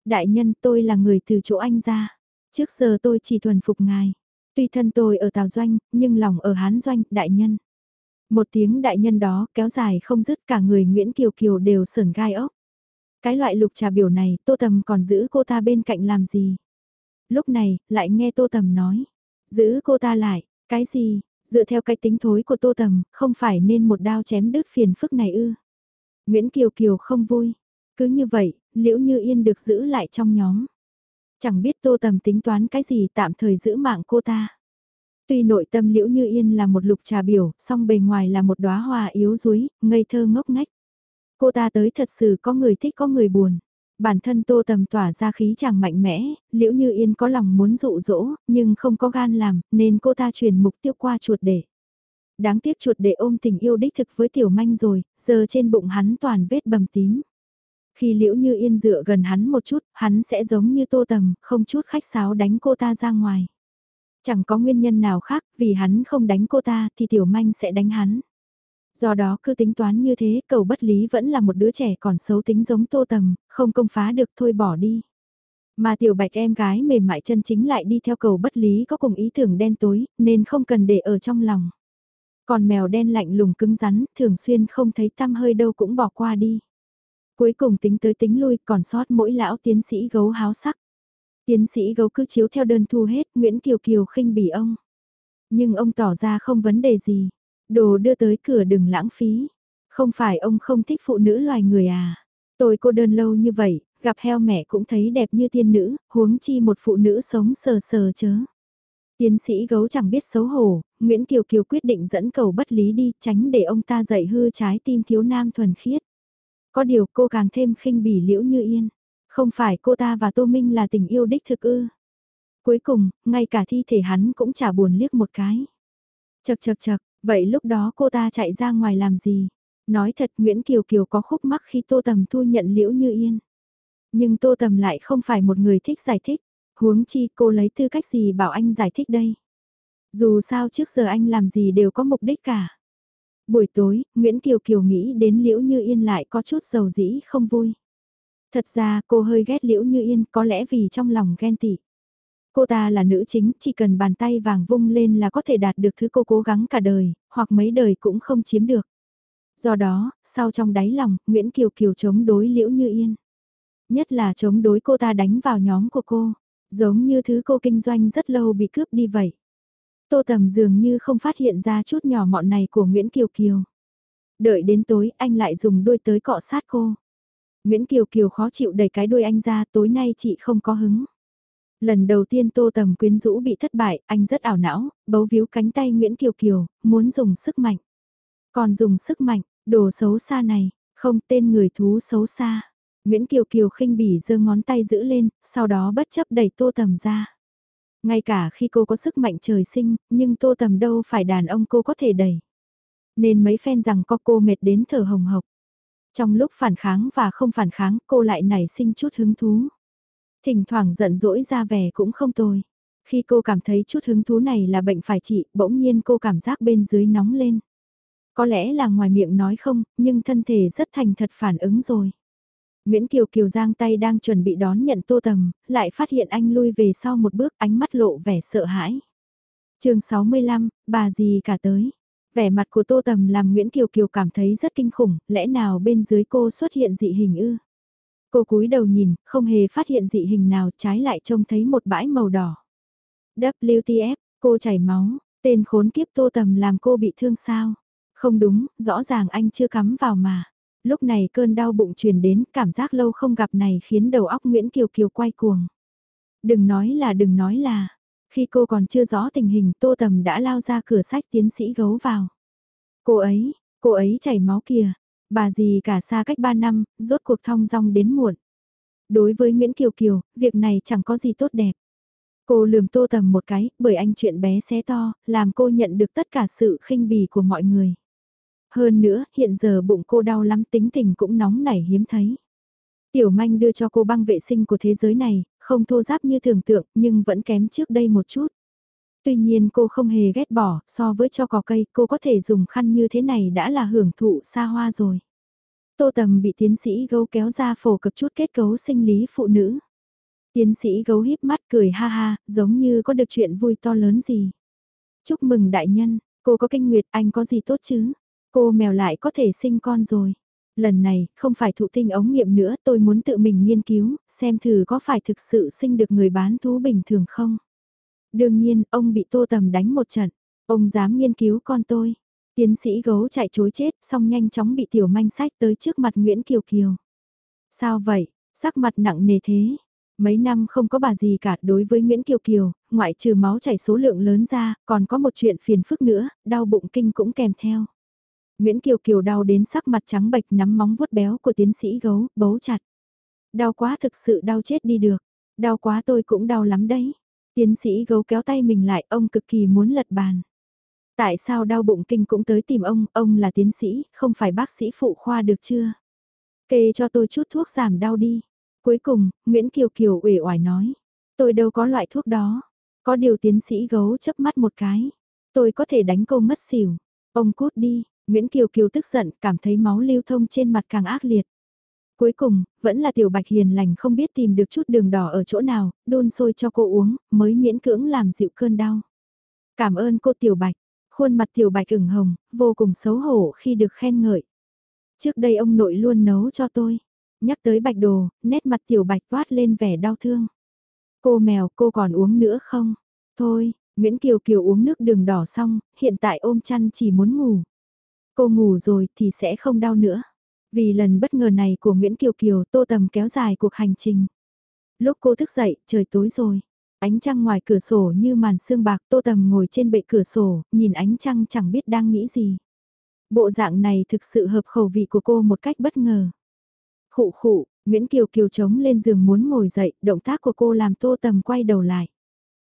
Đại nhân tôi là người từ chỗ anh ra, trước giờ tôi chỉ thuần phục ngài. Tuy thân tôi ở Tào Doanh, nhưng lòng ở Hán Doanh, đại nhân. Một tiếng đại nhân đó kéo dài không dứt cả người Nguyễn Kiều Kiều đều sờn gai ốc. Cái loại lục trà biểu này Tô Tầm còn giữ cô ta bên cạnh làm gì? Lúc này, lại nghe Tô Tầm nói. Giữ cô ta lại, cái gì? Dựa theo cái tính thối của Tô Tầm, không phải nên một đao chém đứt phiền phức này ư? Nguyễn Kiều Kiều không vui. Cứ như vậy, Liễu Như Yên được giữ lại trong nhóm. Chẳng biết Tô Tầm tính toán cái gì tạm thời giữ mạng cô ta. Tuy nội tâm Liễu Như Yên là một lục trà biểu, song bề ngoài là một đóa hoa yếu đuối, ngây thơ ngốc ngách. Cô ta tới thật sự có người thích có người buồn. Bản thân Tô Tầm tỏa ra khí chàng mạnh mẽ, Liễu Như Yên có lòng muốn dụ dỗ, nhưng không có gan làm, nên cô ta truyền mục tiêu qua chuột để. Đáng tiếc chuột để ôm tình yêu đích thực với tiểu manh rồi, giờ trên bụng hắn toàn vết bầm tím. Khi Liễu Như Yên dựa gần hắn một chút, hắn sẽ giống như Tô Tầm, không chút khách sáo đánh cô ta ra ngoài. Chẳng có nguyên nhân nào khác, vì hắn không đánh cô ta thì tiểu manh sẽ đánh hắn. Do đó cứ tính toán như thế, cầu bất lý vẫn là một đứa trẻ còn xấu tính giống tô tầm, không công phá được thôi bỏ đi. Mà tiểu bạch em gái mềm mại chân chính lại đi theo cầu bất lý có cùng ý tưởng đen tối, nên không cần để ở trong lòng. Còn mèo đen lạnh lùng cứng rắn, thường xuyên không thấy tăm hơi đâu cũng bỏ qua đi. Cuối cùng tính tới tính lui còn sót mỗi lão tiến sĩ gấu háo sắc. Tiến sĩ gấu cứ chiếu theo đơn thu hết, Nguyễn Kiều Kiều khinh bỉ ông. Nhưng ông tỏ ra không vấn đề gì. Đồ đưa tới cửa đừng lãng phí. Không phải ông không thích phụ nữ loài người à. Tôi cô đơn lâu như vậy, gặp heo mẹ cũng thấy đẹp như tiên nữ, huống chi một phụ nữ sống sờ sờ chớ. Tiến sĩ gấu chẳng biết xấu hổ, Nguyễn Kiều Kiều quyết định dẫn cầu bất lý đi, tránh để ông ta dậy hư trái tim thiếu nam thuần khiết. Có điều cô càng thêm khinh bỉ liễu như yên. Không phải cô ta và Tô Minh là tình yêu đích thực ư. Cuối cùng, ngay cả thi thể hắn cũng chả buồn liếc một cái. Chật chật chật, vậy lúc đó cô ta chạy ra ngoài làm gì? Nói thật Nguyễn Kiều Kiều có khúc mắc khi Tô Tầm thu nhận Liễu Như Yên. Nhưng Tô Tầm lại không phải một người thích giải thích. Huống chi cô lấy tư cách gì bảo anh giải thích đây? Dù sao trước giờ anh làm gì đều có mục đích cả. Buổi tối, Nguyễn Kiều Kiều nghĩ đến Liễu Như Yên lại có chút dầu dĩ không vui. Thật ra cô hơi ghét Liễu Như Yên có lẽ vì trong lòng ghen tị. Cô ta là nữ chính, chỉ cần bàn tay vàng vung lên là có thể đạt được thứ cô cố gắng cả đời, hoặc mấy đời cũng không chiếm được. Do đó, sau trong đáy lòng, Nguyễn Kiều Kiều chống đối Liễu Như Yên. Nhất là chống đối cô ta đánh vào nhóm của cô, giống như thứ cô kinh doanh rất lâu bị cướp đi vậy. Tô Tầm dường như không phát hiện ra chút nhỏ mọn này của Nguyễn Kiều Kiều. Đợi đến tối anh lại dùng đuôi tới cọ sát cô. Nguyễn Kiều Kiều khó chịu đẩy cái đuôi anh ra tối nay chị không có hứng. Lần đầu tiên Tô Tầm quyến rũ bị thất bại, anh rất ảo não, bấu víu cánh tay Nguyễn Kiều Kiều, muốn dùng sức mạnh. Còn dùng sức mạnh, đồ xấu xa này, không tên người thú xấu xa. Nguyễn Kiều Kiều khinh bỉ giơ ngón tay giữ lên, sau đó bất chấp đẩy Tô Tầm ra. Ngay cả khi cô có sức mạnh trời sinh, nhưng Tô Tầm đâu phải đàn ông cô có thể đẩy. Nên mấy phen rằng có cô mệt đến thở hồng hộc. Trong lúc phản kháng và không phản kháng cô lại nảy sinh chút hứng thú. Thỉnh thoảng giận dỗi ra vẻ cũng không tồi. Khi cô cảm thấy chút hứng thú này là bệnh phải trị, bỗng nhiên cô cảm giác bên dưới nóng lên. Có lẽ là ngoài miệng nói không, nhưng thân thể rất thành thật phản ứng rồi. Nguyễn Kiều Kiều giang tay đang chuẩn bị đón nhận tô tầm, lại phát hiện anh lui về sau một bước ánh mắt lộ vẻ sợ hãi. chương 65, bà gì cả tới. Vẻ mặt của tô tầm làm Nguyễn Kiều Kiều cảm thấy rất kinh khủng, lẽ nào bên dưới cô xuất hiện dị hình ư? Cô cúi đầu nhìn, không hề phát hiện dị hình nào trái lại trông thấy một bãi màu đỏ. WTF, cô chảy máu, tên khốn kiếp tô tầm làm cô bị thương sao? Không đúng, rõ ràng anh chưa cắm vào mà. Lúc này cơn đau bụng truyền đến, cảm giác lâu không gặp này khiến đầu óc Nguyễn Kiều Kiều quay cuồng. Đừng nói là đừng nói là, khi cô còn chưa rõ tình hình Tô Tầm đã lao ra cửa sách tiến sĩ gấu vào. Cô ấy, cô ấy chảy máu kìa, bà gì cả xa cách 3 năm, rốt cuộc thong dong đến muộn. Đối với Nguyễn Kiều Kiều, việc này chẳng có gì tốt đẹp. Cô lườm tô tầm một cái, bởi anh chuyện bé xé to, làm cô nhận được tất cả sự khinh bỉ của mọi người. Hơn nữa, hiện giờ bụng cô đau lắm tính tình cũng nóng nảy hiếm thấy. Tiểu manh đưa cho cô băng vệ sinh của thế giới này, không thô giáp như tưởng tượng nhưng vẫn kém trước đây một chút. Tuy nhiên cô không hề ghét bỏ, so với cho cỏ cây cô có thể dùng khăn như thế này đã là hưởng thụ xa hoa rồi. Tô Tầm bị tiến sĩ gấu kéo ra phổ cập chút kết cấu sinh lý phụ nữ. Tiến sĩ gấu híp mắt cười ha ha, giống như có được chuyện vui to lớn gì. Chúc mừng đại nhân, cô có kinh nguyệt anh có gì tốt chứ? Cô mèo lại có thể sinh con rồi. Lần này, không phải thụ tinh ống nghiệm nữa, tôi muốn tự mình nghiên cứu, xem thử có phải thực sự sinh được người bán thú bình thường không. Đương nhiên, ông bị tô tầm đánh một trận. Ông dám nghiên cứu con tôi. Tiến sĩ gấu chạy chối chết, xong nhanh chóng bị tiểu manh sách tới trước mặt Nguyễn Kiều Kiều. Sao vậy, sắc mặt nặng nề thế, Mấy năm không có bà gì cả đối với Nguyễn Kiều Kiều, ngoại trừ máu chảy số lượng lớn ra, còn có một chuyện phiền phức nữa, đau bụng kinh cũng kèm theo. Nguyễn Kiều Kiều đau đến sắc mặt trắng bệch nắm móng vuốt béo của tiến sĩ gấu, bấu chặt. Đau quá thực sự đau chết đi được, đau quá tôi cũng đau lắm đấy. Tiến sĩ gấu kéo tay mình lại, ông cực kỳ muốn lật bàn. Tại sao đau bụng kinh cũng tới tìm ông, ông là tiến sĩ, không phải bác sĩ phụ khoa được chưa? Kê cho tôi chút thuốc giảm đau đi. Cuối cùng, Nguyễn Kiều Kiều uể oải nói, tôi đâu có loại thuốc đó. Có điều tiến sĩ gấu chớp mắt một cái, tôi có thể đánh cô mất xỉu. Ông cút đi, Nguyễn Kiều Kiều tức giận, cảm thấy máu lưu thông trên mặt càng ác liệt. Cuối cùng, vẫn là tiểu bạch hiền lành không biết tìm được chút đường đỏ ở chỗ nào, đun sôi cho cô uống, mới miễn cưỡng làm dịu cơn đau. Cảm ơn cô tiểu bạch, khuôn mặt tiểu bạch ửng hồng, vô cùng xấu hổ khi được khen ngợi. Trước đây ông nội luôn nấu cho tôi. Nhắc tới bạch đồ, nét mặt tiểu bạch toát lên vẻ đau thương. Cô mèo, cô còn uống nữa không? Thôi, Nguyễn Kiều Kiều uống nước đường đỏ xong, hiện tại ôm chăn chỉ muốn ngủ. Cô ngủ rồi thì sẽ không đau nữa. Vì lần bất ngờ này của Nguyễn Kiều Kiều tô tầm kéo dài cuộc hành trình. Lúc cô thức dậy, trời tối rồi. Ánh trăng ngoài cửa sổ như màn sương bạc tô tầm ngồi trên bệ cửa sổ, nhìn ánh trăng chẳng biết đang nghĩ gì. Bộ dạng này thực sự hợp khẩu vị của cô một cách bất ngờ. Khụ khụ, Nguyễn Kiều Kiều trống lên giường muốn ngồi dậy, động tác của cô làm tô tầm quay đầu lại.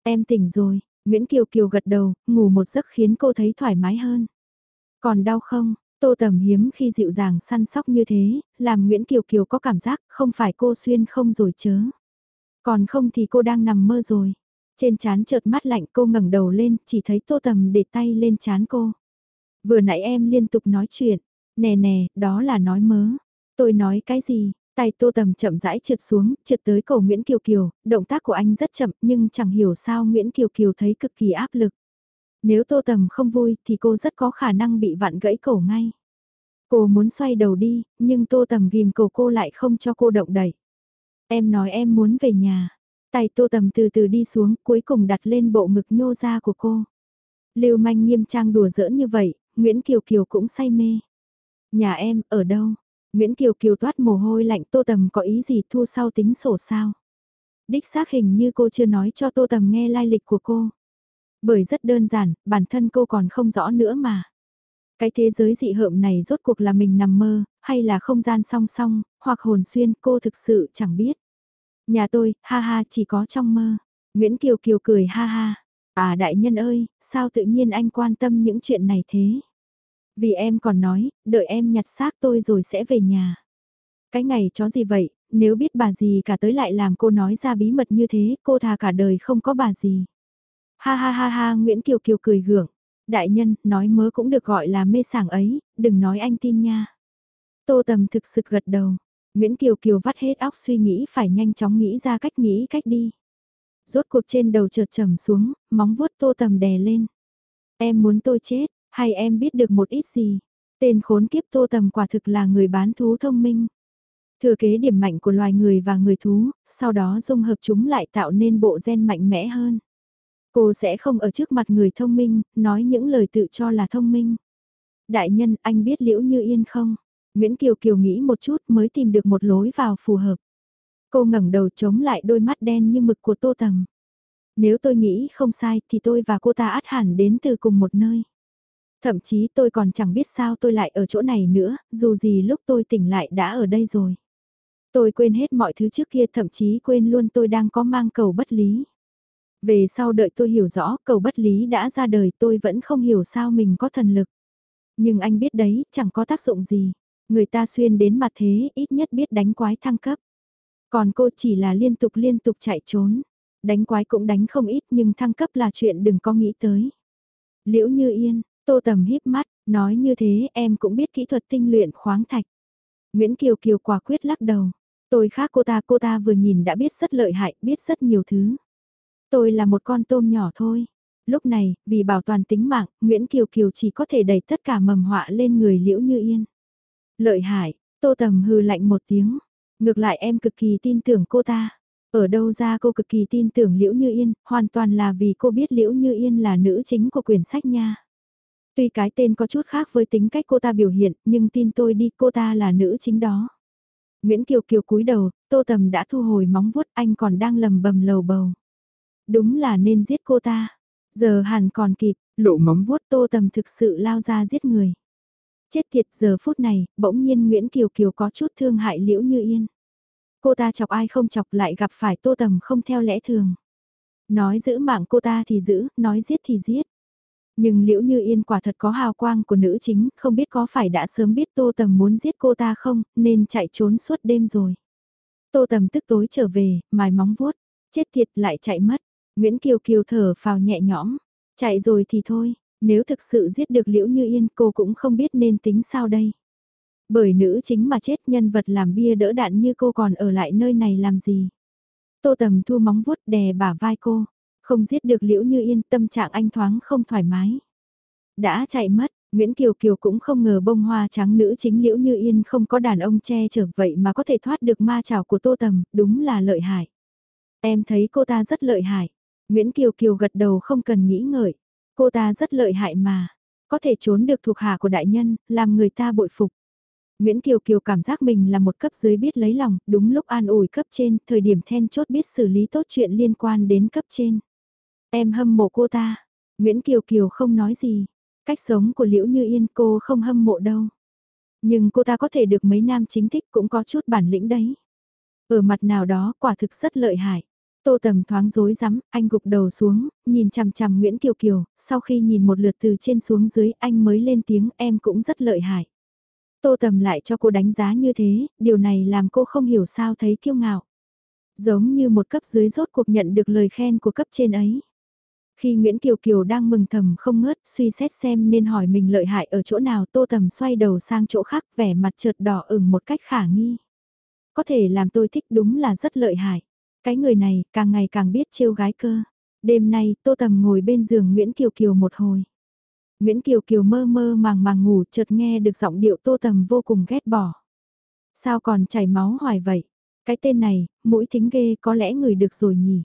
Em tỉnh rồi, Nguyễn Kiều Kiều gật đầu, ngủ một giấc khiến cô thấy thoải mái hơn. Còn đau không? Tô Tầm hiếm khi dịu dàng săn sóc như thế, làm Nguyễn Kiều Kiều có cảm giác không phải cô xuyên không rồi chớ. Còn không thì cô đang nằm mơ rồi. Trên chán chợt mắt lạnh cô ngẩng đầu lên, chỉ thấy Tô Tầm để tay lên chán cô. Vừa nãy em liên tục nói chuyện, nè nè, đó là nói mớ. Tôi nói cái gì? Tay tô tầm chậm rãi trượt xuống, trượt tới cổ Nguyễn Kiều Kiều, động tác của anh rất chậm nhưng chẳng hiểu sao Nguyễn Kiều Kiều thấy cực kỳ áp lực. Nếu tô tầm không vui thì cô rất có khả năng bị vặn gãy cổ ngay. Cô muốn xoay đầu đi, nhưng tô tầm ghim cổ cô lại không cho cô động đẩy. Em nói em muốn về nhà. Tay tô tầm từ từ đi xuống cuối cùng đặt lên bộ ngực nhô ra của cô. Lưu manh nghiêm trang đùa giỡn như vậy, Nguyễn Kiều Kiều cũng say mê. Nhà em, ở đâu? Nguyễn Kiều Kiều toát mồ hôi lạnh Tô Tầm có ý gì thu sau tính sổ sao? Đích xác hình như cô chưa nói cho Tô Tầm nghe lai lịch của cô. Bởi rất đơn giản, bản thân cô còn không rõ nữa mà. Cái thế giới dị hợm này rốt cuộc là mình nằm mơ, hay là không gian song song, hoặc hồn xuyên cô thực sự chẳng biết. Nhà tôi, ha ha chỉ có trong mơ. Nguyễn Kiều Kiều cười ha ha. À đại nhân ơi, sao tự nhiên anh quan tâm những chuyện này thế? Vì em còn nói, đợi em nhặt xác tôi rồi sẽ về nhà. Cái ngày chó gì vậy, nếu biết bà gì cả tới lại làm cô nói ra bí mật như thế, cô thà cả đời không có bà gì. Ha ha ha ha Nguyễn Kiều Kiều cười gượng. Đại nhân, nói mớ cũng được gọi là mê sảng ấy, đừng nói anh tin nha. Tô Tầm thực sự gật đầu. Nguyễn Kiều Kiều vắt hết óc suy nghĩ phải nhanh chóng nghĩ ra cách nghĩ cách đi. Rốt cuộc trên đầu chợt trầm xuống, móng vuốt Tô Tầm đè lên. Em muốn tôi chết, hay em biết được một ít gì? Tên khốn kiếp Tô Tầm quả thực là người bán thú thông minh. Thừa kế điểm mạnh của loài người và người thú, sau đó dung hợp chúng lại tạo nên bộ gen mạnh mẽ hơn. Cô sẽ không ở trước mặt người thông minh, nói những lời tự cho là thông minh. Đại nhân, anh biết Liễu Như Yên không? Nguyễn Kiều Kiều nghĩ một chút mới tìm được một lối vào phù hợp. Cô ngẩng đầu chống lại đôi mắt đen như mực của Tô Tầm. Nếu tôi nghĩ không sai thì tôi và cô ta át hẳn đến từ cùng một nơi. Thậm chí tôi còn chẳng biết sao tôi lại ở chỗ này nữa, dù gì lúc tôi tỉnh lại đã ở đây rồi. Tôi quên hết mọi thứ trước kia thậm chí quên luôn tôi đang có mang cầu bất lý. Về sau đợi tôi hiểu rõ cầu bất lý đã ra đời tôi vẫn không hiểu sao mình có thần lực. Nhưng anh biết đấy, chẳng có tác dụng gì. Người ta xuyên đến mặt thế ít nhất biết đánh quái thăng cấp. Còn cô chỉ là liên tục liên tục chạy trốn. Đánh quái cũng đánh không ít nhưng thăng cấp là chuyện đừng có nghĩ tới. Liễu như yên, tô tầm híp mắt, nói như thế em cũng biết kỹ thuật tinh luyện khoáng thạch. Nguyễn Kiều Kiều quả quyết lắc đầu. Tôi khác cô ta, cô ta vừa nhìn đã biết rất lợi hại, biết rất nhiều thứ. Tôi là một con tôm nhỏ thôi. Lúc này, vì bảo toàn tính mạng, Nguyễn Kiều Kiều chỉ có thể đẩy tất cả mầm họa lên người Liễu Như Yên. Lợi hại, Tô Tầm hừ lạnh một tiếng. Ngược lại em cực kỳ tin tưởng cô ta. Ở đâu ra cô cực kỳ tin tưởng Liễu Như Yên, hoàn toàn là vì cô biết Liễu Như Yên là nữ chính của quyển sách nha. Tuy cái tên có chút khác với tính cách cô ta biểu hiện, nhưng tin tôi đi cô ta là nữ chính đó. Nguyễn Kiều Kiều cúi đầu, Tô Tầm đã thu hồi móng vuốt anh còn đang lầm bầm lầu bầu. Đúng là nên giết cô ta. Giờ hẳn còn kịp, lộ móng vuốt Tô Tầm thực sự lao ra giết người. Chết tiệt giờ phút này, bỗng nhiên Nguyễn Kiều Kiều có chút thương hại Liễu Như Yên. Cô ta chọc ai không chọc lại gặp phải Tô Tầm không theo lẽ thường. Nói giữ mạng cô ta thì giữ, nói giết thì giết. Nhưng Liễu Như Yên quả thật có hào quang của nữ chính, không biết có phải đã sớm biết Tô Tầm muốn giết cô ta không, nên chạy trốn suốt đêm rồi. Tô Tầm tức tối trở về, mài móng vuốt, chết thiệt lại chạy mất. Nguyễn Kiều Kiều thở phào nhẹ nhõm, chạy rồi thì thôi, nếu thực sự giết được Liễu Như Yên cô cũng không biết nên tính sao đây. Bởi nữ chính mà chết nhân vật làm bia đỡ đạn như cô còn ở lại nơi này làm gì. Tô Tầm thu móng vuốt đè bả vai cô, không giết được Liễu Như Yên tâm trạng anh thoáng không thoải mái. Đã chạy mất, Nguyễn Kiều Kiều cũng không ngờ bông hoa trắng nữ chính Liễu Như Yên không có đàn ông che chở vậy mà có thể thoát được ma trào của Tô Tầm, đúng là lợi hại. Em thấy cô ta rất lợi hại. Nguyễn Kiều Kiều gật đầu không cần nghĩ ngợi. Cô ta rất lợi hại mà. Có thể trốn được thuộc hạ của đại nhân, làm người ta bội phục. Nguyễn Kiều Kiều cảm giác mình là một cấp dưới biết lấy lòng, đúng lúc an ủi cấp trên, thời điểm then chốt biết xử lý tốt chuyện liên quan đến cấp trên. Em hâm mộ cô ta. Nguyễn Kiều Kiều không nói gì. Cách sống của Liễu Như Yên cô không hâm mộ đâu. Nhưng cô ta có thể được mấy nam chính thích cũng có chút bản lĩnh đấy. Ở mặt nào đó quả thực rất lợi hại. Tô Tầm thoáng rối rắm, anh gục đầu xuống, nhìn chằm chằm Nguyễn Kiều Kiều, sau khi nhìn một lượt từ trên xuống dưới anh mới lên tiếng em cũng rất lợi hại. Tô Tầm lại cho cô đánh giá như thế, điều này làm cô không hiểu sao thấy kiêu ngạo. Giống như một cấp dưới rốt cuộc nhận được lời khen của cấp trên ấy. Khi Nguyễn Kiều Kiều đang mừng thầm không ngớt, suy xét xem nên hỏi mình lợi hại ở chỗ nào Tô Tầm xoay đầu sang chỗ khác vẻ mặt trượt đỏ ửng một cách khả nghi. Có thể làm tôi thích đúng là rất lợi hại. Cái người này càng ngày càng biết trêu gái cơ. Đêm nay Tô Tầm ngồi bên giường Nguyễn Kiều Kiều một hồi. Nguyễn Kiều Kiều mơ mơ màng màng ngủ chợt nghe được giọng điệu Tô Tầm vô cùng ghét bỏ. Sao còn chảy máu hoài vậy? Cái tên này, mũi thính ghê có lẽ người được rồi nhỉ?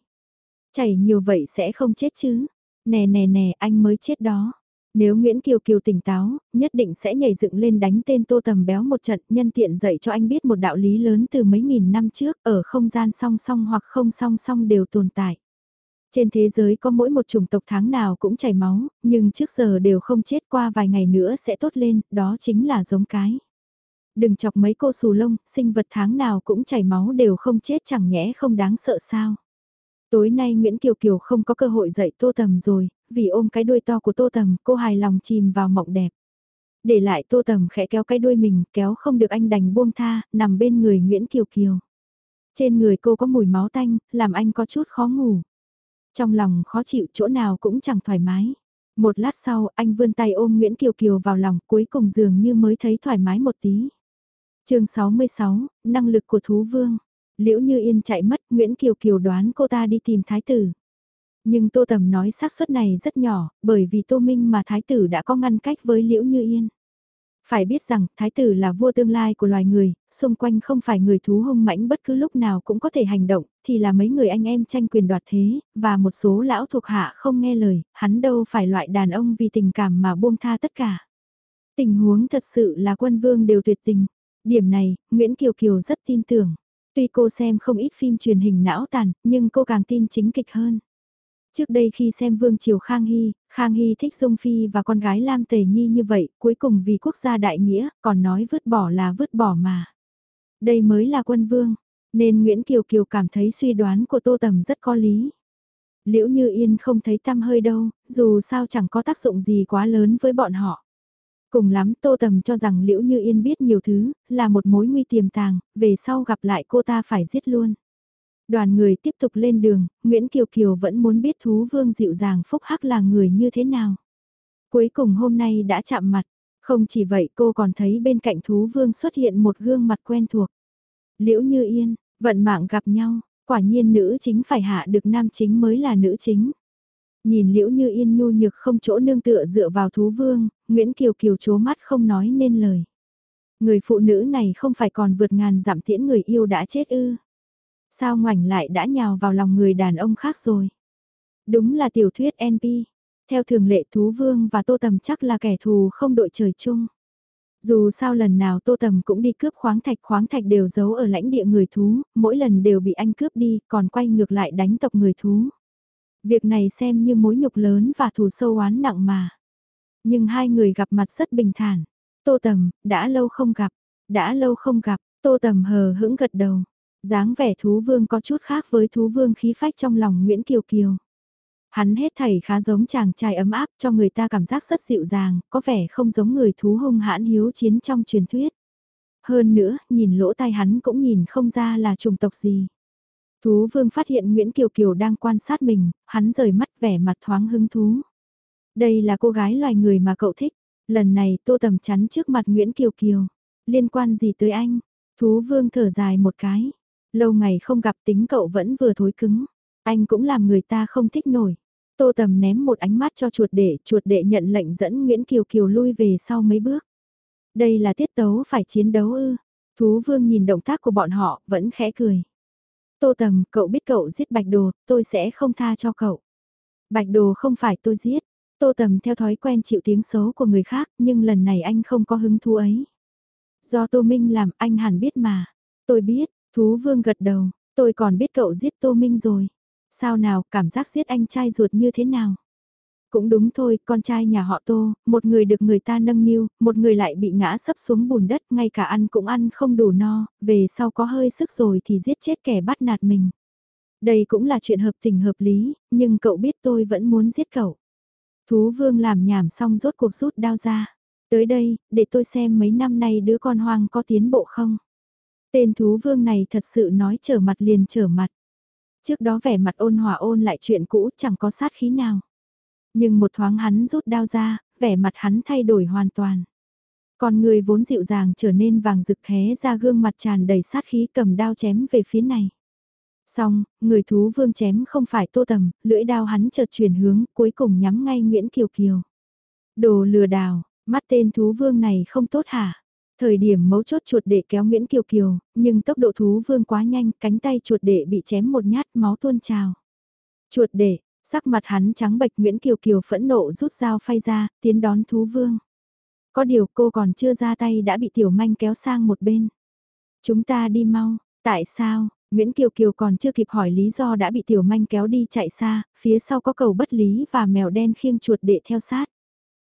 Chảy nhiều vậy sẽ không chết chứ? Nè nè nè anh mới chết đó. Nếu Nguyễn Kiều Kiều tỉnh táo, nhất định sẽ nhảy dựng lên đánh tên Tô Tầm béo một trận nhân tiện dạy cho anh biết một đạo lý lớn từ mấy nghìn năm trước ở không gian song song hoặc không song song đều tồn tại. Trên thế giới có mỗi một chủng tộc tháng nào cũng chảy máu, nhưng trước giờ đều không chết qua vài ngày nữa sẽ tốt lên, đó chính là giống cái. Đừng chọc mấy cô xù lông, sinh vật tháng nào cũng chảy máu đều không chết chẳng nhẽ không đáng sợ sao. Tối nay Nguyễn Kiều Kiều không có cơ hội dạy Tô Tầm rồi, vì ôm cái đuôi to của Tô Tầm, cô hài lòng chìm vào mộng đẹp. Để lại Tô Tầm khẽ kéo cái đuôi mình, kéo không được anh đành buông tha, nằm bên người Nguyễn Kiều Kiều. Trên người cô có mùi máu tanh, làm anh có chút khó ngủ. Trong lòng khó chịu chỗ nào cũng chẳng thoải mái. Một lát sau, anh vươn tay ôm Nguyễn Kiều Kiều vào lòng, cuối cùng dường như mới thấy thoải mái một tí. chương 66, năng lực của thú vương. Liễu Như Yên chạy mất, Nguyễn Kiều Kiều đoán cô ta đi tìm thái tử. Nhưng Tô Tầm nói xác suất này rất nhỏ, bởi vì Tô Minh mà thái tử đã có ngăn cách với Liễu Như Yên. Phải biết rằng, thái tử là vua tương lai của loài người, xung quanh không phải người thú hung mãnh bất cứ lúc nào cũng có thể hành động, thì là mấy người anh em tranh quyền đoạt thế, và một số lão thuộc hạ không nghe lời, hắn đâu phải loại đàn ông vì tình cảm mà buông tha tất cả. Tình huống thật sự là quân vương đều tuyệt tình. Điểm này, Nguyễn Kiều Kiều rất tin tưởng. Tuy cô xem không ít phim truyền hình não tàn, nhưng cô càng tin chính kịch hơn. Trước đây khi xem Vương Triều Khang Hy, Khang Hy thích Dung Phi và con gái Lam Tề Nhi như vậy, cuối cùng vì quốc gia đại nghĩa, còn nói vứt bỏ là vứt bỏ mà. Đây mới là quân vương, nên Nguyễn Kiều Kiều cảm thấy suy đoán của Tô Tầm rất có lý. Liễu Như Yên không thấy tăm hơi đâu, dù sao chẳng có tác dụng gì quá lớn với bọn họ. Cùng lắm Tô Tầm cho rằng Liễu Như Yên biết nhiều thứ, là một mối nguy tiềm tàng, về sau gặp lại cô ta phải giết luôn. Đoàn người tiếp tục lên đường, Nguyễn Kiều Kiều vẫn muốn biết thú vương dịu dàng phúc hắc là người như thế nào. Cuối cùng hôm nay đã chạm mặt, không chỉ vậy cô còn thấy bên cạnh thú vương xuất hiện một gương mặt quen thuộc. Liễu Như Yên, vận mạng gặp nhau, quả nhiên nữ chính phải hạ được nam chính mới là nữ chính. Nhìn Liễu Như Yên nhu nhược không chỗ nương tựa dựa vào thú vương, Nguyễn Kiều Kiều chố mắt không nói nên lời. Người phụ nữ này không phải còn vượt ngàn giảm tiễn người yêu đã chết ư. Sao ngoảnh lại đã nhào vào lòng người đàn ông khác rồi. Đúng là tiểu thuyết NP. Theo thường lệ Thú Vương và Tô Tầm chắc là kẻ thù không đội trời chung. Dù sao lần nào Tô Tầm cũng đi cướp khoáng thạch khoáng thạch đều giấu ở lãnh địa người thú, mỗi lần đều bị anh cướp đi, còn quay ngược lại đánh tộc người thú. Việc này xem như mối nhục lớn và thù sâu oán nặng mà. Nhưng hai người gặp mặt rất bình thản. Tô Tầm, đã lâu không gặp, đã lâu không gặp, Tô Tầm hờ hững gật đầu dáng vẻ thú vương có chút khác với thú vương khí phách trong lòng Nguyễn Kiều Kiều. Hắn hết thảy khá giống chàng trai ấm áp cho người ta cảm giác rất dịu dàng, có vẻ không giống người thú hung hãn hiếu chiến trong truyền thuyết. Hơn nữa, nhìn lỗ tai hắn cũng nhìn không ra là chủng tộc gì. Thú vương phát hiện Nguyễn Kiều Kiều đang quan sát mình, hắn rời mắt vẻ mặt thoáng hứng thú. Đây là cô gái loài người mà cậu thích, lần này tô tầm chắn trước mặt Nguyễn Kiều Kiều. Liên quan gì tới anh? Thú vương thở dài một cái. Lâu ngày không gặp tính cậu vẫn vừa thối cứng. Anh cũng làm người ta không thích nổi. Tô Tầm ném một ánh mắt cho chuột đệ, chuột đệ nhận lệnh dẫn Nguyễn Kiều Kiều lui về sau mấy bước. Đây là tiết tấu phải chiến đấu ư. Thú vương nhìn động tác của bọn họ, vẫn khẽ cười. Tô Tầm, cậu biết cậu giết Bạch Đồ, tôi sẽ không tha cho cậu. Bạch Đồ không phải tôi giết. Tô Tầm theo thói quen chịu tiếng xấu của người khác, nhưng lần này anh không có hứng thú ấy. Do Tô Minh làm anh hẳn biết mà. Tôi biết, Thú vương gật đầu, tôi còn biết cậu giết Tô Minh rồi. Sao nào, cảm giác giết anh trai ruột như thế nào? Cũng đúng thôi, con trai nhà họ Tô, một người được người ta nâng niu, một người lại bị ngã sấp xuống bùn đất, ngay cả ăn cũng ăn không đủ no, về sau có hơi sức rồi thì giết chết kẻ bắt nạt mình. Đây cũng là chuyện hợp tình hợp lý, nhưng cậu biết tôi vẫn muốn giết cậu. Thú vương làm nhảm xong rốt cuộc rút đao ra. Tới đây, để tôi xem mấy năm nay đứa con hoang có tiến bộ không. Tên thú vương này thật sự nói trở mặt liền trở mặt. Trước đó vẻ mặt ôn hòa ôn lại chuyện cũ chẳng có sát khí nào. Nhưng một thoáng hắn rút đao ra, vẻ mặt hắn thay đổi hoàn toàn. Còn người vốn dịu dàng trở nên vàng rực hé ra gương mặt tràn đầy sát khí cầm đao chém về phía này. Xong, người thú vương chém không phải tô tầm, lưỡi đao hắn chợt chuyển hướng, cuối cùng nhắm ngay Nguyễn Kiều Kiều. Đồ lừa đảo, mắt tên thú vương này không tốt hả? Thời điểm mấu chốt chuột đệ kéo Nguyễn Kiều Kiều, nhưng tốc độ thú vương quá nhanh, cánh tay chuột đệ bị chém một nhát máu tuôn trào. Chuột đệ, sắc mặt hắn trắng bệch Nguyễn Kiều Kiều phẫn nộ rút dao phay ra, tiến đón thú vương. Có điều cô còn chưa ra tay đã bị tiểu manh kéo sang một bên. Chúng ta đi mau, tại sao? Nguyễn Kiều Kiều còn chưa kịp hỏi lý do đã bị tiểu manh kéo đi chạy xa, phía sau có cầu bất lý và mèo đen khiêng chuột đệ theo sát.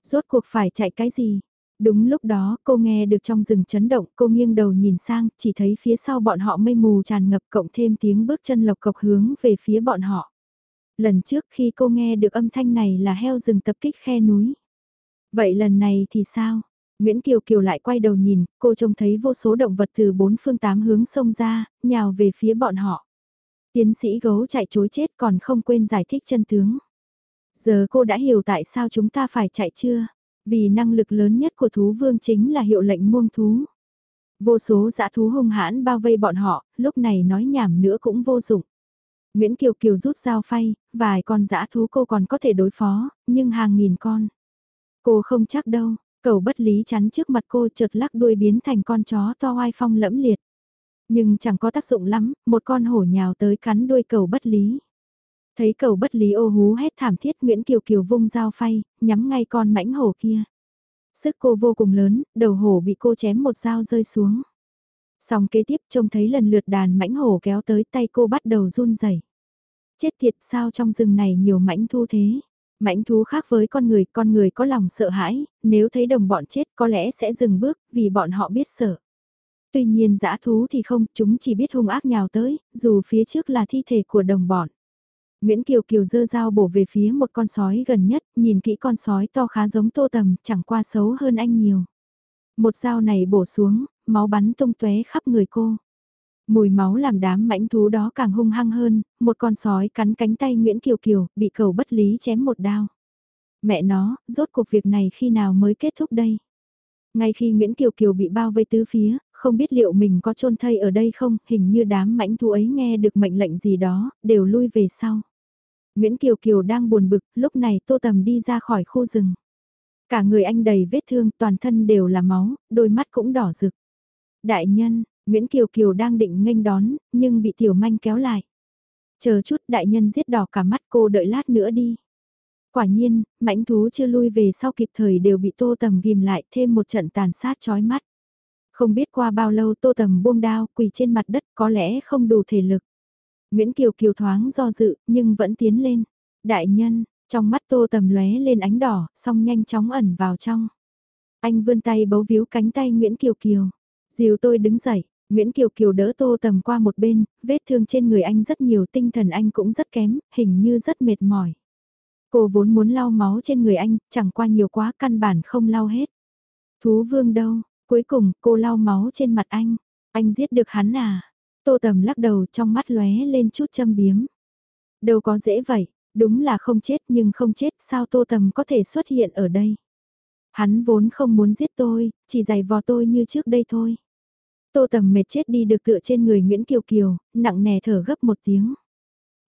Rốt cuộc phải chạy cái gì? Đúng lúc đó cô nghe được trong rừng chấn động cô nghiêng đầu nhìn sang chỉ thấy phía sau bọn họ mây mù tràn ngập cộng thêm tiếng bước chân lộc cộc hướng về phía bọn họ. Lần trước khi cô nghe được âm thanh này là heo rừng tập kích khe núi. Vậy lần này thì sao? Nguyễn Kiều Kiều lại quay đầu nhìn, cô trông thấy vô số động vật từ bốn phương tám hướng sông ra, nhào về phía bọn họ. Tiến sĩ gấu chạy chối chết còn không quên giải thích chân tướng. Giờ cô đã hiểu tại sao chúng ta phải chạy chưa? Vì năng lực lớn nhất của thú vương chính là hiệu lệnh muông thú. Vô số dã thú hung hãn bao vây bọn họ, lúc này nói nhảm nữa cũng vô dụng. Nguyễn Kiều Kiều rút dao phay, vài con dã thú cô còn có thể đối phó, nhưng hàng nghìn con. Cô không chắc đâu, cầu bất lý chắn trước mặt cô chợt lắc đuôi biến thành con chó to oai phong lẫm liệt. Nhưng chẳng có tác dụng lắm, một con hổ nhào tới cắn đuôi cầu bất lý. Thấy cầu bất lý ô hú hét thảm thiết Nguyễn Kiều Kiều vung dao phay, nhắm ngay con mãnh hổ kia. Sức cô vô cùng lớn, đầu hổ bị cô chém một dao rơi xuống. Xong kế tiếp trông thấy lần lượt đàn mãnh hổ kéo tới tay cô bắt đầu run rẩy. Chết thiệt sao trong rừng này nhiều mãnh thu thế. Mãnh thú khác với con người, con người có lòng sợ hãi, nếu thấy đồng bọn chết có lẽ sẽ dừng bước vì bọn họ biết sợ. Tuy nhiên dã thú thì không, chúng chỉ biết hung ác nhào tới, dù phía trước là thi thể của đồng bọn. Nguyễn Kiều Kiều dơ dao bổ về phía một con sói gần nhất, nhìn kỹ con sói to khá giống tô tầm, chẳng qua xấu hơn anh nhiều. Một dao này bổ xuống, máu bắn tung tóe khắp người cô. Mùi máu làm đám mãnh thú đó càng hung hăng hơn, một con sói cắn cánh tay Nguyễn Kiều Kiều, bị cầu bất lý chém một đao. Mẹ nó, rốt cuộc việc này khi nào mới kết thúc đây? Ngay khi Nguyễn Kiều Kiều bị bao vây tứ phía, không biết liệu mình có trôn thây ở đây không, hình như đám mãnh thú ấy nghe được mệnh lệnh gì đó, đều lui về sau. Nguyễn Kiều Kiều đang buồn bực, lúc này Tô Tầm đi ra khỏi khu rừng. Cả người anh đầy vết thương, toàn thân đều là máu, đôi mắt cũng đỏ rực. Đại nhân, Nguyễn Kiều Kiều đang định nghênh đón, nhưng bị Tiểu Manh kéo lại. Chờ chút đại nhân giết đỏ cả mắt cô đợi lát nữa đi. Quả nhiên, mãnh thú chưa lui về sau kịp thời đều bị Tô Tầm ghim lại thêm một trận tàn sát chói mắt. Không biết qua bao lâu Tô Tầm buông đao quỳ trên mặt đất có lẽ không đủ thể lực. Nguyễn Kiều Kiều thoáng do dự, nhưng vẫn tiến lên. Đại nhân, trong mắt tô tầm lóe lên ánh đỏ, xong nhanh chóng ẩn vào trong. Anh vươn tay bấu víu cánh tay Nguyễn Kiều Kiều. Dìu tôi đứng dậy, Nguyễn Kiều Kiều đỡ tô tầm qua một bên, vết thương trên người anh rất nhiều tinh thần anh cũng rất kém, hình như rất mệt mỏi. Cô vốn muốn lau máu trên người anh, chẳng qua nhiều quá căn bản không lau hết. Thú vương đâu, cuối cùng cô lau máu trên mặt anh. Anh giết được hắn à? Tô Tầm lắc đầu trong mắt lóe lên chút châm biếm. Đâu có dễ vậy, đúng là không chết nhưng không chết sao Tô Tầm có thể xuất hiện ở đây. Hắn vốn không muốn giết tôi, chỉ giày vò tôi như trước đây thôi. Tô Tầm mệt chết đi được tựa trên người Nguyễn Kiều Kiều, nặng nề thở gấp một tiếng.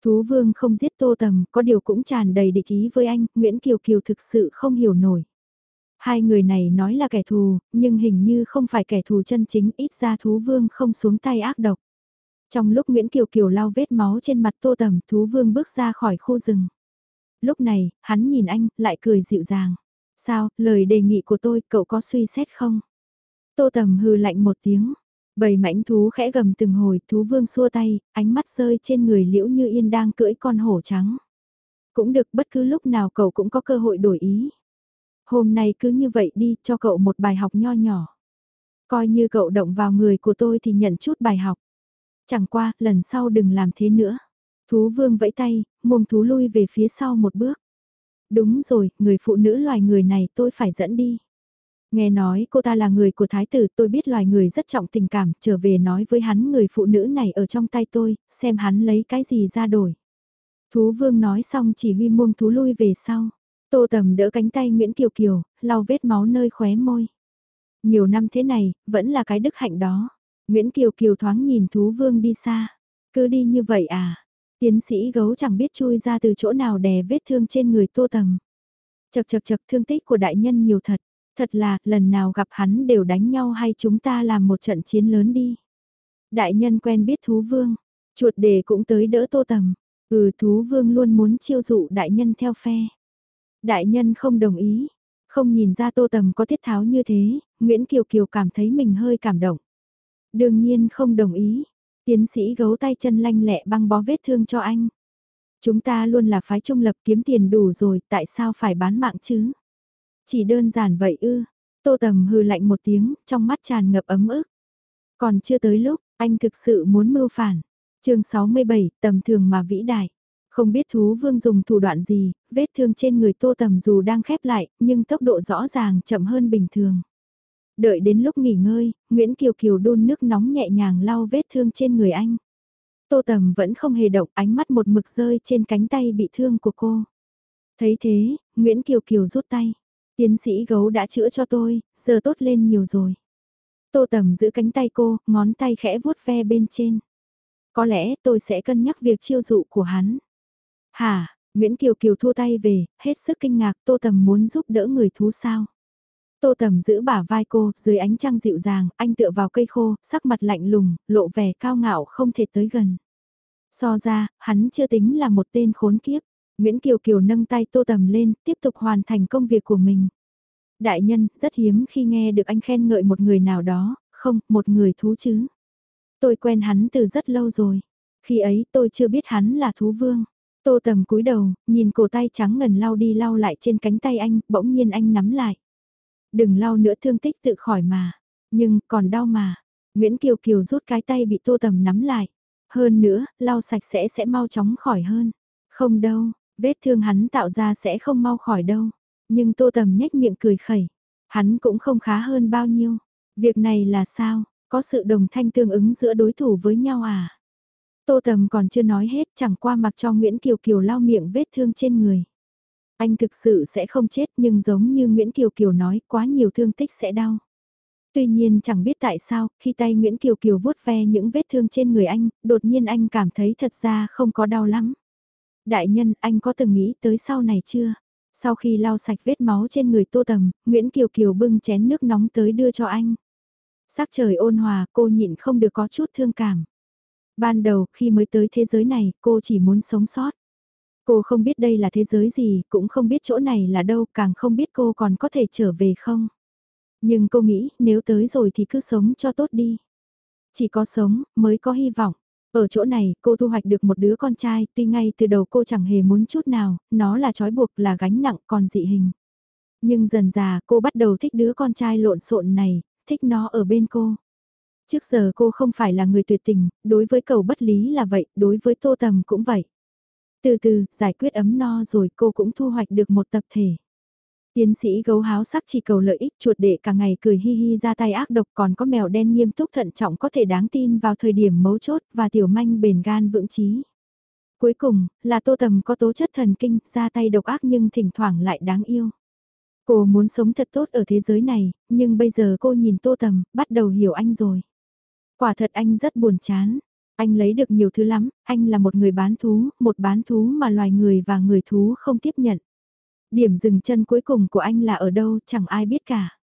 Thú vương không giết Tô Tầm, có điều cũng tràn đầy địch ý với anh, Nguyễn Kiều Kiều thực sự không hiểu nổi. Hai người này nói là kẻ thù, nhưng hình như không phải kẻ thù chân chính, ít ra thú vương không xuống tay ác độc. Trong lúc Nguyễn Kiều Kiều lau vết máu trên mặt tô tầm thú vương bước ra khỏi khu rừng. Lúc này, hắn nhìn anh, lại cười dịu dàng. Sao, lời đề nghị của tôi, cậu có suy xét không? Tô tầm hừ lạnh một tiếng. Bầy mãnh thú khẽ gầm từng hồi, thú vương xua tay, ánh mắt rơi trên người liễu như yên đang cưỡi con hổ trắng. Cũng được bất cứ lúc nào cậu cũng có cơ hội đổi ý. Hôm nay cứ như vậy đi, cho cậu một bài học nho nhỏ. Coi như cậu động vào người của tôi thì nhận chút bài học. Chẳng qua, lần sau đừng làm thế nữa. Thú vương vẫy tay, mông thú lui về phía sau một bước. Đúng rồi, người phụ nữ loài người này tôi phải dẫn đi. Nghe nói cô ta là người của thái tử tôi biết loài người rất trọng tình cảm trở về nói với hắn người phụ nữ này ở trong tay tôi, xem hắn lấy cái gì ra đổi. Thú vương nói xong chỉ huy mông thú lui về sau. Tô tầm đỡ cánh tay Nguyễn Kiều Kiều, lau vết máu nơi khóe môi. Nhiều năm thế này, vẫn là cái đức hạnh đó. Nguyễn Kiều Kiều thoáng nhìn thú vương đi xa. Cứ đi như vậy à? Tiến sĩ gấu chẳng biết chui ra từ chỗ nào đè vết thương trên người tô tầm. Chật chật chật thương tích của đại nhân nhiều thật. Thật là, lần nào gặp hắn đều đánh nhau hay chúng ta làm một trận chiến lớn đi. Đại nhân quen biết thú vương. Chuột đề cũng tới đỡ tô tầm. Ừ thú vương luôn muốn chiêu dụ đại nhân theo phe. Đại nhân không đồng ý. Không nhìn ra tô tầm có thiết tháo như thế, Nguyễn Kiều Kiều cảm thấy mình hơi cảm động. Đương nhiên không đồng ý. Tiến sĩ gấu tay chân lanh lẹ băng bó vết thương cho anh. Chúng ta luôn là phái trung lập kiếm tiền đủ rồi, tại sao phải bán mạng chứ? Chỉ đơn giản vậy ư. Tô Tầm hừ lạnh một tiếng, trong mắt tràn ngập ấm ức. Còn chưa tới lúc, anh thực sự muốn mưu phản. chương 67, tầm thường mà vĩ đại. Không biết thú vương dùng thủ đoạn gì, vết thương trên người tô tầm dù đang khép lại, nhưng tốc độ rõ ràng chậm hơn bình thường. Đợi đến lúc nghỉ ngơi, Nguyễn Kiều Kiều đun nước nóng nhẹ nhàng lau vết thương trên người anh. Tô Tầm vẫn không hề động ánh mắt một mực rơi trên cánh tay bị thương của cô. Thấy thế, Nguyễn Kiều Kiều rút tay. Tiến sĩ gấu đã chữa cho tôi, giờ tốt lên nhiều rồi. Tô Tầm giữ cánh tay cô, ngón tay khẽ vuốt ve bên trên. Có lẽ tôi sẽ cân nhắc việc chiêu dụ của hắn. Hả, Nguyễn Kiều Kiều thua tay về, hết sức kinh ngạc Tô Tầm muốn giúp đỡ người thú sao. Tô Tầm giữ bả vai cô, dưới ánh trăng dịu dàng, anh tựa vào cây khô, sắc mặt lạnh lùng, lộ vẻ cao ngạo không thể tới gần. So ra, hắn chưa tính là một tên khốn kiếp. Nguyễn Kiều Kiều nâng tay Tô Tầm lên, tiếp tục hoàn thành công việc của mình. Đại nhân, rất hiếm khi nghe được anh khen ngợi một người nào đó, không, một người thú chứ. Tôi quen hắn từ rất lâu rồi. Khi ấy tôi chưa biết hắn là thú vương. Tô Tầm cúi đầu, nhìn cổ tay trắng ngần lau đi lau lại trên cánh tay anh, bỗng nhiên anh nắm lại. Đừng lau nữa thương tích tự khỏi mà. Nhưng, còn đau mà. Nguyễn Kiều Kiều rút cái tay bị Tô Tầm nắm lại. Hơn nữa, lau sạch sẽ sẽ mau chóng khỏi hơn. Không đâu, vết thương hắn tạo ra sẽ không mau khỏi đâu. Nhưng Tô Tầm nhếch miệng cười khẩy. Hắn cũng không khá hơn bao nhiêu. Việc này là sao? Có sự đồng thanh tương ứng giữa đối thủ với nhau à? Tô Tầm còn chưa nói hết chẳng qua mặc cho Nguyễn Kiều Kiều lau miệng vết thương trên người. Anh thực sự sẽ không chết nhưng giống như Nguyễn Kiều Kiều nói quá nhiều thương tích sẽ đau. Tuy nhiên chẳng biết tại sao, khi tay Nguyễn Kiều Kiều vuốt ve những vết thương trên người anh, đột nhiên anh cảm thấy thật ra không có đau lắm. Đại nhân, anh có từng nghĩ tới sau này chưa? Sau khi lau sạch vết máu trên người Tô Tầm, Nguyễn Kiều Kiều bưng chén nước nóng tới đưa cho anh. Sắc trời ôn hòa, cô nhịn không được có chút thương cảm. Ban đầu, khi mới tới thế giới này, cô chỉ muốn sống sót. Cô không biết đây là thế giới gì, cũng không biết chỗ này là đâu, càng không biết cô còn có thể trở về không. Nhưng cô nghĩ, nếu tới rồi thì cứ sống cho tốt đi. Chỉ có sống, mới có hy vọng. Ở chỗ này, cô thu hoạch được một đứa con trai, tuy ngay từ đầu cô chẳng hề muốn chút nào, nó là trói buộc, là gánh nặng, còn dị hình. Nhưng dần già, cô bắt đầu thích đứa con trai lộn xộn này, thích nó ở bên cô. Trước giờ cô không phải là người tuyệt tình, đối với cầu bất lý là vậy, đối với tô tầm cũng vậy. Từ từ, giải quyết ấm no rồi cô cũng thu hoạch được một tập thể. Tiến sĩ gấu háo sắc chỉ cầu lợi ích chuột đệ cả ngày cười hi hi ra tay ác độc còn có mèo đen nghiêm túc thận trọng có thể đáng tin vào thời điểm mấu chốt và tiểu manh bền gan vững chí. Cuối cùng, là tô tầm có tố chất thần kinh, ra tay độc ác nhưng thỉnh thoảng lại đáng yêu. Cô muốn sống thật tốt ở thế giới này, nhưng bây giờ cô nhìn tô tầm, bắt đầu hiểu anh rồi. Quả thật anh rất buồn chán. Anh lấy được nhiều thứ lắm, anh là một người bán thú, một bán thú mà loài người và người thú không tiếp nhận. Điểm dừng chân cuối cùng của anh là ở đâu chẳng ai biết cả.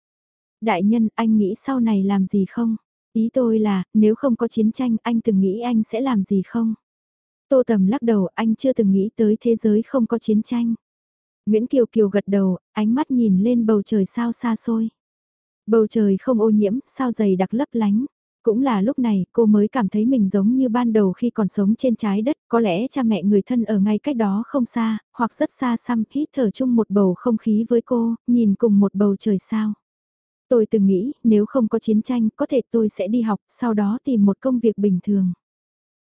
Đại nhân, anh nghĩ sau này làm gì không? Ý tôi là, nếu không có chiến tranh, anh từng nghĩ anh sẽ làm gì không? Tô Tầm lắc đầu, anh chưa từng nghĩ tới thế giới không có chiến tranh. Nguyễn Kiều Kiều gật đầu, ánh mắt nhìn lên bầu trời sao xa xôi. Bầu trời không ô nhiễm, sao dày đặc lấp lánh. Cũng là lúc này cô mới cảm thấy mình giống như ban đầu khi còn sống trên trái đất, có lẽ cha mẹ người thân ở ngay cách đó không xa, hoặc rất xa xăm hít thở chung một bầu không khí với cô, nhìn cùng một bầu trời sao. Tôi từng nghĩ nếu không có chiến tranh có thể tôi sẽ đi học, sau đó tìm một công việc bình thường.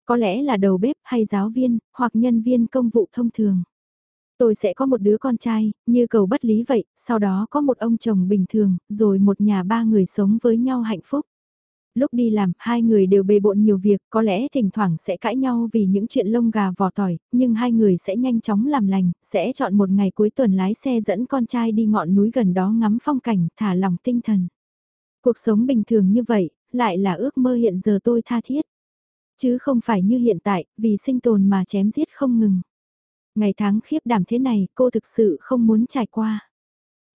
Có lẽ là đầu bếp hay giáo viên, hoặc nhân viên công vụ thông thường. Tôi sẽ có một đứa con trai, như cầu bất lý vậy, sau đó có một ông chồng bình thường, rồi một nhà ba người sống với nhau hạnh phúc lúc đi làm, hai người đều bề bộn nhiều việc, có lẽ thỉnh thoảng sẽ cãi nhau vì những chuyện lông gà vỏ tỏi, nhưng hai người sẽ nhanh chóng làm lành, sẽ chọn một ngày cuối tuần lái xe dẫn con trai đi ngọn núi gần đó ngắm phong cảnh, thả lòng tinh thần. Cuộc sống bình thường như vậy, lại là ước mơ hiện giờ tôi tha thiết. Chứ không phải như hiện tại, vì sinh tồn mà chém giết không ngừng. Ngày tháng khiếp đảm thế này, cô thực sự không muốn trải qua.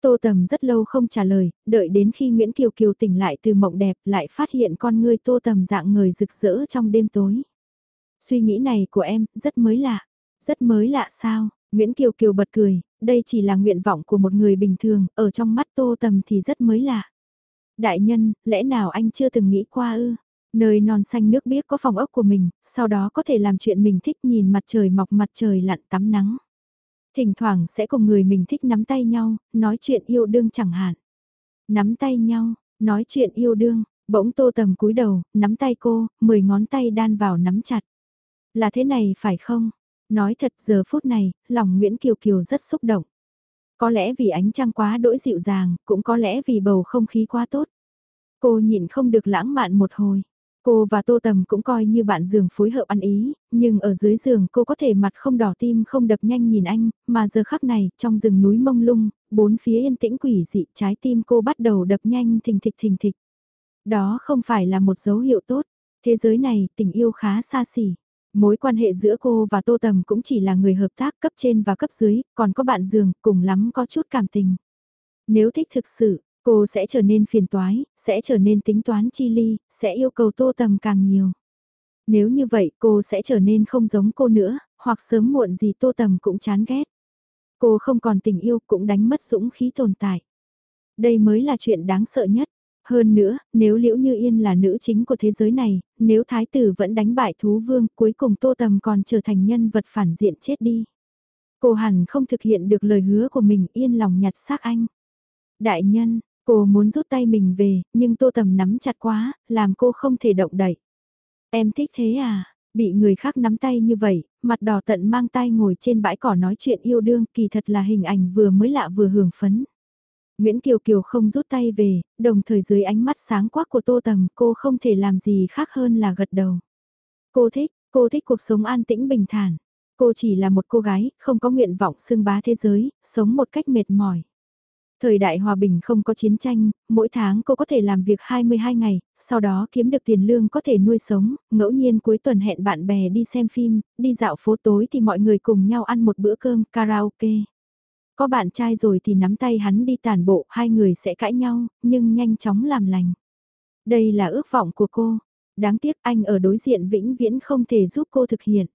Tô Tầm rất lâu không trả lời, đợi đến khi Nguyễn Kiều Kiều tỉnh lại từ mộng đẹp lại phát hiện con ngươi Tô Tầm dạng người rực rỡ trong đêm tối. Suy nghĩ này của em, rất mới lạ. Rất mới lạ sao? Nguyễn Kiều Kiều bật cười, đây chỉ là nguyện vọng của một người bình thường, ở trong mắt Tô Tầm thì rất mới lạ. Đại nhân, lẽ nào anh chưa từng nghĩ qua ư? Nơi non xanh nước biếc có phòng ốc của mình, sau đó có thể làm chuyện mình thích nhìn mặt trời mọc mặt trời lặn tắm nắng. Thỉnh thoảng sẽ cùng người mình thích nắm tay nhau, nói chuyện yêu đương chẳng hạn. Nắm tay nhau, nói chuyện yêu đương, bỗng tô tầm cúi đầu, nắm tay cô, mười ngón tay đan vào nắm chặt. Là thế này phải không? Nói thật giờ phút này, lòng Nguyễn Kiều Kiều rất xúc động. Có lẽ vì ánh trăng quá đỗi dịu dàng, cũng có lẽ vì bầu không khí quá tốt. Cô nhịn không được lãng mạn một hồi. Cô và Tô Tầm cũng coi như bạn giường phối hợp ăn ý, nhưng ở dưới giường cô có thể mặt không đỏ tim không đập nhanh nhìn anh, mà giờ khắc này, trong rừng núi mông lung, bốn phía yên tĩnh quỷ dị, trái tim cô bắt đầu đập nhanh thình thịch thình thịch. Đó không phải là một dấu hiệu tốt, thế giới này tình yêu khá xa xỉ. Mối quan hệ giữa cô và Tô Tầm cũng chỉ là người hợp tác cấp trên và cấp dưới, còn có bạn giường, cùng lắm có chút cảm tình. Nếu thích thực sự, Cô sẽ trở nên phiền toái, sẽ trở nên tính toán chi ly, sẽ yêu cầu tô tầm càng nhiều. Nếu như vậy cô sẽ trở nên không giống cô nữa, hoặc sớm muộn gì tô tầm cũng chán ghét. Cô không còn tình yêu cũng đánh mất dũng khí tồn tại. Đây mới là chuyện đáng sợ nhất. Hơn nữa, nếu Liễu Như Yên là nữ chính của thế giới này, nếu Thái tử vẫn đánh bại thú vương, cuối cùng Tô Tầm còn trở thành nhân vật phản diện chết đi. Cô hẳn không thực hiện được lời hứa của mình yên lòng nhặt xác anh. Đại nhân, Cô muốn rút tay mình về, nhưng tô tầm nắm chặt quá, làm cô không thể động đậy. Em thích thế à? Bị người khác nắm tay như vậy, mặt đỏ tận mang tay ngồi trên bãi cỏ nói chuyện yêu đương kỳ thật là hình ảnh vừa mới lạ vừa hưởng phấn. Nguyễn Kiều Kiều không rút tay về, đồng thời dưới ánh mắt sáng quắc của tô tầm cô không thể làm gì khác hơn là gật đầu. Cô thích, cô thích cuộc sống an tĩnh bình thản. Cô chỉ là một cô gái, không có nguyện vọng xưng bá thế giới, sống một cách mệt mỏi. Thời đại hòa bình không có chiến tranh, mỗi tháng cô có thể làm việc 22 ngày, sau đó kiếm được tiền lương có thể nuôi sống, ngẫu nhiên cuối tuần hẹn bạn bè đi xem phim, đi dạo phố tối thì mọi người cùng nhau ăn một bữa cơm karaoke. Có bạn trai rồi thì nắm tay hắn đi tàn bộ, hai người sẽ cãi nhau, nhưng nhanh chóng làm lành. Đây là ước vọng của cô. Đáng tiếc anh ở đối diện vĩnh viễn không thể giúp cô thực hiện.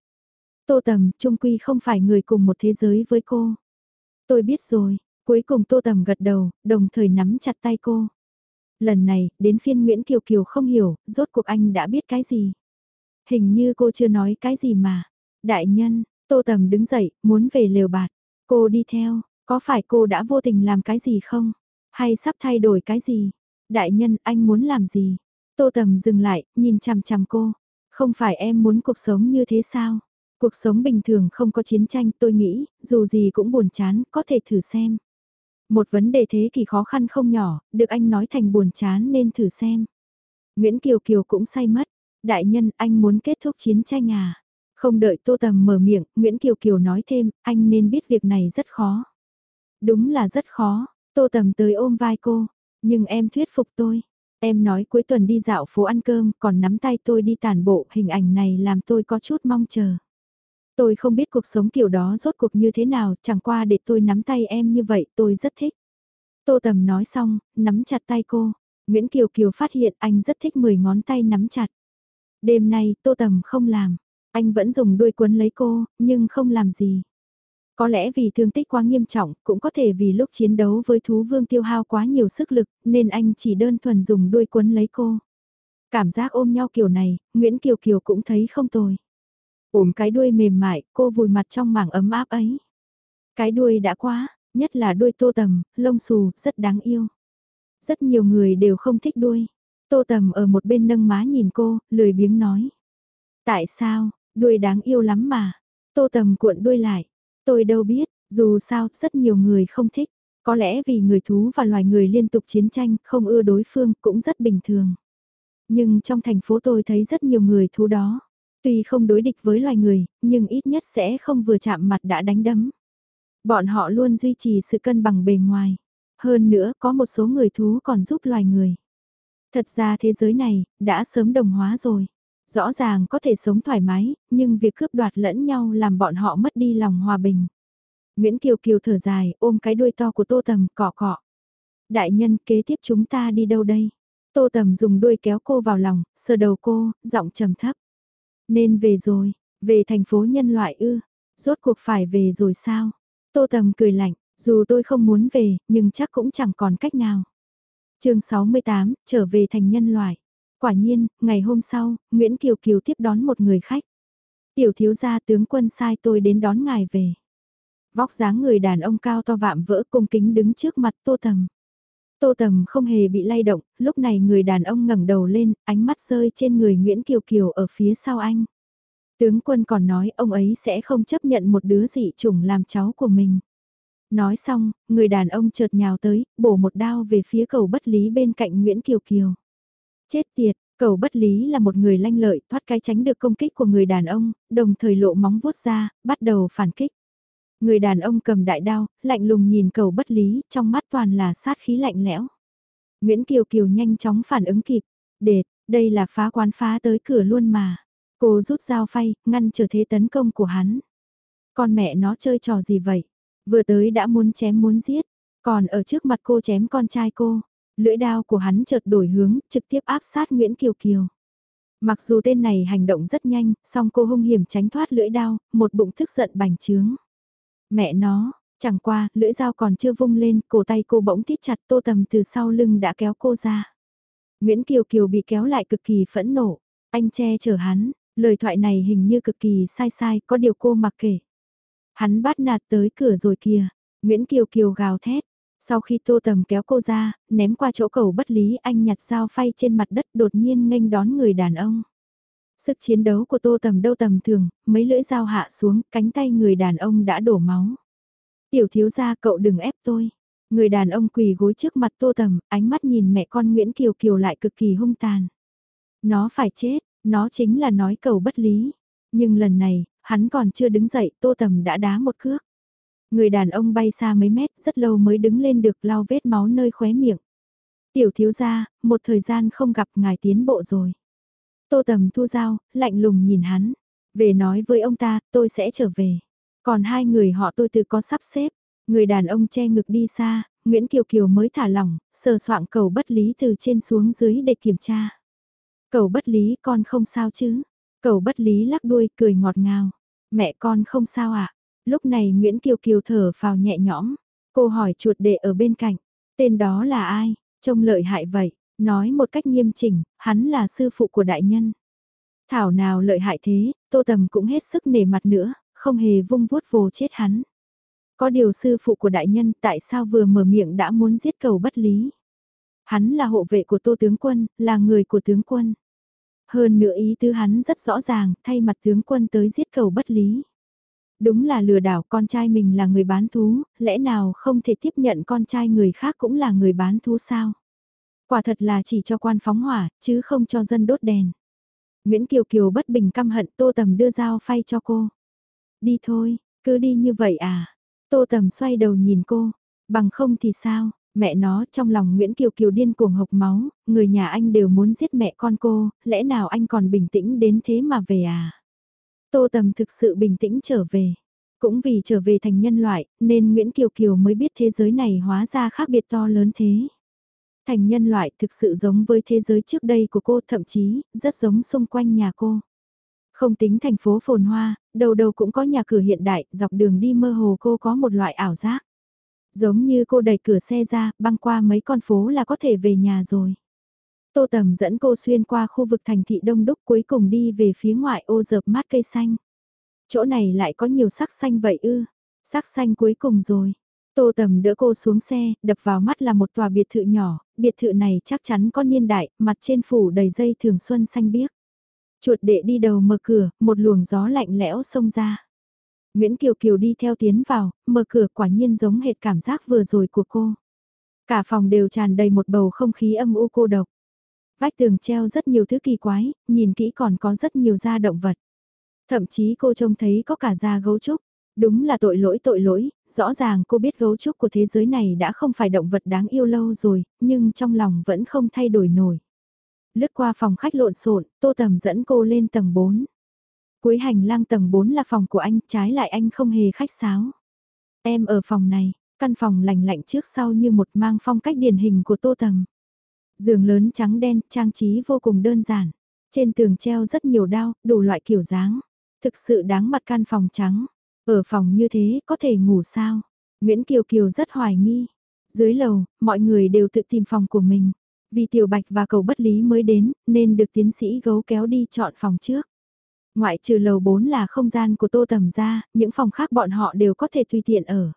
Tô Tầm, Trung Quy không phải người cùng một thế giới với cô. Tôi biết rồi, Cuối cùng Tô Tầm gật đầu, đồng thời nắm chặt tay cô. Lần này, đến phiên Nguyễn Kiều Kiều không hiểu, rốt cuộc anh đã biết cái gì. Hình như cô chưa nói cái gì mà. Đại nhân, Tô Tầm đứng dậy, muốn về lều bạt. Cô đi theo, có phải cô đã vô tình làm cái gì không? Hay sắp thay đổi cái gì? Đại nhân, anh muốn làm gì? Tô Tầm dừng lại, nhìn chằm chằm cô. Không phải em muốn cuộc sống như thế sao? Cuộc sống bình thường không có chiến tranh tôi nghĩ, dù gì cũng buồn chán, có thể thử xem. Một vấn đề thế kỷ khó khăn không nhỏ, được anh nói thành buồn chán nên thử xem. Nguyễn Kiều Kiều cũng say mất. Đại nhân, anh muốn kết thúc chiến tranh à? Không đợi Tô Tầm mở miệng, Nguyễn Kiều Kiều nói thêm, anh nên biết việc này rất khó. Đúng là rất khó, Tô Tầm tới ôm vai cô, nhưng em thuyết phục tôi. Em nói cuối tuần đi dạo phố ăn cơm, còn nắm tay tôi đi tàn bộ, hình ảnh này làm tôi có chút mong chờ. Tôi không biết cuộc sống kiểu đó rốt cuộc như thế nào, chẳng qua để tôi nắm tay em như vậy tôi rất thích. Tô Tầm nói xong, nắm chặt tay cô. Nguyễn Kiều Kiều phát hiện anh rất thích 10 ngón tay nắm chặt. Đêm nay Tô Tầm không làm. Anh vẫn dùng đuôi quấn lấy cô, nhưng không làm gì. Có lẽ vì thương tích quá nghiêm trọng, cũng có thể vì lúc chiến đấu với thú vương tiêu hao quá nhiều sức lực, nên anh chỉ đơn thuần dùng đuôi quấn lấy cô. Cảm giác ôm nhau kiểu này, Nguyễn Kiều Kiều cũng thấy không tồi. Ôm cái đuôi mềm mại, cô vùi mặt trong mảng ấm áp ấy. Cái đuôi đã quá, nhất là đuôi tô tầm, lông xù, rất đáng yêu. Rất nhiều người đều không thích đuôi. Tô tầm ở một bên nâng má nhìn cô, lười biếng nói. Tại sao, đuôi đáng yêu lắm mà. Tô tầm cuộn đuôi lại. Tôi đâu biết, dù sao, rất nhiều người không thích. Có lẽ vì người thú và loài người liên tục chiến tranh, không ưa đối phương cũng rất bình thường. Nhưng trong thành phố tôi thấy rất nhiều người thú đó. Tuy không đối địch với loài người, nhưng ít nhất sẽ không vừa chạm mặt đã đánh đấm. Bọn họ luôn duy trì sự cân bằng bề ngoài. Hơn nữa có một số người thú còn giúp loài người. Thật ra thế giới này, đã sớm đồng hóa rồi. Rõ ràng có thể sống thoải mái, nhưng việc cướp đoạt lẫn nhau làm bọn họ mất đi lòng hòa bình. Nguyễn Kiều Kiều thở dài, ôm cái đuôi to của Tô Tầm, cọ cọ. Đại nhân, kế tiếp chúng ta đi đâu đây? Tô Tầm dùng đuôi kéo cô vào lòng, sờ đầu cô, giọng trầm thấp. Nên về rồi, về thành phố nhân loại ư, rốt cuộc phải về rồi sao? Tô Tầm cười lạnh, dù tôi không muốn về, nhưng chắc cũng chẳng còn cách nào. chương 68, trở về thành nhân loại. Quả nhiên, ngày hôm sau, Nguyễn Kiều Kiều tiếp đón một người khách. Tiểu thiếu gia tướng quân sai tôi đến đón ngài về. Vóc dáng người đàn ông cao to vạm vỡ cung kính đứng trước mặt Tô Tầm. Tô Tầm không hề bị lay động, lúc này người đàn ông ngẩng đầu lên, ánh mắt rơi trên người Nguyễn Kiều Kiều ở phía sau anh. Tướng quân còn nói ông ấy sẽ không chấp nhận một đứa dị chủng làm cháu của mình. Nói xong, người đàn ông chợt nhào tới, bổ một đao về phía cầu bất lý bên cạnh Nguyễn Kiều Kiều. Chết tiệt, Cầu bất lý là một người lanh lợi, thoát cái tránh được công kích của người đàn ông, đồng thời lộ móng vuốt ra, bắt đầu phản kích. Người đàn ông cầm đại đao, lạnh lùng nhìn cầu bất lý, trong mắt toàn là sát khí lạnh lẽo. Nguyễn Kiều Kiều nhanh chóng phản ứng kịp. Đệt, đây là phá quán phá tới cửa luôn mà. Cô rút dao phay, ngăn trở thế tấn công của hắn. Con mẹ nó chơi trò gì vậy? Vừa tới đã muốn chém muốn giết, còn ở trước mặt cô chém con trai cô. Lưỡi đao của hắn chợt đổi hướng, trực tiếp áp sát Nguyễn Kiều Kiều. Mặc dù tên này hành động rất nhanh, song cô hung hiểm tránh thoát lưỡi đao, một bụng tức giận bành trướng. Mẹ nó, chẳng qua, lưỡi dao còn chưa vung lên, cổ tay cô bỗng thít chặt tô tầm từ sau lưng đã kéo cô ra. Nguyễn Kiều Kiều bị kéo lại cực kỳ phẫn nộ, anh che chở hắn, lời thoại này hình như cực kỳ sai sai, có điều cô mặc kể. Hắn bắt nạt tới cửa rồi kìa, Nguyễn Kiều Kiều gào thét, sau khi tô tầm kéo cô ra, ném qua chỗ cầu bất lý anh nhặt dao phay trên mặt đất đột nhiên nghênh đón người đàn ông. Sức chiến đấu của tô tầm đâu tầm thường, mấy lưỡi dao hạ xuống, cánh tay người đàn ông đã đổ máu. Tiểu thiếu gia cậu đừng ép tôi. Người đàn ông quỳ gối trước mặt tô tầm, ánh mắt nhìn mẹ con Nguyễn Kiều Kiều lại cực kỳ hung tàn. Nó phải chết, nó chính là nói cầu bất lý. Nhưng lần này, hắn còn chưa đứng dậy, tô tầm đã đá một cước. Người đàn ông bay xa mấy mét, rất lâu mới đứng lên được lau vết máu nơi khóe miệng. Tiểu thiếu gia, một thời gian không gặp ngài tiến bộ rồi. Tô tầm thu dao, lạnh lùng nhìn hắn. Về nói với ông ta, tôi sẽ trở về. Còn hai người họ tôi tự có sắp xếp. Người đàn ông che ngực đi xa, Nguyễn Kiều Kiều mới thả lỏng, sờ soạn cầu bất lý từ trên xuống dưới để kiểm tra. Cầu bất lý con không sao chứ? Cầu bất lý lắc đuôi cười ngọt ngào. Mẹ con không sao ạ? À? Lúc này Nguyễn Kiều Kiều thở vào nhẹ nhõm. Cô hỏi chuột đệ ở bên cạnh. Tên đó là ai? Trông lợi hại vậy. Nói một cách nghiêm chỉnh, hắn là sư phụ của đại nhân. Thảo nào lợi hại thế, tô tầm cũng hết sức nể mặt nữa, không hề vung vuốt vồ chết hắn. Có điều sư phụ của đại nhân tại sao vừa mở miệng đã muốn giết cầu bất lý. Hắn là hộ vệ của tô tướng quân, là người của tướng quân. Hơn nữa ý tứ hắn rất rõ ràng, thay mặt tướng quân tới giết cầu bất lý. Đúng là lừa đảo con trai mình là người bán thú, lẽ nào không thể tiếp nhận con trai người khác cũng là người bán thú sao? Quả thật là chỉ cho quan phóng hỏa, chứ không cho dân đốt đèn. Nguyễn Kiều Kiều bất bình căm hận Tô Tầm đưa dao phay cho cô. Đi thôi, cứ đi như vậy à? Tô Tầm xoay đầu nhìn cô, bằng không thì sao? Mẹ nó trong lòng Nguyễn Kiều Kiều điên cuồng hộc máu, người nhà anh đều muốn giết mẹ con cô, lẽ nào anh còn bình tĩnh đến thế mà về à? Tô Tầm thực sự bình tĩnh trở về. Cũng vì trở về thành nhân loại, nên Nguyễn Kiều Kiều mới biết thế giới này hóa ra khác biệt to lớn thế. Thành nhân loại thực sự giống với thế giới trước đây của cô thậm chí, rất giống xung quanh nhà cô. Không tính thành phố phồn hoa, đầu đầu cũng có nhà cửa hiện đại, dọc đường đi mơ hồ cô có một loại ảo giác. Giống như cô đẩy cửa xe ra, băng qua mấy con phố là có thể về nhà rồi. Tô Tầm dẫn cô xuyên qua khu vực thành thị đông đúc cuối cùng đi về phía ngoại ô dợp mát cây xanh. Chỗ này lại có nhiều sắc xanh vậy ư, sắc xanh cuối cùng rồi. Tô Tầm đỡ cô xuống xe, đập vào mắt là một tòa biệt thự nhỏ, biệt thự này chắc chắn có niên đại, mặt trên phủ đầy dây thường xuân xanh biếc. Chuột đệ đi đầu mở cửa, một luồng gió lạnh lẽo xông ra. Nguyễn Kiều Kiều đi theo tiến vào, mở cửa quả nhiên giống hệt cảm giác vừa rồi của cô. Cả phòng đều tràn đầy một bầu không khí âm u cô độc. Vách tường treo rất nhiều thứ kỳ quái, nhìn kỹ còn có rất nhiều da động vật. Thậm chí cô trông thấy có cả da gấu trúc. Đúng là tội lỗi tội lỗi, rõ ràng cô biết gấu trúc của thế giới này đã không phải động vật đáng yêu lâu rồi, nhưng trong lòng vẫn không thay đổi nổi. Lướt qua phòng khách lộn xộn, tô tầm dẫn cô lên tầng 4. Cuối hành lang tầng 4 là phòng của anh, trái lại anh không hề khách sáo. Em ở phòng này, căn phòng lành lạnh trước sau như một mang phong cách điển hình của tô tầm. Giường lớn trắng đen, trang trí vô cùng đơn giản. Trên tường treo rất nhiều đao, đủ loại kiểu dáng. Thực sự đáng mặt căn phòng trắng. Ở phòng như thế có thể ngủ sao? Nguyễn Kiều Kiều rất hoài nghi. Dưới lầu, mọi người đều tự tìm phòng của mình. Vì Tiểu Bạch và cầu bất lý mới đến, nên được tiến sĩ gấu kéo đi chọn phòng trước. Ngoại trừ lầu 4 là không gian của tô tầm ra, những phòng khác bọn họ đều có thể tùy tiện ở.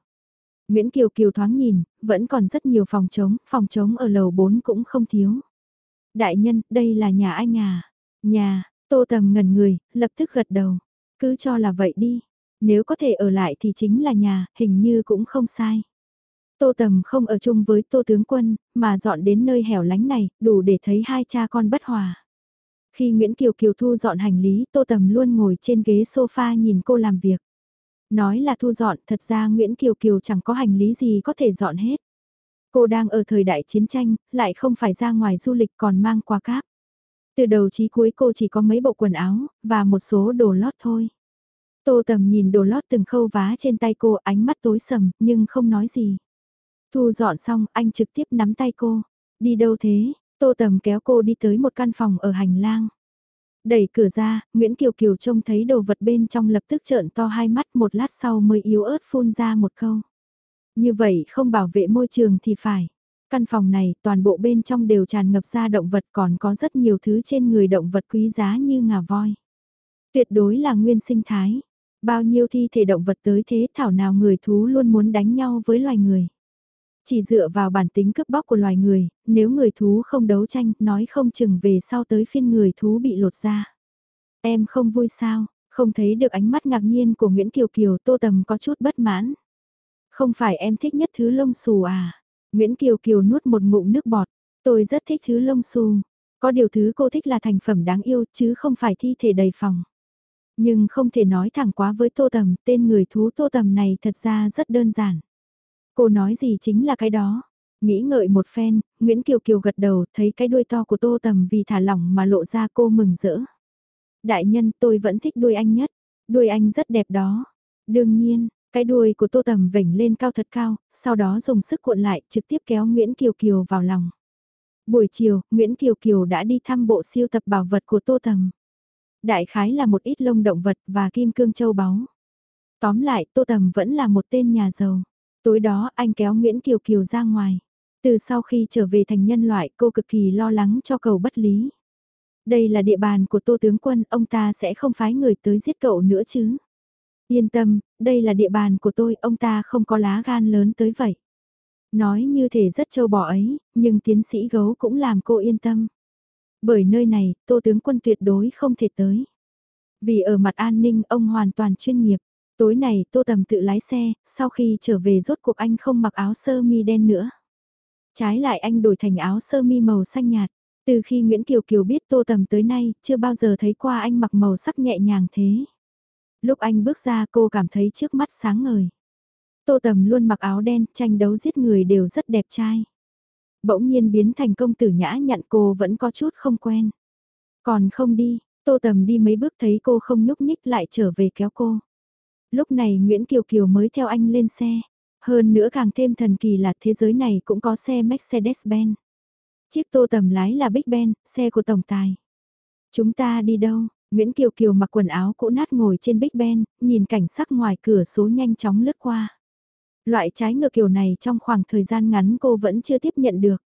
Nguyễn Kiều Kiều thoáng nhìn, vẫn còn rất nhiều phòng trống, phòng trống ở lầu 4 cũng không thiếu. Đại nhân, đây là nhà anh à? Nhà, tô tầm ngần người, lập tức gật đầu. Cứ cho là vậy đi. Nếu có thể ở lại thì chính là nhà, hình như cũng không sai. Tô Tầm không ở chung với Tô Tướng Quân, mà dọn đến nơi hẻo lánh này, đủ để thấy hai cha con bất hòa. Khi Nguyễn Kiều Kiều thu dọn hành lý, Tô Tầm luôn ngồi trên ghế sofa nhìn cô làm việc. Nói là thu dọn, thật ra Nguyễn Kiều Kiều chẳng có hành lý gì có thể dọn hết. Cô đang ở thời đại chiến tranh, lại không phải ra ngoài du lịch còn mang qua cáp. Từ đầu chí cuối cô chỉ có mấy bộ quần áo, và một số đồ lót thôi. Tô Tầm nhìn đồ lót từng khâu vá trên tay cô ánh mắt tối sầm nhưng không nói gì. Thu dọn xong anh trực tiếp nắm tay cô. Đi đâu thế? Tô Tầm kéo cô đi tới một căn phòng ở hành lang. Đẩy cửa ra, Nguyễn Kiều Kiều trông thấy đồ vật bên trong lập tức trợn to hai mắt một lát sau mới yếu ớt phun ra một câu. Như vậy không bảo vệ môi trường thì phải. Căn phòng này toàn bộ bên trong đều tràn ngập ra động vật còn có rất nhiều thứ trên người động vật quý giá như ngà voi. Tuyệt đối là nguyên sinh thái. Bao nhiêu thi thể động vật tới thế thảo nào người thú luôn muốn đánh nhau với loài người. Chỉ dựa vào bản tính cướp bóc của loài người, nếu người thú không đấu tranh, nói không chừng về sau tới phiên người thú bị lột ra. Em không vui sao, không thấy được ánh mắt ngạc nhiên của Nguyễn Kiều Kiều tô tầm có chút bất mãn. Không phải em thích nhất thứ lông xù à? Nguyễn Kiều Kiều nuốt một ngụm nước bọt. Tôi rất thích thứ lông xù. Có điều thứ cô thích là thành phẩm đáng yêu chứ không phải thi thể đầy phòng. Nhưng không thể nói thẳng quá với Tô Tầm, tên người thú Tô Tầm này thật ra rất đơn giản. Cô nói gì chính là cái đó. Nghĩ ngợi một phen, Nguyễn Kiều Kiều gật đầu thấy cái đuôi to của Tô Tầm vì thả lỏng mà lộ ra cô mừng rỡ. Đại nhân tôi vẫn thích đuôi anh nhất, đuôi anh rất đẹp đó. Đương nhiên, cái đuôi của Tô Tầm vểnh lên cao thật cao, sau đó dùng sức cuộn lại trực tiếp kéo Nguyễn Kiều Kiều vào lòng. Buổi chiều, Nguyễn Kiều Kiều đã đi thăm bộ siêu tập bảo vật của Tô Tầm. Đại khái là một ít lông động vật và kim cương châu báu. Tóm lại, Tô Tầm vẫn là một tên nhà giàu. Tối đó anh kéo Nguyễn Kiều Kiều ra ngoài. Từ sau khi trở về thành nhân loại cô cực kỳ lo lắng cho cầu bất lý. Đây là địa bàn của Tô Tướng Quân, ông ta sẽ không phái người tới giết cậu nữa chứ. Yên tâm, đây là địa bàn của tôi, ông ta không có lá gan lớn tới vậy. Nói như thể rất châu bò ấy, nhưng tiến sĩ gấu cũng làm cô yên tâm. Bởi nơi này, Tô Tướng Quân tuyệt đối không thể tới. Vì ở mặt an ninh ông hoàn toàn chuyên nghiệp. Tối này Tô Tầm tự lái xe, sau khi trở về rốt cuộc anh không mặc áo sơ mi đen nữa. Trái lại anh đổi thành áo sơ mi màu xanh nhạt. Từ khi Nguyễn Kiều Kiều biết Tô Tầm tới nay, chưa bao giờ thấy qua anh mặc màu sắc nhẹ nhàng thế. Lúc anh bước ra cô cảm thấy trước mắt sáng ngời. Tô Tầm luôn mặc áo đen, tranh đấu giết người đều rất đẹp trai. Bỗng nhiên biến thành công tử nhã nhận cô vẫn có chút không quen. Còn không đi, Tô Tầm đi mấy bước thấy cô không nhúc nhích lại trở về kéo cô. Lúc này Nguyễn Kiều Kiều mới theo anh lên xe. Hơn nữa càng thêm thần kỳ là thế giới này cũng có xe Mercedes-Benz. Chiếc tô tầm lái là Big Ben, xe của tổng tài. Chúng ta đi đâu? Nguyễn Kiều Kiều mặc quần áo cũ nát ngồi trên Big Ben, nhìn cảnh sắc ngoài cửa số nhanh chóng lướt qua. Loại trái ngược kiểu này trong khoảng thời gian ngắn cô vẫn chưa tiếp nhận được.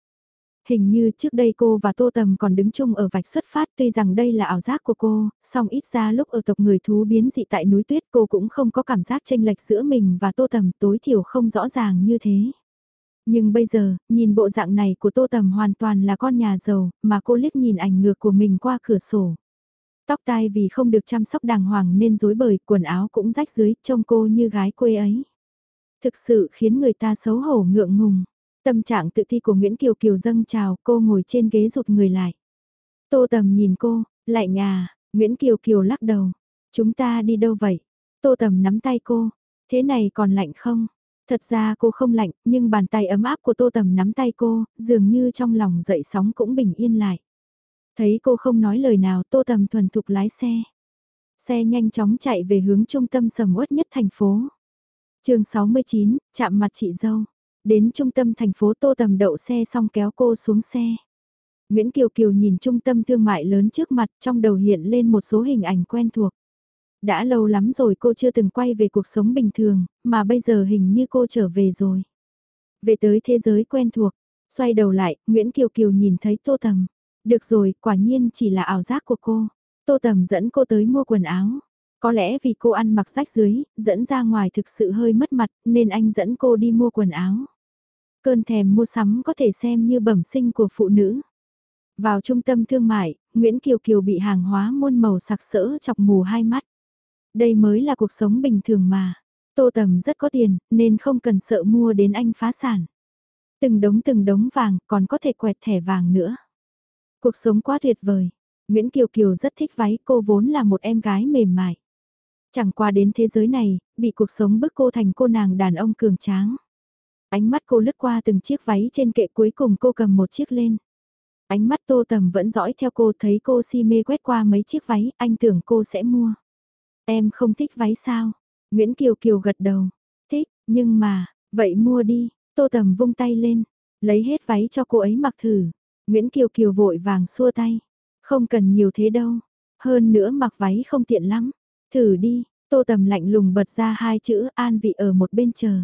Hình như trước đây cô và Tô Tầm còn đứng chung ở vạch xuất phát tuy rằng đây là ảo giác của cô, song ít ra lúc ở tộc người thú biến dị tại núi tuyết cô cũng không có cảm giác tranh lệch giữa mình và Tô Tầm tối thiểu không rõ ràng như thế. Nhưng bây giờ, nhìn bộ dạng này của Tô Tầm hoàn toàn là con nhà giàu, mà cô liếc nhìn ảnh ngược của mình qua cửa sổ. Tóc tai vì không được chăm sóc đàng hoàng nên rối bời, quần áo cũng rách dưới, trông cô như gái quê ấy. Thực sự khiến người ta xấu hổ ngượng ngùng. Tâm trạng tự ti của Nguyễn Kiều Kiều dâng trào, cô ngồi trên ghế rụt người lại. Tô Tầm nhìn cô, lại nhà, Nguyễn Kiều Kiều lắc đầu. Chúng ta đi đâu vậy? Tô Tầm nắm tay cô, thế này còn lạnh không? Thật ra cô không lạnh, nhưng bàn tay ấm áp của Tô Tầm nắm tay cô, dường như trong lòng dậy sóng cũng bình yên lại. Thấy cô không nói lời nào, Tô Tầm thuần thục lái xe. Xe nhanh chóng chạy về hướng trung tâm sầm uất nhất thành phố chương 69, chạm mặt chị dâu. Đến trung tâm thành phố Tô Tầm đậu xe xong kéo cô xuống xe. Nguyễn Kiều Kiều nhìn trung tâm thương mại lớn trước mặt trong đầu hiện lên một số hình ảnh quen thuộc. Đã lâu lắm rồi cô chưa từng quay về cuộc sống bình thường, mà bây giờ hình như cô trở về rồi. Về tới thế giới quen thuộc, xoay đầu lại, Nguyễn Kiều Kiều nhìn thấy Tô Tầm. Được rồi, quả nhiên chỉ là ảo giác của cô. Tô Tầm dẫn cô tới mua quần áo. Có lẽ vì cô ăn mặc rách dưới, dẫn ra ngoài thực sự hơi mất mặt, nên anh dẫn cô đi mua quần áo. Cơn thèm mua sắm có thể xem như bẩm sinh của phụ nữ. Vào trung tâm thương mại, Nguyễn Kiều Kiều bị hàng hóa muôn màu sặc sỡ chọc mù hai mắt. Đây mới là cuộc sống bình thường mà. Tô Tầm rất có tiền, nên không cần sợ mua đến anh phá sản. Từng đống từng đống vàng, còn có thể quẹt thẻ vàng nữa. Cuộc sống quá tuyệt vời. Nguyễn Kiều Kiều rất thích váy cô vốn là một em gái mềm mại. Chẳng qua đến thế giới này, bị cuộc sống bức cô thành cô nàng đàn ông cường tráng. Ánh mắt cô lướt qua từng chiếc váy trên kệ cuối cùng cô cầm một chiếc lên. Ánh mắt tô tầm vẫn dõi theo cô thấy cô si mê quét qua mấy chiếc váy, anh tưởng cô sẽ mua. Em không thích váy sao? Nguyễn Kiều Kiều gật đầu. Thích, nhưng mà, vậy mua đi, tô tầm vung tay lên, lấy hết váy cho cô ấy mặc thử. Nguyễn Kiều Kiều vội vàng xua tay. Không cần nhiều thế đâu. Hơn nữa mặc váy không tiện lắm. Thử đi, tô tầm lạnh lùng bật ra hai chữ an vị ở một bên chờ.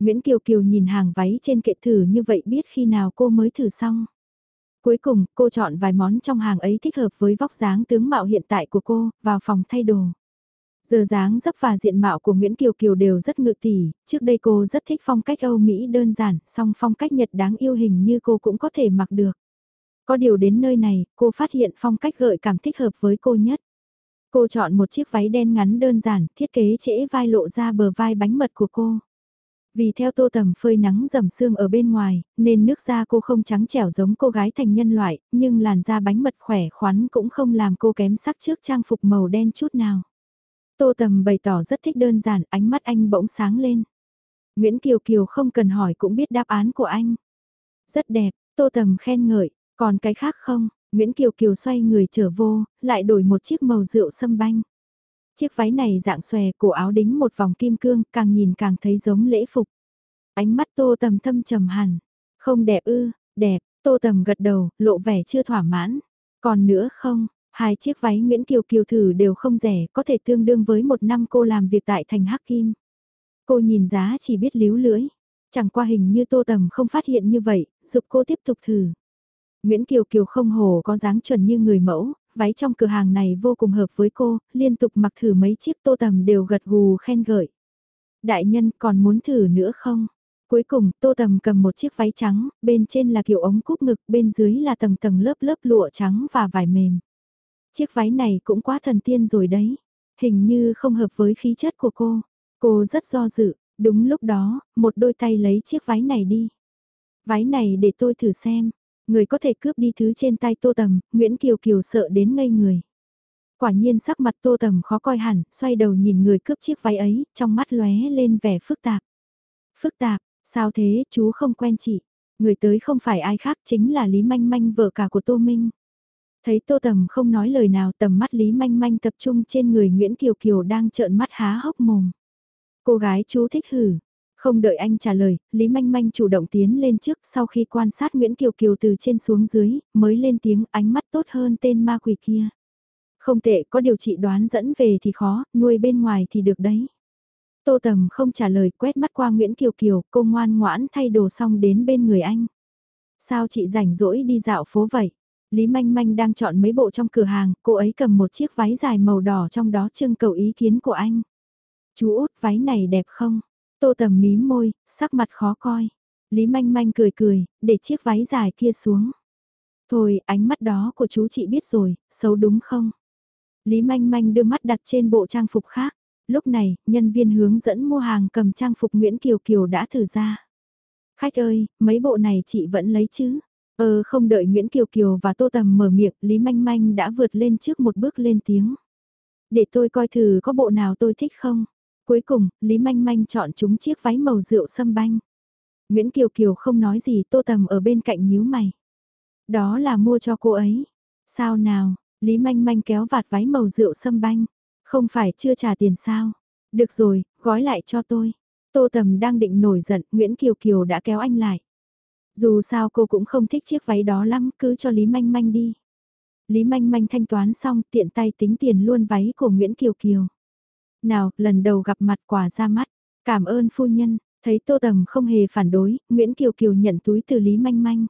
Nguyễn Kiều Kiều nhìn hàng váy trên kệ thử như vậy biết khi nào cô mới thử xong. Cuối cùng, cô chọn vài món trong hàng ấy thích hợp với vóc dáng tướng mạo hiện tại của cô, vào phòng thay đồ. Giờ dáng dấp và diện mạo của Nguyễn Kiều Kiều đều rất ngự tỉ, trước đây cô rất thích phong cách Âu Mỹ đơn giản, song phong cách Nhật đáng yêu hình như cô cũng có thể mặc được. Có điều đến nơi này, cô phát hiện phong cách gợi cảm thích hợp với cô nhất. Cô chọn một chiếc váy đen ngắn đơn giản, thiết kế trễ vai lộ ra bờ vai bánh mật của cô. Vì theo tô tầm phơi nắng dầm sương ở bên ngoài, nên nước da cô không trắng trẻo giống cô gái thành nhân loại, nhưng làn da bánh mật khỏe khoắn cũng không làm cô kém sắc trước trang phục màu đen chút nào. Tô tầm bày tỏ rất thích đơn giản, ánh mắt anh bỗng sáng lên. Nguyễn Kiều Kiều không cần hỏi cũng biết đáp án của anh. Rất đẹp, tô tầm khen ngợi, còn cái khác không? Nguyễn Kiều Kiều xoay người trở vô, lại đổi một chiếc màu rượu sâm banh. Chiếc váy này dạng xòe, cổ áo đính một vòng kim cương, càng nhìn càng thấy giống lễ phục. Ánh mắt tô tầm thâm trầm hẳn. Không đẹp ư, đẹp, tô tầm gật đầu, lộ vẻ chưa thỏa mãn. Còn nữa không, hai chiếc váy Nguyễn Kiều Kiều thử đều không rẻ, có thể tương đương với một năm cô làm việc tại thành Hắc Kim. Cô nhìn giá chỉ biết líu lưỡi. Chẳng qua hình như tô tầm không phát hiện như vậy, dục cô tiếp tục thử. Nguyễn Kiều Kiều không hồ có dáng chuẩn như người mẫu, váy trong cửa hàng này vô cùng hợp với cô, liên tục mặc thử mấy chiếc tô tầm đều gật gù khen gợi. Đại nhân còn muốn thử nữa không? Cuối cùng, tô tầm cầm một chiếc váy trắng, bên trên là kiểu ống cúp ngực, bên dưới là tầng tầng lớp lớp lụa trắng và vải mềm. Chiếc váy này cũng quá thần tiên rồi đấy. Hình như không hợp với khí chất của cô. Cô rất do dự, đúng lúc đó, một đôi tay lấy chiếc váy này đi. Váy này để tôi thử xem. Người có thể cướp đi thứ trên tay tô tầm, Nguyễn Kiều Kiều sợ đến ngây người. Quả nhiên sắc mặt tô tầm khó coi hẳn, xoay đầu nhìn người cướp chiếc váy ấy, trong mắt lóe lên vẻ phức tạp. Phức tạp, sao thế, chú không quen chị. Người tới không phải ai khác chính là Lý Manh Manh vợ cả của Tô Minh. Thấy Tô Tầm không nói lời nào tầm mắt Lý Manh Manh tập trung trên người Nguyễn Kiều Kiều đang trợn mắt há hốc mồm. Cô gái chú thích hử, không đợi anh trả lời, Lý Manh Manh chủ động tiến lên trước sau khi quan sát Nguyễn Kiều Kiều từ trên xuống dưới, mới lên tiếng ánh mắt tốt hơn tên ma quỷ kia. Không tệ, có điều chị đoán dẫn về thì khó, nuôi bên ngoài thì được đấy. Tô Tầm không trả lời quét mắt qua Nguyễn Kiều Kiều, cô ngoan ngoãn thay đồ xong đến bên người anh. Sao chị rảnh rỗi đi dạo phố vậy? Lý Manh Manh đang chọn mấy bộ trong cửa hàng, cô ấy cầm một chiếc váy dài màu đỏ trong đó trưng cầu ý kiến của anh. Chú út váy này đẹp không? Tô tầm mím môi, sắc mặt khó coi. Lý manh manh cười cười, để chiếc váy dài kia xuống. Thôi, ánh mắt đó của chú chị biết rồi, xấu đúng không? Lý manh manh đưa mắt đặt trên bộ trang phục khác. Lúc này, nhân viên hướng dẫn mua hàng cầm trang phục Nguyễn Kiều Kiều đã thử ra. Khách ơi, mấy bộ này chị vẫn lấy chứ? Ờ không đợi Nguyễn Kiều Kiều và Tô Tầm mở miệng, Lý Manh Manh đã vượt lên trước một bước lên tiếng. Để tôi coi thử có bộ nào tôi thích không? Cuối cùng, Lý Manh Manh chọn chúng chiếc váy màu rượu sâm banh. Nguyễn Kiều Kiều không nói gì tô tầm ở bên cạnh nhíu mày. Đó là mua cho cô ấy. Sao nào, Lý Manh Manh kéo vạt váy màu rượu sâm banh. Không phải chưa trả tiền sao? Được rồi, gói lại cho tôi. Tô Tầm đang định nổi giận, Nguyễn Kiều Kiều đã kéo anh lại. Dù sao cô cũng không thích chiếc váy đó lắm, cứ cho Lý Manh Manh đi. Lý Manh Manh thanh toán xong, tiện tay tính tiền luôn váy của Nguyễn Kiều Kiều. Nào, lần đầu gặp mặt quả ra mắt. Cảm ơn phu nhân, thấy Tô Tầm không hề phản đối, Nguyễn Kiều Kiều nhận túi từ Lý Manh Manh.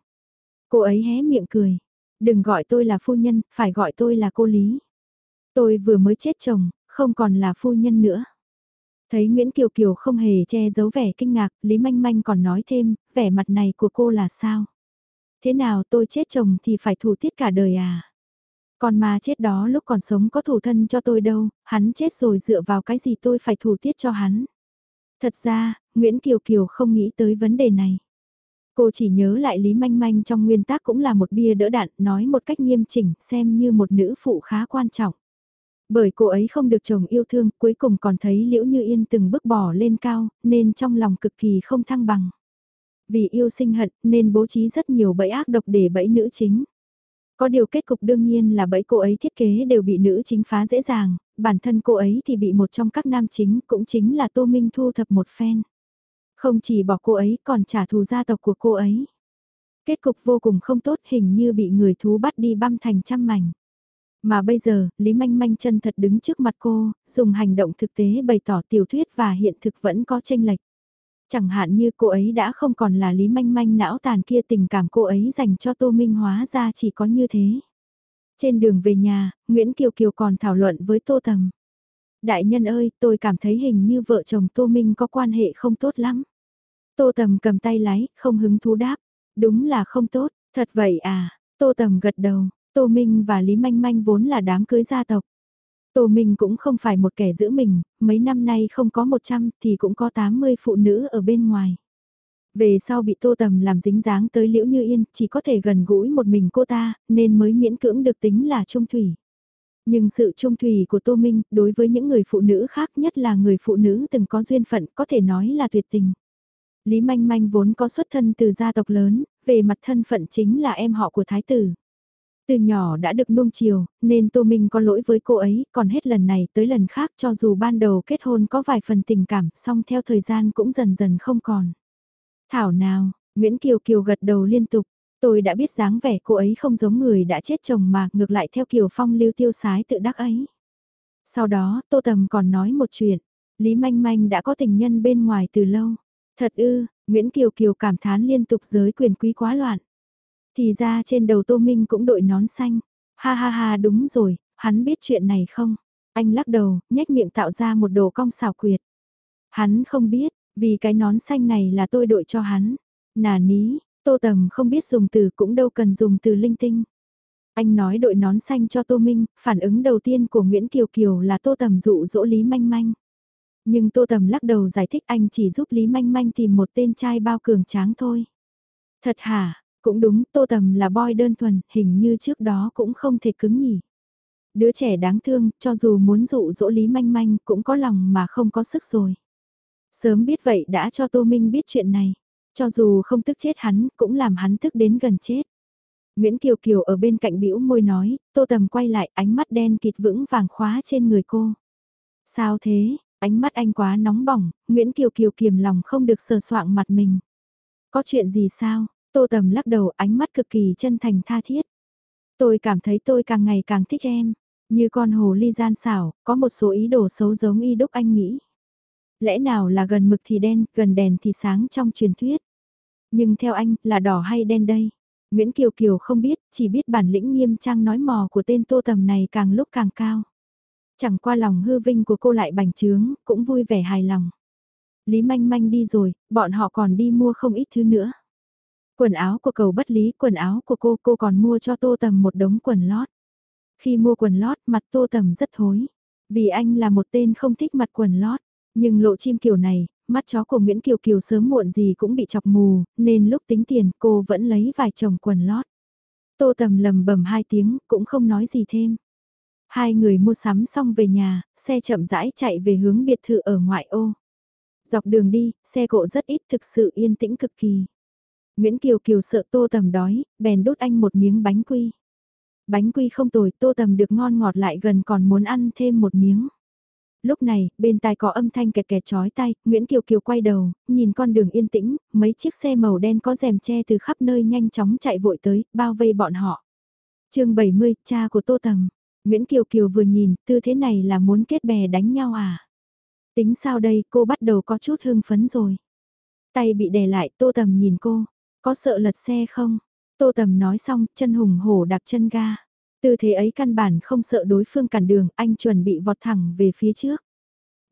Cô ấy hé miệng cười. Đừng gọi tôi là phu nhân, phải gọi tôi là cô Lý. Tôi vừa mới chết chồng, không còn là phu nhân nữa. Thấy Nguyễn Kiều Kiều không hề che giấu vẻ kinh ngạc, Lý Manh Manh còn nói thêm, vẻ mặt này của cô là sao? Thế nào tôi chết chồng thì phải thủ tiết cả đời à? Còn mà chết đó lúc còn sống có thủ thân cho tôi đâu, hắn chết rồi dựa vào cái gì tôi phải thủ tiết cho hắn. Thật ra, Nguyễn Kiều Kiều không nghĩ tới vấn đề này. Cô chỉ nhớ lại Lý Manh Manh trong nguyên tác cũng là một bia đỡ đạn, nói một cách nghiêm chỉnh, xem như một nữ phụ khá quan trọng. Bởi cô ấy không được chồng yêu thương, cuối cùng còn thấy Liễu Như Yên từng bước bỏ lên cao, nên trong lòng cực kỳ không thăng bằng. Vì yêu sinh hận, nên bố trí rất nhiều bẫy ác độc để bẫy nữ chính. Có điều kết cục đương nhiên là bẫy cô ấy thiết kế đều bị nữ chính phá dễ dàng, bản thân cô ấy thì bị một trong các nam chính cũng chính là Tô Minh thu thập một phen. Không chỉ bỏ cô ấy còn trả thù gia tộc của cô ấy. Kết cục vô cùng không tốt hình như bị người thú bắt đi băm thành trăm mảnh. Mà bây giờ, Lý Manh Manh chân thật đứng trước mặt cô, dùng hành động thực tế bày tỏ tiểu thuyết và hiện thực vẫn có tranh lệch. Chẳng hạn như cô ấy đã không còn là Lý Manh Manh não tàn kia tình cảm cô ấy dành cho Tô Minh hóa ra chỉ có như thế. Trên đường về nhà, Nguyễn Kiều Kiều còn thảo luận với Tô Tầm. Đại nhân ơi, tôi cảm thấy hình như vợ chồng Tô Minh có quan hệ không tốt lắm. Tô Tầm cầm tay lái, không hứng thú đáp. Đúng là không tốt, thật vậy à, Tô Tầm gật đầu, Tô Minh và Lý Manh Manh vốn là đám cưới gia tộc. Tô Minh cũng không phải một kẻ giữ mình, mấy năm nay không có 100 thì cũng có 80 phụ nữ ở bên ngoài. Về sau bị Tô Tầm làm dính dáng tới Liễu Như Yên, chỉ có thể gần gũi một mình cô ta, nên mới miễn cưỡng được tính là trung thủy. Nhưng sự trung thủy của Tô Minh, đối với những người phụ nữ khác nhất là người phụ nữ từng có duyên phận, có thể nói là tuyệt tình. Lý Manh Manh vốn có xuất thân từ gia tộc lớn, về mặt thân phận chính là em họ của Thái tử. Từ nhỏ đã được nuông chiều, nên Tô Minh có lỗi với cô ấy, còn hết lần này tới lần khác cho dù ban đầu kết hôn có vài phần tình cảm, song theo thời gian cũng dần dần không còn. Thảo nào, Nguyễn Kiều Kiều gật đầu liên tục, tôi đã biết dáng vẻ cô ấy không giống người đã chết chồng mà ngược lại theo Kiều Phong lưu tiêu sái tự đắc ấy. Sau đó, Tô Tầm còn nói một chuyện, Lý Manh Manh đã có tình nhân bên ngoài từ lâu. Thật ư, Nguyễn Kiều Kiều cảm thán liên tục giới quyền quý quá loạn. Thì ra trên đầu Tô Minh cũng đội nón xanh. Ha ha ha đúng rồi, hắn biết chuyện này không? Anh lắc đầu, nhếch miệng tạo ra một đồ cong xảo quyệt. Hắn không biết, vì cái nón xanh này là tôi đội cho hắn. Nà ní, Tô Tầm không biết dùng từ cũng đâu cần dùng từ linh tinh. Anh nói đội nón xanh cho Tô Minh, phản ứng đầu tiên của Nguyễn Kiều Kiều là Tô Tầm dụ dỗ Lý Manh Manh. Nhưng Tô Tầm lắc đầu giải thích anh chỉ giúp Lý Manh Manh tìm một tên trai bao cường tráng thôi. Thật hả, cũng đúng, Tô Tầm là boy đơn thuần, hình như trước đó cũng không thể cứng nhỉ. Đứa trẻ đáng thương, cho dù muốn dụ dỗ Lý Manh Manh cũng có lòng mà không có sức rồi. Sớm biết vậy đã cho Tô Minh biết chuyện này. Cho dù không tức chết hắn, cũng làm hắn tức đến gần chết. Nguyễn Kiều Kiều ở bên cạnh bĩu môi nói, Tô Tầm quay lại ánh mắt đen kịt vững vàng khóa trên người cô. Sao thế, ánh mắt anh quá nóng bỏng, Nguyễn Kiều Kiều kiềm lòng không được sờ soạng mặt mình. Có chuyện gì sao, Tô Tầm lắc đầu ánh mắt cực kỳ chân thành tha thiết. Tôi cảm thấy tôi càng ngày càng thích em, như con hồ ly gian xảo, có một số ý đồ xấu giống y đúc anh nghĩ. Lẽ nào là gần mực thì đen, gần đèn thì sáng trong truyền thuyết. Nhưng theo anh, là đỏ hay đen đây? Nguyễn Kiều Kiều không biết, chỉ biết bản lĩnh nghiêm trang nói mò của tên Tô Tầm này càng lúc càng cao. Chẳng qua lòng hư vinh của cô lại bành trướng, cũng vui vẻ hài lòng. Lý manh manh đi rồi, bọn họ còn đi mua không ít thứ nữa. Quần áo của cầu bất lý, quần áo của cô, cô còn mua cho tô tầm một đống quần lót. Khi mua quần lót, mặt tô tầm rất thối. Vì anh là một tên không thích mặt quần lót. Nhưng lộ chim kiểu này, mắt chó của Nguyễn Kiều Kiều sớm muộn gì cũng bị chọc mù, nên lúc tính tiền cô vẫn lấy vài chồng quần lót. Tô tầm lầm bầm hai tiếng, cũng không nói gì thêm. Hai người mua sắm xong về nhà, xe chậm rãi chạy về hướng biệt thự ở ngoại ô. Dọc đường đi, xe cộ rất ít thực sự yên tĩnh cực kỳ. Nguyễn Kiều Kiều sợ Tô Tầm đói, bèn đút anh một miếng bánh quy. Bánh quy không tồi, Tô Tầm được ngon ngọt lại gần còn muốn ăn thêm một miếng. Lúc này, bên tai có âm thanh kẹt kẹt chói tai Nguyễn Kiều Kiều quay đầu, nhìn con đường yên tĩnh, mấy chiếc xe màu đen có rèm che từ khắp nơi nhanh chóng chạy vội tới, bao vây bọn họ. chương 70, cha của Tô Tầm. Nguyễn Kiều Kiều vừa nhìn, tư thế này là muốn kết bè đánh nhau à? Tính sao đây, cô bắt đầu có chút hưng phấn rồi. Tay bị đè lại, Tô Tầm nhìn cô. Có sợ lật xe không? Tô Tầm nói xong, chân hùng hổ đạp chân ga. Tư thế ấy căn bản không sợ đối phương cản đường, anh chuẩn bị vọt thẳng về phía trước.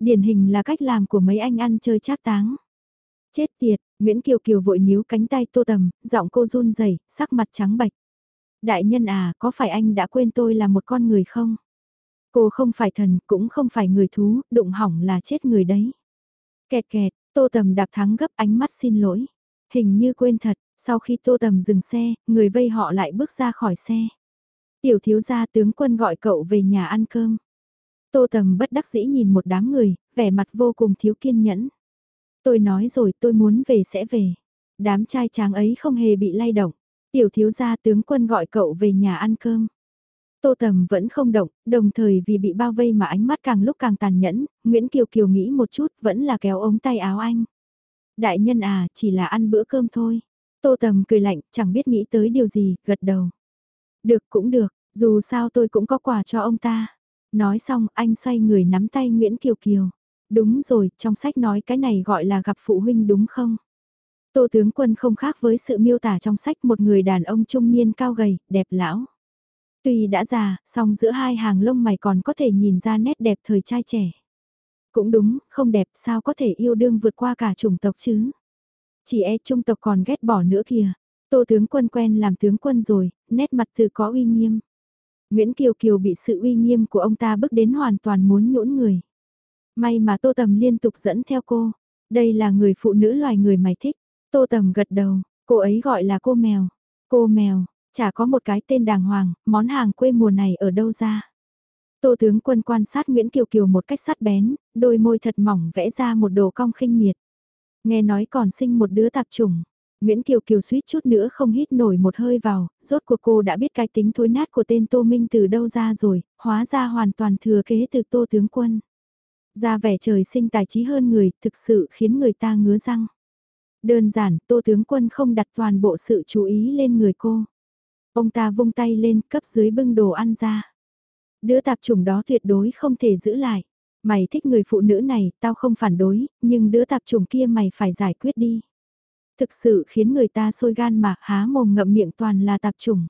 Điển hình là cách làm của mấy anh ăn chơi trác táng. Chết tiệt, Nguyễn Kiều Kiều vội níu cánh tay Tô Tầm, giọng cô run rẩy, sắc mặt trắng bệch. Đại nhân à, có phải anh đã quên tôi là một con người không? Cô không phải thần, cũng không phải người thú, đụng hỏng là chết người đấy. Kẹt kẹt, Tô Tầm đạp thắng gấp ánh mắt xin lỗi. Hình như quên thật, Sau khi tô tầm dừng xe, người vây họ lại bước ra khỏi xe. Tiểu thiếu gia tướng quân gọi cậu về nhà ăn cơm. Tô tầm bất đắc dĩ nhìn một đám người, vẻ mặt vô cùng thiếu kiên nhẫn. Tôi nói rồi tôi muốn về sẽ về. Đám trai tráng ấy không hề bị lay động. Tiểu thiếu gia tướng quân gọi cậu về nhà ăn cơm. Tô Tầm vẫn không động, đồng thời vì bị bao vây mà ánh mắt càng lúc càng tàn nhẫn, Nguyễn Kiều Kiều nghĩ một chút vẫn là kéo ống tay áo anh. Đại nhân à, chỉ là ăn bữa cơm thôi. Tô Tầm cười lạnh, chẳng biết nghĩ tới điều gì, gật đầu. Được cũng được, dù sao tôi cũng có quà cho ông ta. Nói xong, anh xoay người nắm tay Nguyễn Kiều Kiều. Đúng rồi, trong sách nói cái này gọi là gặp phụ huynh đúng không? Tô tướng quân không khác với sự miêu tả trong sách một người đàn ông trung niên cao gầy, đẹp lão. Tuy đã già, song giữa hai hàng lông mày còn có thể nhìn ra nét đẹp thời trai trẻ. Cũng đúng, không đẹp sao có thể yêu đương vượt qua cả chủng tộc chứ. Chỉ e trung tộc còn ghét bỏ nữa kìa. Tô tướng quân quen làm tướng quân rồi, nét mặt từ có uy nghiêm. Nguyễn Kiều Kiều bị sự uy nghiêm của ông ta bức đến hoàn toàn muốn nhũn người. May mà Tô Tầm liên tục dẫn theo cô. Đây là người phụ nữ loài người mày thích. Tô Tầm gật đầu, cô ấy gọi là cô mèo. Cô mèo, chả có một cái tên đàng hoàng, món hàng quê mùa này ở đâu ra. Tô tướng quân quan sát Nguyễn Kiều Kiều một cách sát bén, đôi môi thật mỏng vẽ ra một đồ cong khinh miệt. Nghe nói còn sinh một đứa tạp chủng. Nguyễn Kiều Kiều suýt chút nữa không hít nổi một hơi vào, rốt cuộc cô đã biết cái tính thối nát của tên Tô Minh từ đâu ra rồi, hóa ra hoàn toàn thừa kế từ Tô tướng quân. Ra vẻ trời sinh tài trí hơn người, thực sự khiến người ta ngứa răng. Đơn giản, Tô tướng quân không đặt toàn bộ sự chú ý lên người cô. Ông ta vung tay lên, cấp dưới bưng đồ ăn ra. Đứa tạp chủng đó tuyệt đối không thể giữ lại. Mày thích người phụ nữ này, tao không phản đối, nhưng đứa tạp chủng kia mày phải giải quyết đi. Thực sự khiến người ta sôi gan mà há mồm ngậm miệng toàn là tạp chủng.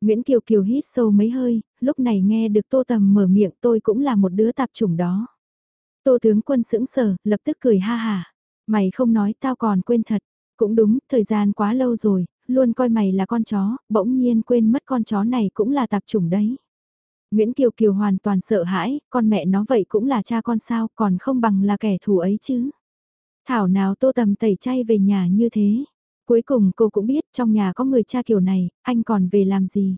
Nguyễn Kiều Kiều hít sâu mấy hơi, lúc này nghe được Tô Tầm mở miệng tôi cũng là một đứa tạp chủng đó. Tô tướng quân sững sờ, lập tức cười ha hà. Mày không nói tao còn quên thật. Cũng đúng, thời gian quá lâu rồi, luôn coi mày là con chó, bỗng nhiên quên mất con chó này cũng là tạp chủng đấy. Nguyễn Kiều Kiều hoàn toàn sợ hãi, con mẹ nó vậy cũng là cha con sao, còn không bằng là kẻ thù ấy chứ. Thảo nào tô tầm tẩy chay về nhà như thế. Cuối cùng cô cũng biết trong nhà có người cha kiểu này, anh còn về làm gì.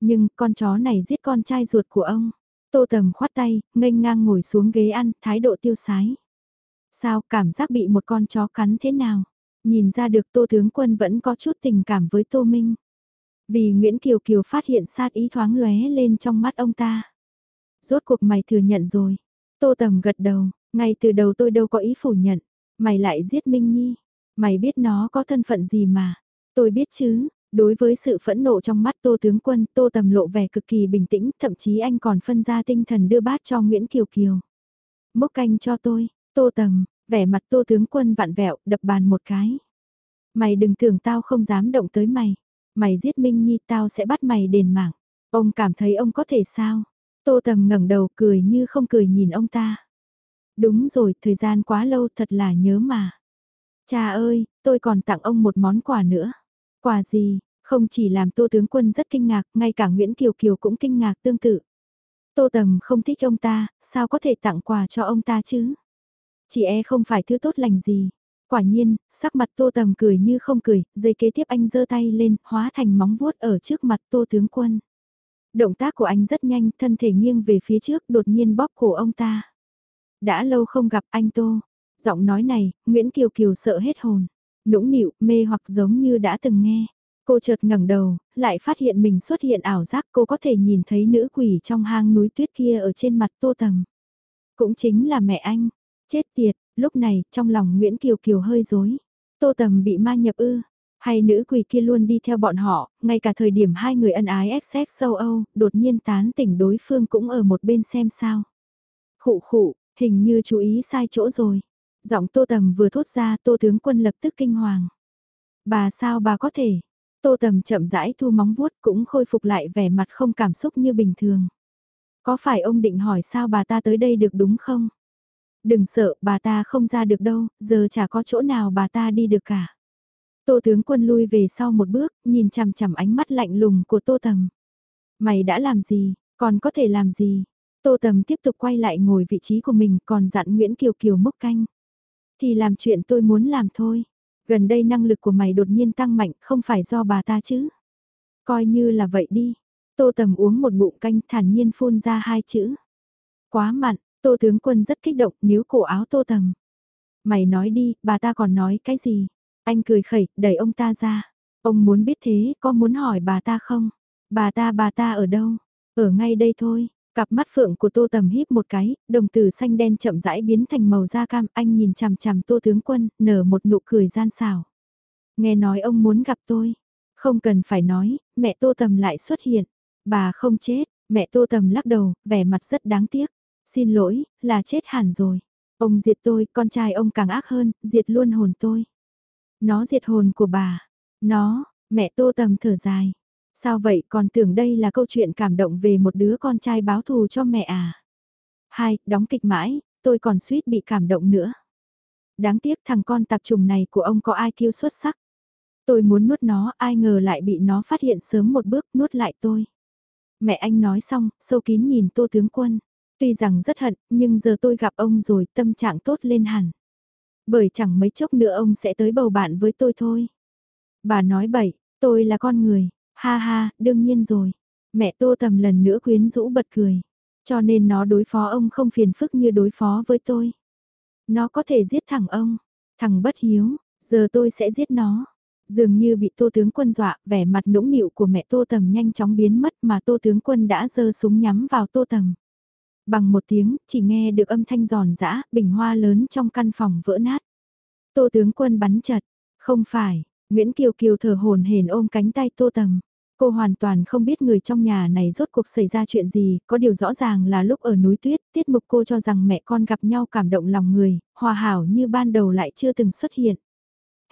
Nhưng con chó này giết con trai ruột của ông. Tô tầm khoát tay, nghênh ngang ngồi xuống ghế ăn, thái độ tiêu sái. Sao cảm giác bị một con chó cắn thế nào? Nhìn ra được Tô Tướng Quân vẫn có chút tình cảm với Tô Minh. Vì Nguyễn Kiều Kiều phát hiện sát ý thoáng lóe lên trong mắt ông ta. Rốt cuộc mày thừa nhận rồi. Tô Tầm gật đầu, ngay từ đầu tôi đâu có ý phủ nhận. Mày lại giết Minh Nhi. Mày biết nó có thân phận gì mà. Tôi biết chứ, đối với sự phẫn nộ trong mắt Tô Tướng Quân, Tô Tầm lộ vẻ cực kỳ bình tĩnh, thậm chí anh còn phân ra tinh thần đưa bát cho Nguyễn Kiều Kiều. Mốc canh cho tôi, Tô Tầm, vẻ mặt Tô Tướng Quân vặn vẹo, đập bàn một cái. Mày đừng tưởng tao không dám động tới mày. Mày giết Minh Nhi tao sẽ bắt mày đền mạng. Ông cảm thấy ông có thể sao? Tô Tầm ngẩng đầu cười như không cười nhìn ông ta. Đúng rồi, thời gian quá lâu thật là nhớ mà. Cha ơi, tôi còn tặng ông một món quà nữa. Quà gì? Không chỉ làm Tô Tướng Quân rất kinh ngạc, ngay cả Nguyễn Kiều Kiều cũng kinh ngạc tương tự. Tô Tầm không thích ông ta, sao có thể tặng quà cho ông ta chứ? Chị e không phải thứ tốt lành gì. Quả nhiên, sắc mặt tô tầm cười như không cười, dây kế tiếp anh giơ tay lên, hóa thành móng vuốt ở trước mặt tô tướng quân. Động tác của anh rất nhanh, thân thể nghiêng về phía trước, đột nhiên bóp cổ ông ta. Đã lâu không gặp anh tô. Giọng nói này, Nguyễn Kiều Kiều sợ hết hồn. Nũng nịu, mê hoặc giống như đã từng nghe. Cô chợt ngẩng đầu, lại phát hiện mình xuất hiện ảo giác cô có thể nhìn thấy nữ quỷ trong hang núi tuyết kia ở trên mặt tô tầm. Cũng chính là mẹ anh. Chết tiệt, lúc này trong lòng Nguyễn Kiều Kiều hơi dối. Tô Tầm bị ma nhập ư, hay nữ quỷ kia luôn đi theo bọn họ, ngay cả thời điểm hai người ân ái XX sâu Âu, đột nhiên tán tỉnh đối phương cũng ở một bên xem sao. Khụ khụ, hình như chú ý sai chỗ rồi. Giọng Tô Tầm vừa thốt ra Tô Tướng Quân lập tức kinh hoàng. Bà sao bà có thể? Tô Tầm chậm rãi thu móng vuốt cũng khôi phục lại vẻ mặt không cảm xúc như bình thường. Có phải ông định hỏi sao bà ta tới đây được đúng không? Đừng sợ, bà ta không ra được đâu, giờ chả có chỗ nào bà ta đi được cả. Tô tướng quân lui về sau một bước, nhìn chằm chằm ánh mắt lạnh lùng của Tô Tầm. Mày đã làm gì, còn có thể làm gì? Tô Tầm tiếp tục quay lại ngồi vị trí của mình còn dặn Nguyễn Kiều Kiều mốc canh. Thì làm chuyện tôi muốn làm thôi. Gần đây năng lực của mày đột nhiên tăng mạnh, không phải do bà ta chứ. Coi như là vậy đi. Tô Tầm uống một bụng canh thản nhiên phun ra hai chữ. Quá mặn, Tô tướng quân rất kích động níu cổ áo Tô Tầm. Mày nói đi, bà ta còn nói cái gì? Anh cười khẩy, đẩy ông ta ra. Ông muốn biết thế, có muốn hỏi bà ta không? Bà ta bà ta ở đâu? Ở ngay đây thôi. Cặp mắt phượng của tô tầm híp một cái, đồng tử xanh đen chậm rãi biến thành màu da cam, anh nhìn chằm chằm tô tướng quân, nở một nụ cười gian xảo. Nghe nói ông muốn gặp tôi. Không cần phải nói, mẹ tô tầm lại xuất hiện. Bà không chết, mẹ tô tầm lắc đầu, vẻ mặt rất đáng tiếc. Xin lỗi, là chết hẳn rồi. Ông diệt tôi, con trai ông càng ác hơn, diệt luôn hồn tôi. Nó diệt hồn của bà. Nó, mẹ tô tầm thở dài. Sao vậy còn tưởng đây là câu chuyện cảm động về một đứa con trai báo thù cho mẹ à? Hai, đóng kịch mãi, tôi còn suýt bị cảm động nữa. Đáng tiếc thằng con tạp trùng này của ông có ai kêu xuất sắc. Tôi muốn nuốt nó, ai ngờ lại bị nó phát hiện sớm một bước nuốt lại tôi. Mẹ anh nói xong, sâu kín nhìn tô tướng quân. Tuy rằng rất hận, nhưng giờ tôi gặp ông rồi tâm trạng tốt lên hẳn. Bởi chẳng mấy chốc nữa ông sẽ tới bầu bạn với tôi thôi. Bà nói bậy, tôi là con người, Ha ha, đương nhiên rồi. Mẹ tô tầm lần nữa quyến rũ bật cười. Cho nên nó đối phó ông không phiền phức như đối phó với tôi. Nó có thể giết thằng ông. Thằng bất hiếu, giờ tôi sẽ giết nó. Dường như bị tô tướng quân dọa, vẻ mặt nũng nịu của mẹ tô tầm nhanh chóng biến mất mà tô tướng quân đã giơ súng nhắm vào tô tầm. Bằng một tiếng, chỉ nghe được âm thanh giòn giã, bình hoa lớn trong căn phòng vỡ nát. Tô tướng quân bắn chật, không phải, Nguyễn Kiều Kiều thở hồn hển ôm cánh tay tô tầm. Cô hoàn toàn không biết người trong nhà này rốt cuộc xảy ra chuyện gì, có điều rõ ràng là lúc ở núi tuyết, tiết mục cô cho rằng mẹ con gặp nhau cảm động lòng người, hòa hảo như ban đầu lại chưa từng xuất hiện.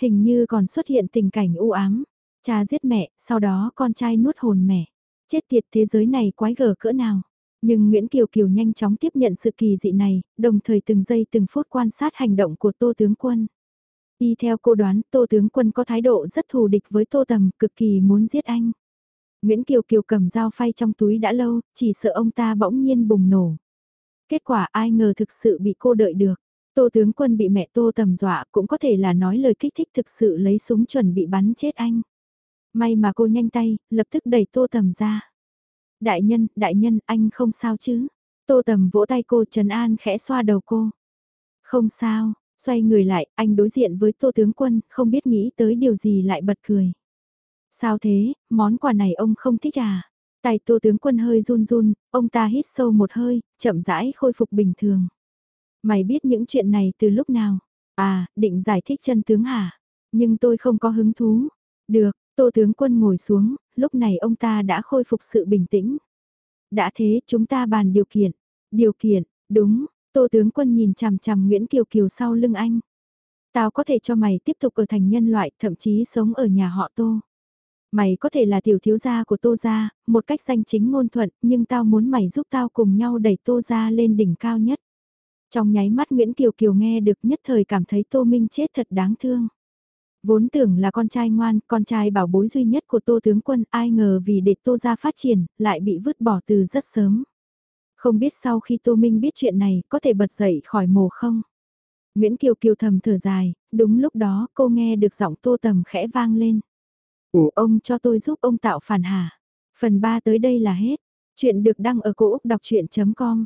Hình như còn xuất hiện tình cảnh u ám, cha giết mẹ, sau đó con trai nuốt hồn mẹ. Chết tiệt thế giới này quái gở cỡ nào. Nhưng Nguyễn Kiều Kiều nhanh chóng tiếp nhận sự kỳ dị này, đồng thời từng giây từng phút quan sát hành động của Tô Tướng Quân. Y theo cô đoán, Tô Tướng Quân có thái độ rất thù địch với Tô Tầm, cực kỳ muốn giết anh. Nguyễn Kiều Kiều cầm dao phay trong túi đã lâu, chỉ sợ ông ta bỗng nhiên bùng nổ. Kết quả ai ngờ thực sự bị cô đợi được. Tô tướng quân bị mẹ Tô tầm dọa cũng có thể là nói lời kích thích thực sự lấy súng chuẩn bị bắn chết anh. May mà cô nhanh tay, lập tức đẩy Tô tầm ra. Đại nhân, đại nhân, anh không sao chứ? Tô tầm vỗ tay cô trần an khẽ xoa đầu cô. Không sao, xoay người lại, anh đối diện với Tô tướng quân, không biết nghĩ tới điều gì lại bật cười. Sao thế, món quà này ông không thích à? Tay tô tướng quân hơi run run, ông ta hít sâu một hơi, chậm rãi khôi phục bình thường. Mày biết những chuyện này từ lúc nào? À, định giải thích chân tướng hả? Nhưng tôi không có hứng thú. Được, tô tướng quân ngồi xuống, lúc này ông ta đã khôi phục sự bình tĩnh. Đã thế chúng ta bàn điều kiện. Điều kiện, đúng, tô tướng quân nhìn chằm chằm Nguyễn Kiều Kiều sau lưng anh. Tao có thể cho mày tiếp tục ở thành nhân loại, thậm chí sống ở nhà họ tô. Mày có thể là tiểu thiếu gia của Tô Gia, một cách danh chính ngôn thuận, nhưng tao muốn mày giúp tao cùng nhau đẩy Tô Gia lên đỉnh cao nhất. Trong nháy mắt Nguyễn Kiều Kiều nghe được nhất thời cảm thấy Tô Minh chết thật đáng thương. Vốn tưởng là con trai ngoan, con trai bảo bối duy nhất của Tô Tướng Quân, ai ngờ vì để Tô Gia phát triển, lại bị vứt bỏ từ rất sớm. Không biết sau khi Tô Minh biết chuyện này, có thể bật dậy khỏi mồ không? Nguyễn Kiều Kiều thầm thở dài, đúng lúc đó cô nghe được giọng Tô Tầm khẽ vang lên. Ủa ông cho tôi giúp ông tạo phản hả? Phần 3 tới đây là hết. Chuyện được đăng ở cổ Úc đọc chuyện.com